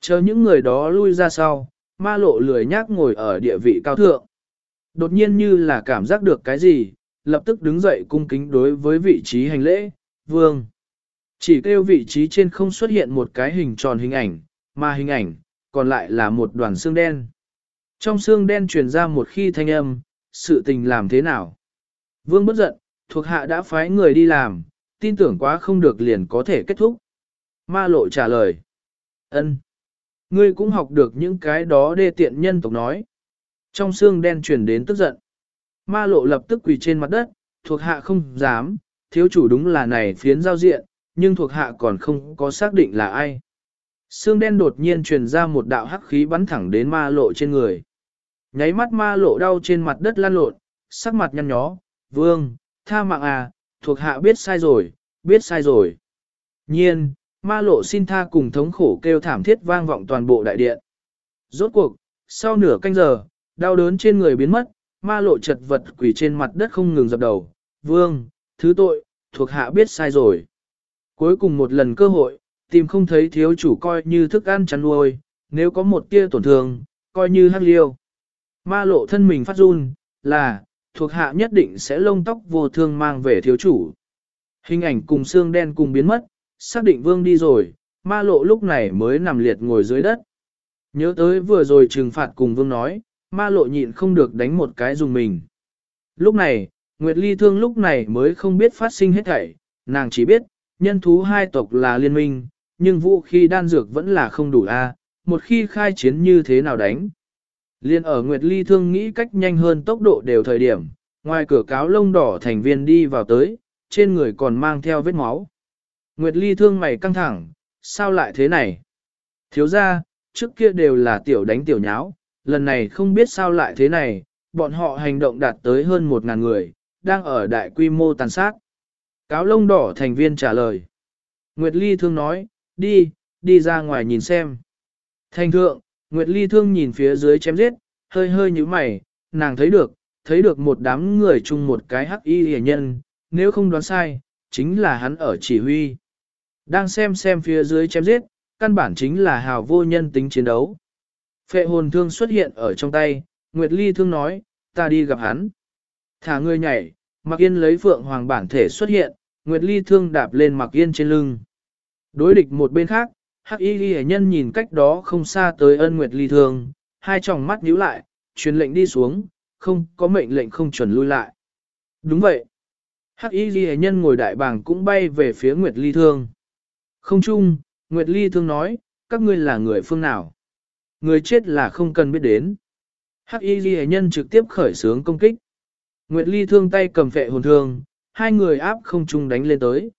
Chờ những người đó lui ra sau, ma lộ lười nhác ngồi ở địa vị cao thượng. Đột nhiên như là cảm giác được cái gì, lập tức đứng dậy cung kính đối với vị trí hành lễ, vương. Chỉ kêu vị trí trên không xuất hiện một cái hình tròn hình ảnh, mà hình ảnh, còn lại là một đoàn xương đen. Trong xương đen truyền ra một khi thanh âm, sự tình làm thế nào? Vương bất giận, thuộc hạ đã phái người đi làm, tin tưởng quá không được liền có thể kết thúc. Ma lộ trả lời. ân, Ngươi cũng học được những cái đó đê tiện nhân tộc nói. Trong xương đen truyền đến tức giận. Ma lộ lập tức quỳ trên mặt đất, thuộc hạ không dám, thiếu chủ đúng là này phiến giao diện, nhưng thuộc hạ còn không có xác định là ai. Xương đen đột nhiên truyền ra một đạo hắc khí bắn thẳng đến ma lộ trên người. Nháy mắt ma lộ đau trên mặt đất lan lộn, sắc mặt nhăn nhó, vương, tha mạng à, thuộc hạ biết sai rồi, biết sai rồi. Nhiên, ma lộ xin tha cùng thống khổ kêu thảm thiết vang vọng toàn bộ đại điện. Rốt cuộc, sau nửa canh giờ, đau đớn trên người biến mất, ma lộ chật vật quỷ trên mặt đất không ngừng dập đầu. Vương, thứ tội, thuộc hạ biết sai rồi. Cuối cùng một lần cơ hội, tìm không thấy thiếu chủ coi như thức ăn chăn nuôi, nếu có một tia tổn thương, coi như hắc liêu. Ma lộ thân mình phát run, là, thuộc hạ nhất định sẽ lông tóc vô thương mang về thiếu chủ. Hình ảnh cùng xương đen cùng biến mất, xác định vương đi rồi, ma lộ lúc này mới nằm liệt ngồi dưới đất. Nhớ tới vừa rồi trừng phạt cùng vương nói, ma lộ nhịn không được đánh một cái dùng mình. Lúc này, Nguyệt Ly Thương lúc này mới không biết phát sinh hết thảy, nàng chỉ biết, nhân thú hai tộc là liên minh, nhưng vũ khí đan dược vẫn là không đủ a. một khi khai chiến như thế nào đánh. Liên ở Nguyệt Ly Thương nghĩ cách nhanh hơn tốc độ đều thời điểm, ngoài cửa cáo lông đỏ thành viên đi vào tới, trên người còn mang theo vết máu. Nguyệt Ly Thương mày căng thẳng, sao lại thế này? Thiếu ra, trước kia đều là tiểu đánh tiểu nháo, lần này không biết sao lại thế này, bọn họ hành động đạt tới hơn một ngàn người, đang ở đại quy mô tàn sát. Cáo lông đỏ thành viên trả lời. Nguyệt Ly thương nói, đi, đi ra ngoài nhìn xem. Thành thượng, Nguyệt Ly thương nhìn phía dưới chém giết, hơi hơi như mày, nàng thấy được, thấy được một đám người chung một cái hắc y hề nhân, nếu không đoán sai, chính là hắn ở chỉ huy. Đang xem xem phía dưới chém giết, căn bản chính là hào vô nhân tính chiến đấu. Phệ hồn thương xuất hiện ở trong tay, Nguyệt Ly thương nói, ta đi gặp hắn. Thả người nhảy, Mặc Yên lấy Phượng Hoàng bản thể xuất hiện, Nguyệt Ly thương đạp lên Mặc Yên trên lưng. Đối địch một bên khác, Hắc Y Ghi nhân nhìn cách đó không xa tới ân Nguyệt Ly thương, hai tròng mắt nhíu lại, truyền lệnh đi xuống, không có mệnh lệnh không chuẩn lui lại. Đúng vậy. Hắc Y Ghi nhân ngồi đại bàng cũng bay về phía Nguyệt Ly thương. Không chung, Nguyệt Ly thương nói, các ngươi là người phương nào? Người chết là không cần biết đến. Hắc Y Ghi nhân trực tiếp khởi xướng công kích. Nguyệt Ly thương tay cầm phệ hồn thương, hai người áp không chung đánh lên tới.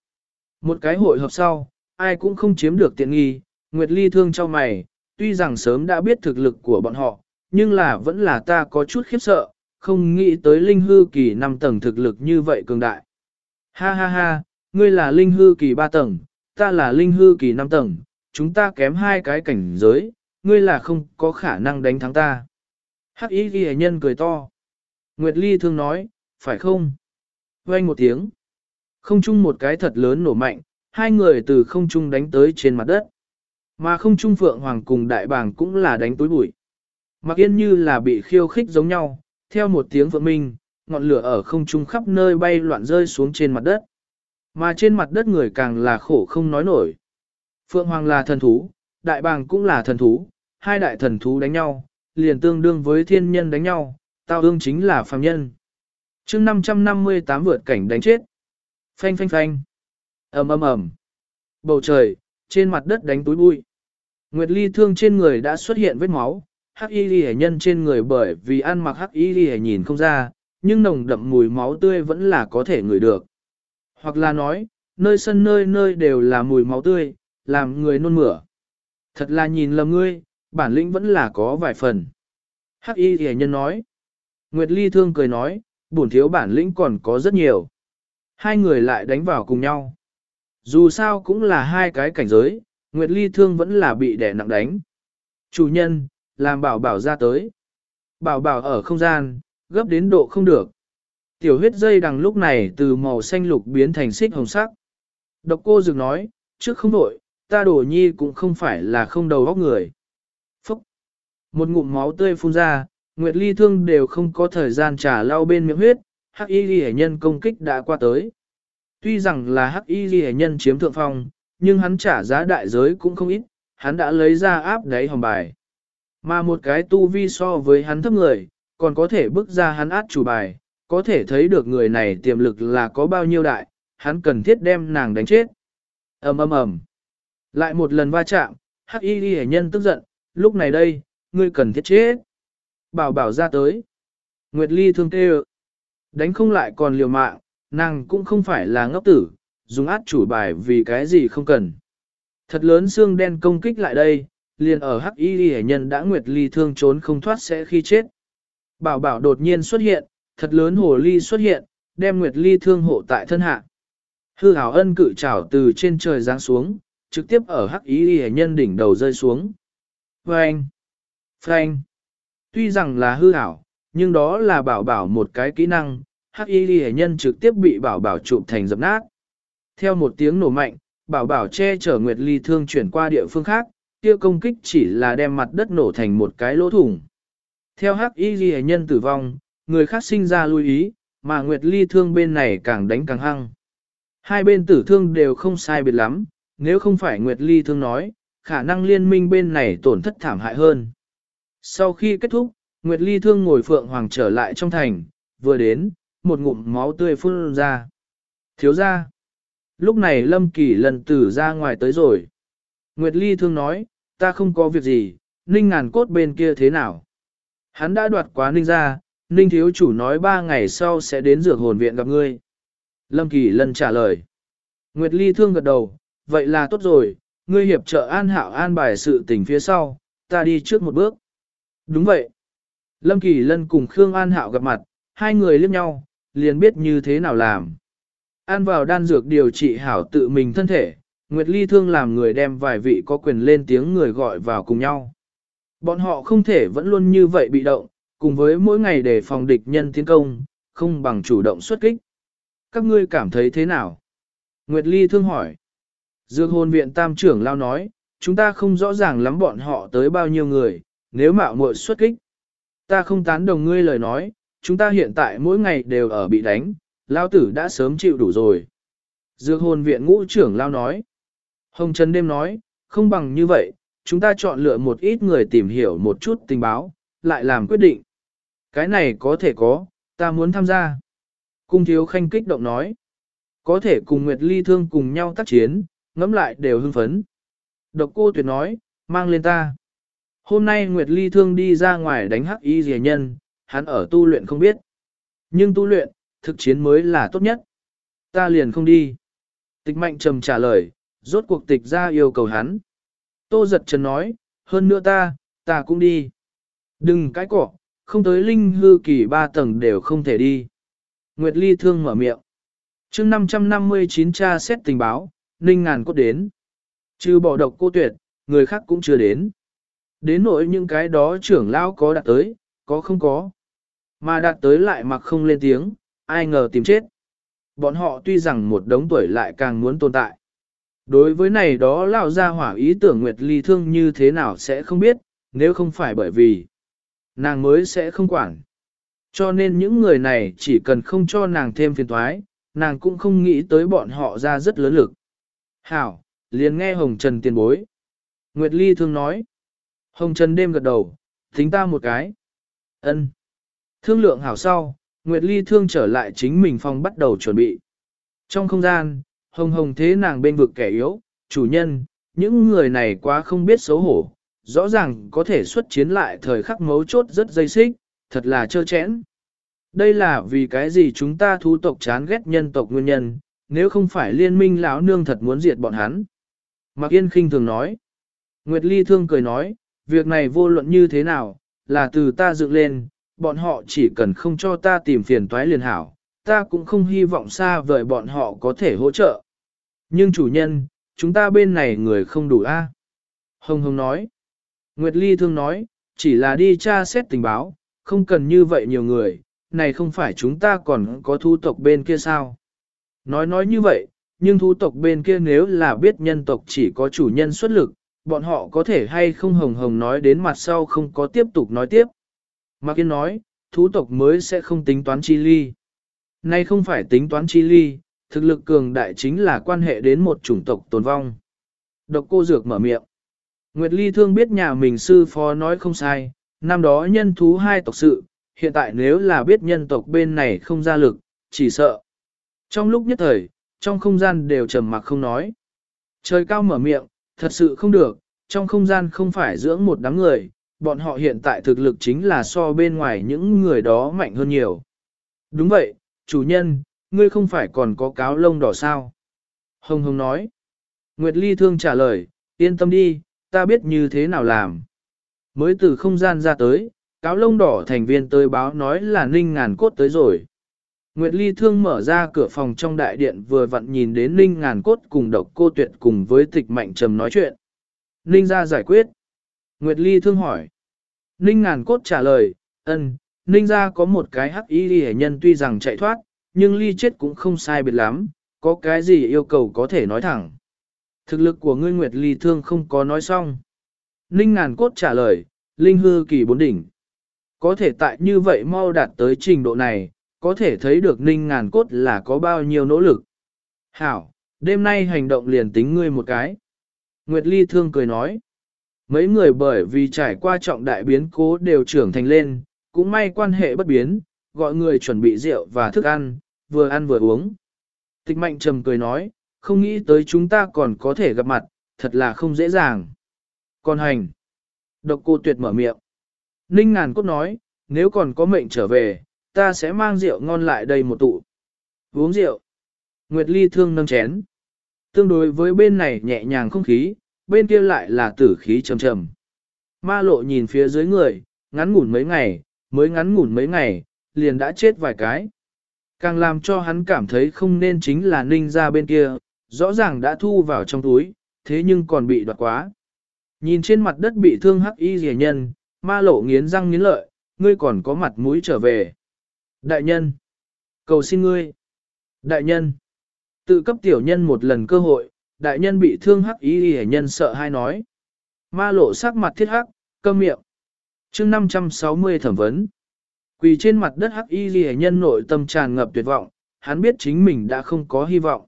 Một cái hội hợp sau, ai cũng không chiếm được tiện nghi, Nguyệt Ly thương cho mày, tuy rằng sớm đã biết thực lực của bọn họ, nhưng là vẫn là ta có chút khiếp sợ, không nghĩ tới linh hư kỳ 5 tầng thực lực như vậy cường đại. Ha ha ha, ngươi là linh hư kỳ 3 tầng, ta là linh hư kỳ 5 tầng, chúng ta kém hai cái cảnh giới, ngươi là không có khả năng đánh thắng ta. Hắc ý ghi nhân cười to. Nguyệt Ly thương nói, phải không? Vang một tiếng. Không chung một cái thật lớn nổ mạnh, hai người từ không trung đánh tới trên mặt đất. Mà không trung phượng hoàng cùng đại bàng cũng là đánh túi bụi. Mặc yên như là bị khiêu khích giống nhau, theo một tiếng vượng minh, ngọn lửa ở không trung khắp nơi bay loạn rơi xuống trên mặt đất. Mà trên mặt đất người càng là khổ không nói nổi. Phượng hoàng là thần thú, đại bàng cũng là thần thú, hai đại thần thú đánh nhau, liền tương đương với thiên nhân đánh nhau, tao ương chính là phàm nhân. chương 558 vượt cảnh đánh chết. Phanh phanh phanh ầm ầm ầm. Bầu trời, trên mặt đất đánh túi bụi. Nguyệt Ly thương trên người đã xuất hiện vết máu, hắc y ghi nhân trên người bởi vì ăn mặc hắc y ghi nhìn không ra, nhưng nồng đậm mùi máu tươi vẫn là có thể ngửi được. Hoặc là nói, nơi sân nơi nơi đều là mùi máu tươi, làm người nôn mửa. Thật là nhìn lầm ngươi, bản lĩnh vẫn là có vài phần. Hắc y hề nhân nói. Nguyệt Ly thương cười nói, bổn thiếu bản lĩnh còn có rất nhiều. Hai người lại đánh vào cùng nhau. Dù sao cũng là hai cái cảnh giới, Nguyệt Ly thương vẫn là bị đẻ nặng đánh. Chủ nhân, làm bảo bảo ra tới. Bảo bảo ở không gian, gấp đến độ không được. Tiểu huyết dây đằng lúc này từ màu xanh lục biến thành xích hồng sắc. Độc cô dừng nói, trước không đổi, ta đổ nhi cũng không phải là không đầu óc người. Phúc! Một ngụm máu tươi phun ra, Nguyệt Ly thương đều không có thời gian trả lau bên miệng huyết, hắc y ghi nhân công kích đã qua tới. Tuy rằng là hắc y ghi nhân chiếm thượng phong, nhưng hắn trả giá đại giới cũng không ít, hắn đã lấy ra áp đáy hồng bài. Mà một cái tu vi so với hắn thấp người, còn có thể bước ra hắn át chủ bài, có thể thấy được người này tiềm lực là có bao nhiêu đại, hắn cần thiết đem nàng đánh chết. ầm ầm ầm. Lại một lần va chạm, hắc y ghi nhân tức giận, lúc này đây, ngươi cần thiết chết. Bảo bảo ra tới. Nguyệt Ly thương tê Đánh không lại còn liều mạng, Nàng cũng không phải là ngốc tử, dùng át chủ bài vì cái gì không cần. Thật lớn xương đen công kích lại đây, liền ở hắc y ghi nhân đã nguyệt ly thương trốn không thoát sẽ khi chết. Bảo bảo đột nhiên xuất hiện, thật lớn hồ ly xuất hiện, đem nguyệt ly thương hộ tại thân hạ. Hư hảo ân cự trảo từ trên trời giáng xuống, trực tiếp ở hắc y hề nhân đỉnh đầu rơi xuống. Phanh! Phanh! Tuy rằng là hư hảo, nhưng đó là bảo bảo một cái kỹ năng, hắc y ghi nhân trực tiếp bị bảo bảo chụp thành dập nát. Theo một tiếng nổ mạnh, bảo bảo che chở Nguyệt Ly thương chuyển qua địa phương khác, kia công kích chỉ là đem mặt đất nổ thành một cái lỗ thủng. Theo hắc y ghi nhân tử vong, người khác sinh ra lưu ý, mà Nguyệt Ly thương bên này càng đánh càng hăng. Hai bên tử thương đều không sai biệt lắm, nếu không phải Nguyệt Ly thương nói, khả năng liên minh bên này tổn thất thảm hại hơn. Sau khi kết thúc, Nguyệt Ly thương ngồi phượng hoàng trở lại trong thành, vừa đến, một ngụm máu tươi phun ra. Thiếu ra. Lúc này Lâm Kỳ lần tử ra ngoài tới rồi. Nguyệt Ly thương nói, ta không có việc gì, ninh ngàn cốt bên kia thế nào. Hắn đã đoạt quá ninh ra, ninh thiếu chủ nói ba ngày sau sẽ đến dược hồn viện gặp ngươi. Lâm Kỳ Lân trả lời. Nguyệt Ly thương gật đầu, vậy là tốt rồi, ngươi hiệp trợ an hạo an bài sự tình phía sau, ta đi trước một bước. Đúng vậy. Lâm Kỳ Lân cùng Khương An Hạo gặp mặt, hai người liếc nhau, liền biết như thế nào làm. An vào đan dược điều trị hảo tự mình thân thể, Nguyệt Ly thương làm người đem vài vị có quyền lên tiếng người gọi vào cùng nhau. Bọn họ không thể vẫn luôn như vậy bị động, cùng với mỗi ngày để phòng địch nhân tiến công, không bằng chủ động xuất kích. Các ngươi cảm thấy thế nào? Nguyệt Ly thương hỏi. Dược hồn viện tam trưởng lao nói, chúng ta không rõ ràng lắm bọn họ tới bao nhiêu người, nếu mạo muội xuất kích. Ta không tán đồng ngươi lời nói, chúng ta hiện tại mỗi ngày đều ở bị đánh, lao tử đã sớm chịu đủ rồi. Dược hồn viện ngũ trưởng lao nói. Hồng Trấn đêm nói, không bằng như vậy, chúng ta chọn lựa một ít người tìm hiểu một chút tình báo, lại làm quyết định. Cái này có thể có, ta muốn tham gia. Cung thiếu khanh kích động nói. Có thể cùng Nguyệt Ly Thương cùng nhau tác chiến, ngẫm lại đều hưng phấn. Độc cô tuyệt nói, mang lên ta. Hôm nay Nguyệt Ly Thương đi ra ngoài đánh hắc y rìa nhân, hắn ở tu luyện không biết. Nhưng tu luyện, thực chiến mới là tốt nhất. Ta liền không đi. Tịch mạnh trầm trả lời, rốt cuộc tịch ra yêu cầu hắn. Tô giật trần nói, hơn nữa ta, ta cũng đi. Đừng cái cỏ, không tới linh hư kỳ ba tầng đều không thể đi. Nguyệt Ly thương mở miệng. chương 559 tra xét tình báo, ninh ngàn cốt đến. Trừ bỏ độc cô tuyệt, người khác cũng chưa đến. Đến nỗi những cái đó trưởng lão có đạt tới, có không có. Mà đạt tới lại mặc không lên tiếng, ai ngờ tìm chết. Bọn họ tuy rằng một đống tuổi lại càng muốn tồn tại. Đối với này đó lão gia hỏa ý tưởng Nguyệt Ly thương như thế nào sẽ không biết, nếu không phải bởi vì nàng mới sẽ không quản. Cho nên những người này chỉ cần không cho nàng thêm phiền toái, nàng cũng không nghĩ tới bọn họ ra rất lớn lực. Hảo, liền nghe Hồng Trần tiền bối. Nguyệt Ly thương nói. Hồng Trần đêm gật đầu, tính ta một cái. ân Thương lượng hảo sau, Nguyệt Ly thương trở lại chính mình phòng bắt đầu chuẩn bị. Trong không gian, Hồng Hồng thế nàng bên vực kẻ yếu, chủ nhân, những người này quá không biết xấu hổ, rõ ràng có thể xuất chiến lại thời khắc mấu chốt rất dây xích, thật là trơ chẽn. Đây là vì cái gì chúng ta thú tộc chán ghét nhân tộc nguyên nhân, nếu không phải liên minh lão nương thật muốn diệt bọn hắn. Mạc Yên khinh thường nói. Nguyệt Ly thương cười nói, việc này vô luận như thế nào, là từ ta dựng lên, bọn họ chỉ cần không cho ta tìm phiền toái liền hảo, ta cũng không hy vọng xa vời bọn họ có thể hỗ trợ. Nhưng chủ nhân, chúng ta bên này người không đủ a. Hồng Hồng nói. Nguyệt Ly thương nói, chỉ là đi tra xét tình báo, không cần như vậy nhiều người, này không phải chúng ta còn có thu tộc bên kia sao. Nói nói như vậy, nhưng thu tộc bên kia nếu là biết nhân tộc chỉ có chủ nhân xuất lực, bọn họ có thể hay không hồng hồng nói đến mặt sau không có tiếp tục nói tiếp. Mạc Yên nói, thú tộc mới sẽ không tính toán chi ly. Nay không phải tính toán chi ly, thực lực cường đại chính là quan hệ đến một chủng tộc tồn vong. Độc cô dược mở miệng. Nguyệt Ly thương biết nhà mình sư phó nói không sai, năm đó nhân thú hai tộc sự, hiện tại nếu là biết nhân tộc bên này không ra lực, chỉ sợ. Trong lúc nhất thời, trong không gian đều trầm mặc không nói. Trời cao mở miệng, thật sự không được, trong không gian không phải dưỡng một đám người, bọn họ hiện tại thực lực chính là so bên ngoài những người đó mạnh hơn nhiều. Đúng vậy, chủ nhân, ngươi không phải còn có cáo lông đỏ sao? Hồng Hồng nói. Nguyệt Ly thương trả lời, yên tâm đi, ta biết như thế nào làm. Mới từ không gian ra tới, cáo lông đỏ thành viên tới báo nói là ninh ngàn cốt tới rồi. Nguyệt Ly thương mở ra cửa phòng trong đại điện vừa vặn nhìn đến ninh ngàn cốt cùng độc cô tuyệt cùng với tịch mạnh trầm nói chuyện. Ninh ra giải quyết. Nguyệt Ly thương hỏi. Ninh ngàn cốt trả lời, ân, Ninh ra có một cái hắc y hệ nhân tuy rằng chạy thoát, nhưng ly chết cũng không sai biệt lắm, có cái gì yêu cầu có thể nói thẳng. Thực lực của ngươi Nguyệt Ly Thương không có nói xong. Ninh ngàn cốt trả lời, Linh hư kỳ bốn đỉnh. Có thể tại như vậy mau đạt tới trình độ này, có thể thấy được Ninh ngàn cốt là có bao nhiêu nỗ lực. Hảo, đêm nay hành động liền tính ngươi một cái. Nguyệt Ly Thương cười nói. Mấy người bởi vì trải qua trọng đại biến cố đều trưởng thành lên, cũng may quan hệ bất biến, gọi người chuẩn bị rượu và thức ăn, vừa ăn vừa uống. Tịch mạnh trầm cười nói, không nghĩ tới chúng ta còn có thể gặp mặt, thật là không dễ dàng. Còn hành. Độc cô tuyệt mở miệng. Ninh ngàn cốt nói, nếu còn có mệnh trở về, ta sẽ mang rượu ngon lại đây một tụ. Uống rượu. Nguyệt Ly thương nâng chén. Tương đối với bên này nhẹ nhàng không khí, bên kia lại là tử khí trầm trầm. Ma lộ nhìn phía dưới người, ngắn ngủn mấy ngày, mới ngắn ngủn mấy ngày, liền đã chết vài cái. Càng làm cho hắn cảm thấy không nên chính là ninh ra bên kia, rõ ràng đã thu vào trong túi, thế nhưng còn bị đoạt quá. Nhìn trên mặt đất bị thương hắc y rẻ nhân, ma lộ nghiến răng nghiến lợi, ngươi còn có mặt mũi trở về. Đại nhân, cầu xin ngươi. Đại nhân, tự cấp tiểu nhân một lần cơ hội, đại nhân bị thương hắc y rẻ nhân sợ hai nói. Ma lộ sắc mặt thiết hắc, câm miệng. chương 560 thẩm vấn. Quỳ trên mặt đất hắc y rẻ nhân nội tâm tràn ngập tuyệt vọng, hắn biết chính mình đã không có hy vọng.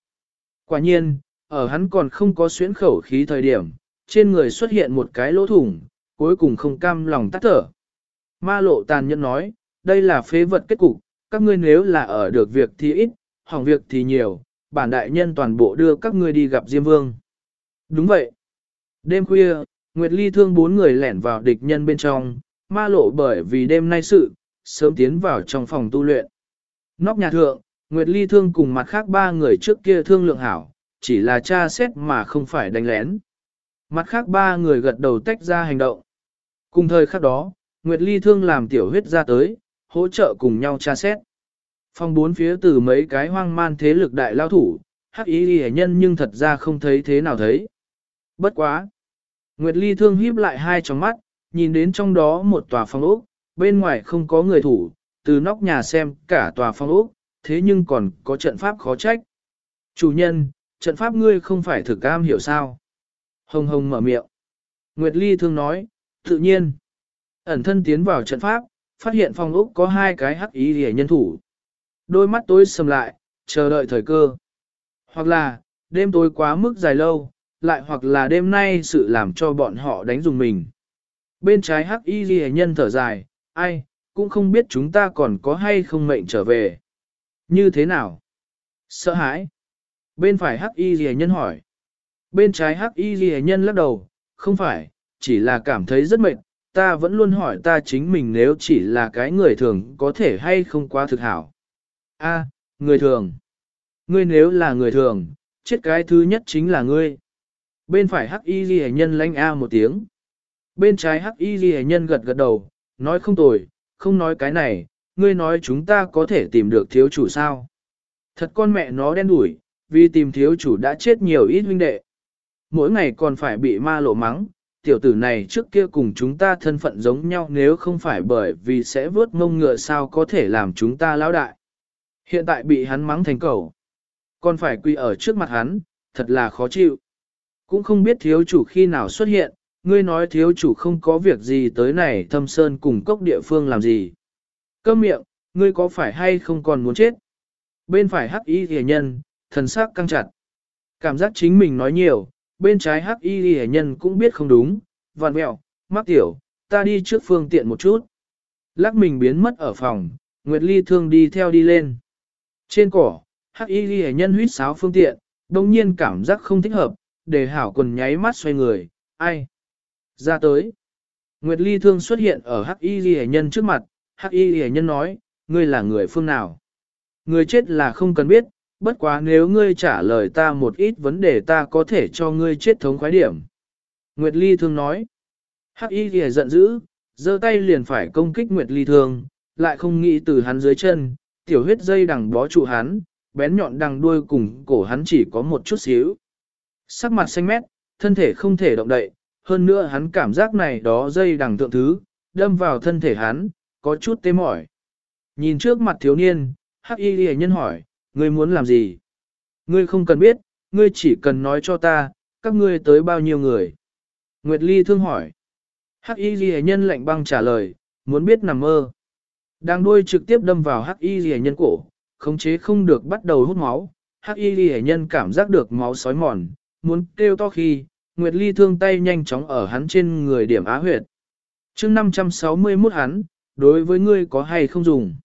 Quả nhiên, ở hắn còn không có xuyến khẩu khí thời điểm, trên người xuất hiện một cái lỗ thủng, cuối cùng không cam lòng tắt thở. Ma lộ tàn nhẫn nói, đây là phế vật kết cục, các ngươi nếu là ở được việc thì ít, hỏng việc thì nhiều, bản đại nhân toàn bộ đưa các ngươi đi gặp Diêm Vương. Đúng vậy. Đêm khuya, Nguyệt Ly thương bốn người lẻn vào địch nhân bên trong, ma lộ bởi vì đêm nay sự, sớm tiến vào trong phòng tu luyện. Nóc nhà thượng, Nguyệt Ly thương cùng mặt khác ba người trước kia thương lượng hảo, chỉ là tra xét mà không phải đánh lén. Mặt khác ba người gật đầu tách ra hành động. Cùng thời khắc đó, Nguyệt Ly thương làm tiểu huyết ra tới, hỗ trợ cùng nhau tra xét. Phong bốn phía từ mấy cái hoang man thế lực đại lao thủ, hắc ý hề nhân nhưng thật ra không thấy thế nào thấy. Bất quá. Nguyệt Ly thương híp lại hai tròng mắt, nhìn đến trong đó một tòa phong ốc, bên ngoài không có người thủ, từ nóc nhà xem cả tòa phong ốc, thế nhưng còn có trận pháp khó trách. Chủ nhân, trận pháp ngươi không phải thực cam hiểu sao? Hồng hồng mở miệng. Nguyệt Ly thương nói, tự nhiên. Ẩn thân tiến vào trận pháp, phát hiện phong ốc có hai cái hắc ý rỉa nhân thủ. Đôi mắt tối sầm lại, chờ đợi thời cơ. Hoặc là, đêm tối quá mức dài lâu, lại hoặc là đêm nay sự làm cho bọn họ đánh dùng mình. Bên trái hắc y ghi nhân thở dài, ai, cũng không biết chúng ta còn có hay không mệnh trở về. Như thế nào? Sợ hãi. Bên phải hắc y ghi nhân hỏi. Bên trái hắc y ghi nhân lắc đầu, không phải, chỉ là cảm thấy rất mệt, ta vẫn luôn hỏi ta chính mình nếu chỉ là cái người thường có thể hay không quá thực hảo. A, người thường. Ngươi nếu là người thường, chết cái thứ nhất chính là ngươi. Bên phải hắc y ghi nhân lanh A một tiếng. Bên trái hắc y ghi nhân gật gật đầu, nói không tồi, không nói cái này, ngươi nói chúng ta có thể tìm được thiếu chủ sao. Thật con mẹ nó đen đủi, vì tìm thiếu chủ đã chết nhiều ít huynh đệ. Mỗi ngày còn phải bị ma lộ mắng, tiểu tử này trước kia cùng chúng ta thân phận giống nhau nếu không phải bởi vì sẽ vớt mông ngựa sao có thể làm chúng ta lão đại. Hiện tại bị hắn mắng thành cầu. Còn phải quy ở trước mặt hắn, thật là khó chịu. Cũng không biết thiếu chủ khi nào xuất hiện, ngươi nói thiếu chủ không có việc gì tới này thâm sơn cùng cốc địa phương làm gì. Câm miệng, ngươi có phải hay không còn muốn chết? Bên phải hắc y hề nhân, thần sắc căng chặt. Cảm giác chính mình nói nhiều, bên trái hắc y hề nhân cũng biết không đúng, vạn mẹo, mắc tiểu, ta đi trước phương tiện một chút. Lắc mình biến mất ở phòng, Nguyệt Ly thương đi theo đi lên. Trên cỏ, hắc y hề nhân huyết sáo phương tiện, đồng nhiên cảm giác không thích hợp, để hảo quần nháy mắt xoay người, ai? Ra tới. Nguyệt Ly Thương xuất hiện ở Hắc Y hề Nhân trước mặt, Hắc Y hề Nhân nói, ngươi là người phương nào? Người chết là không cần biết, bất quá nếu ngươi trả lời ta một ít vấn đề ta có thể cho ngươi chết thống khoái điểm. Nguyệt Ly Thương nói, Hắc Y hề giận dữ, giơ tay liền phải công kích Nguyệt Ly Thương, lại không nghĩ từ hắn dưới chân, tiểu huyết dây đằng bó trụ hắn, bén nhọn đằng đuôi cùng cổ hắn chỉ có một chút xíu. Sắc mặt xanh mét, thân thể không thể động đậy, hơn nữa hắn cảm giác này đó dây đằng tượng thứ, đâm vào thân thể hắn, có chút tê mỏi. Nhìn trước mặt thiếu niên, hắc y ghi nhân hỏi, ngươi muốn làm gì? Ngươi không cần biết, ngươi chỉ cần nói cho ta, các ngươi tới bao nhiêu người? Nguyệt Ly thương hỏi. Hắc y ghi nhân lạnh băng trả lời, muốn biết nằm mơ. Đang đuôi trực tiếp đâm vào hắc y ghi nhân cổ, khống chế không được bắt đầu hút máu. Hắc y ghi nhân cảm giác được máu sói mòn, muốn kêu to khi, Nguyệt Ly thương tay nhanh chóng ở hắn trên người điểm á huyệt. Trước 561 hắn, đối với ngươi có hay không dùng.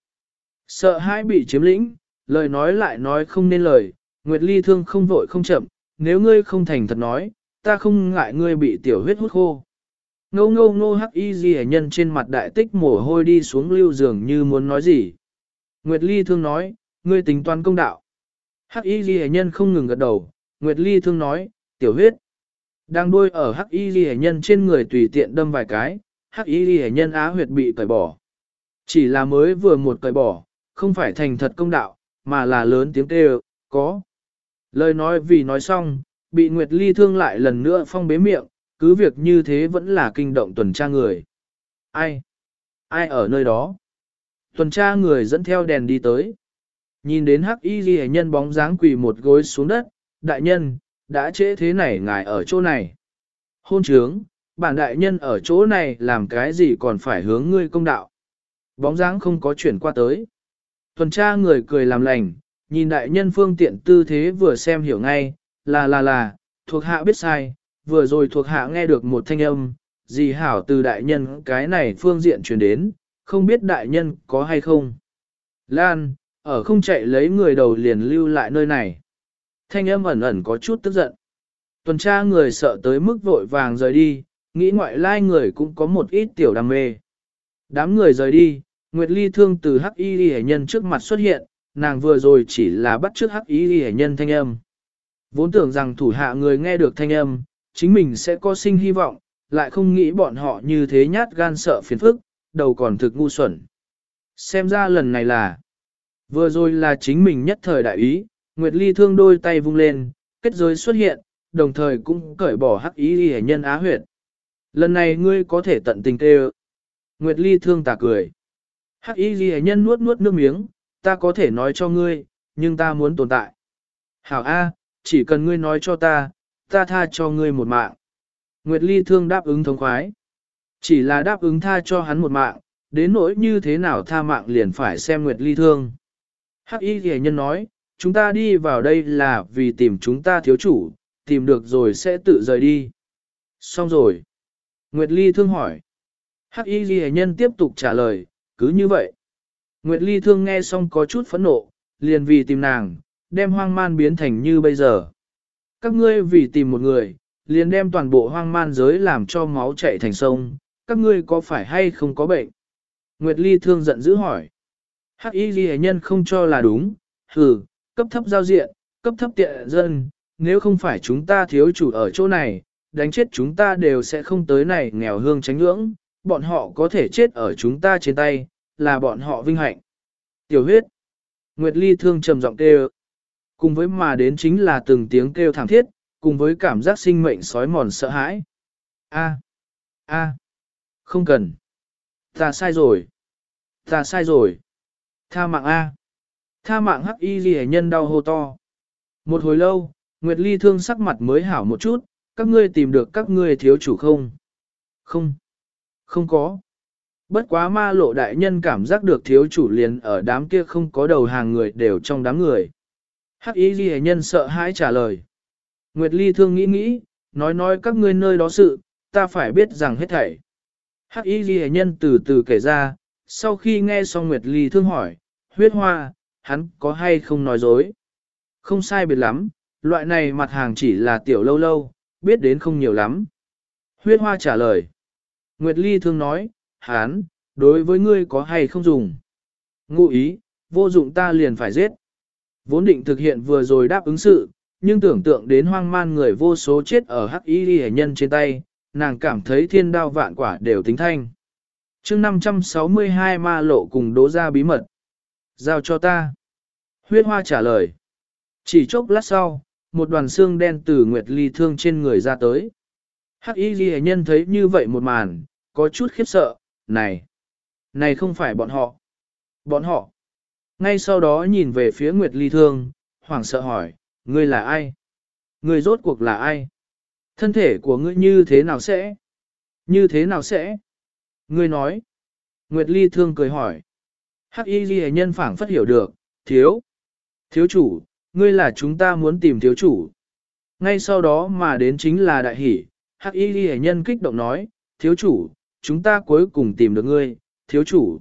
Sợ hãi bị chiếm lĩnh, lời nói lại nói không nên lời, Nguyệt Ly thương không vội không chậm, nếu ngươi không thành thật nói, ta không ngại ngươi bị tiểu huyết hút khô. Ngô ngô ngô hắc y gì nhân trên mặt đại tích mồ hôi đi xuống lưu giường như muốn nói gì. Nguyệt Ly thương nói, ngươi tính toán công đạo. Hắc y gì nhân không ngừng gật đầu, Nguyệt Ly thương nói, tiểu huyết. Đang đuôi ở hắc y ghi nhân trên người tùy tiện đâm vài cái, hắc y ghi nhân á huyệt bị cởi bỏ. Chỉ là mới vừa một cởi bỏ, không phải thành thật công đạo, mà là lớn tiếng kêu, có. Lời nói vì nói xong, bị Nguyệt Ly thương lại lần nữa phong bế miệng, cứ việc như thế vẫn là kinh động tuần tra người. Ai? Ai ở nơi đó? Tuần tra người dẫn theo đèn đi tới. Nhìn đến hắc y ghi nhân bóng dáng quỳ một gối xuống đất, đại nhân, đã trễ thế này ngài ở chỗ này. Hôn trướng, bản đại nhân ở chỗ này làm cái gì còn phải hướng ngươi công đạo. Bóng dáng không có chuyển qua tới. Tuần tra người cười làm lành, nhìn đại nhân phương tiện tư thế vừa xem hiểu ngay, là là là, thuộc hạ biết sai, vừa rồi thuộc hạ nghe được một thanh âm, gì hảo từ đại nhân cái này phương diện truyền đến, không biết đại nhân có hay không. Lan, ở không chạy lấy người đầu liền lưu lại nơi này. Thanh âm ẩn ẩn có chút tức giận. Tuần tra người sợ tới mức vội vàng rời đi, nghĩ ngoại lai người cũng có một ít tiểu đam mê. Đám người rời đi, Nguyệt Ly thương từ hắc y hệ nhân trước mặt xuất hiện, nàng vừa rồi chỉ là bắt trước hắc y hệ nhân thanh âm. Vốn tưởng rằng thủ hạ người nghe được thanh âm, chính mình sẽ có sinh hy vọng, lại không nghĩ bọn họ như thế nhát gan sợ phiền phức, đầu còn thực ngu xuẩn. Xem ra lần này là, vừa rồi là chính mình nhất thời đại ý, Nguyệt Ly thương đôi tay vung lên, kết giới xuất hiện, đồng thời cũng cởi bỏ hắc ý hề nhân á huyệt. Lần này ngươi có thể tận tình tê Nguyệt Ly thương tà cười. Hắc y ghi nhân nuốt nuốt nước miếng, ta có thể nói cho ngươi, nhưng ta muốn tồn tại. Hảo A, chỉ cần ngươi nói cho ta, ta tha cho ngươi một mạng. Nguyệt Ly thương đáp ứng thống khoái. Chỉ là đáp ứng tha cho hắn một mạng, đến nỗi như thế nào tha mạng liền phải xem Nguyệt Ly thương. Hắc y ghi nhân nói, chúng ta đi vào đây là vì tìm chúng ta thiếu chủ, tìm được rồi sẽ tự rời đi. Xong rồi. Nguyệt Ly thương hỏi. Hắc y ghi nhân tiếp tục trả lời, cứ như vậy. Nguyệt Ly thương nghe xong có chút phẫn nộ, liền vì tìm nàng, đem hoang man biến thành như bây giờ. Các ngươi vì tìm một người, liền đem toàn bộ hoang man giới làm cho máu chảy thành sông, các ngươi có phải hay không có bệnh? Nguyệt Ly thương giận dữ hỏi. Hắc y ghi nhân không cho là đúng, hừ, cấp thấp giao diện, cấp thấp tiện dân, nếu không phải chúng ta thiếu chủ ở chỗ này, đánh chết chúng ta đều sẽ không tới này nghèo hương tránh ngưỡng, bọn họ có thể chết ở chúng ta trên tay, là bọn họ vinh hạnh. Tiểu huyết, Nguyệt Ly thương trầm giọng kêu, cùng với mà đến chính là từng tiếng kêu thảm thiết, cùng với cảm giác sinh mệnh sói mòn sợ hãi. A, a, không cần. Ta sai rồi. Ta sai rồi. Tha mạng A. Tha mạng hắc y ghi nhân đau hô to. Một hồi lâu, Nguyệt Ly thương sắc mặt mới hảo một chút, các ngươi tìm được các ngươi thiếu chủ không? Không. Không có. Bất quá ma lộ đại nhân cảm giác được thiếu chủ liền ở đám kia không có đầu hàng người đều trong đám người. Hắc ý ghi nhân sợ hãi trả lời. Nguyệt Ly thương nghĩ nghĩ, nói nói các ngươi nơi đó sự, ta phải biết rằng hết thảy. Hắc ý ghi nhân từ từ kể ra, sau khi nghe xong Nguyệt Ly thương hỏi, huyết hoa, hắn có hay không nói dối? Không sai biệt lắm, loại này mặt hàng chỉ là tiểu lâu lâu, biết đến không nhiều lắm. Huyết hoa trả lời. Nguyệt Ly thương nói, hán, đối với ngươi có hay không dùng? Ngụ ý, vô dụng ta liền phải giết. Vốn định thực hiện vừa rồi đáp ứng sự, nhưng tưởng tượng đến hoang man người vô số chết ở hắc y ghi nhân trên tay, nàng cảm thấy thiên đao vạn quả đều tính thanh. chương 562 ma lộ cùng đố ra bí mật. Giao cho ta. Huyết hoa trả lời. Chỉ chốc lát sau, một đoàn xương đen từ Nguyệt Ly thương trên người ra tới. Hắc y ghi nhân thấy như vậy một màn, có chút khiếp sợ, này, này không phải bọn họ. Bọn họ. Ngay sau đó nhìn về phía Nguyệt Ly thương, hoảng sợ hỏi, ngươi là ai? Ngươi rốt cuộc là ai? Thân thể của ngươi như thế nào sẽ? Như thế nào sẽ? Ngươi nói. Nguyệt Ly thương cười hỏi. Hắc y ghi nhân phảng phất hiểu được, thiếu. Thiếu chủ, ngươi là chúng ta muốn tìm thiếu chủ. Ngay sau đó mà đến chính là đại hỷ, hắc y ghi nhân kích động nói, thiếu chủ, chúng ta cuối cùng tìm được ngươi, thiếu chủ.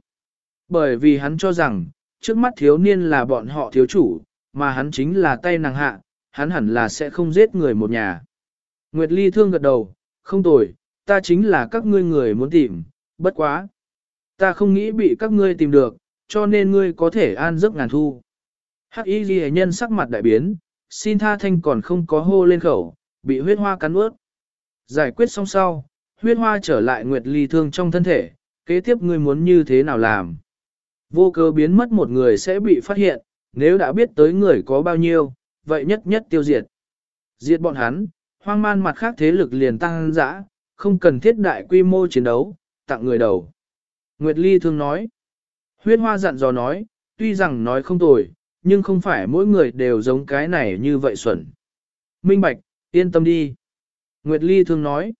Bởi vì hắn cho rằng, trước mắt thiếu niên là bọn họ thiếu chủ, mà hắn chính là tay nàng hạ, hắn hẳn là sẽ không giết người một nhà. Nguyệt Ly thương gật đầu, không tồi, ta chính là các ngươi người muốn tìm, bất quá. Ta không nghĩ bị các ngươi tìm được, cho nên ngươi có thể an giấc ngàn thu. Hắc y ghi nhân sắc mặt đại biến, xin tha thanh còn không có hô lên khẩu, bị huyết hoa cắn ướt. Giải quyết xong sau, huyết hoa trở lại nguyệt ly thương trong thân thể, kế tiếp ngươi muốn như thế nào làm. Vô cơ biến mất một người sẽ bị phát hiện, nếu đã biết tới người có bao nhiêu, vậy nhất nhất tiêu diệt. Diệt bọn hắn, hoang man mặt khác thế lực liền tăng dã, không cần thiết đại quy mô chiến đấu, tặng người đầu. Nguyệt Ly thương nói, huyết hoa dặn dò nói, tuy rằng nói không tồi, nhưng không phải mỗi người đều giống cái này như vậy xuẩn. Minh Bạch, yên tâm đi. Nguyệt Ly thương nói,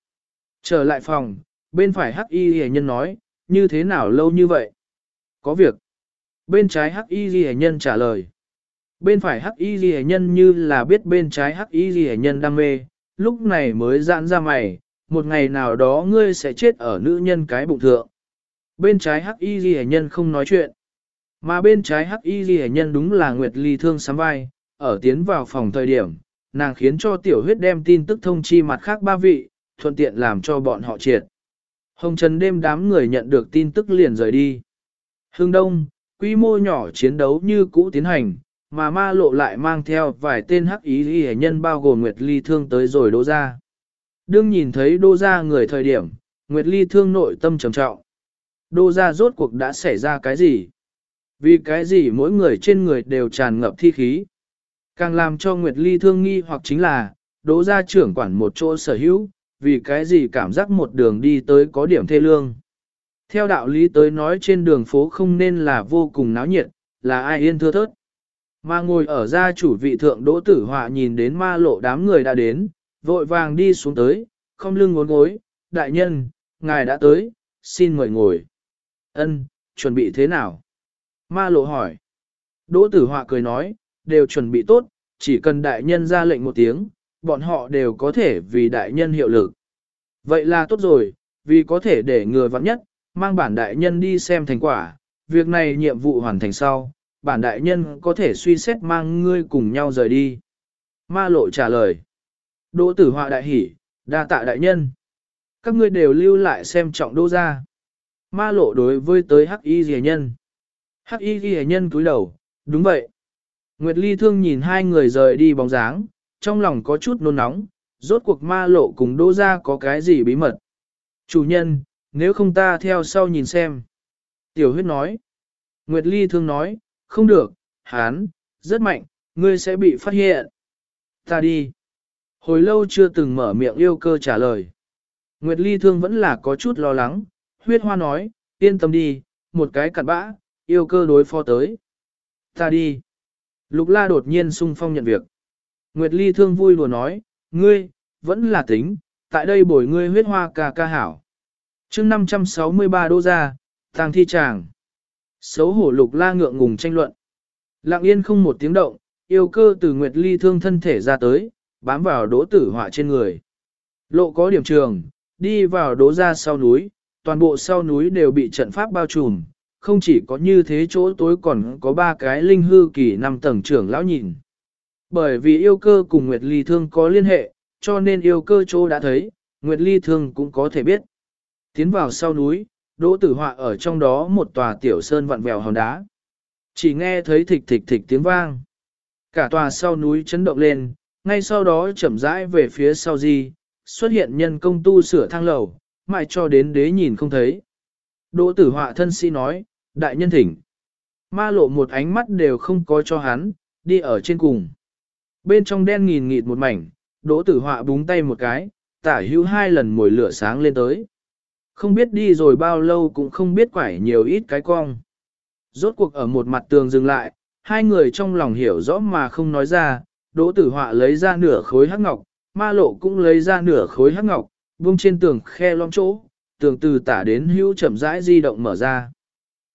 trở lại phòng, bên phải hắc y hề nhân nói, như thế nào lâu như vậy? Có việc. Bên trái hắc y hề nhân trả lời. Bên phải hắc y hề nhân như là biết bên trái hắc y hề nhân đam mê, lúc này mới giãn ra mày, một ngày nào đó ngươi sẽ chết ở nữ nhân cái bụng thượng. Bên trái hắc y ghi nhân không nói chuyện. Mà bên trái hắc y ghi nhân đúng là Nguyệt Ly thương sắm vai, ở tiến vào phòng thời điểm, nàng khiến cho tiểu huyết đem tin tức thông chi mặt khác ba vị, thuận tiện làm cho bọn họ triệt. Hồng Trần đêm đám người nhận được tin tức liền rời đi. Hương Đông, quy mô nhỏ chiến đấu như cũ tiến hành, mà ma lộ lại mang theo vài tên hắc ý ghi nhân bao gồm Nguyệt Ly thương tới rồi Đô ra. Đương nhìn thấy đô ra người thời điểm, Nguyệt Ly thương nội tâm trầm trọng. Đô ra rốt cuộc đã xảy ra cái gì? Vì cái gì mỗi người trên người đều tràn ngập thi khí? Càng làm cho Nguyệt Ly thương nghi hoặc chính là, Đô ra trưởng quản một chỗ sở hữu, vì cái gì cảm giác một đường đi tới có điểm thê lương. Theo đạo lý tới nói trên đường phố không nên là vô cùng náo nhiệt, là ai yên thưa thớt. Mà ngồi ở gia chủ vị thượng đỗ tử họa nhìn đến ma lộ đám người đã đến, vội vàng đi xuống tới, không lưng ngốn gối, đại nhân, ngài đã tới, xin mời ngồi. Ân, chuẩn bị thế nào? Ma lộ hỏi. Đỗ tử họa cười nói, đều chuẩn bị tốt, chỉ cần đại nhân ra lệnh một tiếng, bọn họ đều có thể vì đại nhân hiệu lực. Vậy là tốt rồi, vì có thể để người vắng nhất, mang bản đại nhân đi xem thành quả, việc này nhiệm vụ hoàn thành sau, bản đại nhân có thể suy xét mang ngươi cùng nhau rời đi. Ma lộ trả lời. Đỗ tử họa đại hỉ, đa tạ đại nhân. Các ngươi đều lưu lại xem trọng đô ra. Ma lộ đối với tới hắc y ghi nhân. Hắc y ghi nhân cúi đầu, đúng vậy. Nguyệt Ly thương nhìn hai người rời đi bóng dáng, trong lòng có chút nôn nóng, rốt cuộc ma lộ cùng đô ra có cái gì bí mật. Chủ nhân, nếu không ta theo sau nhìn xem. Tiểu huyết nói. Nguyệt Ly thương nói, không được, hán, rất mạnh, ngươi sẽ bị phát hiện. Ta đi. Hồi lâu chưa từng mở miệng yêu cơ trả lời. Nguyệt Ly Thương vẫn là có chút lo lắng, huyết hoa nói, yên tâm đi, một cái cặn bã, yêu cơ đối phó tới. Ta đi. Lục la đột nhiên sung phong nhận việc. Nguyệt Ly Thương vui lùa nói, ngươi, vẫn là tính, tại đây bồi ngươi huyết hoa ca ca hảo. chương 563 đô gia, tàng thi chàng. Xấu hổ lục la ngượng ngùng tranh luận. Lặng yên không một tiếng động, yêu cơ từ Nguyệt Ly Thương thân thể ra tới, bám vào đỗ tử họa trên người. Lộ có điểm trường, đi vào đỗ ra sau núi, toàn bộ sau núi đều bị trận pháp bao trùm, không chỉ có như thế chỗ tối còn có ba cái linh hư kỳ năm tầng trưởng lão nhìn. Bởi vì yêu cơ cùng Nguyệt Ly Thương có liên hệ, cho nên yêu cơ chỗ đã thấy, Nguyệt Ly Thương cũng có thể biết. Tiến vào sau núi, đỗ tử họa ở trong đó một tòa tiểu sơn vặn vẹo hòn đá. Chỉ nghe thấy thịch thịch thịch tiếng vang. Cả tòa sau núi chấn động lên, ngay sau đó chậm rãi về phía sau di, xuất hiện nhân công tu sửa thang lầu, mãi cho đến đế nhìn không thấy. Đỗ tử họa thân sĩ nói, đại nhân thỉnh. Ma lộ một ánh mắt đều không có cho hắn, đi ở trên cùng. Bên trong đen nghìn nghịt một mảnh, đỗ tử họa búng tay một cái, tả hữu hai lần mồi lửa sáng lên tới. Không biết đi rồi bao lâu cũng không biết quải nhiều ít cái cong. Rốt cuộc ở một mặt tường dừng lại, hai người trong lòng hiểu rõ mà không nói ra, Đỗ Tử Họa lấy ra nửa khối hắc ngọc, Ma Lộ cũng lấy ra nửa khối hắc ngọc, buông trên tường khe long chỗ, tường từ tả đến hữu chậm rãi di động mở ra.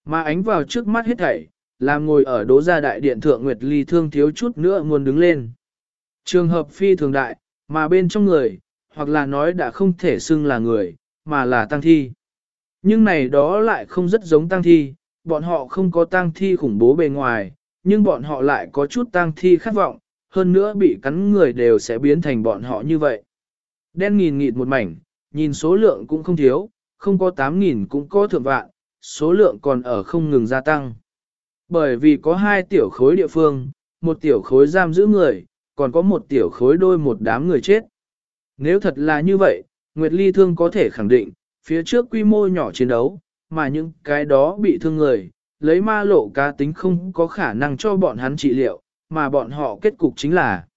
Mà ánh vào trước mắt hết thảy, làm ngồi ở đố gia đại điện thượng Nguyệt Ly thương thiếu chút nữa muốn đứng lên. Trường hợp phi thường đại, mà bên trong người, hoặc là nói đã không thể xưng là người, mà là tăng thi. Nhưng này đó lại không rất giống tăng thi, bọn họ không có tăng thi khủng bố bề ngoài, nhưng bọn họ lại có chút tăng thi khát vọng, hơn nữa bị cắn người đều sẽ biến thành bọn họ như vậy. Đen nghìn nghịt một mảnh, nhìn số lượng cũng không thiếu, không có 8.000 cũng có thượng vạn, số lượng còn ở không ngừng gia tăng. Bởi vì có hai tiểu khối địa phương, một tiểu khối giam giữ người, còn có một tiểu khối đôi một đám người chết. Nếu thật là như vậy, Nguyệt Ly Thương có thể khẳng định, phía trước quy mô nhỏ chiến đấu, mà những cái đó bị thương người, lấy ma lộ cá tính không có khả năng cho bọn hắn trị liệu, mà bọn họ kết cục chính là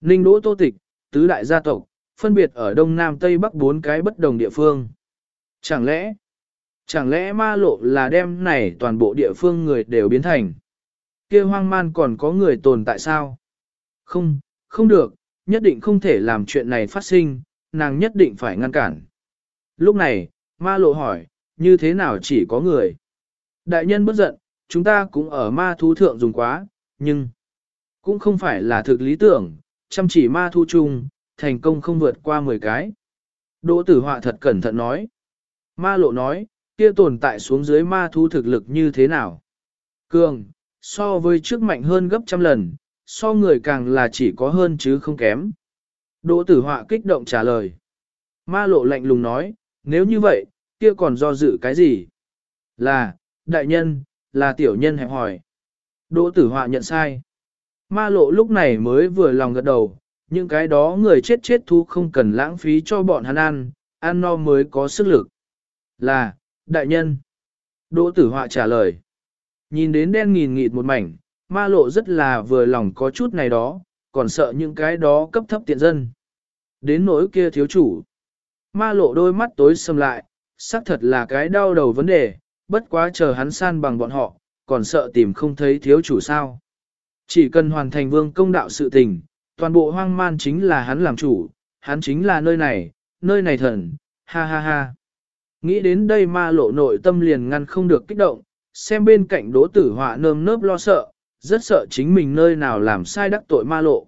Ninh Đỗ Tô Tịch, tứ đại gia tộc, phân biệt ở Đông Nam Tây Bắc bốn cái bất đồng địa phương. Chẳng lẽ, chẳng lẽ ma lộ là đem này toàn bộ địa phương người đều biến thành? kia hoang man còn có người tồn tại sao? Không, không được, nhất định không thể làm chuyện này phát sinh, nàng nhất định phải ngăn cản. Lúc này, ma lộ hỏi, như thế nào chỉ có người? Đại nhân bất giận, chúng ta cũng ở ma thú thượng dùng quá, nhưng cũng không phải là thực lý tưởng, chăm chỉ ma thu chung, thành công không vượt qua 10 cái. Đỗ tử họa thật cẩn thận nói. Ma lộ nói, kia tồn tại xuống dưới ma thu thực lực như thế nào? Cường, so với trước mạnh hơn gấp trăm lần, so người càng là chỉ có hơn chứ không kém. Đỗ tử họa kích động trả lời. Ma lộ lạnh lùng nói, nếu như vậy, kia còn do dự cái gì? Là, đại nhân, là tiểu nhân hẹp hỏi. Đỗ tử họa nhận sai. Ma lộ lúc này mới vừa lòng gật đầu, những cái đó người chết chết thu không cần lãng phí cho bọn hắn ăn, ăn no mới có sức lực. Là, đại nhân. Đỗ tử họa trả lời. Nhìn đến đen nghìn nghịt một mảnh, ma lộ rất là vừa lòng có chút này đó, còn sợ những cái đó cấp thấp tiện dân. Đến nỗi kia thiếu chủ. Ma lộ đôi mắt tối sầm lại, xác thật là cái đau đầu vấn đề, bất quá chờ hắn san bằng bọn họ, còn sợ tìm không thấy thiếu chủ sao. Chỉ cần hoàn thành vương công đạo sự tình, toàn bộ hoang man chính là hắn làm chủ, hắn chính là nơi này, nơi này thần, ha ha ha. Nghĩ đến đây ma lộ nội tâm liền ngăn không được kích động, xem bên cạnh đỗ tử họa nơm nớp lo sợ, rất sợ chính mình nơi nào làm sai đắc tội ma lộ.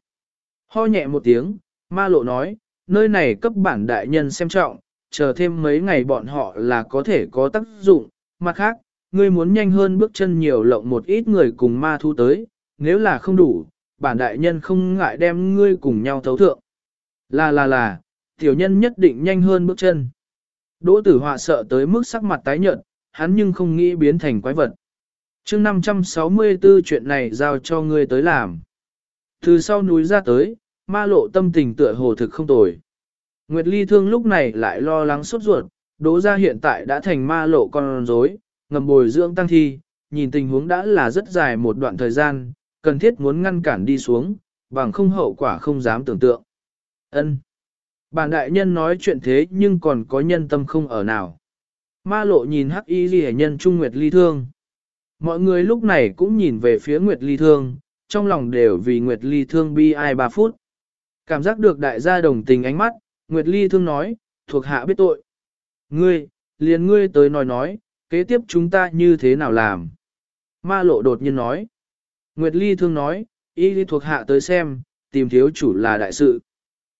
Ho nhẹ một tiếng, ma lộ nói, nơi này cấp bản đại nhân xem trọng, chờ thêm mấy ngày bọn họ là có thể có tác dụng, mặt khác, ngươi muốn nhanh hơn bước chân nhiều lộng một ít người cùng ma thu tới, nếu là không đủ, bản đại nhân không ngại đem ngươi cùng nhau thấu thượng. Là là là, tiểu nhân nhất định nhanh hơn bước chân. Đỗ tử họa sợ tới mức sắc mặt tái nhợt, hắn nhưng không nghĩ biến thành quái vật. chương 564 chuyện này giao cho ngươi tới làm. Từ sau núi ra tới, ma lộ tâm tình tựa hồ thực không tồi. Nguyệt Ly Thương lúc này lại lo lắng sốt ruột, đỗ ra hiện tại đã thành ma lộ con rối, ngầm bồi dưỡng tăng thi, nhìn tình huống đã là rất dài một đoạn thời gian, cần thiết muốn ngăn cản đi xuống, bằng không hậu quả không dám tưởng tượng. Ân. Bản đại nhân nói chuyện thế nhưng còn có nhân tâm không ở nào. Ma lộ nhìn hắc y ghi nhân trung Nguyệt Ly Thương. Mọi người lúc này cũng nhìn về phía Nguyệt Ly Thương, trong lòng đều vì Nguyệt Ly Thương bi ai 3 phút. Cảm giác được đại gia đồng tình ánh mắt, Nguyệt Ly Thương nói, thuộc hạ biết tội. Ngươi, liền ngươi tới nói nói, kế tiếp chúng ta như thế nào làm? Ma lộ đột nhiên nói. Nguyệt Ly thương nói, y thuộc hạ tới xem, tìm thiếu chủ là đại sự.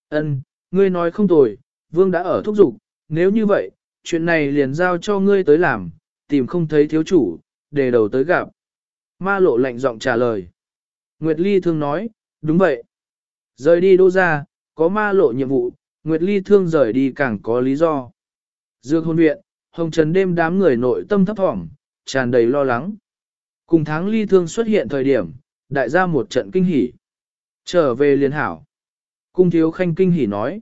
Ân, ngươi nói không tồi, vương đã ở thúc giục, nếu như vậy, chuyện này liền giao cho ngươi tới làm, tìm không thấy thiếu chủ, để đầu tới gặp. Ma lộ lạnh giọng trả lời. Nguyệt Ly thương nói, đúng vậy. Rời đi đô ra, có ma lộ nhiệm vụ, Nguyệt Ly thương rời đi càng có lý do. Dược hôn viện, hồng trần đêm đám người nội tâm thấp thỏm, tràn đầy lo lắng. Cùng tháng ly thương xuất hiện thời điểm, đại gia một trận kinh hỉ. Trở về liền hảo. Cung thiếu khanh kinh hỉ nói.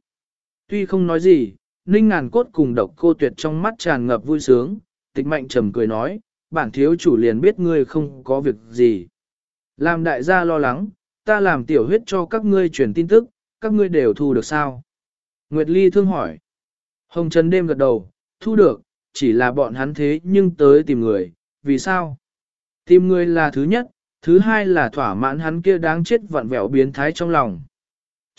Tuy không nói gì, ninh ngàn cốt cùng độc cô tuyệt trong mắt tràn ngập vui sướng, tịch mạnh trầm cười nói, bản thiếu chủ liền biết ngươi không có việc gì. Làm đại gia lo lắng, ta làm tiểu huyết cho các ngươi truyền tin tức, các ngươi đều thu được sao? Nguyệt Ly thương hỏi. Hồng Trần đêm gật đầu, thu được, chỉ là bọn hắn thế nhưng tới tìm người, vì sao? Tìm người là thứ nhất, thứ hai là thỏa mãn hắn kia đáng chết vặn vẹo biến thái trong lòng.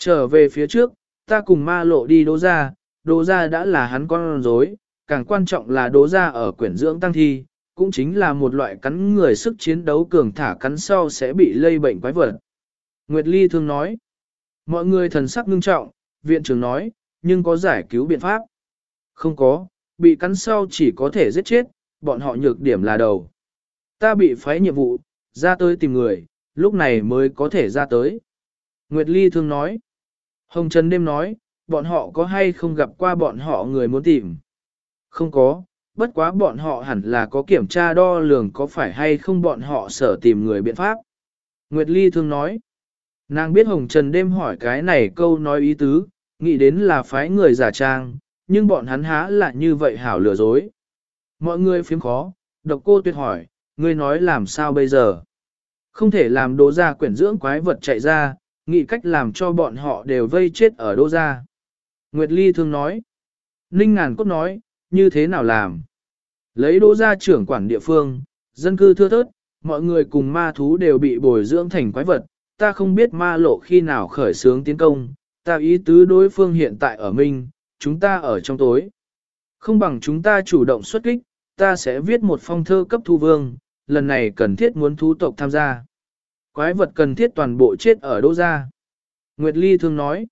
Trở về phía trước, ta cùng ma lộ đi đố ra, đố ra đã là hắn con rối, càng quan trọng là đố ra ở quyển dưỡng tăng thi, cũng chính là một loại cắn người sức chiến đấu cường thả cắn sau sẽ bị lây bệnh quái vật. Nguyệt Ly thường nói, mọi người thần sắc ngưng trọng, viện trưởng nói, nhưng có giải cứu biện pháp. Không có, bị cắn sau chỉ có thể giết chết, bọn họ nhược điểm là đầu. Ta bị phái nhiệm vụ, ra tới tìm người, lúc này mới có thể ra tới. Nguyệt Ly thường nói. Hồng Trần đêm nói, bọn họ có hay không gặp qua bọn họ người muốn tìm? Không có, bất quá bọn họ hẳn là có kiểm tra đo lường có phải hay không bọn họ sở tìm người biện pháp. Nguyệt Ly thường nói. Nàng biết Hồng Trần đêm hỏi cái này câu nói ý tứ, nghĩ đến là phái người giả trang, nhưng bọn hắn há là như vậy hảo lừa dối. Mọi người phiếm khó, độc cô tuyệt hỏi, ngươi nói làm sao bây giờ? Không thể làm đố ra quyển dưỡng quái vật chạy ra, nghĩ cách làm cho bọn họ đều vây chết ở Đô gia. Nguyệt Ly thương nói. Ninh ngàn cốt nói, như thế nào làm? Lấy Đô gia trưởng quản địa phương, dân cư thưa thớt, mọi người cùng ma thú đều bị bồi dưỡng thành quái vật, ta không biết ma lộ khi nào khởi sướng tiến công, ta ý tứ đối phương hiện tại ở minh, chúng ta ở trong tối. Không bằng chúng ta chủ động xuất kích, ta sẽ viết một phong thơ cấp thu vương, lần này cần thiết muốn thú tộc tham gia. Quái vật cần thiết toàn bộ chết ở đô gia. Nguyệt Ly thương nói,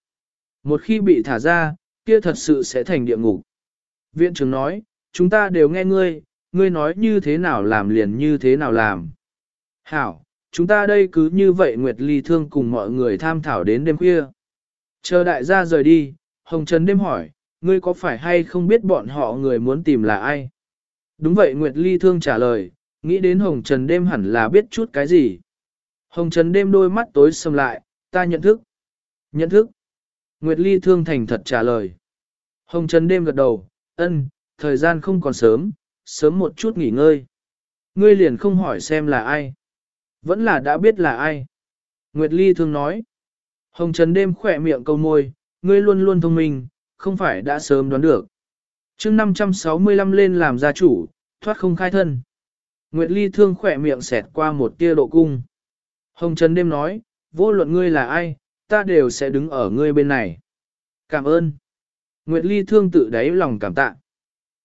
một khi bị thả ra, kia thật sự sẽ thành địa ngục. Viện trưởng nói, chúng ta đều nghe ngươi, ngươi nói như thế nào làm liền như thế nào làm. Hảo, chúng ta đây cứ như vậy Nguyệt Ly thương cùng mọi người tham thảo đến đêm khuya. Chờ đại gia rời đi, Hồng Trần đêm hỏi, ngươi có phải hay không biết bọn họ người muốn tìm là ai? Đúng vậy Nguyệt Ly thương trả lời, nghĩ đến Hồng Trần đêm hẳn là biết chút cái gì. Hồng Trần đêm đôi mắt tối sầm lại, ta nhận thức. Nhận thức. Nguyệt Ly thương thành thật trả lời. Hồng Trần đêm gật đầu, ân, thời gian không còn sớm, sớm một chút nghỉ ngơi. Ngươi liền không hỏi xem là ai. Vẫn là đã biết là ai. Nguyệt Ly thương nói. Hồng Trần đêm khỏe miệng câu môi, ngươi luôn luôn thông minh, không phải đã sớm đoán được. mươi 565 lên làm gia chủ, thoát không khai thân. Nguyệt Ly thương khỏe miệng xẹt qua một tia độ cung. Hồng Trần đêm nói, vô luận ngươi là ai, ta đều sẽ đứng ở ngươi bên này. Cảm ơn. Nguyệt Ly thương tự đáy lòng cảm tạ.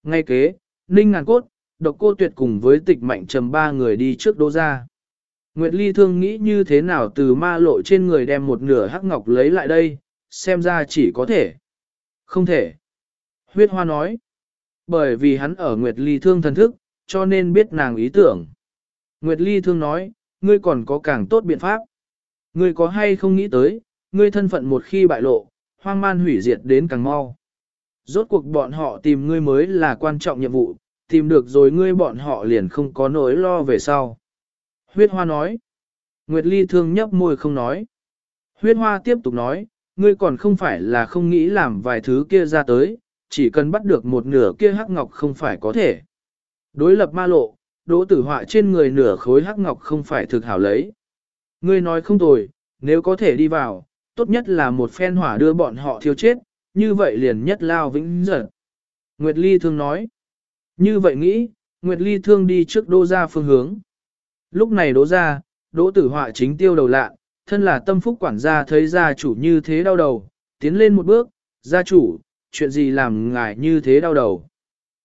Ngay kế, Ninh Ngàn Cốt, độc cô tuyệt cùng với tịch mạnh trầm ba người đi trước đô ra. Nguyệt Ly thương nghĩ như thế nào từ ma lộ trên người đem một nửa hắc ngọc lấy lại đây, xem ra chỉ có thể. Không thể. Huyết Hoa nói. Bởi vì hắn ở Nguyệt Ly thương thần thức, cho nên biết nàng ý tưởng. Nguyệt Ly thương nói, ngươi còn có càng tốt biện pháp. Ngươi có hay không nghĩ tới, ngươi thân phận một khi bại lộ, hoang man hủy diệt đến càng mau. Rốt cuộc bọn họ tìm ngươi mới là quan trọng nhiệm vụ, tìm được rồi ngươi bọn họ liền không có nỗi lo về sau. Huyết Hoa nói. Nguyệt Ly thương nhấp môi không nói. Huyết Hoa tiếp tục nói, ngươi còn không phải là không nghĩ làm vài thứ kia ra tới, chỉ cần bắt được một nửa kia hắc ngọc không phải có thể. Đối lập ma lộ, đỗ tử họa trên người nửa khối hắc ngọc không phải thực hảo lấy. Ngươi nói không tồi, nếu có thể đi vào, tốt nhất là một phen hỏa đưa bọn họ thiêu chết, như vậy liền nhất lao vĩnh giật. Nguyệt Ly thương nói, như vậy nghĩ, Nguyệt Ly thương đi trước đô ra phương hướng. Lúc này đỗ ra, đỗ tử họa chính tiêu đầu lạ, thân là tâm phúc quản gia thấy gia chủ như thế đau đầu, tiến lên một bước, gia chủ, chuyện gì làm ngài như thế đau đầu.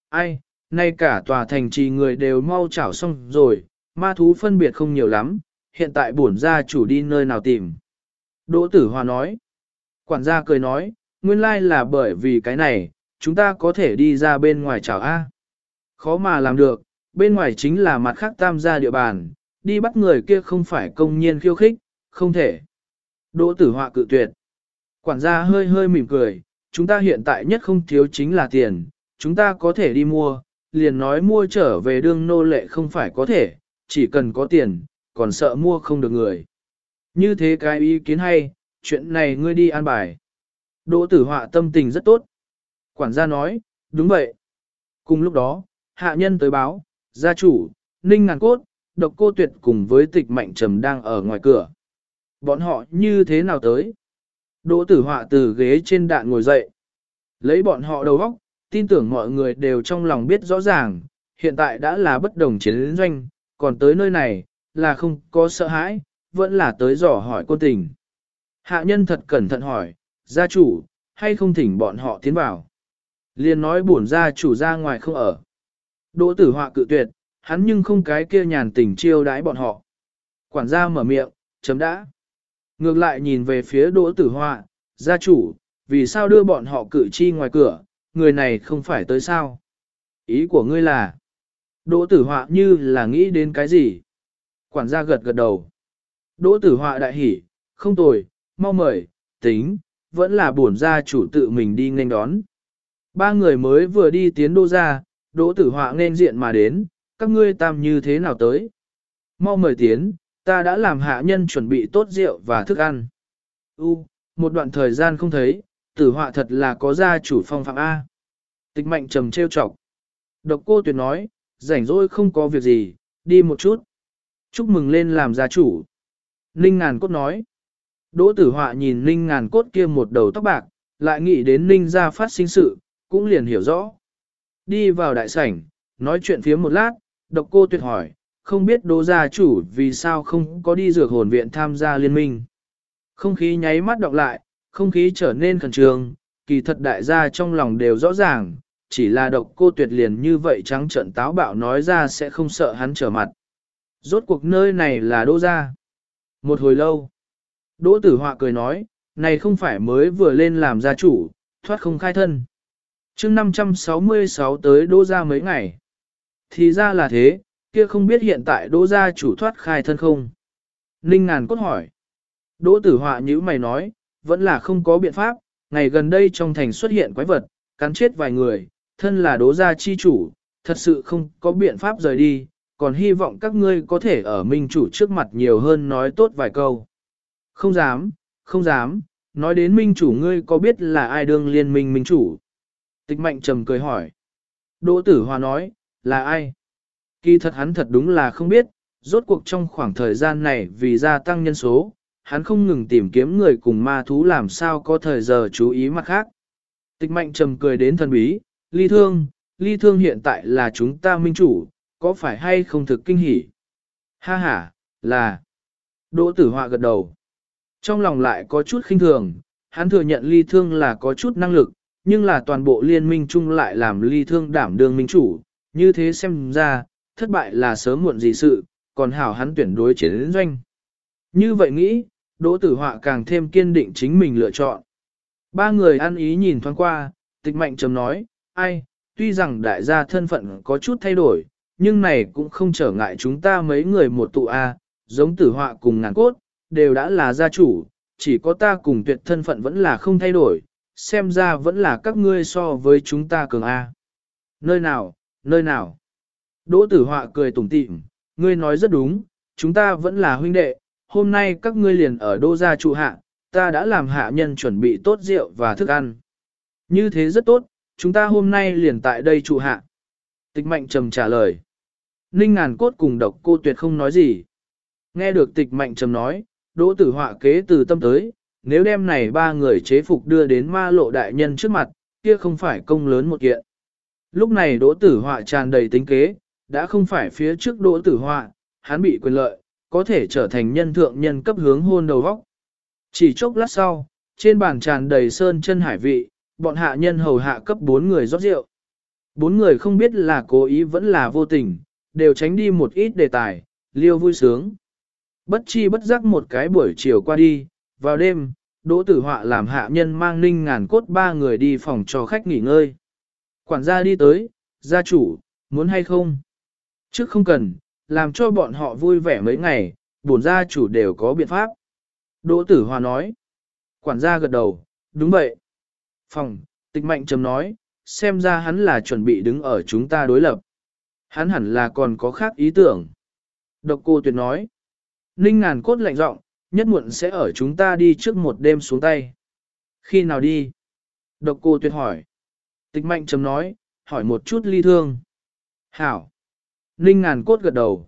Ai, nay cả tòa thành trì người đều mau chảo xong rồi, ma thú phân biệt không nhiều lắm, hiện tại bổn gia chủ đi nơi nào tìm. Đỗ tử hòa nói, quản gia cười nói, nguyên lai là bởi vì cái này, chúng ta có thể đi ra bên ngoài chảo A. Khó mà làm được, bên ngoài chính là mặt khác tam gia địa bàn, đi bắt người kia không phải công nhiên khiêu khích, không thể. Đỗ tử họa cự tuyệt. Quản gia hơi hơi mỉm cười, chúng ta hiện tại nhất không thiếu chính là tiền, chúng ta có thể đi mua, liền nói mua trở về đương nô lệ không phải có thể, chỉ cần có tiền, còn sợ mua không được người. Như thế cái ý kiến hay, chuyện này ngươi đi an bài. Đỗ tử họa tâm tình rất tốt. Quản gia nói, đúng vậy. Cùng lúc đó, hạ nhân tới báo, gia chủ, ninh ngàn cốt, độc cô tuyệt cùng với tịch mạnh trầm đang ở ngoài cửa. Bọn họ như thế nào tới? Đỗ tử họa từ ghế trên đạn ngồi dậy. Lấy bọn họ đầu óc, tin tưởng mọi người đều trong lòng biết rõ ràng, hiện tại đã là bất đồng chiến doanh, còn tới nơi này, là không có sợ hãi, vẫn là tới dò hỏi quân tình. Hạ nhân thật cẩn thận hỏi, gia chủ, hay không thỉnh bọn họ tiến vào. Liên nói bổn gia chủ ra ngoài không ở. Đỗ tử họa cự tuyệt, hắn nhưng không cái kia nhàn tình chiêu đãi bọn họ. Quản gia mở miệng, chấm đã. Ngược lại nhìn về phía đỗ tử họa, gia chủ, vì sao đưa bọn họ cử chi ngoài cửa, người này không phải tới sao? Ý của ngươi là, đỗ tử họa như là nghĩ đến cái gì? Quản gia gật gật đầu. Đỗ tử họa đại hỉ, không tồi, mau mời, tính, vẫn là bổn gia chủ tự mình đi nghênh đón. Ba người mới vừa đi tiến đô ra, đỗ tử họa nên diện mà đến, các ngươi tam như thế nào tới? Mau mời tiến, ta đã làm hạ nhân chuẩn bị tốt rượu và thức ăn. U, một đoạn thời gian không thấy, tử họa thật là có gia chủ phong phạm A. Tịch mạnh trầm trêu chọc. Độc cô tuyệt nói, rảnh rỗi không có việc gì, đi một chút. Chúc mừng lên làm gia chủ. Ninh ngàn cốt nói. Đỗ tử họa nhìn Ninh ngàn cốt kia một đầu tóc bạc, lại nghĩ đến Ninh gia phát sinh sự, cũng liền hiểu rõ. Đi vào đại sảnh, nói chuyện phía một lát, độc cô tuyệt hỏi, không biết đỗ gia chủ vì sao không có đi dược hồn viện tham gia liên minh. Không khí nháy mắt đọc lại, không khí trở nên khẩn trương, kỳ thật đại gia trong lòng đều rõ ràng, chỉ là độc cô tuyệt liền như vậy trắng trận táo bạo nói ra sẽ không sợ hắn trở mặt. Rốt cuộc nơi này là đỗ gia. Một hồi lâu, đỗ tử họa cười nói, này không phải mới vừa lên làm gia chủ, thoát không khai thân. mươi 566 tới đỗ gia mấy ngày. Thì ra là thế, kia không biết hiện tại đỗ gia chủ thoát khai thân không? Ninh ngàn cốt hỏi. Đỗ tử họa như mày nói, vẫn là không có biện pháp, ngày gần đây trong thành xuất hiện quái vật, cắn chết vài người, thân là đỗ gia chi chủ, thật sự không có biện pháp rời đi, còn hy vọng các ngươi có thể ở minh chủ trước mặt nhiều hơn nói tốt vài câu. Không dám, không dám, nói đến minh chủ ngươi có biết là ai đương liên minh minh chủ? Tịch mạnh trầm cười hỏi. Đỗ tử hòa nói, là ai? Kỳ thật hắn thật đúng là không biết, rốt cuộc trong khoảng thời gian này vì gia tăng nhân số, hắn không ngừng tìm kiếm người cùng ma thú làm sao có thời giờ chú ý mặt khác. Tịch mạnh trầm cười đến thần bí, ly thương, ly thương hiện tại là chúng ta minh chủ, có phải hay không thực kinh hỉ? Ha ha, là. Đỗ tử họa gật đầu. Trong lòng lại có chút khinh thường, hắn thừa nhận ly thương là có chút năng lực, nhưng là toàn bộ liên minh chung lại làm ly thương đảm đương minh chủ, như thế xem ra, thất bại là sớm muộn gì sự, còn hảo hắn tuyển đối chiến doanh. Như vậy nghĩ, Đỗ Tử Họa càng thêm kiên định chính mình lựa chọn. Ba người ăn ý nhìn thoáng qua, tịch mạnh chấm nói, ai, tuy rằng đại gia thân phận có chút thay đổi, nhưng này cũng không trở ngại chúng ta mấy người một tụ A, giống tử họa cùng ngàn cốt, đều đã là gia chủ, chỉ có ta cùng tuyệt thân phận vẫn là không thay đổi, xem ra vẫn là các ngươi so với chúng ta cường A. Nơi nào, nơi nào? Đỗ tử họa cười tủm tỉm, ngươi nói rất đúng, chúng ta vẫn là huynh đệ, hôm nay các ngươi liền ở đô gia trụ hạ, ta đã làm hạ nhân chuẩn bị tốt rượu và thức ăn. Như thế rất tốt, chúng ta hôm nay liền tại đây trụ hạ. Tịch mạnh trầm trả lời. Ninh ngàn cốt cùng độc cô tuyệt không nói gì. Nghe được tịch mạnh trầm nói, đỗ tử họa kế từ tâm tới, nếu đem này ba người chế phục đưa đến ma lộ đại nhân trước mặt, kia không phải công lớn một kiện. Lúc này đỗ tử họa tràn đầy tính kế, đã không phải phía trước đỗ tử họa, hắn bị quyền lợi, có thể trở thành nhân thượng nhân cấp hướng hôn đầu vóc. Chỉ chốc lát sau, trên bàn tràn đầy sơn chân hải vị, bọn hạ nhân hầu hạ cấp bốn người rót rượu. Bốn người không biết là cố ý vẫn là vô tình, đều tránh đi một ít đề tài, liêu vui sướng. Bất chi bất giác một cái buổi chiều qua đi, vào đêm, Đỗ Tử Họa làm hạ nhân mang ninh ngàn cốt ba người đi phòng cho khách nghỉ ngơi. Quản gia đi tới, gia chủ, muốn hay không? Trước không cần, làm cho bọn họ vui vẻ mấy ngày, bổn gia chủ đều có biện pháp. Đỗ Tử Hòa nói. Quản gia gật đầu, đúng vậy. Phòng, tịch mạnh trầm nói, xem ra hắn là chuẩn bị đứng ở chúng ta đối lập. Hắn hẳn là còn có khác ý tưởng. Độc cô tuyệt nói. Ninh ngàn cốt lạnh giọng, nhất muộn sẽ ở chúng ta đi trước một đêm xuống tay. Khi nào đi? Độc cô tuyệt hỏi. Tịch mạnh chấm nói, hỏi một chút ly thương. Hảo. Ninh ngàn cốt gật đầu.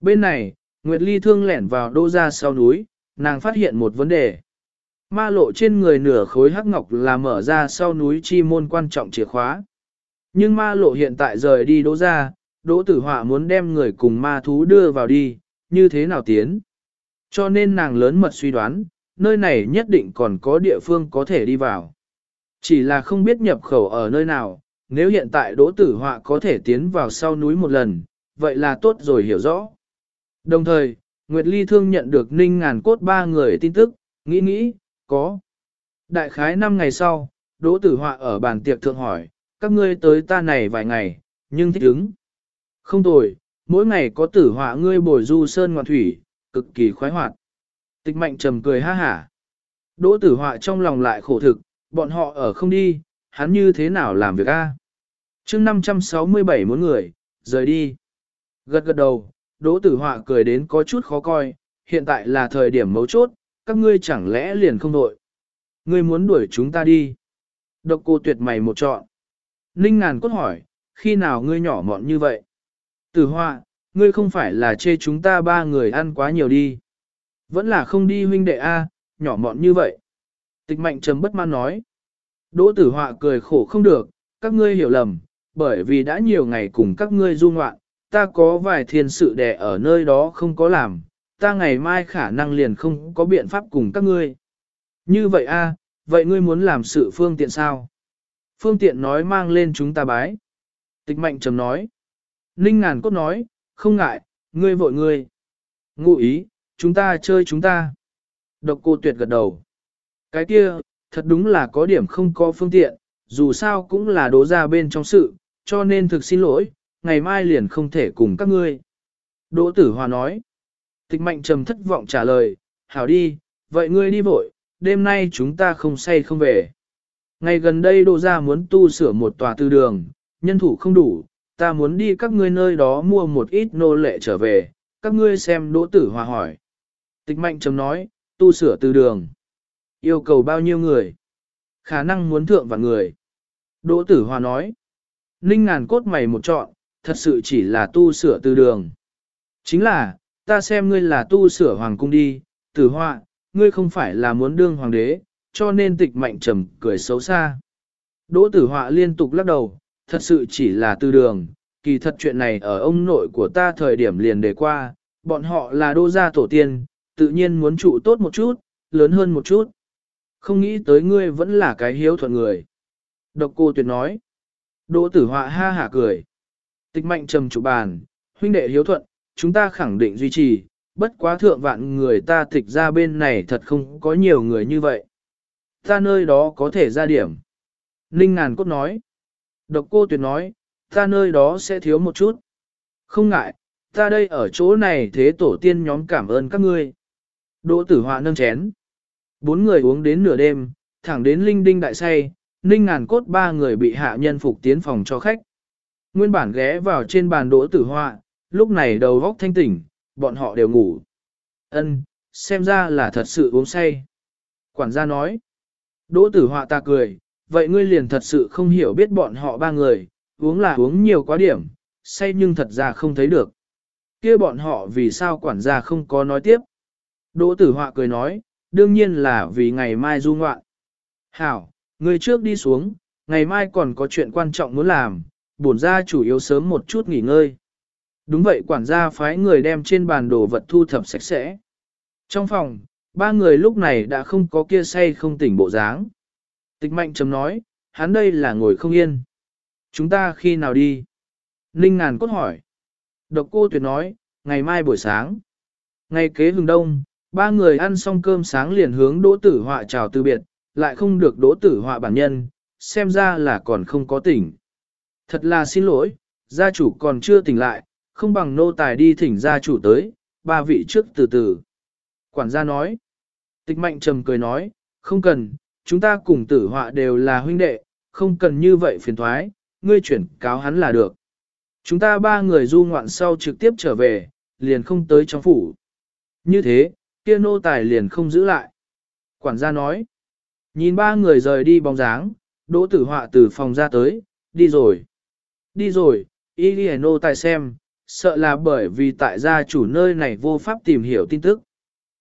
Bên này, Nguyệt ly thương lẻn vào đô ra sau núi, nàng phát hiện một vấn đề. Ma lộ trên người nửa khối hắc ngọc là mở ra sau núi chi môn quan trọng chìa khóa. Nhưng ma lộ hiện tại rời đi đỗ ra, đỗ tử họa muốn đem người cùng ma thú đưa vào đi, như thế nào tiến. Cho nên nàng lớn mật suy đoán, nơi này nhất định còn có địa phương có thể đi vào. Chỉ là không biết nhập khẩu ở nơi nào, nếu hiện tại đỗ tử họa có thể tiến vào sau núi một lần, vậy là tốt rồi hiểu rõ. Đồng thời, Nguyệt Ly Thương nhận được ninh ngàn cốt ba người tin tức, nghĩ nghĩ, có. Đại khái năm ngày sau, Đỗ Tử Họa ở bàn tiệc thượng hỏi, các ngươi tới ta này vài ngày, nhưng thích ứng. Không tồi, mỗi ngày có tử họa ngươi bồi du sơn ngoạn thủy, cực kỳ khoái hoạt. Tịch mạnh trầm cười ha hả. Đỗ tử họa trong lòng lại khổ thực, bọn họ ở không đi, hắn như thế nào làm việc a? À? chương 567 muốn người, rời đi. Gật gật đầu, đỗ tử họa cười đến có chút khó coi, hiện tại là thời điểm mấu chốt, các ngươi chẳng lẽ liền không đội. Ngươi muốn đuổi chúng ta đi. Độc cô tuyệt mày một trọn. Ninh ngàn cốt hỏi, khi nào ngươi nhỏ mọn như vậy? Tử họa, ngươi không phải là chê chúng ta ba người ăn quá nhiều đi. Vẫn là không đi huynh đệ A, nhỏ mọn như vậy. Tịch mạnh trầm bất mãn nói. Đỗ tử họa cười khổ không được, các ngươi hiểu lầm, bởi vì đã nhiều ngày cùng các ngươi du ngoạn, ta có vài thiên sự đẻ ở nơi đó không có làm, ta ngày mai khả năng liền không có biện pháp cùng các ngươi. Như vậy a, vậy ngươi muốn làm sự phương tiện sao? Phương tiện nói mang lên chúng ta bái. Tịch mạnh trầm nói. Ninh ngàn cốt nói, không ngại, ngươi vội ngươi. Ngụ ý, chúng ta chơi chúng ta. Độc cô tuyệt gật đầu. Cái kia, thật đúng là có điểm không có phương tiện, dù sao cũng là đố ra bên trong sự, cho nên thực xin lỗi, ngày mai liền không thể cùng các ngươi. Đỗ tử hòa nói. Tịch mạnh trầm thất vọng trả lời, hảo đi, vậy ngươi đi vội, đêm nay chúng ta không say không về. Ngày gần đây đỗ ra muốn tu sửa một tòa tư đường, nhân thủ không đủ, ta muốn đi các ngươi nơi đó mua một ít nô lệ trở về, các ngươi xem đỗ tử hòa hỏi. Tịch mạnh trầm nói, tu sửa tư đường. Yêu cầu bao nhiêu người? Khả năng muốn thượng và người. Đỗ tử hòa nói. Ninh ngàn cốt mày một chọn, thật sự chỉ là tu sửa từ đường. Chính là, ta xem ngươi là tu sửa hoàng cung đi, tử họa, ngươi không phải là muốn đương hoàng đế, cho nên tịch mạnh trầm cười xấu xa. Đỗ tử họa liên tục lắc đầu, thật sự chỉ là từ đường, kỳ thật chuyện này ở ông nội của ta thời điểm liền đề qua, bọn họ là đô gia tổ tiên, tự nhiên muốn trụ tốt một chút, lớn hơn một chút. Không nghĩ tới ngươi vẫn là cái hiếu thuận người. Độc cô tuyệt nói. Đỗ tử họa ha hả cười. Tịch mạnh trầm trụ bàn, huynh đệ hiếu thuận, chúng ta khẳng định duy trì, bất quá thượng vạn người ta tịch ra bên này thật không có nhiều người như vậy. Ta nơi đó có thể ra điểm. Ninh ngàn cốt nói. Độc cô tuyệt nói, ta nơi đó sẽ thiếu một chút. Không ngại, ta đây ở chỗ này thế tổ tiên nhóm cảm ơn các ngươi. Đỗ tử họa nâng chén. Bốn người uống đến nửa đêm, thẳng đến linh đinh đại say, ninh ngàn cốt ba người bị hạ nhân phục tiến phòng cho khách. Nguyên bản ghé vào trên bàn đỗ tử họa, lúc này đầu góc thanh tỉnh, bọn họ đều ngủ. Ân, xem ra là thật sự uống say. Quản gia nói. Đỗ tử họa ta cười, vậy ngươi liền thật sự không hiểu biết bọn họ ba người, uống là uống nhiều quá điểm, say nhưng thật ra không thấy được. kia bọn họ vì sao quản gia không có nói tiếp. Đỗ tử họa cười nói, đương nhiên là vì ngày mai du ngoạn. Hảo, ngươi trước đi xuống, ngày mai còn có chuyện quan trọng muốn làm, bổn ra chủ yếu sớm một chút nghỉ ngơi. Đúng vậy quản gia phái người đem trên bàn đồ vật thu thập sạch sẽ. Trong phòng, ba người lúc này đã không có kia say không tỉnh bộ dáng. Tịch mạnh chấm nói, hắn đây là ngồi không yên. Chúng ta khi nào đi? Ninh ngàn cốt hỏi. Độc cô tuyệt nói, ngày mai buổi sáng. Ngày kế hừng đông, ba người ăn xong cơm sáng liền hướng đỗ tử họa chào từ biệt, lại không được đỗ tử họa bản nhân, xem ra là còn không có tỉnh. Thật là xin lỗi, gia chủ còn chưa tỉnh lại, không bằng nô tài đi thỉnh gia chủ tới, ba vị trước từ từ. Quản gia nói, tịch mạnh trầm cười nói, không cần, chúng ta cùng tử họa đều là huynh đệ, không cần như vậy phiền thoái, ngươi chuyển cáo hắn là được. Chúng ta ba người du ngoạn sau trực tiếp trở về, liền không tới trong phủ. Như thế, kia nô tài liền không giữ lại. Quản gia nói, nhìn ba người rời đi bóng dáng, đỗ tử họa từ phòng ra tới, đi rồi. Đi rồi, y ghi nô tài xem, sợ là bởi vì tại gia chủ nơi này vô pháp tìm hiểu tin tức.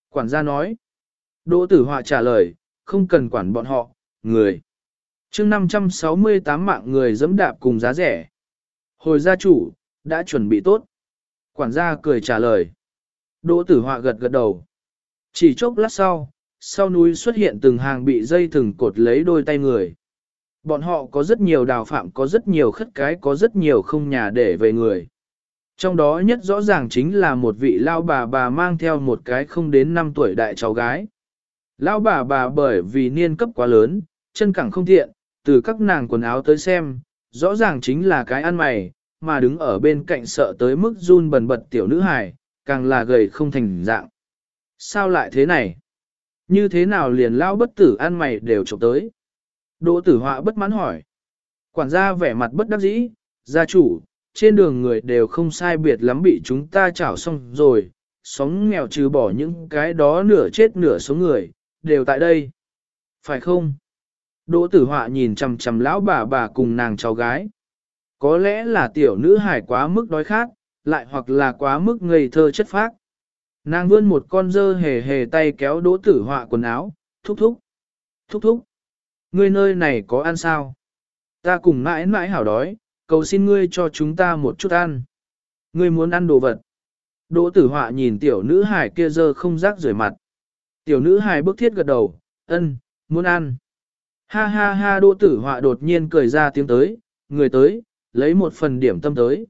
Quản gia nói, đỗ tử họa trả lời, không cần quản bọn họ, người. chương 568 mạng người dẫm đạp cùng giá rẻ. Hồi gia chủ, đã chuẩn bị tốt. Quản gia cười trả lời. Đỗ tử họa gật gật đầu. Chỉ chốc lát sau, sau núi xuất hiện từng hàng bị dây thừng cột lấy đôi tay người. Bọn họ có rất nhiều đào phạm, có rất nhiều khất cái, có rất nhiều không nhà để về người. Trong đó nhất rõ ràng chính là một vị lao bà bà mang theo một cái không đến 5 tuổi đại cháu gái. Lao bà bà bởi vì niên cấp quá lớn, chân cẳng không thiện, từ các nàng quần áo tới xem, rõ ràng chính là cái ăn mày, mà đứng ở bên cạnh sợ tới mức run bần bật tiểu nữ hài, càng là gầy không thành dạng. Sao lại thế này? Như thế nào liền lao bất tử ăn mày đều chụp tới? Đỗ tử họa bất mãn hỏi. Quản gia vẻ mặt bất đắc dĩ, gia chủ, trên đường người đều không sai biệt lắm bị chúng ta chảo xong rồi, sống nghèo trừ bỏ những cái đó nửa chết nửa số người, đều tại đây. Phải không? Đỗ tử họa nhìn chằm chằm lão bà bà cùng nàng cháu gái. Có lẽ là tiểu nữ hải quá mức đói khát, lại hoặc là quá mức ngây thơ chất phác. Nàng vươn một con dơ hề hề tay kéo đỗ tử họa quần áo, thúc thúc, thúc thúc. Ngươi nơi này có ăn sao? Ta cùng mãi mãi hảo đói, cầu xin ngươi cho chúng ta một chút ăn. Ngươi muốn ăn đồ vật. Đỗ tử họa nhìn tiểu nữ hải kia dơ không rác rưởi mặt. Tiểu nữ hải bước thiết gật đầu, ân, muốn ăn. Ha ha ha đỗ tử họa đột nhiên cười ra tiếng tới, người tới, lấy một phần điểm tâm tới.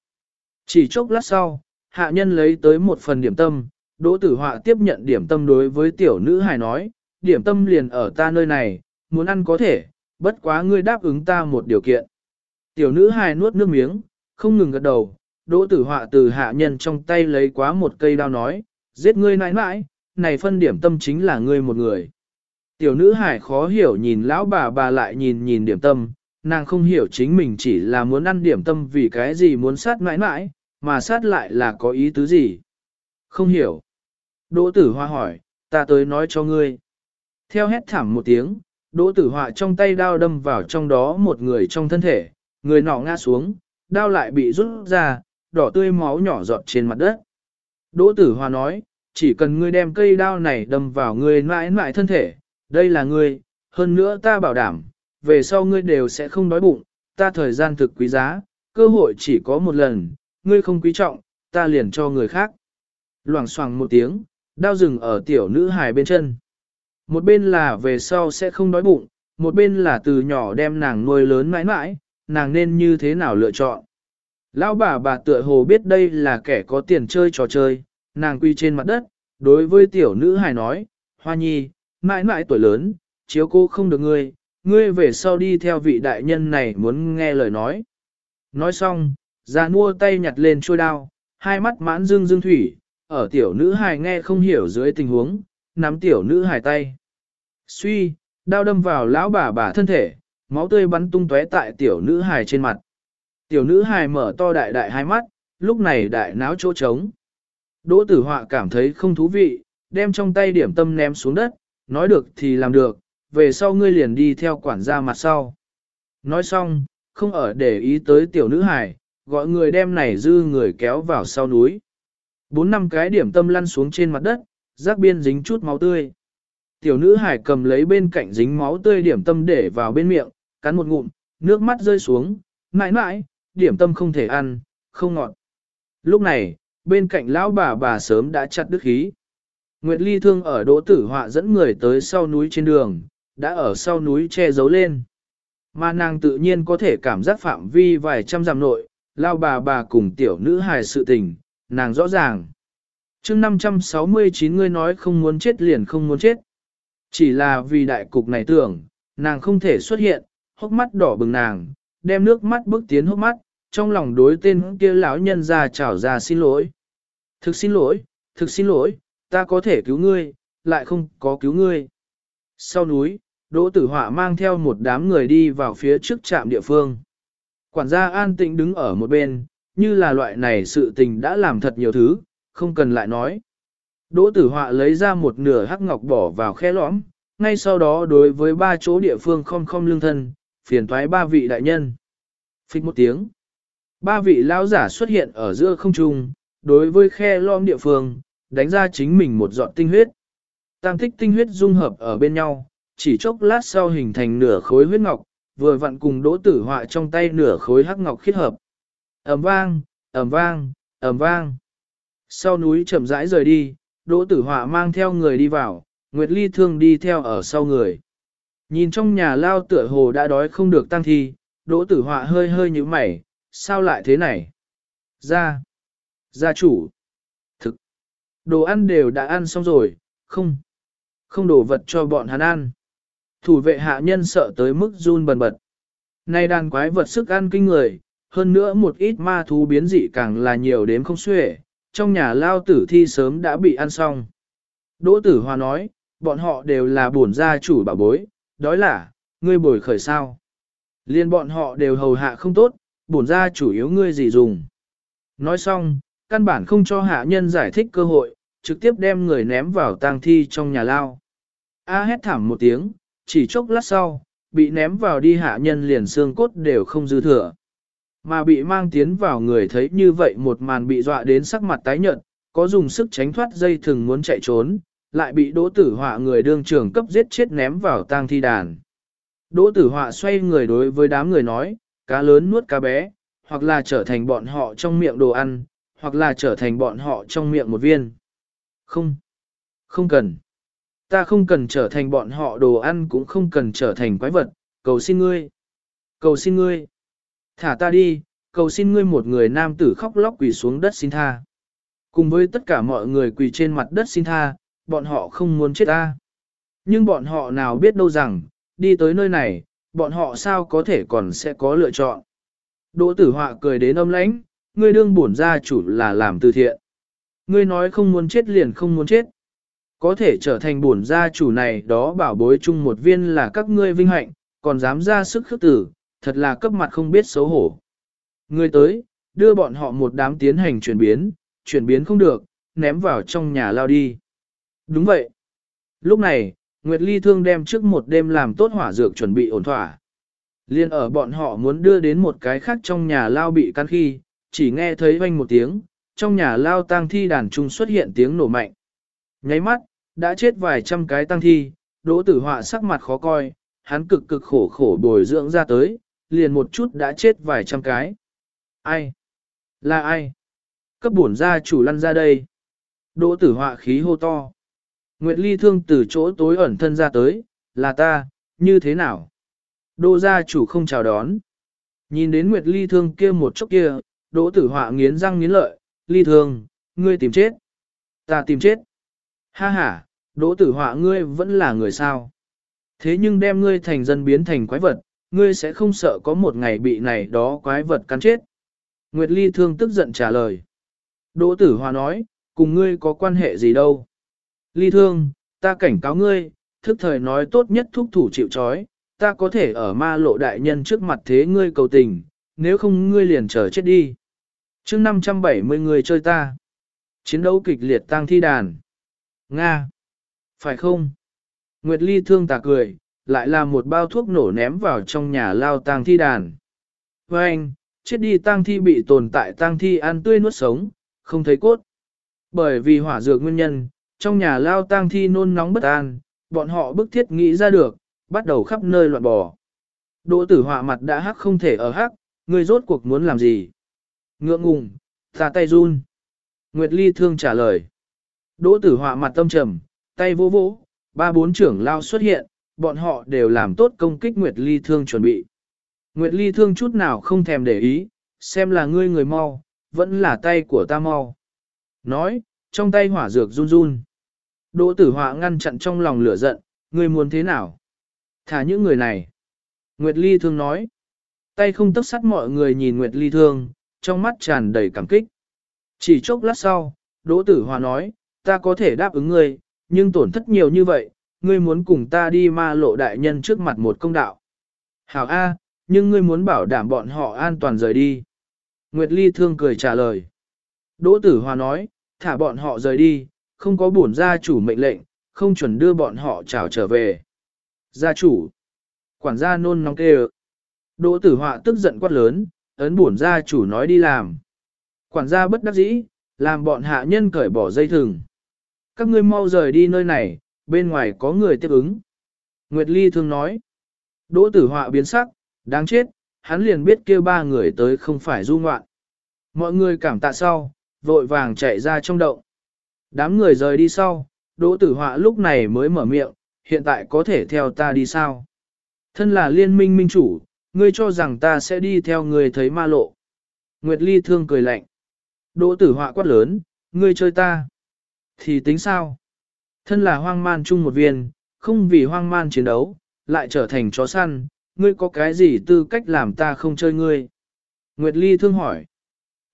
Chỉ chốc lát sau, hạ nhân lấy tới một phần điểm tâm, đỗ tử họa tiếp nhận điểm tâm đối với tiểu nữ hải nói, điểm tâm liền ở ta nơi này, muốn ăn có thể, bất quá ngươi đáp ứng ta một điều kiện. Tiểu nữ hài nuốt nước miếng, không ngừng gật đầu, đỗ tử họa từ hạ nhân trong tay lấy quá một cây đao nói, giết ngươi nãi nãi, này phân điểm tâm chính là ngươi một người. Tiểu nữ hải khó hiểu nhìn lão bà bà lại nhìn nhìn điểm tâm, nàng không hiểu chính mình chỉ là muốn ăn điểm tâm vì cái gì muốn sát mãi mãi, mà sát lại là có ý tứ gì. Không hiểu. Đỗ tử hoa hỏi, ta tới nói cho ngươi. Theo hét thảm một tiếng, đỗ tử họa trong tay đao đâm vào trong đó một người trong thân thể, người nọ ngã xuống, đao lại bị rút ra, đỏ tươi máu nhỏ giọt trên mặt đất. Đỗ tử họa nói, chỉ cần ngươi đem cây đao này đâm vào ngươi mãi mãi thân thể, đây là ngươi, hơn nữa ta bảo đảm, về sau ngươi đều sẽ không đói bụng, ta thời gian thực quý giá, cơ hội chỉ có một lần, ngươi không quý trọng, ta liền cho người khác. Loảng xoảng một tiếng, đao dừng ở tiểu nữ hài bên chân. Một bên là về sau sẽ không đói bụng, một bên là từ nhỏ đem nàng nuôi lớn mãi mãi, nàng nên như thế nào lựa chọn. Lão bà bà tựa hồ biết đây là kẻ có tiền chơi trò chơi, nàng quy trên mặt đất, đối với tiểu nữ hài nói, Hoa nhi, mãi mãi tuổi lớn, chiếu cô không được ngươi, ngươi về sau đi theo vị đại nhân này muốn nghe lời nói. Nói xong, ra mua tay nhặt lên trôi đao, hai mắt mãn dương dương thủy, ở tiểu nữ hài nghe không hiểu dưới tình huống, nắm tiểu nữ hài tay. Suy, đao đâm vào lão bà bà thân thể, máu tươi bắn tung tóe tại tiểu nữ hài trên mặt. Tiểu nữ hài mở to đại đại hai mắt, lúc này đại náo chỗ trống. Đỗ tử họa cảm thấy không thú vị, đem trong tay điểm tâm ném xuống đất, nói được thì làm được, về sau ngươi liền đi theo quản gia mặt sau. Nói xong, không ở để ý tới tiểu nữ hài, gọi người đem này dư người kéo vào sau núi. Bốn năm cái điểm tâm lăn xuống trên mặt đất, rác biên dính chút máu tươi. Tiểu nữ hải cầm lấy bên cạnh dính máu tươi điểm tâm để vào bên miệng, cắn một ngụm, nước mắt rơi xuống, mãi mãi, điểm tâm không thể ăn, không ngọt. Lúc này, bên cạnh lão bà bà sớm đã chặt đứt khí. Nguyệt Ly thương ở đỗ tử họa dẫn người tới sau núi trên đường, đã ở sau núi che giấu lên. Mà nàng tự nhiên có thể cảm giác phạm vi vài trăm dặm nội, lao bà bà cùng tiểu nữ hài sự tình, nàng rõ ràng. mươi 569 ngươi nói không muốn chết liền không muốn chết. Chỉ là vì đại cục này tưởng, nàng không thể xuất hiện, hốc mắt đỏ bừng nàng, đem nước mắt bước tiến hốc mắt, trong lòng đối tên kia lão nhân ra chào ra xin lỗi. Thực xin lỗi, thực xin lỗi, ta có thể cứu ngươi, lại không có cứu ngươi. Sau núi, Đỗ Tử Họa mang theo một đám người đi vào phía trước trạm địa phương. Quản gia an tĩnh đứng ở một bên, như là loại này sự tình đã làm thật nhiều thứ, không cần lại nói. Đỗ tử họa lấy ra một nửa hắc ngọc bỏ vào khe lõm, ngay sau đó đối với ba chỗ địa phương không không lương thân, phiền thoái ba vị đại nhân. Phích một tiếng. Ba vị lão giả xuất hiện ở giữa không trung, đối với khe lõm địa phương, đánh ra chính mình một giọt tinh huyết. Tam tích tinh huyết dung hợp ở bên nhau, chỉ chốc lát sau hình thành nửa khối huyết ngọc, vừa vặn cùng đỗ tử họa trong tay nửa khối hắc ngọc khiết hợp. ầm vang, ầm vang, ầm vang. Sau núi chậm rãi rời đi, Đỗ Tử Họa mang theo người đi vào, Nguyệt Ly Thương đi theo ở sau người. Nhìn trong nhà lao tựa hồ đã đói không được tăng thi, Đỗ Tử Họa hơi hơi như mày, sao lại thế này? Ra! Gia chủ! Thực! Đồ ăn đều đã ăn xong rồi, không! Không đổ vật cho bọn hắn ăn. Thủ vệ hạ nhân sợ tới mức run bần bật. Nay đàn quái vật sức ăn kinh người, hơn nữa một ít ma thú biến dị càng là nhiều đến không xuể, trong nhà lao tử thi sớm đã bị ăn xong. Đỗ tử hòa nói, bọn họ đều là bổn gia chủ bảo bối, đói là, ngươi bồi khởi sao. Liên bọn họ đều hầu hạ không tốt, bổn gia chủ yếu ngươi gì dùng. Nói xong, căn bản không cho hạ nhân giải thích cơ hội, trực tiếp đem người ném vào tang thi trong nhà lao. A hét thảm một tiếng, chỉ chốc lát sau, bị ném vào đi hạ nhân liền xương cốt đều không dư thừa mà bị mang tiến vào người thấy như vậy một màn bị dọa đến sắc mặt tái nhợt, có dùng sức tránh thoát dây thừng muốn chạy trốn, lại bị đỗ tử họa người đương trưởng cấp giết chết ném vào tang thi đàn. Đỗ tử họa xoay người đối với đám người nói, cá lớn nuốt cá bé, hoặc là trở thành bọn họ trong miệng đồ ăn, hoặc là trở thành bọn họ trong miệng một viên. Không, không cần. Ta không cần trở thành bọn họ đồ ăn cũng không cần trở thành quái vật, cầu xin ngươi. Cầu xin ngươi. Thả ta đi, cầu xin ngươi một người nam tử khóc lóc quỳ xuống đất xin tha. Cùng với tất cả mọi người quỳ trên mặt đất xin tha, bọn họ không muốn chết ta. Nhưng bọn họ nào biết đâu rằng, đi tới nơi này, bọn họ sao có thể còn sẽ có lựa chọn. Đỗ tử họa cười đến âm lãnh, ngươi đương bổn gia chủ là làm từ thiện. Ngươi nói không muốn chết liền không muốn chết. Có thể trở thành bổn gia chủ này đó bảo bối chung một viên là các ngươi vinh hạnh, còn dám ra sức khước tử, thật là cấp mặt không biết xấu hổ. người tới, đưa bọn họ một đám tiến hành chuyển biến, chuyển biến không được, ném vào trong nhà lao đi. Đúng vậy. Lúc này, Nguyệt Ly Thương đem trước một đêm làm tốt hỏa dược chuẩn bị ổn thỏa. Liên ở bọn họ muốn đưa đến một cái khác trong nhà lao bị căn khi, chỉ nghe thấy vang một tiếng, trong nhà lao tang thi đàn trung xuất hiện tiếng nổ mạnh. Nháy mắt, đã chết vài trăm cái tang thi, đỗ tử họa sắc mặt khó coi, hắn cực cực khổ khổ bồi dưỡng ra tới, liền một chút đã chết vài trăm cái. Ai? Là ai? Cấp bổn gia chủ lăn ra đây. Đỗ tử họa khí hô to. Nguyệt Ly thương từ chỗ tối ẩn thân ra tới, là ta, như thế nào? Đỗ gia chủ không chào đón. Nhìn đến Nguyệt Ly thương kia một chốc kia, đỗ tử họa nghiến răng nghiến lợi, Ly thương, ngươi tìm chết. Ta tìm chết. Ha ha, đỗ tử họa ngươi vẫn là người sao. Thế nhưng đem ngươi thành dân biến thành quái vật, ngươi sẽ không sợ có một ngày bị này đó quái vật cắn chết. Nguyệt Ly thương tức giận trả lời. Đỗ tử hòa nói, cùng ngươi có quan hệ gì đâu. Ly thương, ta cảnh cáo ngươi, thức thời nói tốt nhất thúc thủ chịu trói, ta có thể ở ma lộ đại nhân trước mặt thế ngươi cầu tình, nếu không ngươi liền trở chết đi. Trước 570 người chơi ta. Chiến đấu kịch liệt tăng thi đàn. Nga. Phải không? Nguyệt Ly thương tà cười, lại là một bao thuốc nổ ném vào trong nhà lao tang thi đàn. Với anh, chết đi tang thi bị tồn tại tang thi ăn tươi nuốt sống, không thấy cốt. Bởi vì hỏa dược nguyên nhân, trong nhà lao tang thi nôn nóng bất an, bọn họ bức thiết nghĩ ra được, bắt đầu khắp nơi loạn bò. Đỗ tử họa mặt đã hắc không thể ở hắc, người rốt cuộc muốn làm gì? Ngượng ngùng, ta tay run. Nguyệt Ly thương trả lời. Đỗ tử họa mặt tâm trầm, tay vô vỗ, ba bốn trưởng lao xuất hiện, bọn họ đều làm tốt công kích Nguyệt Ly thương chuẩn bị. Nguyệt Ly thương chút nào không thèm để ý, xem là ngươi người mau, vẫn là tay của ta mau. Nói, trong tay hỏa dược run run. Đỗ tử họa ngăn chặn trong lòng lửa giận, ngươi muốn thế nào? Thả những người này. Nguyệt Ly thương nói. Tay không tấp sắt mọi người nhìn Nguyệt Ly thương, trong mắt tràn đầy cảm kích. Chỉ chốc lát sau, Đỗ tử họa nói, ta có thể đáp ứng ngươi, nhưng tổn thất nhiều như vậy, ngươi muốn cùng ta đi ma lộ đại nhân trước mặt một công đạo. Hảo A, nhưng ngươi muốn bảo đảm bọn họ an toàn rời đi. Nguyệt Ly thương cười trả lời. Đỗ Tử Hòa nói, thả bọn họ rời đi, không có bổn gia chủ mệnh lệnh, không chuẩn đưa bọn họ trào trở về. Gia chủ. Quản gia nôn nóng kêu. Đỗ Tử Hòa tức giận quát lớn, ấn bổn gia chủ nói đi làm. Quản gia bất đắc dĩ, làm bọn hạ nhân cởi bỏ dây thừng. Các ngươi mau rời đi nơi này, bên ngoài có người tiếp ứng. Nguyệt Ly thương nói. Đỗ Tử Họa biến sắc, đáng chết, hắn liền biết kêu ba người tới không phải du ngoạn. Mọi người cảm tạ sau, vội vàng chạy ra trong động. Đám người rời đi sau, Đỗ Tử Họa lúc này mới mở miệng, hiện tại có thể theo ta đi sao? Thân là liên minh minh chủ, ngươi cho rằng ta sẽ đi theo ngươi thấy ma lộ. Nguyệt Ly thương cười lạnh. Đỗ Tử Họa quát lớn, ngươi chơi ta. Thì tính sao? Thân là hoang man chung một viên, không vì hoang man chiến đấu, lại trở thành chó săn, ngươi có cái gì tư cách làm ta không chơi ngươi? Nguyệt Ly thương hỏi.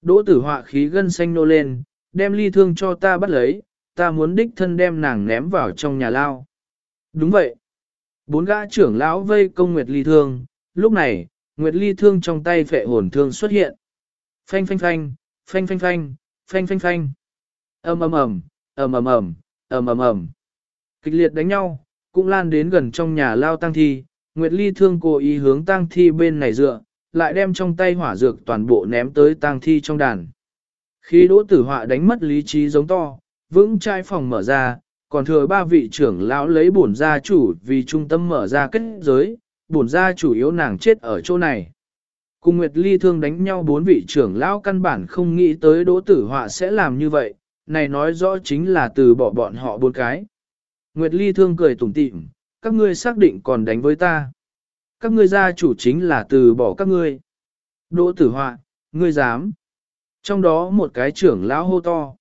Đỗ tử họa khí gân xanh nô lên, đem ly thương cho ta bắt lấy, ta muốn đích thân đem nàng ném vào trong nhà lao. Đúng vậy. Bốn gã trưởng lão vây công Nguyệt Ly thương, lúc này, Nguyệt Ly thương trong tay phệ hồn thương xuất hiện. Phanh phanh phanh, phanh phanh phanh, phanh phanh phanh. ầm ầm ầm, ầm ầm ầm, ầm ầm ầm. Kịch liệt đánh nhau, cũng lan đến gần trong nhà lao tăng thi, Nguyệt Ly thương cố ý hướng tăng thi bên này dựa, lại đem trong tay hỏa dược toàn bộ ném tới tang thi trong đàn. Khi đỗ tử họa đánh mất lý trí giống to, vững chai phòng mở ra, còn thừa ba vị trưởng lão lấy bổn gia chủ vì trung tâm mở ra kết giới, bổn gia chủ yếu nàng chết ở chỗ này. Cùng Nguyệt Ly thương đánh nhau bốn vị trưởng lão căn bản không nghĩ tới đỗ tử họa sẽ làm như vậy, này nói rõ chính là từ bỏ bọn họ bốn cái. Nguyệt Ly thương cười tủm tỉm, các ngươi xác định còn đánh với ta. Các ngươi gia chủ chính là từ bỏ các ngươi. Đỗ tử họa, ngươi dám. Trong đó một cái trưởng lão hô to.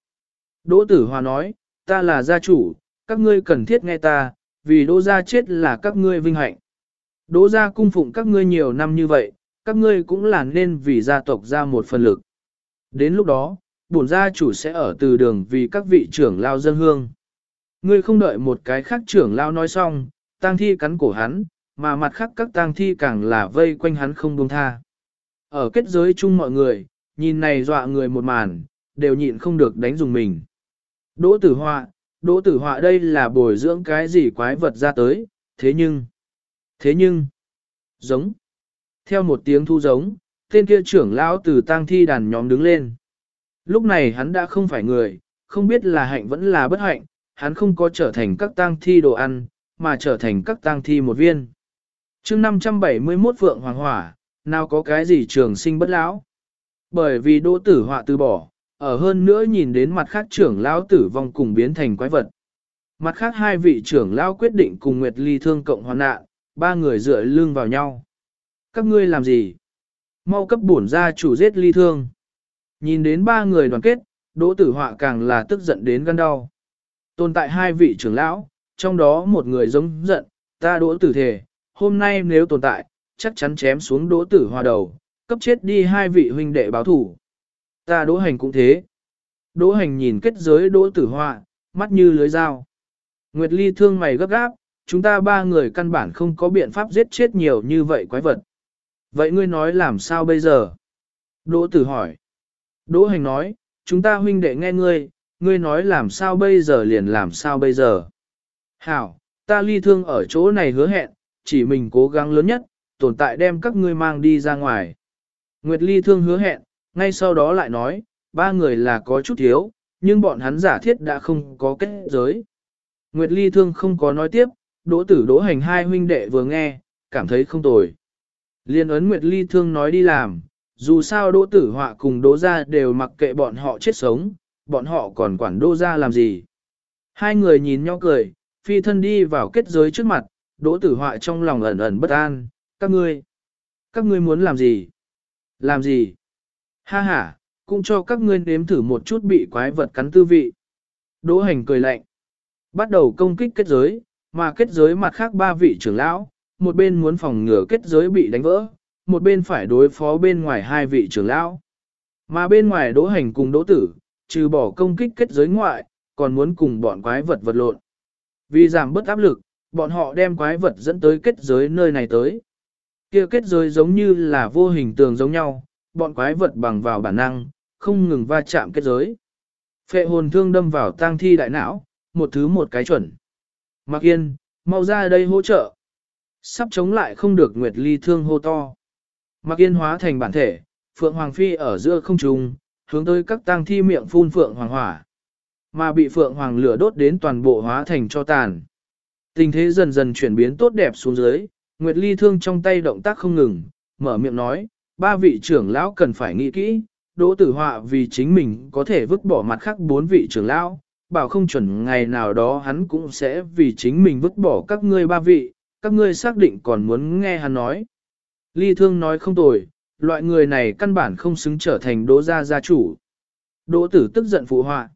Đỗ tử hòa nói, ta là gia chủ, các ngươi cần thiết nghe ta, vì đỗ gia chết là các ngươi vinh hạnh. Đỗ gia cung phụng các ngươi nhiều năm như vậy, các ngươi cũng là nên vì gia tộc ra một phần lực. Đến lúc đó, bổn gia chủ sẽ ở từ đường vì các vị trưởng lao dân hương. Ngươi không đợi một cái khác trưởng lao nói xong, tang thi cắn cổ hắn, mà mặt khác các tang thi càng là vây quanh hắn không buông tha. Ở kết giới chung mọi người, nhìn này dọa người một màn, đều nhịn không được đánh dùng mình. Đỗ tử họa, đỗ tử họa đây là bồi dưỡng cái gì quái vật ra tới, thế nhưng, thế nhưng, giống. Theo một tiếng thu giống, tên kia trưởng lão từ tang thi đàn nhóm đứng lên. Lúc này hắn đã không phải người, không biết là hạnh vẫn là bất hạnh, hắn không có trở thành các tang thi đồ ăn, mà trở thành các tang thi một viên. chương 571 Phượng Hoàng Hỏa, nào có cái gì trường sinh bất lão. Bởi vì đỗ tử họa từ bỏ, ở hơn nữa nhìn đến mặt khác trưởng lão tử vong cùng biến thành quái vật. Mặt khác hai vị trưởng lão quyết định cùng Nguyệt Ly thương cộng hoàn nạn, ba người dựa lưng vào nhau. Các ngươi làm gì? Mau cấp bổn ra chủ giết ly thương. Nhìn đến ba người đoàn kết, đỗ tử họa càng là tức giận đến gan đau. Tồn tại hai vị trưởng lão, trong đó một người giống giận, ta đỗ tử thể, hôm nay nếu tồn tại, chắc chắn chém xuống đỗ tử Họa đầu, cấp chết đi hai vị huynh đệ báo thủ. Ta đỗ hành cũng thế. Đỗ hành nhìn kết giới đỗ tử họa, mắt như lưới dao. Nguyệt Ly thương mày gấp gáp, chúng ta ba người căn bản không có biện pháp giết chết nhiều như vậy quái vật. Vậy ngươi nói làm sao bây giờ? Đỗ tử hỏi. Đỗ hành nói, chúng ta huynh đệ nghe ngươi, ngươi nói làm sao bây giờ liền làm sao bây giờ. Hảo, ta ly thương ở chỗ này hứa hẹn, chỉ mình cố gắng lớn nhất, tồn tại đem các ngươi mang đi ra ngoài. Nguyệt ly thương hứa hẹn, ngay sau đó lại nói, ba người là có chút thiếu, nhưng bọn hắn giả thiết đã không có kết giới. Nguyệt ly thương không có nói tiếp, đỗ tử đỗ hành hai huynh đệ vừa nghe, cảm thấy không tồi. Liên ấn Nguyệt ly thương nói đi làm, dù sao đỗ tử họa cùng đỗ ra đều mặc kệ bọn họ chết sống, bọn họ còn quản đỗ ra làm gì. Hai người nhìn nhau cười, phi thân đi vào kết giới trước mặt, đỗ tử họa trong lòng ẩn ẩn bất an, các ngươi, các ngươi muốn làm gì? Làm gì? Ha ha, cũng cho các ngươi nếm thử một chút bị quái vật cắn tư vị. Đỗ hành cười lạnh. Bắt đầu công kích kết giới, mà kết giới mặt khác ba vị trưởng lão, một bên muốn phòng ngừa kết giới bị đánh vỡ, một bên phải đối phó bên ngoài hai vị trưởng lão. Mà bên ngoài đỗ hành cùng đỗ tử, trừ bỏ công kích kết giới ngoại, còn muốn cùng bọn quái vật vật lộn. Vì giảm bớt áp lực, bọn họ đem quái vật dẫn tới kết giới nơi này tới. Kia kết giới giống như là vô hình tường giống nhau, bọn quái vật bằng vào bản năng, không ngừng va chạm kết giới. Phệ hồn thương đâm vào tang thi đại não, một thứ một cái chuẩn. Mạc Yên, mau ra đây hỗ trợ. Sắp chống lại không được Nguyệt Ly thương hô to. Mặc Yên hóa thành bản thể, Phượng Hoàng Phi ở giữa không trung, hướng tới các tang thi miệng phun Phượng Hoàng hỏa. Mà bị Phượng Hoàng lửa đốt đến toàn bộ hóa thành cho tàn. Tình thế dần dần chuyển biến tốt đẹp xuống dưới, Nguyệt Ly thương trong tay động tác không ngừng, mở miệng nói, ba vị trưởng lão cần phải nghĩ kỹ, đỗ tử họa vì chính mình có thể vứt bỏ mặt khác bốn vị trưởng lão, bảo không chuẩn ngày nào đó hắn cũng sẽ vì chính mình vứt bỏ các ngươi ba vị, các ngươi xác định còn muốn nghe hắn nói. Ly thương nói không tồi, loại người này căn bản không xứng trở thành đỗ gia gia chủ. Đỗ tử tức giận phụ họa.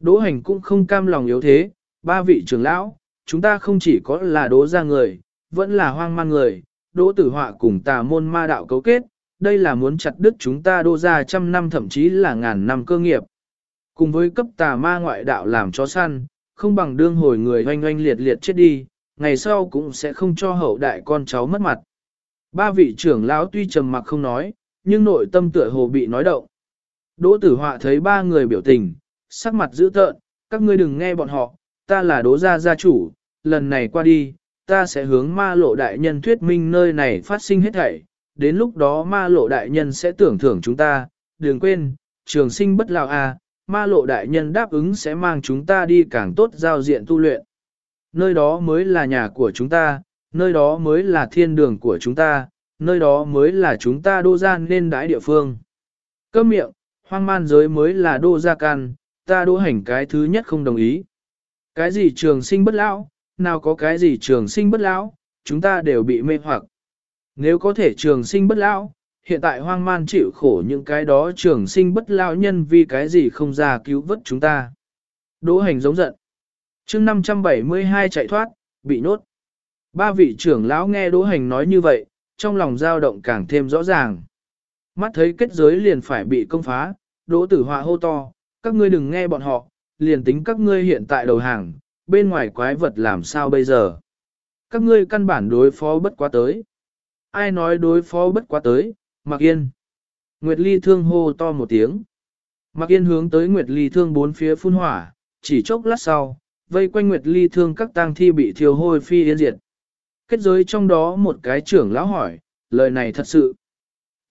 Đỗ hành cũng không cam lòng yếu thế, ba vị trưởng lão, chúng ta không chỉ có là đỗ gia người, vẫn là hoang mang người, đỗ tử họa cùng tà môn ma đạo cấu kết, đây là muốn chặt đứt chúng ta đô ra trăm năm thậm chí là ngàn năm cơ nghiệp. Cùng với cấp tà ma ngoại đạo làm chó săn, không bằng đương hồi người oanh oanh liệt liệt chết đi, ngày sau cũng sẽ không cho hậu đại con cháu mất mặt. Ba vị trưởng lão tuy trầm mặc không nói, nhưng nội tâm tựa hồ bị nói động. Đỗ tử họa thấy ba người biểu tình, sắc mặt dữ tợn, các ngươi đừng nghe bọn họ, ta là đỗ gia gia chủ, lần này qua đi, ta sẽ hướng ma lộ đại nhân thuyết minh nơi này phát sinh hết thảy, đến lúc đó ma lộ đại nhân sẽ tưởng thưởng chúng ta, đừng quên, trường sinh bất lao à, ma lộ đại nhân đáp ứng sẽ mang chúng ta đi càng tốt giao diện tu luyện. Nơi đó mới là nhà của chúng ta, nơi đó mới là thiên đường của chúng ta, nơi đó mới là chúng ta đô gian nên đãi địa phương. Cơm miệng, hoang man giới mới là đô gia can, ta đô hành cái thứ nhất không đồng ý. Cái gì trường sinh bất lão, nào có cái gì trường sinh bất lão, chúng ta đều bị mê hoặc. Nếu có thể trường sinh bất lão, hiện tại hoang man chịu khổ những cái đó trường sinh bất lão nhân vì cái gì không ra cứu vớt chúng ta. Đỗ hành giống giận. chương 572 chạy thoát, bị nốt. Ba vị trưởng lão nghe đỗ hành nói như vậy, trong lòng dao động càng thêm rõ ràng. Mắt thấy kết giới liền phải bị công phá, đỗ tử họa hô to, các ngươi đừng nghe bọn họ, liền tính các ngươi hiện tại đầu hàng, bên ngoài quái vật làm sao bây giờ. Các ngươi căn bản đối phó bất quá tới. Ai nói đối phó bất quá tới, Mạc Yên. Nguyệt Ly thương hô to một tiếng. Mạc Yên hướng tới Nguyệt Ly thương bốn phía phun hỏa, chỉ chốc lát sau, vây quanh Nguyệt Ly thương các tang thi bị thiêu hôi phi yên diệt. Kết giới trong đó một cái trưởng lão hỏi, lời này thật sự.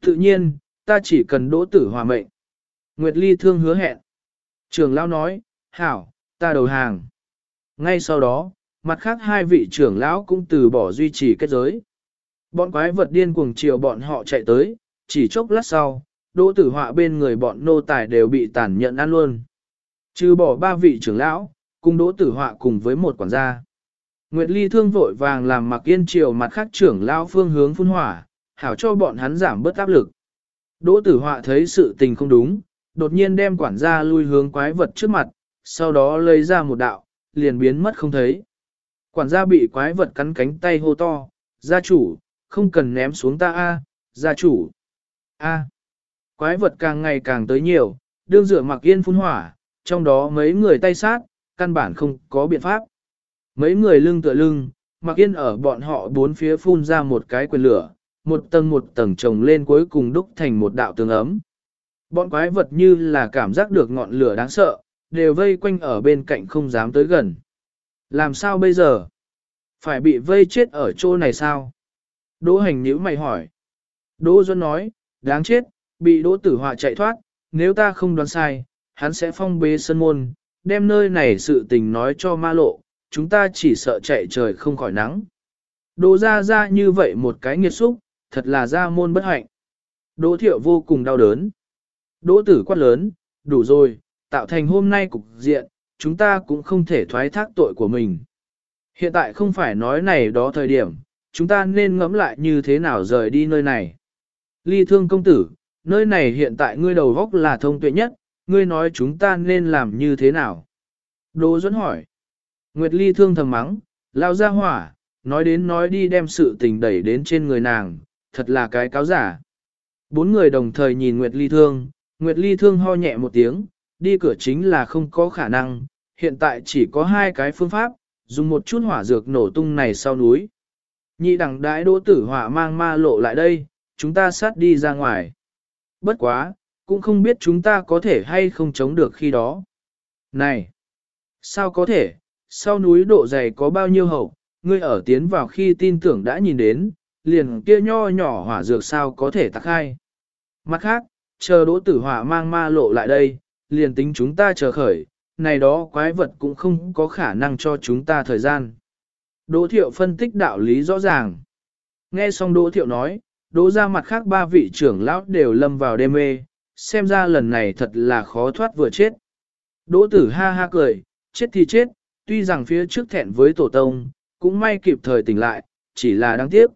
Tự nhiên, ta chỉ cần đỗ tử hòa mệnh. Nguyệt Ly thương hứa hẹn. Trưởng lão nói, hảo, ta đầu hàng. Ngay sau đó, mặt khác hai vị trưởng lão cũng từ bỏ duy trì kết giới. Bọn quái vật điên cuồng chiều bọn họ chạy tới, chỉ chốc lát sau, đỗ tử họa bên người bọn nô tài đều bị tàn nhận ăn luôn. Trừ bỏ ba vị trưởng lão, cùng đỗ tử họa cùng với một quản gia. Nguyệt Ly thương vội vàng làm mặc yên chiều mặt khác trưởng lão phương hướng phun hỏa, hảo cho bọn hắn giảm bớt áp lực. Đỗ tử họa thấy sự tình không đúng, đột nhiên đem quản gia lui hướng quái vật trước mặt, sau đó lấy ra một đạo, liền biến mất không thấy. Quản gia bị quái vật cắn cánh tay hô to, gia chủ, không cần ném xuống ta a, gia chủ. A. Quái vật càng ngày càng tới nhiều, đương dựa mặc yên phun hỏa, trong đó mấy người tay sát, căn bản không có biện pháp. Mấy người lưng tựa lưng, mặc yên ở bọn họ bốn phía phun ra một cái quyền lửa, một tầng một tầng trồng lên cuối cùng đúc thành một đạo tường ấm. Bọn quái vật như là cảm giác được ngọn lửa đáng sợ, đều vây quanh ở bên cạnh không dám tới gần. Làm sao bây giờ? Phải bị vây chết ở chỗ này sao? Đỗ hành nhíu mày hỏi. Đỗ Duân nói, đáng chết, bị đỗ tử họa chạy thoát, nếu ta không đoán sai, hắn sẽ phong bế sân môn, đem nơi này sự tình nói cho ma lộ, chúng ta chỉ sợ chạy trời không khỏi nắng. Đỗ ra ra như vậy một cái nghiệt xúc, thật là ra môn bất hạnh. Đỗ thiệu vô cùng đau đớn. Đỗ tử quát lớn, đủ rồi, tạo thành hôm nay cục diện, chúng ta cũng không thể thoái thác tội của mình. Hiện tại không phải nói này đó thời điểm, chúng ta nên ngẫm lại như thế nào rời đi nơi này. Ly thương công tử, nơi này hiện tại ngươi đầu góc là thông tuệ nhất, ngươi nói chúng ta nên làm như thế nào. Đỗ Duẫn hỏi. Nguyệt Ly thương thầm mắng, lao ra hỏa, nói đến nói đi đem sự tình đẩy đến trên người nàng, thật là cái cáo giả. Bốn người đồng thời nhìn Nguyệt Ly thương, Nguyệt Ly thương ho nhẹ một tiếng, đi cửa chính là không có khả năng, hiện tại chỉ có hai cái phương pháp, dùng một chút hỏa dược nổ tung này sau núi. Nhị đẳng đái đỗ tử hỏa mang ma lộ lại đây, chúng ta sát đi ra ngoài. Bất quá, cũng không biết chúng ta có thể hay không chống được khi đó. Này! Sao có thể? Sau núi độ dày có bao nhiêu hậu, ngươi ở tiến vào khi tin tưởng đã nhìn đến, liền kia nho nhỏ hỏa dược sao có thể tạc hai. Mặt khác, chờ đỗ tử hỏa mang ma lộ lại đây, liền tính chúng ta chờ khởi, này đó quái vật cũng không có khả năng cho chúng ta thời gian. Đỗ thiệu phân tích đạo lý rõ ràng. Nghe xong đỗ thiệu nói, đỗ ra mặt khác ba vị trưởng lão đều lâm vào đêm mê, xem ra lần này thật là khó thoát vừa chết. Đỗ tử ha ha cười, chết thì chết, tuy rằng phía trước thẹn với tổ tông, cũng may kịp thời tỉnh lại, chỉ là đáng tiếc.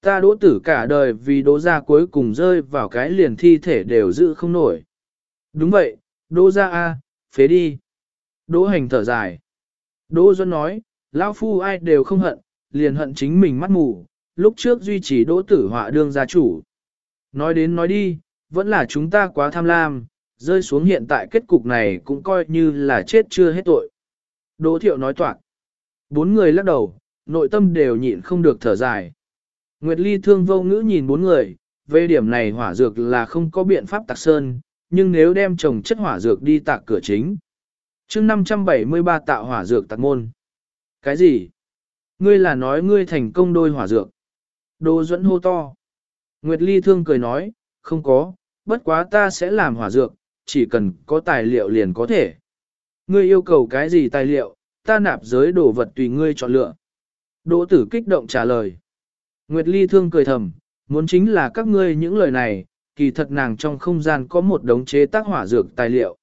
Ta đỗ tử cả đời vì đỗ gia cuối cùng rơi vào cái liền thi thể đều giữ không nổi. Đúng vậy, đỗ gia a, phế đi. Đỗ hành thở dài. Đỗ Duân nói, lão phu ai đều không hận, liền hận chính mình mắt mù, lúc trước duy trì đỗ tử họa đương gia chủ. Nói đến nói đi, vẫn là chúng ta quá tham lam, rơi xuống hiện tại kết cục này cũng coi như là chết chưa hết tội. Đỗ thiệu nói toạc. Bốn người lắc đầu, nội tâm đều nhịn không được thở dài. Nguyệt Ly thương vô ngữ nhìn bốn người, về điểm này hỏa dược là không có biện pháp tạc sơn, nhưng nếu đem trồng chất hỏa dược đi tạc cửa chính. chương 573 tạo hỏa dược tạc môn. Cái gì? Ngươi là nói ngươi thành công đôi hỏa dược. Đô dẫn hô to. Nguyệt Ly thương cười nói, không có, bất quá ta sẽ làm hỏa dược, chỉ cần có tài liệu liền có thể. Ngươi yêu cầu cái gì tài liệu, ta nạp giới đồ vật tùy ngươi chọn lựa. Đỗ tử kích động trả lời. Nguyệt Ly thương cười thầm, muốn chính là các ngươi những lời này, kỳ thật nàng trong không gian có một đống chế tác hỏa dược tài liệu.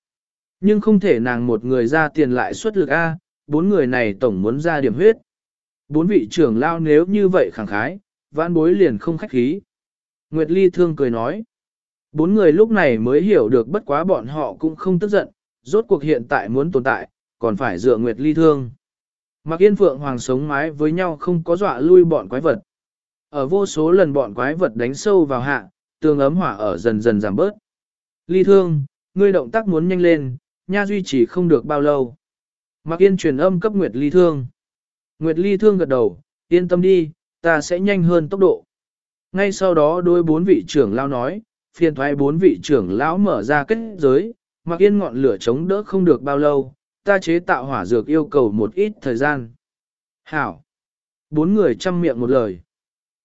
Nhưng không thể nàng một người ra tiền lại xuất lực A, bốn người này tổng muốn ra điểm huyết. Bốn vị trưởng lao nếu như vậy khẳng khái, vãn bối liền không khách khí. Nguyệt Ly thương cười nói. Bốn người lúc này mới hiểu được bất quá bọn họ cũng không tức giận, rốt cuộc hiện tại muốn tồn tại, còn phải dựa Nguyệt Ly thương. Mặc Yên Phượng Hoàng sống mái với nhau không có dọa lui bọn quái vật. Ở vô số lần bọn quái vật đánh sâu vào hạ, tường ấm hỏa ở dần dần giảm bớt. Ly thương, ngươi động tác muốn nhanh lên, nha duy trì không được bao lâu. Mặc Yên truyền âm cấp Nguyệt Ly thương. Nguyệt Ly thương gật đầu, yên tâm đi, ta sẽ nhanh hơn tốc độ. Ngay sau đó đôi bốn vị trưởng lao nói, phiền thoái bốn vị trưởng lão mở ra kết giới, mặc yên ngọn lửa chống đỡ không được bao lâu, ta chế tạo hỏa dược yêu cầu một ít thời gian. Hảo! Bốn người chăm miệng một lời.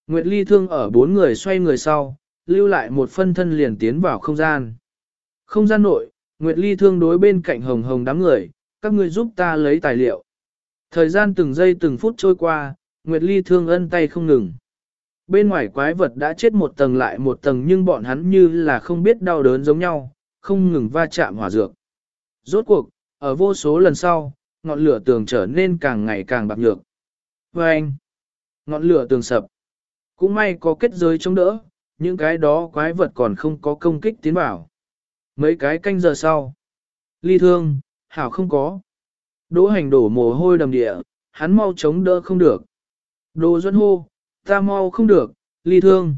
Nguyệt Ly thương ở bốn người xoay người sau, lưu lại một phân thân liền tiến vào không gian. Không gian nội, Nguyệt Ly thương đối bên cạnh hồng hồng đám người, các ngươi giúp ta lấy tài liệu. Thời gian từng giây từng phút trôi qua, Nguyệt Ly thương ân tay không ngừng. Bên ngoài quái vật đã chết một tầng lại một tầng nhưng bọn hắn như là không biết đau đớn giống nhau, không ngừng va chạm hỏa dược. Rốt cuộc, ở vô số lần sau, ngọn lửa tường trở nên càng ngày càng bạc nhược. Và anh, ngọn lửa tường sập. Cũng may có kết giới chống đỡ, những cái đó quái vật còn không có công kích tiến vào. Mấy cái canh giờ sau. Ly thương, hảo không có. Đỗ hành đổ mồ hôi đầm địa, hắn mau chống đỡ không được. Đồ dẫn hô, ta mau không được, ly thương.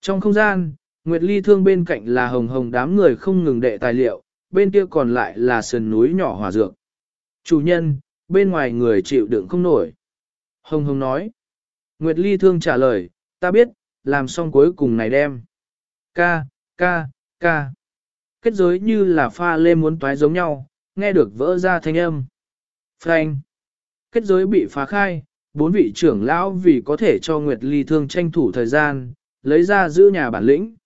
Trong không gian, Nguyệt ly thương bên cạnh là hồng hồng đám người không ngừng đệ tài liệu, bên kia còn lại là sườn núi nhỏ hòa dược. Chủ nhân, bên ngoài người chịu đựng không nổi. Hồng hồng nói. Nguyệt ly thương trả lời, ta biết, làm xong cuối cùng này đem. Ca, ca, ca. Kết giới như là pha lê muốn toái giống nhau, nghe được vỡ ra thanh âm. Frank. Kết giới bị phá khai, bốn vị trưởng lão vì có thể cho Nguyệt Ly Thương tranh thủ thời gian, lấy ra giữ nhà bản lĩnh.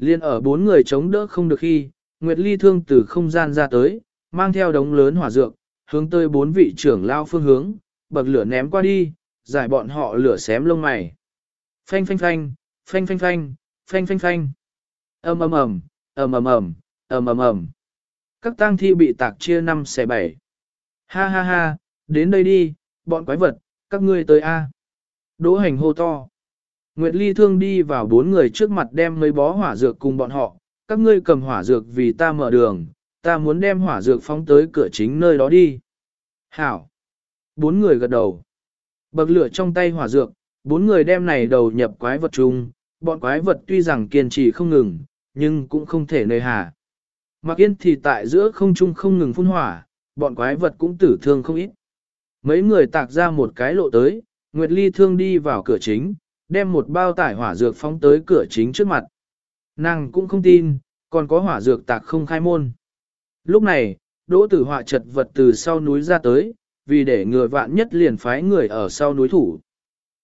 Liên ở bốn người chống đỡ không được khi, Nguyệt Ly Thương từ không gian ra tới, mang theo đống lớn hỏa dược, hướng tới bốn vị trưởng lao phương hướng, bậc lửa ném qua đi, giải bọn họ lửa xém lông mày. Phanh phanh phanh, phanh phanh phanh, phanh phanh phanh. Ầm ầm ầm, ầm ầm ầm, ầm ầm ầm. Các tang thi bị tạc chia năm xẻ bảy. Ha ha ha, đến đây đi, bọn quái vật, các ngươi tới A. Đỗ hành hô to. Nguyệt Ly thương đi vào bốn người trước mặt đem mấy bó hỏa dược cùng bọn họ, các ngươi cầm hỏa dược vì ta mở đường, ta muốn đem hỏa dược phóng tới cửa chính nơi đó đi. Hảo. Bốn người gật đầu. Bậc lửa trong tay hỏa dược, bốn người đem này đầu nhập quái vật chung, bọn quái vật tuy rằng kiên trì không ngừng, nhưng cũng không thể nơi hà. Mặc yên thì tại giữa không trung không ngừng phun hỏa, bọn quái vật cũng tử thương không ít. Mấy người tạc ra một cái lộ tới, Nguyệt Ly thương đi vào cửa chính, đem một bao tải hỏa dược phóng tới cửa chính trước mặt. Nàng cũng không tin, còn có hỏa dược tạc không khai môn. Lúc này, đỗ tử họa chật vật từ sau núi ra tới, vì để ngừa vạn nhất liền phái người ở sau núi thủ.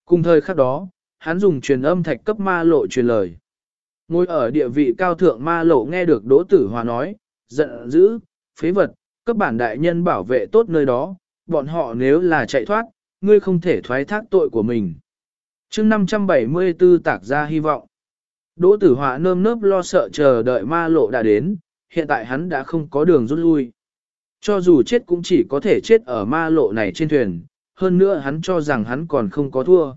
Cùng thời khắc đó, hắn dùng truyền âm thạch cấp ma lộ truyền lời. Ngồi ở địa vị cao thượng ma lộ nghe được đỗ tử hòa nói, giận dữ, phế vật, cấp bản đại nhân bảo vệ tốt nơi đó, bọn họ nếu là chạy thoát, ngươi không thể thoái thác tội của mình chương 574 tạc ra hy vọng. Đỗ tử họa nơm nớp lo sợ chờ đợi ma lộ đã đến, hiện tại hắn đã không có đường rút lui. Cho dù chết cũng chỉ có thể chết ở ma lộ này trên thuyền, hơn nữa hắn cho rằng hắn còn không có thua.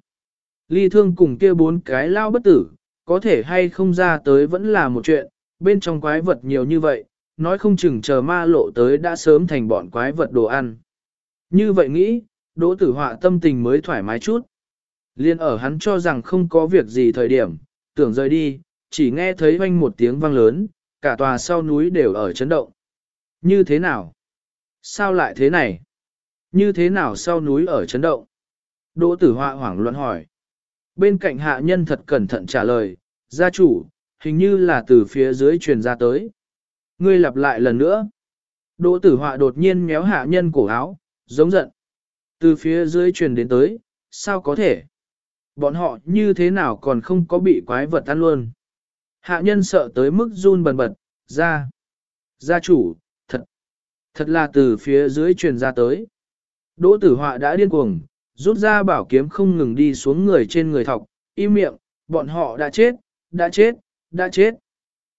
Ly thương cùng kia bốn cái lao bất tử, có thể hay không ra tới vẫn là một chuyện, bên trong quái vật nhiều như vậy, nói không chừng chờ ma lộ tới đã sớm thành bọn quái vật đồ ăn. Như vậy nghĩ, đỗ tử họa tâm tình mới thoải mái chút. Liên ở hắn cho rằng không có việc gì thời điểm, tưởng rời đi, chỉ nghe thấy oanh một tiếng vang lớn, cả tòa sau núi đều ở chấn động. Như thế nào? Sao lại thế này? Như thế nào sau núi ở chấn động? Đỗ tử họa hoảng loạn hỏi. Bên cạnh hạ nhân thật cẩn thận trả lời, gia chủ, hình như là từ phía dưới truyền ra tới. Ngươi lặp lại lần nữa. Đỗ tử họa đột nhiên méo hạ nhân cổ áo, giống giận. Từ phía dưới truyền đến tới, sao có thể? Bọn họ như thế nào còn không có bị quái vật ăn luôn. Hạ nhân sợ tới mức run bần bật, ra. Gia chủ, thật, thật là từ phía dưới truyền ra tới. Đỗ tử họa đã điên cuồng, rút ra bảo kiếm không ngừng đi xuống người trên người thọc, im miệng, bọn họ đã chết, đã chết, đã chết.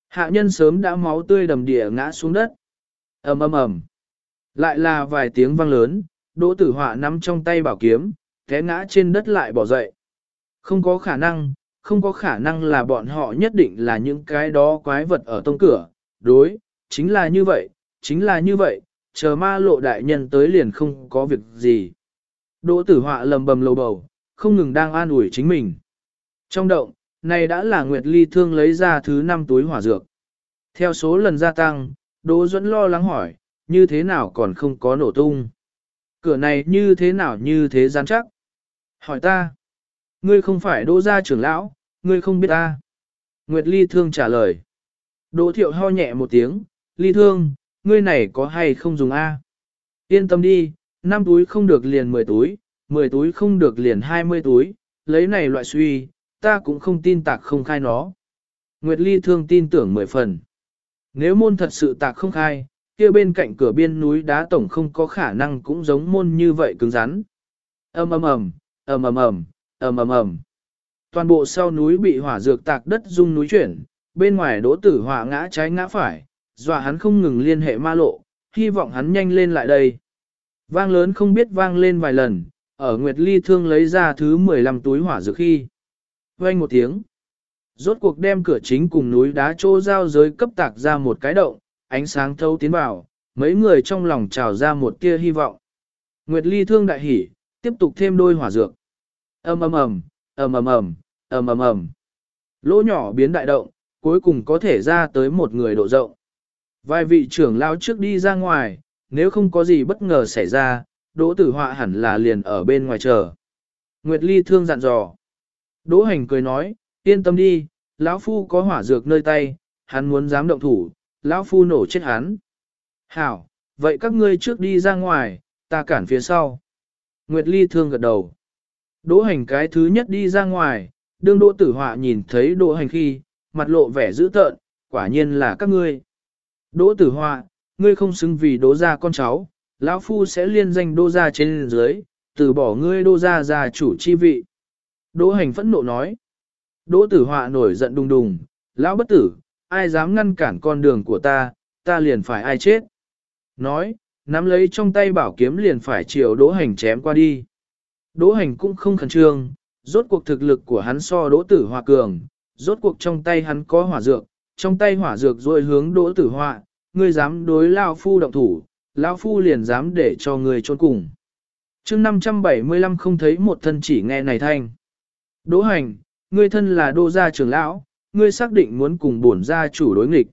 Hạ nhân sớm đã máu tươi đầm địa ngã xuống đất. ầm ầm ầm. Lại là vài tiếng vang lớn, đỗ tử họa nắm trong tay bảo kiếm, té ngã trên đất lại bỏ dậy. Không có khả năng, không có khả năng là bọn họ nhất định là những cái đó quái vật ở tông cửa. Đối, chính là như vậy, chính là như vậy, chờ ma lộ đại nhân tới liền không có việc gì. Đỗ tử họa lầm bầm lầu bầu, không ngừng đang an ủi chính mình. Trong động, này đã là Nguyệt Ly Thương lấy ra thứ năm túi hỏa dược. Theo số lần gia tăng, Đỗ Duẫn lo lắng hỏi, như thế nào còn không có nổ tung? Cửa này như thế nào như thế gian chắc? Hỏi ta, ngươi không phải Đỗ gia trưởng lão, ngươi không biết ta. Nguyệt Ly Thương trả lời. Đỗ Thiệu ho nhẹ một tiếng, Ly Thương, ngươi này có hay không dùng A? Yên tâm đi, năm túi không được liền 10 túi, 10 túi không được liền 20 túi, lấy này loại suy, ta cũng không tin tạc không khai nó. Nguyệt Ly thương tin tưởng mười phần. Nếu môn thật sự tạc không khai, kia bên cạnh cửa biên núi đá tổng không có khả năng cũng giống môn như vậy cứng rắn. ầm ầm ầm, ầm ầm ầm, ầm ầm ầm. Toàn bộ sau núi bị hỏa dược tạc đất rung núi chuyển, bên ngoài đỗ tử hỏa ngã trái ngã phải, dọa hắn không ngừng liên hệ ma lộ, hy vọng hắn nhanh lên lại đây. Vang lớn không biết vang lên vài lần, ở Nguyệt Ly thương lấy ra thứ 15 túi hỏa dược khi. Vang một tiếng. Rốt cuộc đem cửa chính cùng núi đá trô giao giới cấp tạc ra một cái động, ánh sáng thâu tiến vào, mấy người trong lòng trào ra một tia hy vọng. Nguyệt Ly thương đại hỉ, tiếp tục thêm đôi hỏa dược ầm ầm ầm, ầm ầm ầm, ầm ầm ầm. Lỗ nhỏ biến đại động, cuối cùng có thể ra tới một người độ rộng. Vài vị trưởng lao trước đi ra ngoài, nếu không có gì bất ngờ xảy ra, Đỗ Tử Họa hẳn là liền ở bên ngoài chờ. Nguyệt Ly thương dặn dò. Đỗ Hành cười nói, yên tâm đi, lão phu có hỏa dược nơi tay, hắn muốn dám động thủ, lão phu nổ chết hắn. Hảo, vậy các ngươi trước đi ra ngoài, ta cản phía sau. Nguyệt Ly thương gật đầu. Đỗ Hành cái thứ nhất đi ra ngoài, đương Đỗ Tử Họa nhìn thấy Đỗ Hành khi, mặt lộ vẻ dữ tợn, quả nhiên là các ngươi. Đỗ Tử Họa, ngươi không xứng vì đỗ gia con cháu, lão phu sẽ liên danh đỗ gia trên dưới, từ bỏ ngươi đỗ gia gia chủ chi vị. Đỗ hành phẫn nộ nói. Đỗ tử họa nổi giận đùng đùng, lão bất tử, ai dám ngăn cản con đường của ta, ta liền phải ai chết. Nói, nắm lấy trong tay bảo kiếm liền phải chiều đỗ hành chém qua đi. Đỗ hành cũng không khẩn trương, rốt cuộc thực lực của hắn so đỗ tử hòa cường, rốt cuộc trong tay hắn có hỏa dược, trong tay hỏa dược rồi hướng đỗ tử hòa, ngươi dám đối Lao Phu động thủ, Lao Phu liền dám để cho ngươi trốn cùng. chương 575 không thấy một thân chỉ nghe này thanh. Đỗ hành, ngươi thân là đô gia trưởng lão, ngươi xác định muốn cùng bổn gia chủ đối nghịch.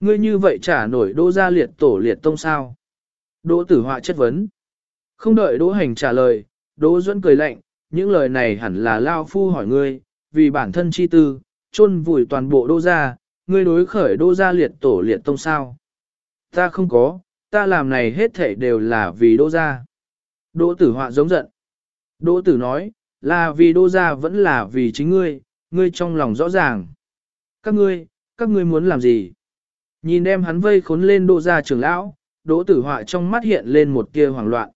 Ngươi như vậy trả nổi đô gia liệt tổ liệt tông sao? Đỗ tử họa chất vấn. Không đợi đỗ hành trả lời, đỗ duẫn cười lạnh, những lời này hẳn là Lao Phu hỏi ngươi, vì bản thân chi tư, chôn vùi toàn bộ đô gia, ngươi đối khởi đô gia liệt tổ liệt tông sao? Ta không có, ta làm này hết thảy đều là vì đô gia. Đỗ tử họa giống giận. Đỗ tử nói, là vì đô gia vẫn là vì chính ngươi, ngươi trong lòng rõ ràng. Các ngươi, các ngươi muốn làm gì? Nhìn đem hắn vây khốn lên đô gia trưởng lão, đỗ tử họa trong mắt hiện lên một tia hoảng loạn.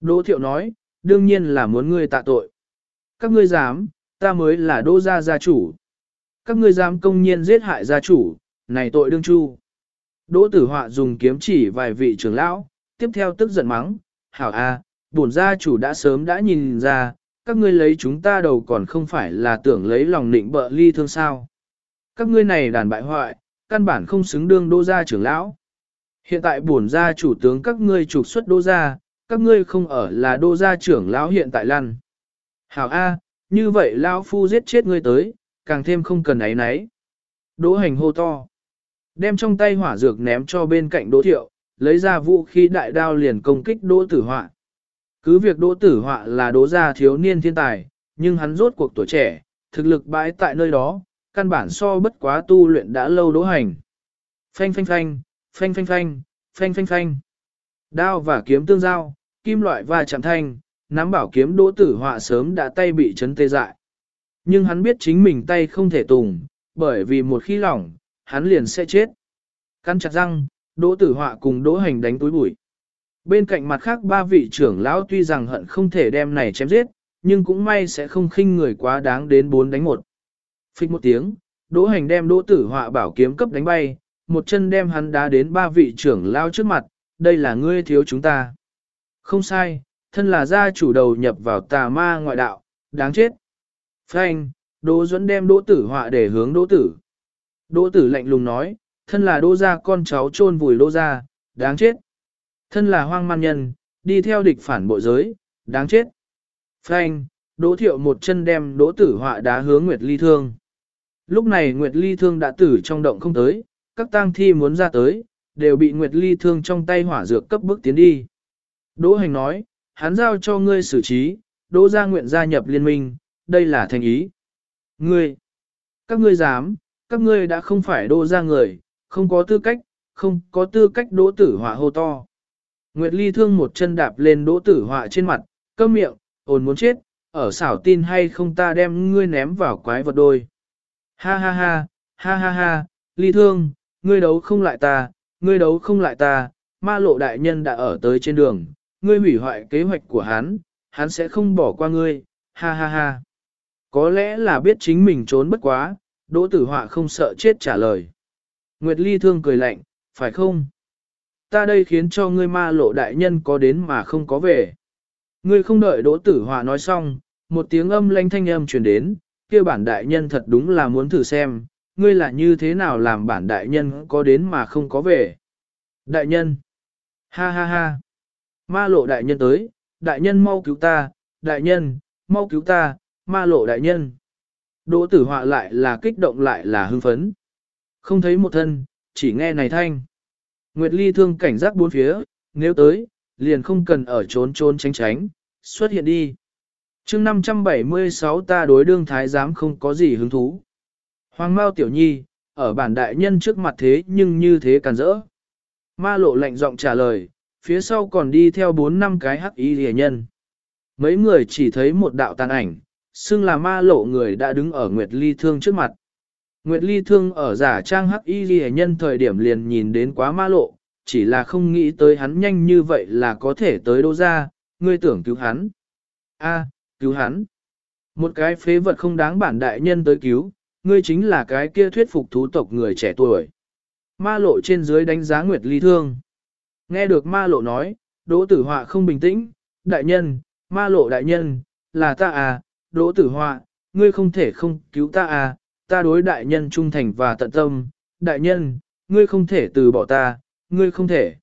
Đỗ thiệu nói, đương nhiên là muốn ngươi tạ tội. Các ngươi dám, ta mới là đô gia gia chủ. Các ngươi dám công nhiên giết hại gia chủ, này tội đương chu. Đỗ tử họa dùng kiếm chỉ vài vị trưởng lão, tiếp theo tức giận mắng, hảo a, bổn gia chủ đã sớm đã nhìn ra, các ngươi lấy chúng ta đầu còn không phải là tưởng lấy lòng nịnh bợ ly thương sao. Các ngươi này đàn bại hoại, căn bản không xứng đương đô gia trưởng lão. Hiện tại bổn gia chủ tướng các ngươi trục xuất đô gia, các ngươi không ở là đô gia trưởng lão hiện tại lăn. Hảo A, như vậy lão phu giết chết ngươi tới, càng thêm không cần ấy nấy. Đỗ hành hô to. Đem trong tay hỏa dược ném cho bên cạnh đỗ thiệu, lấy ra vũ khí đại đao liền công kích đỗ tử họa. Cứ việc đỗ tử họa là đỗ gia thiếu niên thiên tài, nhưng hắn rốt cuộc tuổi trẻ, thực lực bãi tại nơi đó, căn bản so bất quá tu luyện đã lâu đỗ hành. Phanh phanh phanh, phanh phanh phanh, phanh phanh phanh. Đao và kiếm tương giao, kim loại và chạm thanh, nắm bảo kiếm đỗ tử họa sớm đã tay bị chấn tê dại. Nhưng hắn biết chính mình tay không thể tùng, bởi vì một khi lỏng, hắn liền sẽ chết. Căn chặt răng, đỗ tử họa cùng đỗ hành đánh túi bụi. Bên cạnh mặt khác ba vị trưởng lão tuy rằng hận không thể đem này chém giết, nhưng cũng may sẽ không khinh người quá đáng đến bốn đánh một. Phích một tiếng, đỗ hành đem đỗ tử họa bảo kiếm cấp đánh bay, một chân đem hắn đá đến ba vị trưởng lão trước mặt, đây là ngươi thiếu chúng ta. Không sai, thân là gia chủ đầu nhập vào tà ma ngoại đạo, đáng chết. Phanh, đỗ Duẫn đem đỗ tử họa để hướng đỗ tử. Đỗ tử lạnh lùng nói, thân là đỗ gia con cháu chôn vùi đỗ gia, đáng chết. Thân là hoang man nhân, đi theo địch phản bộ giới, đáng chết. Phanh, đỗ thiệu một chân đem đỗ tử họa đá hướng Nguyệt Ly Thương. Lúc này Nguyệt Ly Thương đã tử trong động không tới, các tang thi muốn ra tới, đều bị Nguyệt Ly Thương trong tay hỏa dược cấp bước tiến đi. Đỗ hành nói, hắn giao cho ngươi xử trí, đỗ gia nguyện gia nhập liên minh, đây là thành ý. Ngươi, các ngươi dám, các ngươi đã không phải đỗ gia người, không có tư cách, không có tư cách đỗ tử họa hô to. Nguyệt Ly thương một chân đạp lên đỗ tử họa trên mặt, câm miệng, ồn muốn chết, ở xảo tin hay không ta đem ngươi ném vào quái vật đôi. Ha ha ha, ha ha ha, Ly thương, ngươi đấu không lại ta, ngươi đấu không lại ta, ma lộ đại nhân đã ở tới trên đường, ngươi hủy hoại kế hoạch của hắn, hắn sẽ không bỏ qua ngươi, ha ha ha. Có lẽ là biết chính mình trốn bất quá, đỗ tử họa không sợ chết trả lời. Nguyệt Ly thương cười lạnh, phải không? Ta đây khiến cho ngươi ma lộ đại nhân có đến mà không có về. Ngươi không đợi đỗ tử họa nói xong, một tiếng âm lanh thanh âm truyền đến, kia bản đại nhân thật đúng là muốn thử xem, ngươi là như thế nào làm bản đại nhân có đến mà không có về. Đại nhân! Ha ha ha! Ma lộ đại nhân tới, đại nhân mau cứu ta, đại nhân, mau cứu ta, ma lộ đại nhân. Đỗ tử họa lại là kích động lại là hưng phấn. Không thấy một thân, chỉ nghe này thanh. Nguyệt Ly thương cảnh giác bốn phía, nếu tới, liền không cần ở trốn trốn tránh tránh, xuất hiện đi. chương 576 ta đối đương thái giám không có gì hứng thú. Hoàng Mao Tiểu Nhi, ở bản đại nhân trước mặt thế nhưng như thế càn rỡ. Ma lộ lạnh giọng trả lời, phía sau còn đi theo bốn năm cái hắc y rìa nhân. Mấy người chỉ thấy một đạo tàn ảnh, xưng là ma lộ người đã đứng ở Nguyệt Ly Thương trước mặt. Nguyệt Ly Thương ở giả trang hắc y rìa nhân thời điểm liền nhìn đến quá ma lộ, chỉ là không nghĩ tới hắn nhanh như vậy là có thể tới đâu ra, ngươi tưởng cứu hắn. A, cứu hắn. Một cái phế vật không đáng bản đại nhân tới cứu, ngươi chính là cái kia thuyết phục thú tộc người trẻ tuổi. Ma lộ trên dưới đánh giá Nguyệt Ly Thương. Nghe được ma lộ nói, đỗ tử họa không bình tĩnh, đại nhân, ma lộ đại nhân, là ta à, đỗ tử họa, ngươi không thể không cứu ta à, ta đối đại nhân trung thành và tận tâm, đại nhân, ngươi không thể từ bỏ ta, ngươi không thể.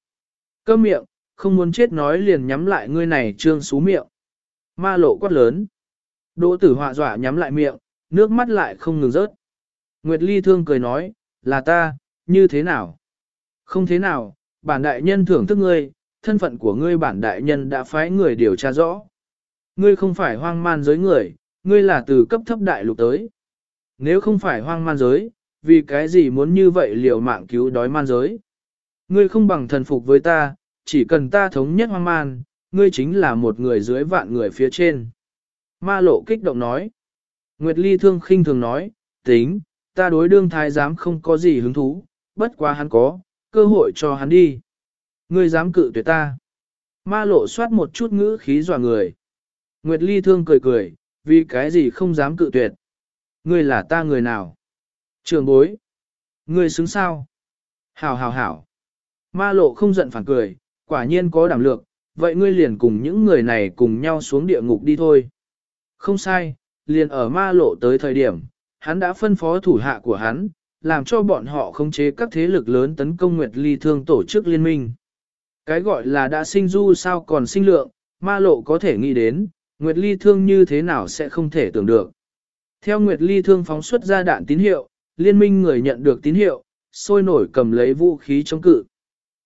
Câm miệng, không muốn chết nói liền nhắm lại ngươi này trương xú miệng. Ma lộ quát lớn. Đỗ tử họa dọa nhắm lại miệng, nước mắt lại không ngừng rớt. Nguyệt Ly thương cười nói, là ta, như thế nào? Không thế nào, bản đại nhân thưởng thức ngươi, thân phận của ngươi bản đại nhân đã phái người điều tra rõ. Ngươi không phải hoang man giới người, ngươi là từ cấp thấp đại lục tới. Nếu không phải hoang man giới, vì cái gì muốn như vậy liều mạng cứu đói man giới? Ngươi không bằng thần phục với ta, chỉ cần ta thống nhất hoang man, ngươi chính là một người dưới vạn người phía trên. Ma lộ kích động nói. Nguyệt Ly thương khinh thường nói, tính, ta đối đương thái giám không có gì hứng thú, bất quá hắn có, cơ hội cho hắn đi. Ngươi dám cự tuyệt ta. Ma lộ soát một chút ngữ khí dọa người. Nguyệt Ly thương cười cười, vì cái gì không dám cự tuyệt. Ngươi là ta người nào? Trường bối. Ngươi xứng sao? Hảo hảo hảo. Ma lộ không giận phản cười, quả nhiên có đảm lược, vậy ngươi liền cùng những người này cùng nhau xuống địa ngục đi thôi. Không sai, liền ở ma lộ tới thời điểm, hắn đã phân phó thủ hạ của hắn, làm cho bọn họ khống chế các thế lực lớn tấn công Nguyệt Ly Thương tổ chức liên minh. Cái gọi là đã sinh du sao còn sinh lượng, ma lộ có thể nghĩ đến, Nguyệt Ly Thương như thế nào sẽ không thể tưởng được. Theo Nguyệt Ly Thương phóng xuất ra đạn tín hiệu, liên minh người nhận được tín hiệu, sôi nổi cầm lấy vũ khí chống cự.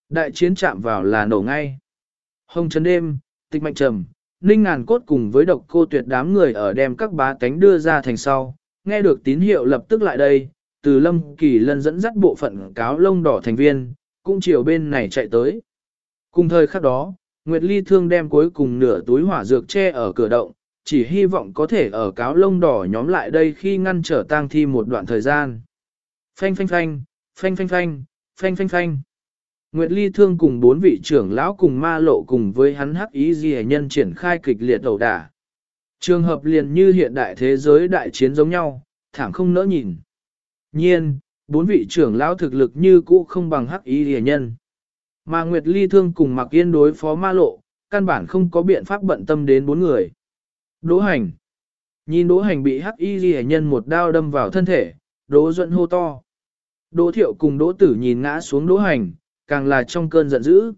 Đại chiến chạm vào là nổ ngay. Hồng trấn đêm, tịch mạnh trầm, ninh ngàn cốt cùng với độc cô tuyệt đám người ở đem các bá tánh đưa ra thành sau, nghe được tín hiệu lập tức lại đây, từ lâm kỳ lân dẫn dắt bộ phận cáo lông đỏ thành viên, cũng chiều bên này chạy tới. Cùng thời khắc đó, Nguyệt Ly thương đem cuối cùng nửa túi hỏa dược che ở cửa động, chỉ hy vọng có thể ở cáo lông đỏ nhóm lại đây khi ngăn trở tang thi một đoạn thời gian. Phanh phanh phanh, phanh phanh phanh, phanh phanh phanh. Nguyệt Ly Thương cùng bốn vị trưởng lão cùng ma lộ cùng với hắn hắc ý gì nhân triển khai kịch liệt đầu đả. Trường hợp liền như hiện đại thế giới đại chiến giống nhau, thảm không nỡ nhìn. Nhiên, bốn vị trưởng lão thực lực như cũ không bằng hắc ý gì nhân. Mà Nguyệt Ly Thương cùng mặc yên đối phó ma lộ, căn bản không có biện pháp bận tâm đến bốn người. Đỗ hành. Nhìn đỗ hành bị hắc y ghi nhân một đao đâm vào thân thể, đỗ dẫn hô to. Đỗ thiệu cùng đỗ tử nhìn ngã xuống đỗ hành, càng là trong cơn giận dữ.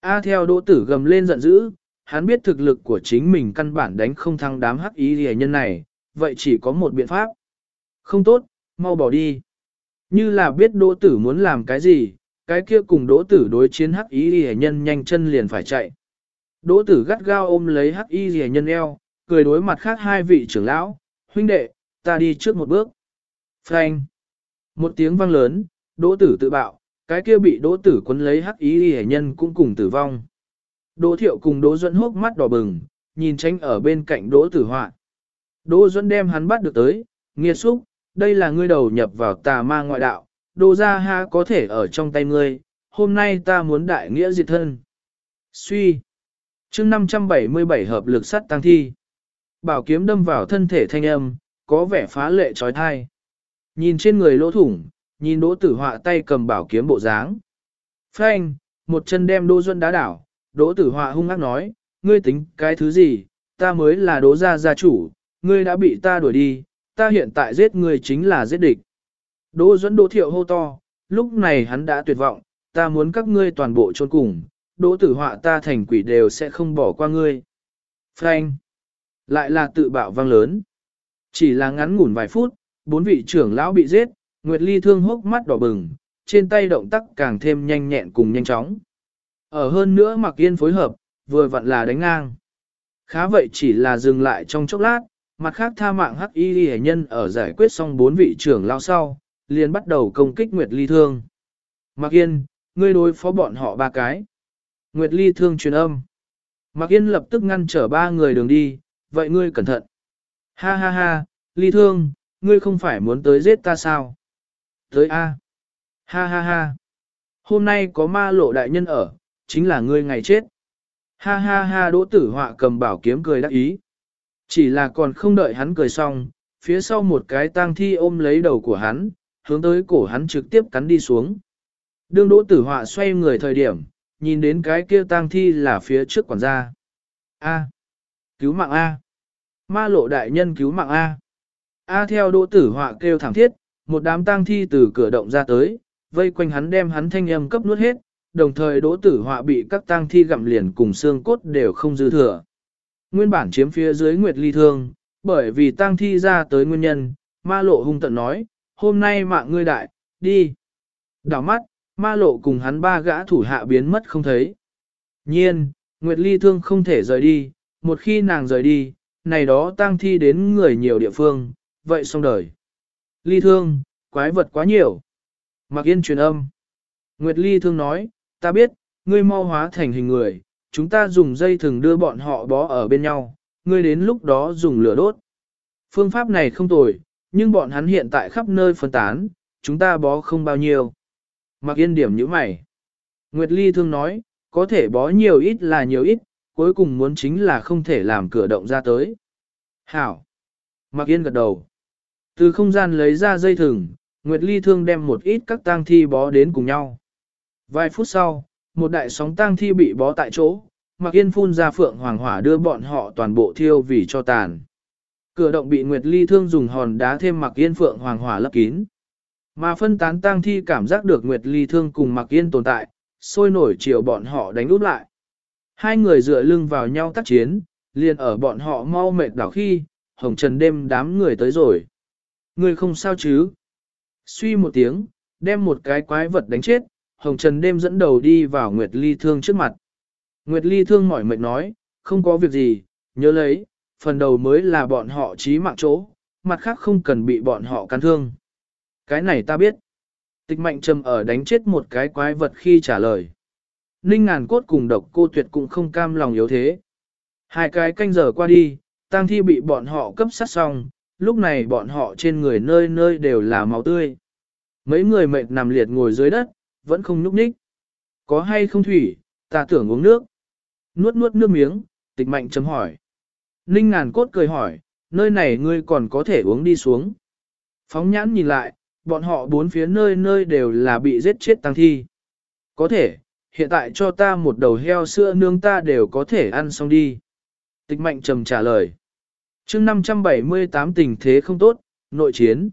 A theo đỗ tử gầm lên giận dữ, hắn biết thực lực của chính mình căn bản đánh không thắng đám hắc y ghi nhân này, vậy chỉ có một biện pháp. Không tốt, mau bỏ đi. Như là biết đỗ tử muốn làm cái gì, cái kia cùng đỗ tử đối chiến hắc y ghi nhân nhanh chân liền phải chạy. Đỗ tử gắt gao ôm lấy hắc y ghi nhân eo, cười đối mặt khác hai vị trưởng lão, huynh đệ, ta đi trước một bước. Frank. Một tiếng vang lớn, đỗ tử tự bạo, cái kia bị đỗ tử quấn lấy hắc Y hề nhân cũng cùng tử vong. Đỗ thiệu cùng đỗ dẫn hốc mắt đỏ bừng, nhìn tránh ở bên cạnh đỗ tử họa. Đỗ dẫn đem hắn bắt được tới, nghiệt xúc, đây là ngươi đầu nhập vào tà ma ngoại đạo, đồ ra ha có thể ở trong tay ngươi, hôm nay ta muốn đại nghĩa diệt thân. Suy. chương 577 hợp lực sắt tăng thi. Bảo kiếm đâm vào thân thể thanh âm, có vẻ phá lệ trói thai. Nhìn trên người lỗ thủng, nhìn đỗ tử họa tay cầm bảo kiếm bộ dáng. Phanh, một chân đem đô duân đá đảo, đỗ tử họa hung ác nói, ngươi tính cái thứ gì, ta mới là đỗ gia gia chủ, ngươi đã bị ta đuổi đi, ta hiện tại giết ngươi chính là giết địch. Đỗ dẫn đỗ thiệu hô to, lúc này hắn đã tuyệt vọng, ta muốn các ngươi toàn bộ trôn cùng, đỗ tử họa ta thành quỷ đều sẽ không bỏ qua ngươi. Phanh. Lại là tự bạo vang lớn. Chỉ là ngắn ngủn vài phút, bốn vị trưởng lão bị giết, Nguyệt Ly thương hốc mắt đỏ bừng, trên tay động tác càng thêm nhanh nhẹn cùng nhanh chóng. Ở hơn nữa mặc yên phối hợp, vừa vặn là đánh ngang. Khá vậy chỉ là dừng lại trong chốc lát, mặt khác tha mạng hắc y hệ nhân ở giải quyết xong bốn vị trưởng lao sau, liền bắt đầu công kích Nguyệt Ly thương. Mặc yên, ngươi đối phó bọn họ ba cái. Nguyệt Ly thương truyền âm. Mặc yên lập tức ngăn trở ba người đường đi, vậy ngươi cẩn thận. Ha ha ha, ly thương, ngươi không phải muốn tới giết ta sao? Tới A. Ha ha ha. Hôm nay có ma lộ đại nhân ở, chính là ngươi ngày chết. Ha ha ha đỗ tử họa cầm bảo kiếm cười đắc ý. Chỉ là còn không đợi hắn cười xong, phía sau một cái tang thi ôm lấy đầu của hắn, hướng tới cổ hắn trực tiếp cắn đi xuống. Đương đỗ tử họa xoay người thời điểm, nhìn đến cái kia tang thi là phía trước quản gia. A. Cứu mạng A. Ma lộ đại nhân cứu mạng A. A theo đỗ tử họa kêu thảm thiết, một đám tang thi từ cửa động ra tới, vây quanh hắn đem hắn thanh âm cấp nuốt hết, đồng thời đỗ tử họa bị các tang thi gặm liền cùng xương cốt đều không dư thừa. Nguyên bản chiếm phía dưới Nguyệt Ly Thương, bởi vì tang thi ra tới nguyên nhân, ma lộ hung tận nói, hôm nay mạng ngươi đại, đi. Đảo mắt, ma lộ cùng hắn ba gã thủ hạ biến mất không thấy. Nhiên, Nguyệt Ly Thương không thể rời đi, một khi nàng rời đi, này đó tang thi đến người nhiều địa phương, vậy xong đời. Ly thương, quái vật quá nhiều. Mặc yên truyền âm. Nguyệt Ly thương nói, ta biết, ngươi mau hóa thành hình người, chúng ta dùng dây thừng đưa bọn họ bó ở bên nhau, ngươi đến lúc đó dùng lửa đốt. Phương pháp này không tồi, nhưng bọn hắn hiện tại khắp nơi phân tán, chúng ta bó không bao nhiêu. Mặc yên điểm như mày. Nguyệt Ly thương nói, có thể bó nhiều ít là nhiều ít, cuối cùng muốn chính là không thể làm cửa động ra tới. Hảo. Mặc Yên gật đầu. Từ không gian lấy ra dây thừng, Nguyệt Ly Thương đem một ít các tang thi bó đến cùng nhau. Vài phút sau, một đại sóng tang thi bị bó tại chỗ, Mặc Yên phun ra phượng hoàng hỏa đưa bọn họ toàn bộ thiêu vì cho tàn. Cửa động bị Nguyệt Ly Thương dùng hòn đá thêm Mặc Yên phượng hoàng hỏa lấp kín. Mà phân tán tang thi cảm giác được Nguyệt Ly Thương cùng Mặc Yên tồn tại, sôi nổi chiều bọn họ đánh úp lại. Hai người dựa lưng vào nhau tác chiến, liền ở bọn họ mau mệt đảo khi, hồng trần đêm đám người tới rồi. Người không sao chứ? Suy một tiếng, đem một cái quái vật đánh chết, hồng trần đêm dẫn đầu đi vào Nguyệt Ly Thương trước mặt. Nguyệt Ly Thương mỏi mệt nói, không có việc gì, nhớ lấy, phần đầu mới là bọn họ trí mạng chỗ, mặt khác không cần bị bọn họ cắn thương. Cái này ta biết. Tịch mạnh trầm ở đánh chết một cái quái vật khi trả lời. Ninh ngàn cốt cùng độc cô tuyệt cũng không cam lòng yếu thế. Hai cái canh giờ qua đi, tang thi bị bọn họ cấp sát xong, lúc này bọn họ trên người nơi nơi đều là máu tươi. Mấy người mệt nằm liệt ngồi dưới đất, vẫn không núp ních. Có hay không thủy, ta tưởng uống nước. Nuốt nuốt nước miếng, tịch mạnh chấm hỏi. Ninh ngàn cốt cười hỏi, nơi này ngươi còn có thể uống đi xuống. Phóng nhãn nhìn lại, bọn họ bốn phía nơi nơi đều là bị giết chết tăng thi. Có thể, hiện tại cho ta một đầu heo sữa nương ta đều có thể ăn xong đi. Tịch mạnh trầm trả lời. chương 578 tình thế không tốt, nội chiến.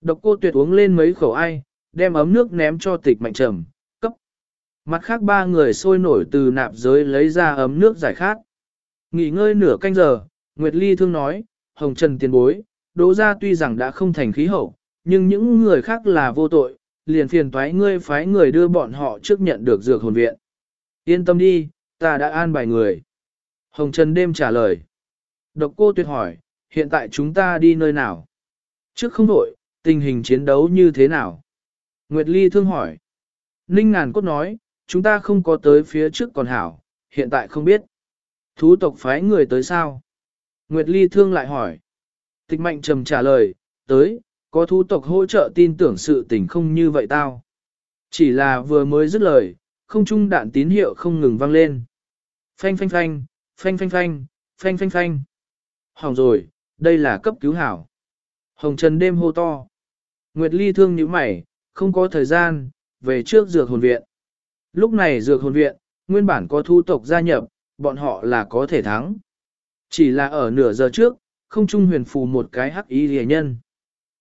Độc cô tuyệt uống lên mấy khẩu ai, đem ấm nước ném cho tịch mạnh trầm, cấp. Mặt khác ba người sôi nổi từ nạp giới lấy ra ấm nước giải khát. Nghỉ ngơi nửa canh giờ, Nguyệt Ly thương nói, Hồng Trần tiền bối, đỗ ra tuy rằng đã không thành khí hậu, nhưng những người khác là vô tội, liền phiền toái ngươi phái người đưa bọn họ trước nhận được dược hồn viện. Yên tâm đi, ta đã an bài người. Hồng Trần đêm trả lời. Độc cô tuyệt hỏi, hiện tại chúng ta đi nơi nào? Trước không đổi, tình hình chiến đấu như thế nào? Nguyệt Ly thương hỏi. Ninh ngàn cốt nói, chúng ta không có tới phía trước còn hảo, hiện tại không biết. Thú tộc phái người tới sao? Nguyệt Ly thương lại hỏi. Tịch mạnh trầm trả lời, tới, có thú tộc hỗ trợ tin tưởng sự tình không như vậy tao. Chỉ là vừa mới dứt lời, không trung đạn tín hiệu không ngừng vang lên. Phanh phanh phanh, phanh phanh phanh, phanh phanh phanh. Hỏng rồi, đây là cấp cứu hảo. Hồng Trần đêm hô to. Nguyệt Ly thương nhíu mày, không có thời gian, về trước dược hồn viện. Lúc này dược hồn viện, nguyên bản có thu tộc gia nhập, bọn họ là có thể thắng. Chỉ là ở nửa giờ trước, không trung huyền phù một cái hắc y rìa nhân.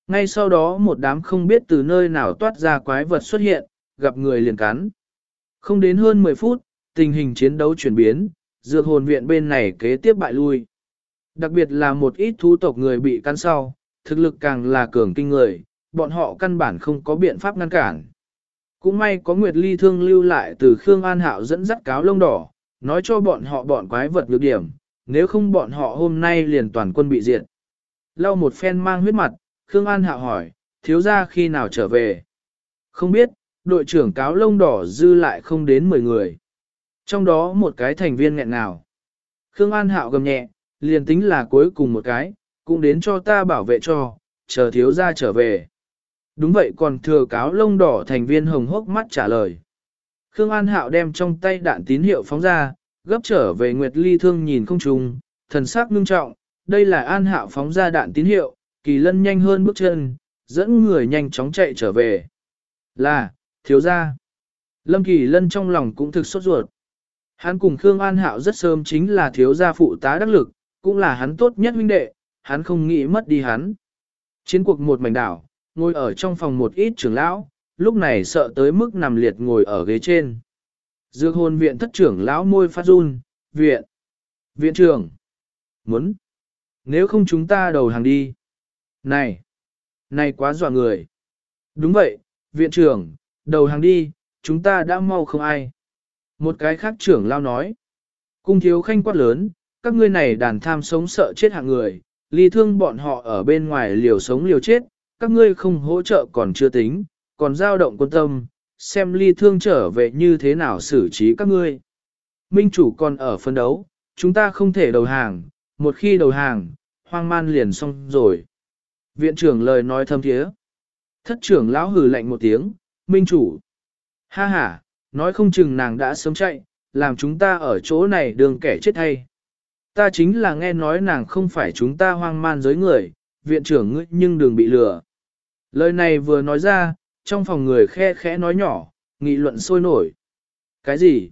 Ngay sau đó một đám không biết từ nơi nào toát ra quái vật xuất hiện, gặp người liền cắn. Không đến hơn 10 phút, tình hình chiến đấu chuyển biến, dược hồn viện bên này kế tiếp bại lui. Đặc biệt là một ít thú tộc người bị cắn sau, thực lực càng là cường kinh người, bọn họ căn bản không có biện pháp ngăn cản. Cũng may có Nguyệt Ly thương lưu lại từ Khương An Hạo dẫn dắt cáo lông đỏ, nói cho bọn họ bọn quái vật nhược điểm, nếu không bọn họ hôm nay liền toàn quân bị diệt. Lau một phen mang huyết mặt, Khương An Hạo hỏi, thiếu gia khi nào trở về? Không biết, đội trưởng cáo lông đỏ dư lại không đến 10 người. Trong đó một cái thành viên nghẹn nào. Khương An Hạo gầm nhẹ, liền tính là cuối cùng một cái, cũng đến cho ta bảo vệ cho, chờ thiếu gia trở về. Đúng vậy còn thừa cáo lông đỏ thành viên hồng hốc mắt trả lời. Khương An Hạo đem trong tay đạn tín hiệu phóng ra, gấp trở về Nguyệt Ly thương nhìn không trùng, thần sắc ngưng trọng, đây là An Hạo phóng ra đạn tín hiệu, kỳ lân nhanh hơn bước chân, dẫn người nhanh chóng chạy trở về. Là, thiếu gia. Lâm kỳ lân trong lòng cũng thực sốt ruột. Hắn cùng Khương An Hạo rất sớm chính là thiếu gia phụ tá đắc lực, cũng là hắn tốt nhất huynh đệ, hắn không nghĩ mất đi hắn. Chiến cuộc một mảnh đảo, ngồi ở trong phòng một ít trưởng lão, lúc này sợ tới mức nằm liệt ngồi ở ghế trên. Dược hồn viện thất trưởng lão môi phát run, viện, viện trưởng, muốn, nếu không chúng ta đầu hàng đi. Này, này quá dọa người. Đúng vậy, viện trưởng, đầu hàng đi, chúng ta đã mau không ai. Một cái khác trưởng lao nói. Cung thiếu khanh quát lớn, các ngươi này đàn tham sống sợ chết hạng người, ly thương bọn họ ở bên ngoài liều sống liều chết, các ngươi không hỗ trợ còn chưa tính, còn dao động quân tâm, xem ly thương trở về như thế nào xử trí các ngươi. Minh chủ còn ở phân đấu, chúng ta không thể đầu hàng, một khi đầu hàng, hoang man liền xong rồi. Viện trưởng lời nói thâm thiế. Thất trưởng lão hừ lạnh một tiếng, minh chủ. Ha ha, nói không chừng nàng đã sớm chạy, làm chúng ta ở chỗ này đường kẻ chết hay. Ta chính là nghe nói nàng không phải chúng ta hoang man giới người, viện trưởng ngươi nhưng đừng bị lừa. Lời này vừa nói ra, trong phòng người khe khẽ nói nhỏ, nghị luận sôi nổi. Cái gì?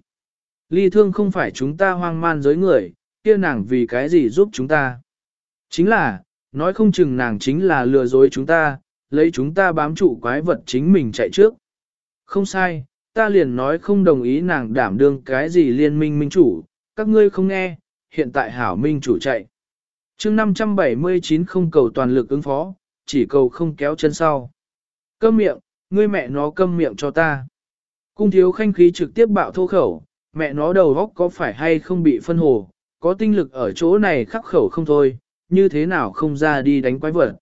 Ly thương không phải chúng ta hoang man giới người, kia nàng vì cái gì giúp chúng ta? Chính là, nói không chừng nàng chính là lừa dối chúng ta, lấy chúng ta bám trụ quái vật chính mình chạy trước. Không sai, ta liền nói không đồng ý nàng đảm đương cái gì liên minh minh chủ, các ngươi không nghe, hiện tại hảo minh chủ chạy. chương 579 không cầu toàn lực ứng phó, chỉ cầu không kéo chân sau. Câm miệng, ngươi mẹ nó câm miệng cho ta. Cung thiếu khanh khí trực tiếp bạo thô khẩu, mẹ nó đầu góc có phải hay không bị phân hồ, có tinh lực ở chỗ này khắc khẩu không thôi, như thế nào không ra đi đánh quái vật.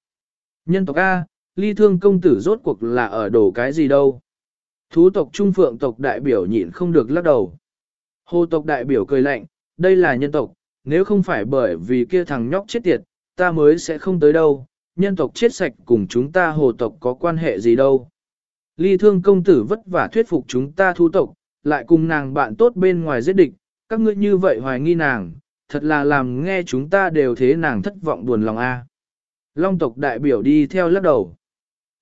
Nhân tộc A, ly thương công tử rốt cuộc là ở đổ cái gì đâu. Thú tộc trung phượng tộc đại biểu nhịn không được lắc đầu. Hồ tộc đại biểu cười lạnh, đây là nhân tộc, nếu không phải bởi vì kia thằng nhóc chết tiệt, ta mới sẽ không tới đâu, nhân tộc chết sạch cùng chúng ta hồ tộc có quan hệ gì đâu. Ly thương công tử vất vả thuyết phục chúng ta thu tộc, lại cùng nàng bạn tốt bên ngoài giết địch, các ngươi như vậy hoài nghi nàng, thật là làm nghe chúng ta đều thế nàng thất vọng buồn lòng a. Long tộc đại biểu đi theo lắc đầu.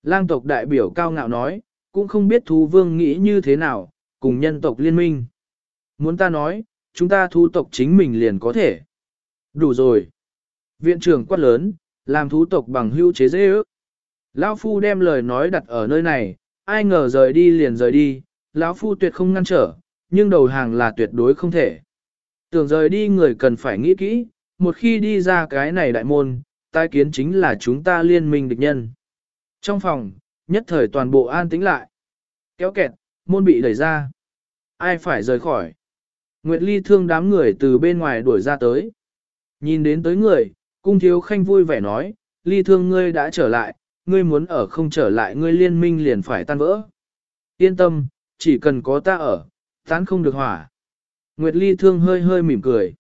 Lang tộc đại biểu cao ngạo nói, cũng không biết thú vương nghĩ như thế nào, cùng nhân tộc liên minh. Muốn ta nói, chúng ta thu tộc chính mình liền có thể. Đủ rồi. Viện trưởng quát lớn, làm thú tộc bằng hưu chế dễ ước. Lão Phu đem lời nói đặt ở nơi này, ai ngờ rời đi liền rời đi, Lão Phu tuyệt không ngăn trở, nhưng đầu hàng là tuyệt đối không thể. Tưởng rời đi người cần phải nghĩ kỹ, một khi đi ra cái này đại môn, tai kiến chính là chúng ta liên minh địch nhân. Trong phòng, nhất thời toàn bộ an tĩnh lại. Kéo kẹt, môn bị đẩy ra. Ai phải rời khỏi? Nguyệt Ly thương đám người từ bên ngoài đuổi ra tới. Nhìn đến tới người, cung thiếu khanh vui vẻ nói, Ly thương ngươi đã trở lại, ngươi muốn ở không trở lại ngươi liên minh liền phải tan vỡ. Yên tâm, chỉ cần có ta ở, tán không được hỏa. Nguyệt Ly thương hơi hơi mỉm cười.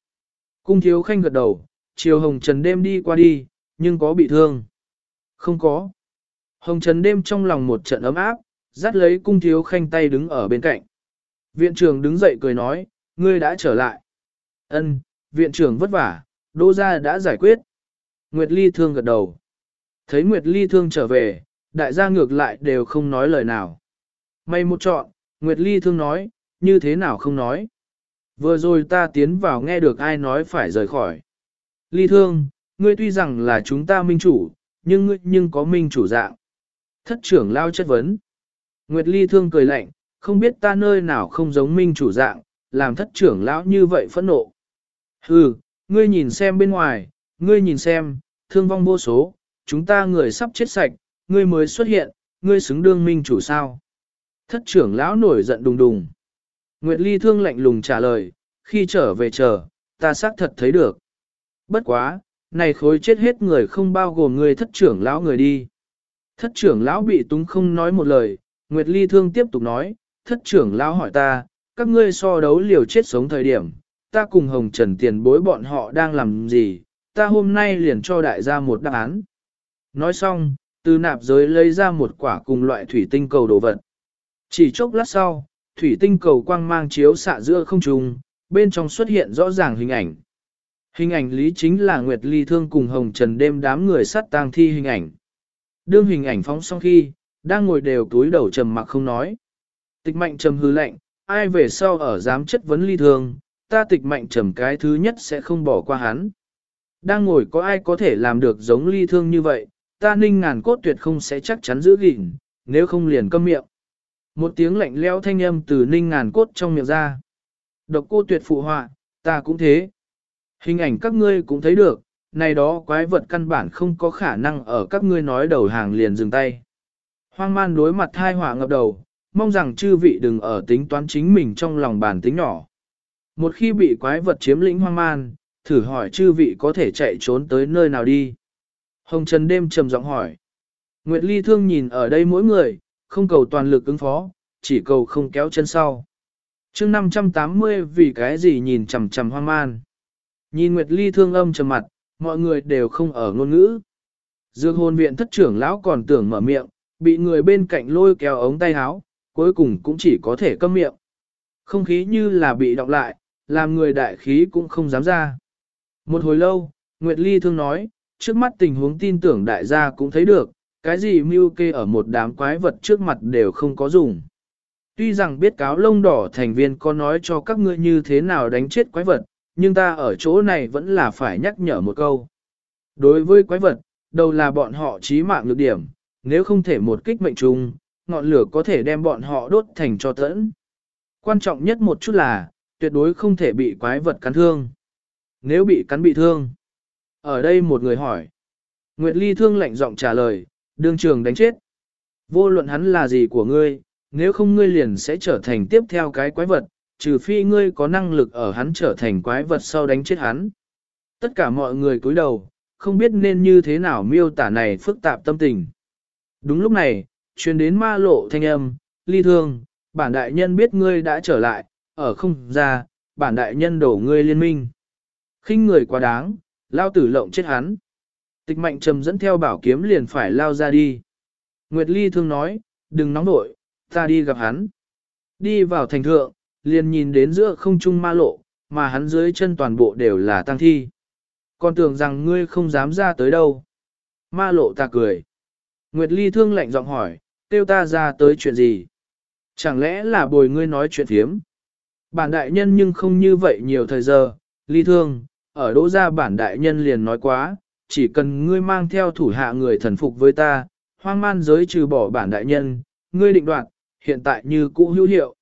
Cung thiếu khanh gật đầu, chiều hồng trần đêm đi qua đi, nhưng có bị thương. Không có. Hồng trần đêm trong lòng một trận ấm áp, dắt lấy cung thiếu khanh tay đứng ở bên cạnh. Viện trưởng đứng dậy cười nói, ngươi đã trở lại. Ân, viện trưởng vất vả, đô gia đã giải quyết. Nguyệt Ly thương gật đầu. Thấy Nguyệt Ly thương trở về, đại gia ngược lại đều không nói lời nào. May một chọn, Nguyệt Ly thương nói, như thế nào không nói. Vừa rồi ta tiến vào nghe được ai nói phải rời khỏi. Ly thương, ngươi tuy rằng là chúng ta minh chủ, nhưng ngươi nhưng có minh chủ dạng. Thất trưởng lao chất vấn. Nguyệt Ly thương cười lạnh, không biết ta nơi nào không giống minh chủ dạng, làm thất trưởng lão như vậy phẫn nộ. Hừ, ngươi nhìn xem bên ngoài, ngươi nhìn xem, thương vong vô số, chúng ta người sắp chết sạch, ngươi mới xuất hiện, ngươi xứng đương minh chủ sao. Thất trưởng lão nổi giận đùng đùng. Nguyệt Ly thương lạnh lùng trả lời, khi trở về chờ, ta xác thật thấy được. Bất quá, này khối chết hết người không bao gồm người thất trưởng lão người đi. Thất trưởng lão bị túng không nói một lời, Nguyệt Ly thương tiếp tục nói, thất trưởng lão hỏi ta, các ngươi so đấu liều chết sống thời điểm, ta cùng Hồng Trần tiền bối bọn họ đang làm gì, ta hôm nay liền cho đại gia một đáp án. Nói xong, từ nạp giới lấy ra một quả cùng loại thủy tinh cầu đồ vật. Chỉ chốc lát sau, thủy tinh cầu quang mang chiếu xạ giữa không trung, bên trong xuất hiện rõ ràng hình ảnh. Hình ảnh lý chính là Nguyệt Ly Thương cùng Hồng Trần đêm đám người sát tang thi hình ảnh. Đương hình ảnh phóng xong khi, đang ngồi đều túi đầu trầm mặc không nói. Tịch mạnh trầm hư lạnh, ai về sau ở dám chất vấn Ly Thương, ta tịch mạnh trầm cái thứ nhất sẽ không bỏ qua hắn. Đang ngồi có ai có thể làm được giống Ly Thương như vậy, ta ninh ngàn cốt tuyệt không sẽ chắc chắn giữ gìn, nếu không liền câm miệng. Một tiếng lạnh leo thanh âm từ ninh ngàn cốt trong miệng ra. Độc cô tuyệt phụ họa, ta cũng thế. Hình ảnh các ngươi cũng thấy được, này đó quái vật căn bản không có khả năng ở các ngươi nói đầu hàng liền dừng tay. Hoang man đối mặt thai hỏa ngập đầu, mong rằng chư vị đừng ở tính toán chính mình trong lòng bản tính nhỏ. Một khi bị quái vật chiếm lĩnh hoang man, thử hỏi chư vị có thể chạy trốn tới nơi nào đi. Hồng Trần đêm trầm giọng hỏi. Nguyệt Ly thương nhìn ở đây mỗi người, không cầu toàn lực ứng phó, chỉ cầu không kéo chân sau. chương 580 vì cái gì nhìn chầm chầm hoang man. Nhìn Nguyệt Ly thương âm trầm mặt, mọi người đều không ở ngôn ngữ. Dược hồn viện thất trưởng lão còn tưởng mở miệng, bị người bên cạnh lôi kéo ống tay áo, cuối cùng cũng chỉ có thể câm miệng. Không khí như là bị đọc lại, làm người đại khí cũng không dám ra. Một hồi lâu, Nguyệt Ly thương nói, trước mắt tình huống tin tưởng đại gia cũng thấy được, cái gì mưu kê ở một đám quái vật trước mặt đều không có dùng. Tuy rằng biết cáo lông đỏ thành viên có nói cho các ngươi như thế nào đánh chết quái vật, nhưng ta ở chỗ này vẫn là phải nhắc nhở một câu. Đối với quái vật, đầu là bọn họ trí mạng lược điểm, nếu không thể một kích mệnh trùng, ngọn lửa có thể đem bọn họ đốt thành cho tẫn. Quan trọng nhất một chút là, tuyệt đối không thể bị quái vật cắn thương. Nếu bị cắn bị thương. Ở đây một người hỏi. Nguyệt Ly thương lạnh giọng trả lời, đương trường đánh chết. Vô luận hắn là gì của ngươi, nếu không ngươi liền sẽ trở thành tiếp theo cái quái vật, trừ phi ngươi có năng lực ở hắn trở thành quái vật sau đánh chết hắn. Tất cả mọi người cúi đầu, không biết nên như thế nào miêu tả này phức tạp tâm tình. Đúng lúc này, truyền đến ma lộ thanh âm, ly thương, bản đại nhân biết ngươi đã trở lại, ở không ra, bản đại nhân đổ ngươi liên minh khinh người quá đáng, lao tử lộng chết hắn. Tịch mạnh trầm dẫn theo bảo kiếm liền phải lao ra đi. Nguyệt Ly thương nói, đừng nóng nổi, ta đi gặp hắn. Đi vào thành thượng, liền nhìn đến giữa không trung ma lộ, mà hắn dưới chân toàn bộ đều là tăng thi. Còn tưởng rằng ngươi không dám ra tới đâu. Ma lộ ta cười. Nguyệt Ly thương lạnh giọng hỏi, tiêu ta ra tới chuyện gì? Chẳng lẽ là bồi ngươi nói chuyện thiếm? Bản đại nhân nhưng không như vậy nhiều thời giờ, Ly thương, ở đỗ gia bản đại nhân liền nói quá, chỉ cần ngươi mang theo thủ hạ người thần phục với ta, hoang man giới trừ bỏ bản đại nhân, ngươi định đoạt, hiện tại như cũ hữu hiệu.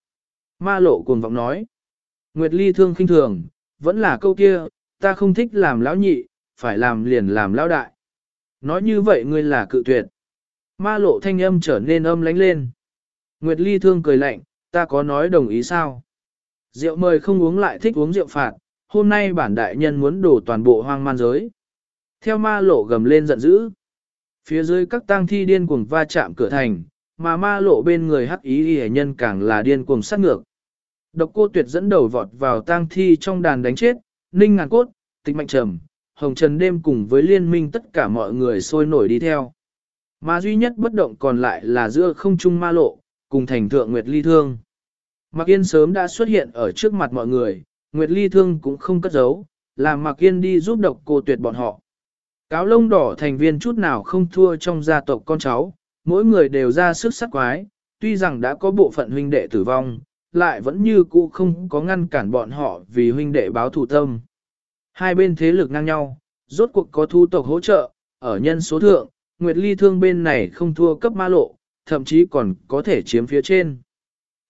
Ma lộ cuồng vọng nói. Nguyệt Ly thương khinh thường, vẫn là câu kia, ta không thích làm lão nhị, phải làm liền làm lão đại. Nói như vậy ngươi là cự tuyệt. Ma lộ thanh âm trở nên âm lánh lên. Nguyệt Ly thương cười lạnh, ta có nói đồng ý sao? Rượu mời không uống lại thích uống rượu phạt, hôm nay bản đại nhân muốn đổ toàn bộ hoang man giới. Theo ma lộ gầm lên giận dữ. Phía dưới các tang thi điên cuồng va chạm cửa thành, mà ma lộ bên người hắc ý hề nhân càng là điên cuồng sát ngược. Độc cô tuyệt dẫn đầu vọt vào tang thi trong đàn đánh chết, ninh ngàn cốt, tịch mạnh trầm, hồng trần đêm cùng với liên minh tất cả mọi người sôi nổi đi theo. Mà duy nhất bất động còn lại là giữa không trung ma lộ, cùng thành thượng Nguyệt Ly Thương. Mạc Yên sớm đã xuất hiện ở trước mặt mọi người, Nguyệt Ly Thương cũng không cất giấu, làm Mạc Yên đi giúp độc cô tuyệt bọn họ. Cáo lông đỏ thành viên chút nào không thua trong gia tộc con cháu, mỗi người đều ra sức sắc quái, tuy rằng đã có bộ phận huynh đệ tử vong, lại vẫn như cũ không có ngăn cản bọn họ vì huynh đệ báo thù tâm. Hai bên thế lực ngang nhau, rốt cuộc có thu tộc hỗ trợ, ở nhân số thượng, Nguyệt Ly thương bên này không thua cấp ma lộ, thậm chí còn có thể chiếm phía trên.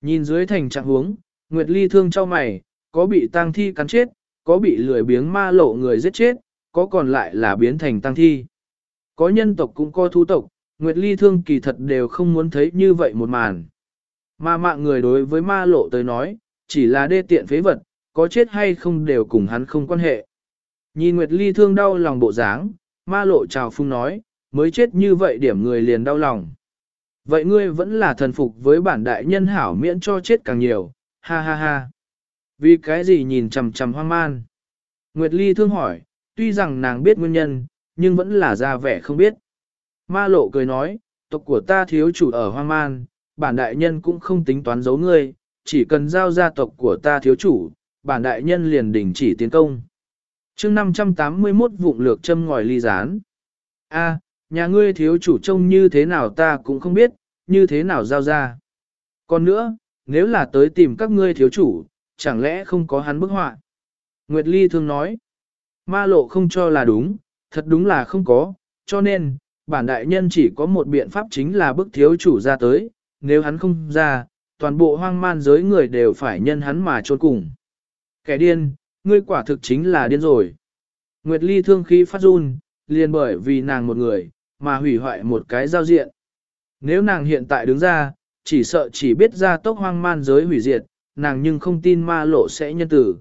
Nhìn dưới thành trạng huống, Nguyệt Ly thương cho mày, có bị tang thi cắn chết, có bị lười biếng ma lộ người giết chết, có còn lại là biến thành tang thi. Có nhân tộc cũng có thu tộc, Nguyệt Ly thương kỳ thật đều không muốn thấy như vậy một màn. Mà mạng người đối với ma lộ tới nói, chỉ là đê tiện phế vật, có chết hay không đều cùng hắn không quan hệ. Nhìn Nguyệt Ly thương đau lòng bộ dáng, ma lộ trào phung nói, mới chết như vậy điểm người liền đau lòng. Vậy ngươi vẫn là thần phục với bản đại nhân hảo miễn cho chết càng nhiều, ha ha ha. Vì cái gì nhìn chằm chằm hoang man? Nguyệt Ly thương hỏi, tuy rằng nàng biết nguyên nhân, nhưng vẫn là ra vẻ không biết. Ma lộ cười nói, tộc của ta thiếu chủ ở hoang man, bản đại nhân cũng không tính toán giấu ngươi, chỉ cần giao gia tộc của ta thiếu chủ, bản đại nhân liền đình chỉ tiến công. chương 581 vụng lược châm ngòi ly rán. A, nhà ngươi thiếu chủ trông như thế nào ta cũng không biết, như thế nào giao ra. Còn nữa, nếu là tới tìm các ngươi thiếu chủ, chẳng lẽ không có hắn bức họa? Nguyệt Ly thường nói, ma lộ không cho là đúng, thật đúng là không có, cho nên, bản đại nhân chỉ có một biện pháp chính là bức thiếu chủ ra tới, nếu hắn không ra, toàn bộ hoang man giới người đều phải nhân hắn mà trốn cùng. Kẻ điên, ngươi quả thực chính là điên rồi. Nguyệt Ly thương khí phát run, liền bởi vì nàng một người, mà hủy hoại một cái giao diện. Nếu nàng hiện tại đứng ra, chỉ sợ chỉ biết ra tốc hoang man giới hủy diệt, nàng nhưng không tin ma lộ sẽ nhân tử.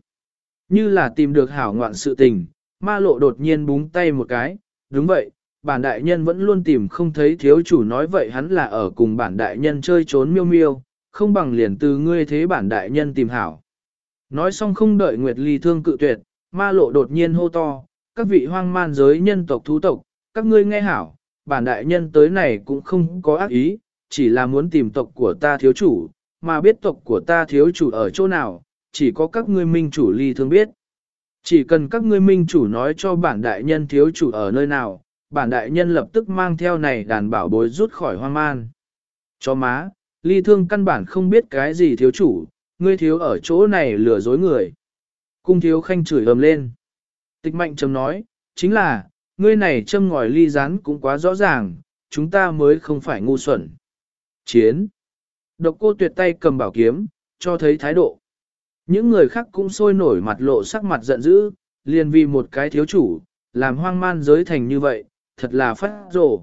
Như là tìm được hảo ngoạn sự tình, ma lộ đột nhiên búng tay một cái, đúng vậy, bản đại nhân vẫn luôn tìm không thấy thiếu chủ nói vậy hắn là ở cùng bản đại nhân chơi trốn miêu miêu, không bằng liền từ ngươi thế bản đại nhân tìm hảo. Nói xong không đợi Nguyệt Ly thương cự tuyệt, ma lộ đột nhiên hô to, các vị hoang man giới nhân tộc thú tộc, các ngươi nghe hảo, bản đại nhân tới này cũng không có ác ý, chỉ là muốn tìm tộc của ta thiếu chủ, mà biết tộc của ta thiếu chủ ở chỗ nào, chỉ có các ngươi minh chủ ly thương biết. Chỉ cần các ngươi minh chủ nói cho bản đại nhân thiếu chủ ở nơi nào, bản đại nhân lập tức mang theo này đàn bảo bối rút khỏi hoang man. Cho má, ly thương căn bản không biết cái gì thiếu chủ, ngươi thiếu ở chỗ này lừa dối người. Cung thiếu khanh chửi ầm lên. Tịch mạnh trầm nói, chính là, ngươi này châm ngòi ly rán cũng quá rõ ràng, chúng ta mới không phải ngu xuẩn. Chiến. Độc cô tuyệt tay cầm bảo kiếm, cho thấy thái độ. Những người khác cũng sôi nổi mặt lộ sắc mặt giận dữ, liền vì một cái thiếu chủ, làm hoang man giới thành như vậy, thật là phát rồ.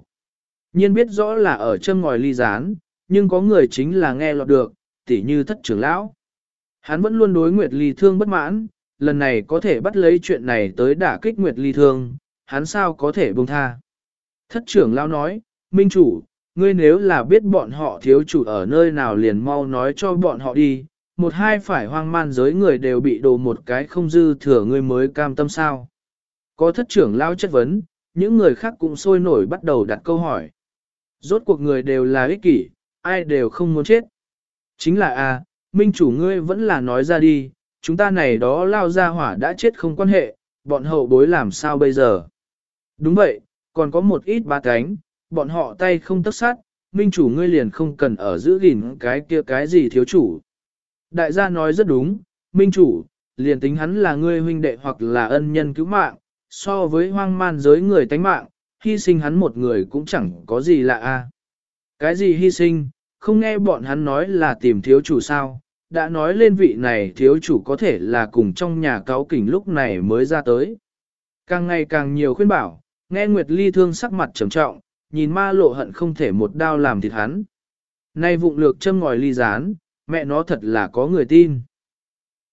Nhiên biết rõ là ở chân ngòi ly gián, nhưng có người chính là nghe lọt được, tỉ như thất trưởng lão. Hắn vẫn luôn đối Nguyệt Ly Thương bất mãn, lần này có thể bắt lấy chuyện này tới đả kích Nguyệt Ly Thương, hắn sao có thể buông tha. Thất trưởng lão nói, Minh chủ, ngươi nếu là biết bọn họ thiếu chủ ở nơi nào liền mau nói cho bọn họ đi, một hai phải hoang man giới người đều bị đồ một cái không dư thừa ngươi mới cam tâm sao. Có thất trưởng lao chất vấn, những người khác cũng sôi nổi bắt đầu đặt câu hỏi. Rốt cuộc người đều là ích kỷ, ai đều không muốn chết. Chính là a, à, minh chủ ngươi vẫn là nói ra đi, chúng ta này đó lao ra hỏa đã chết không quan hệ, bọn hậu bối làm sao bây giờ. Đúng vậy, còn có một ít ba cánh, bọn họ tay không tất sát, minh chủ ngươi liền không cần ở giữ gìn cái kia cái gì thiếu chủ. Đại gia nói rất đúng, minh chủ, liền tính hắn là ngươi huynh đệ hoặc là ân nhân cứu mạng, so với hoang man giới người tánh mạng, hy sinh hắn một người cũng chẳng có gì lạ a. Cái gì hy sinh, không nghe bọn hắn nói là tìm thiếu chủ sao, đã nói lên vị này thiếu chủ có thể là cùng trong nhà cáo kỉnh lúc này mới ra tới. Càng ngày càng nhiều khuyên bảo, nghe Nguyệt Ly thương sắc mặt trầm trọng, nhìn ma lộ hận không thể một đao làm thịt hắn. Nay vụng lược châm ngòi ly rán, mẹ nó thật là có người tin.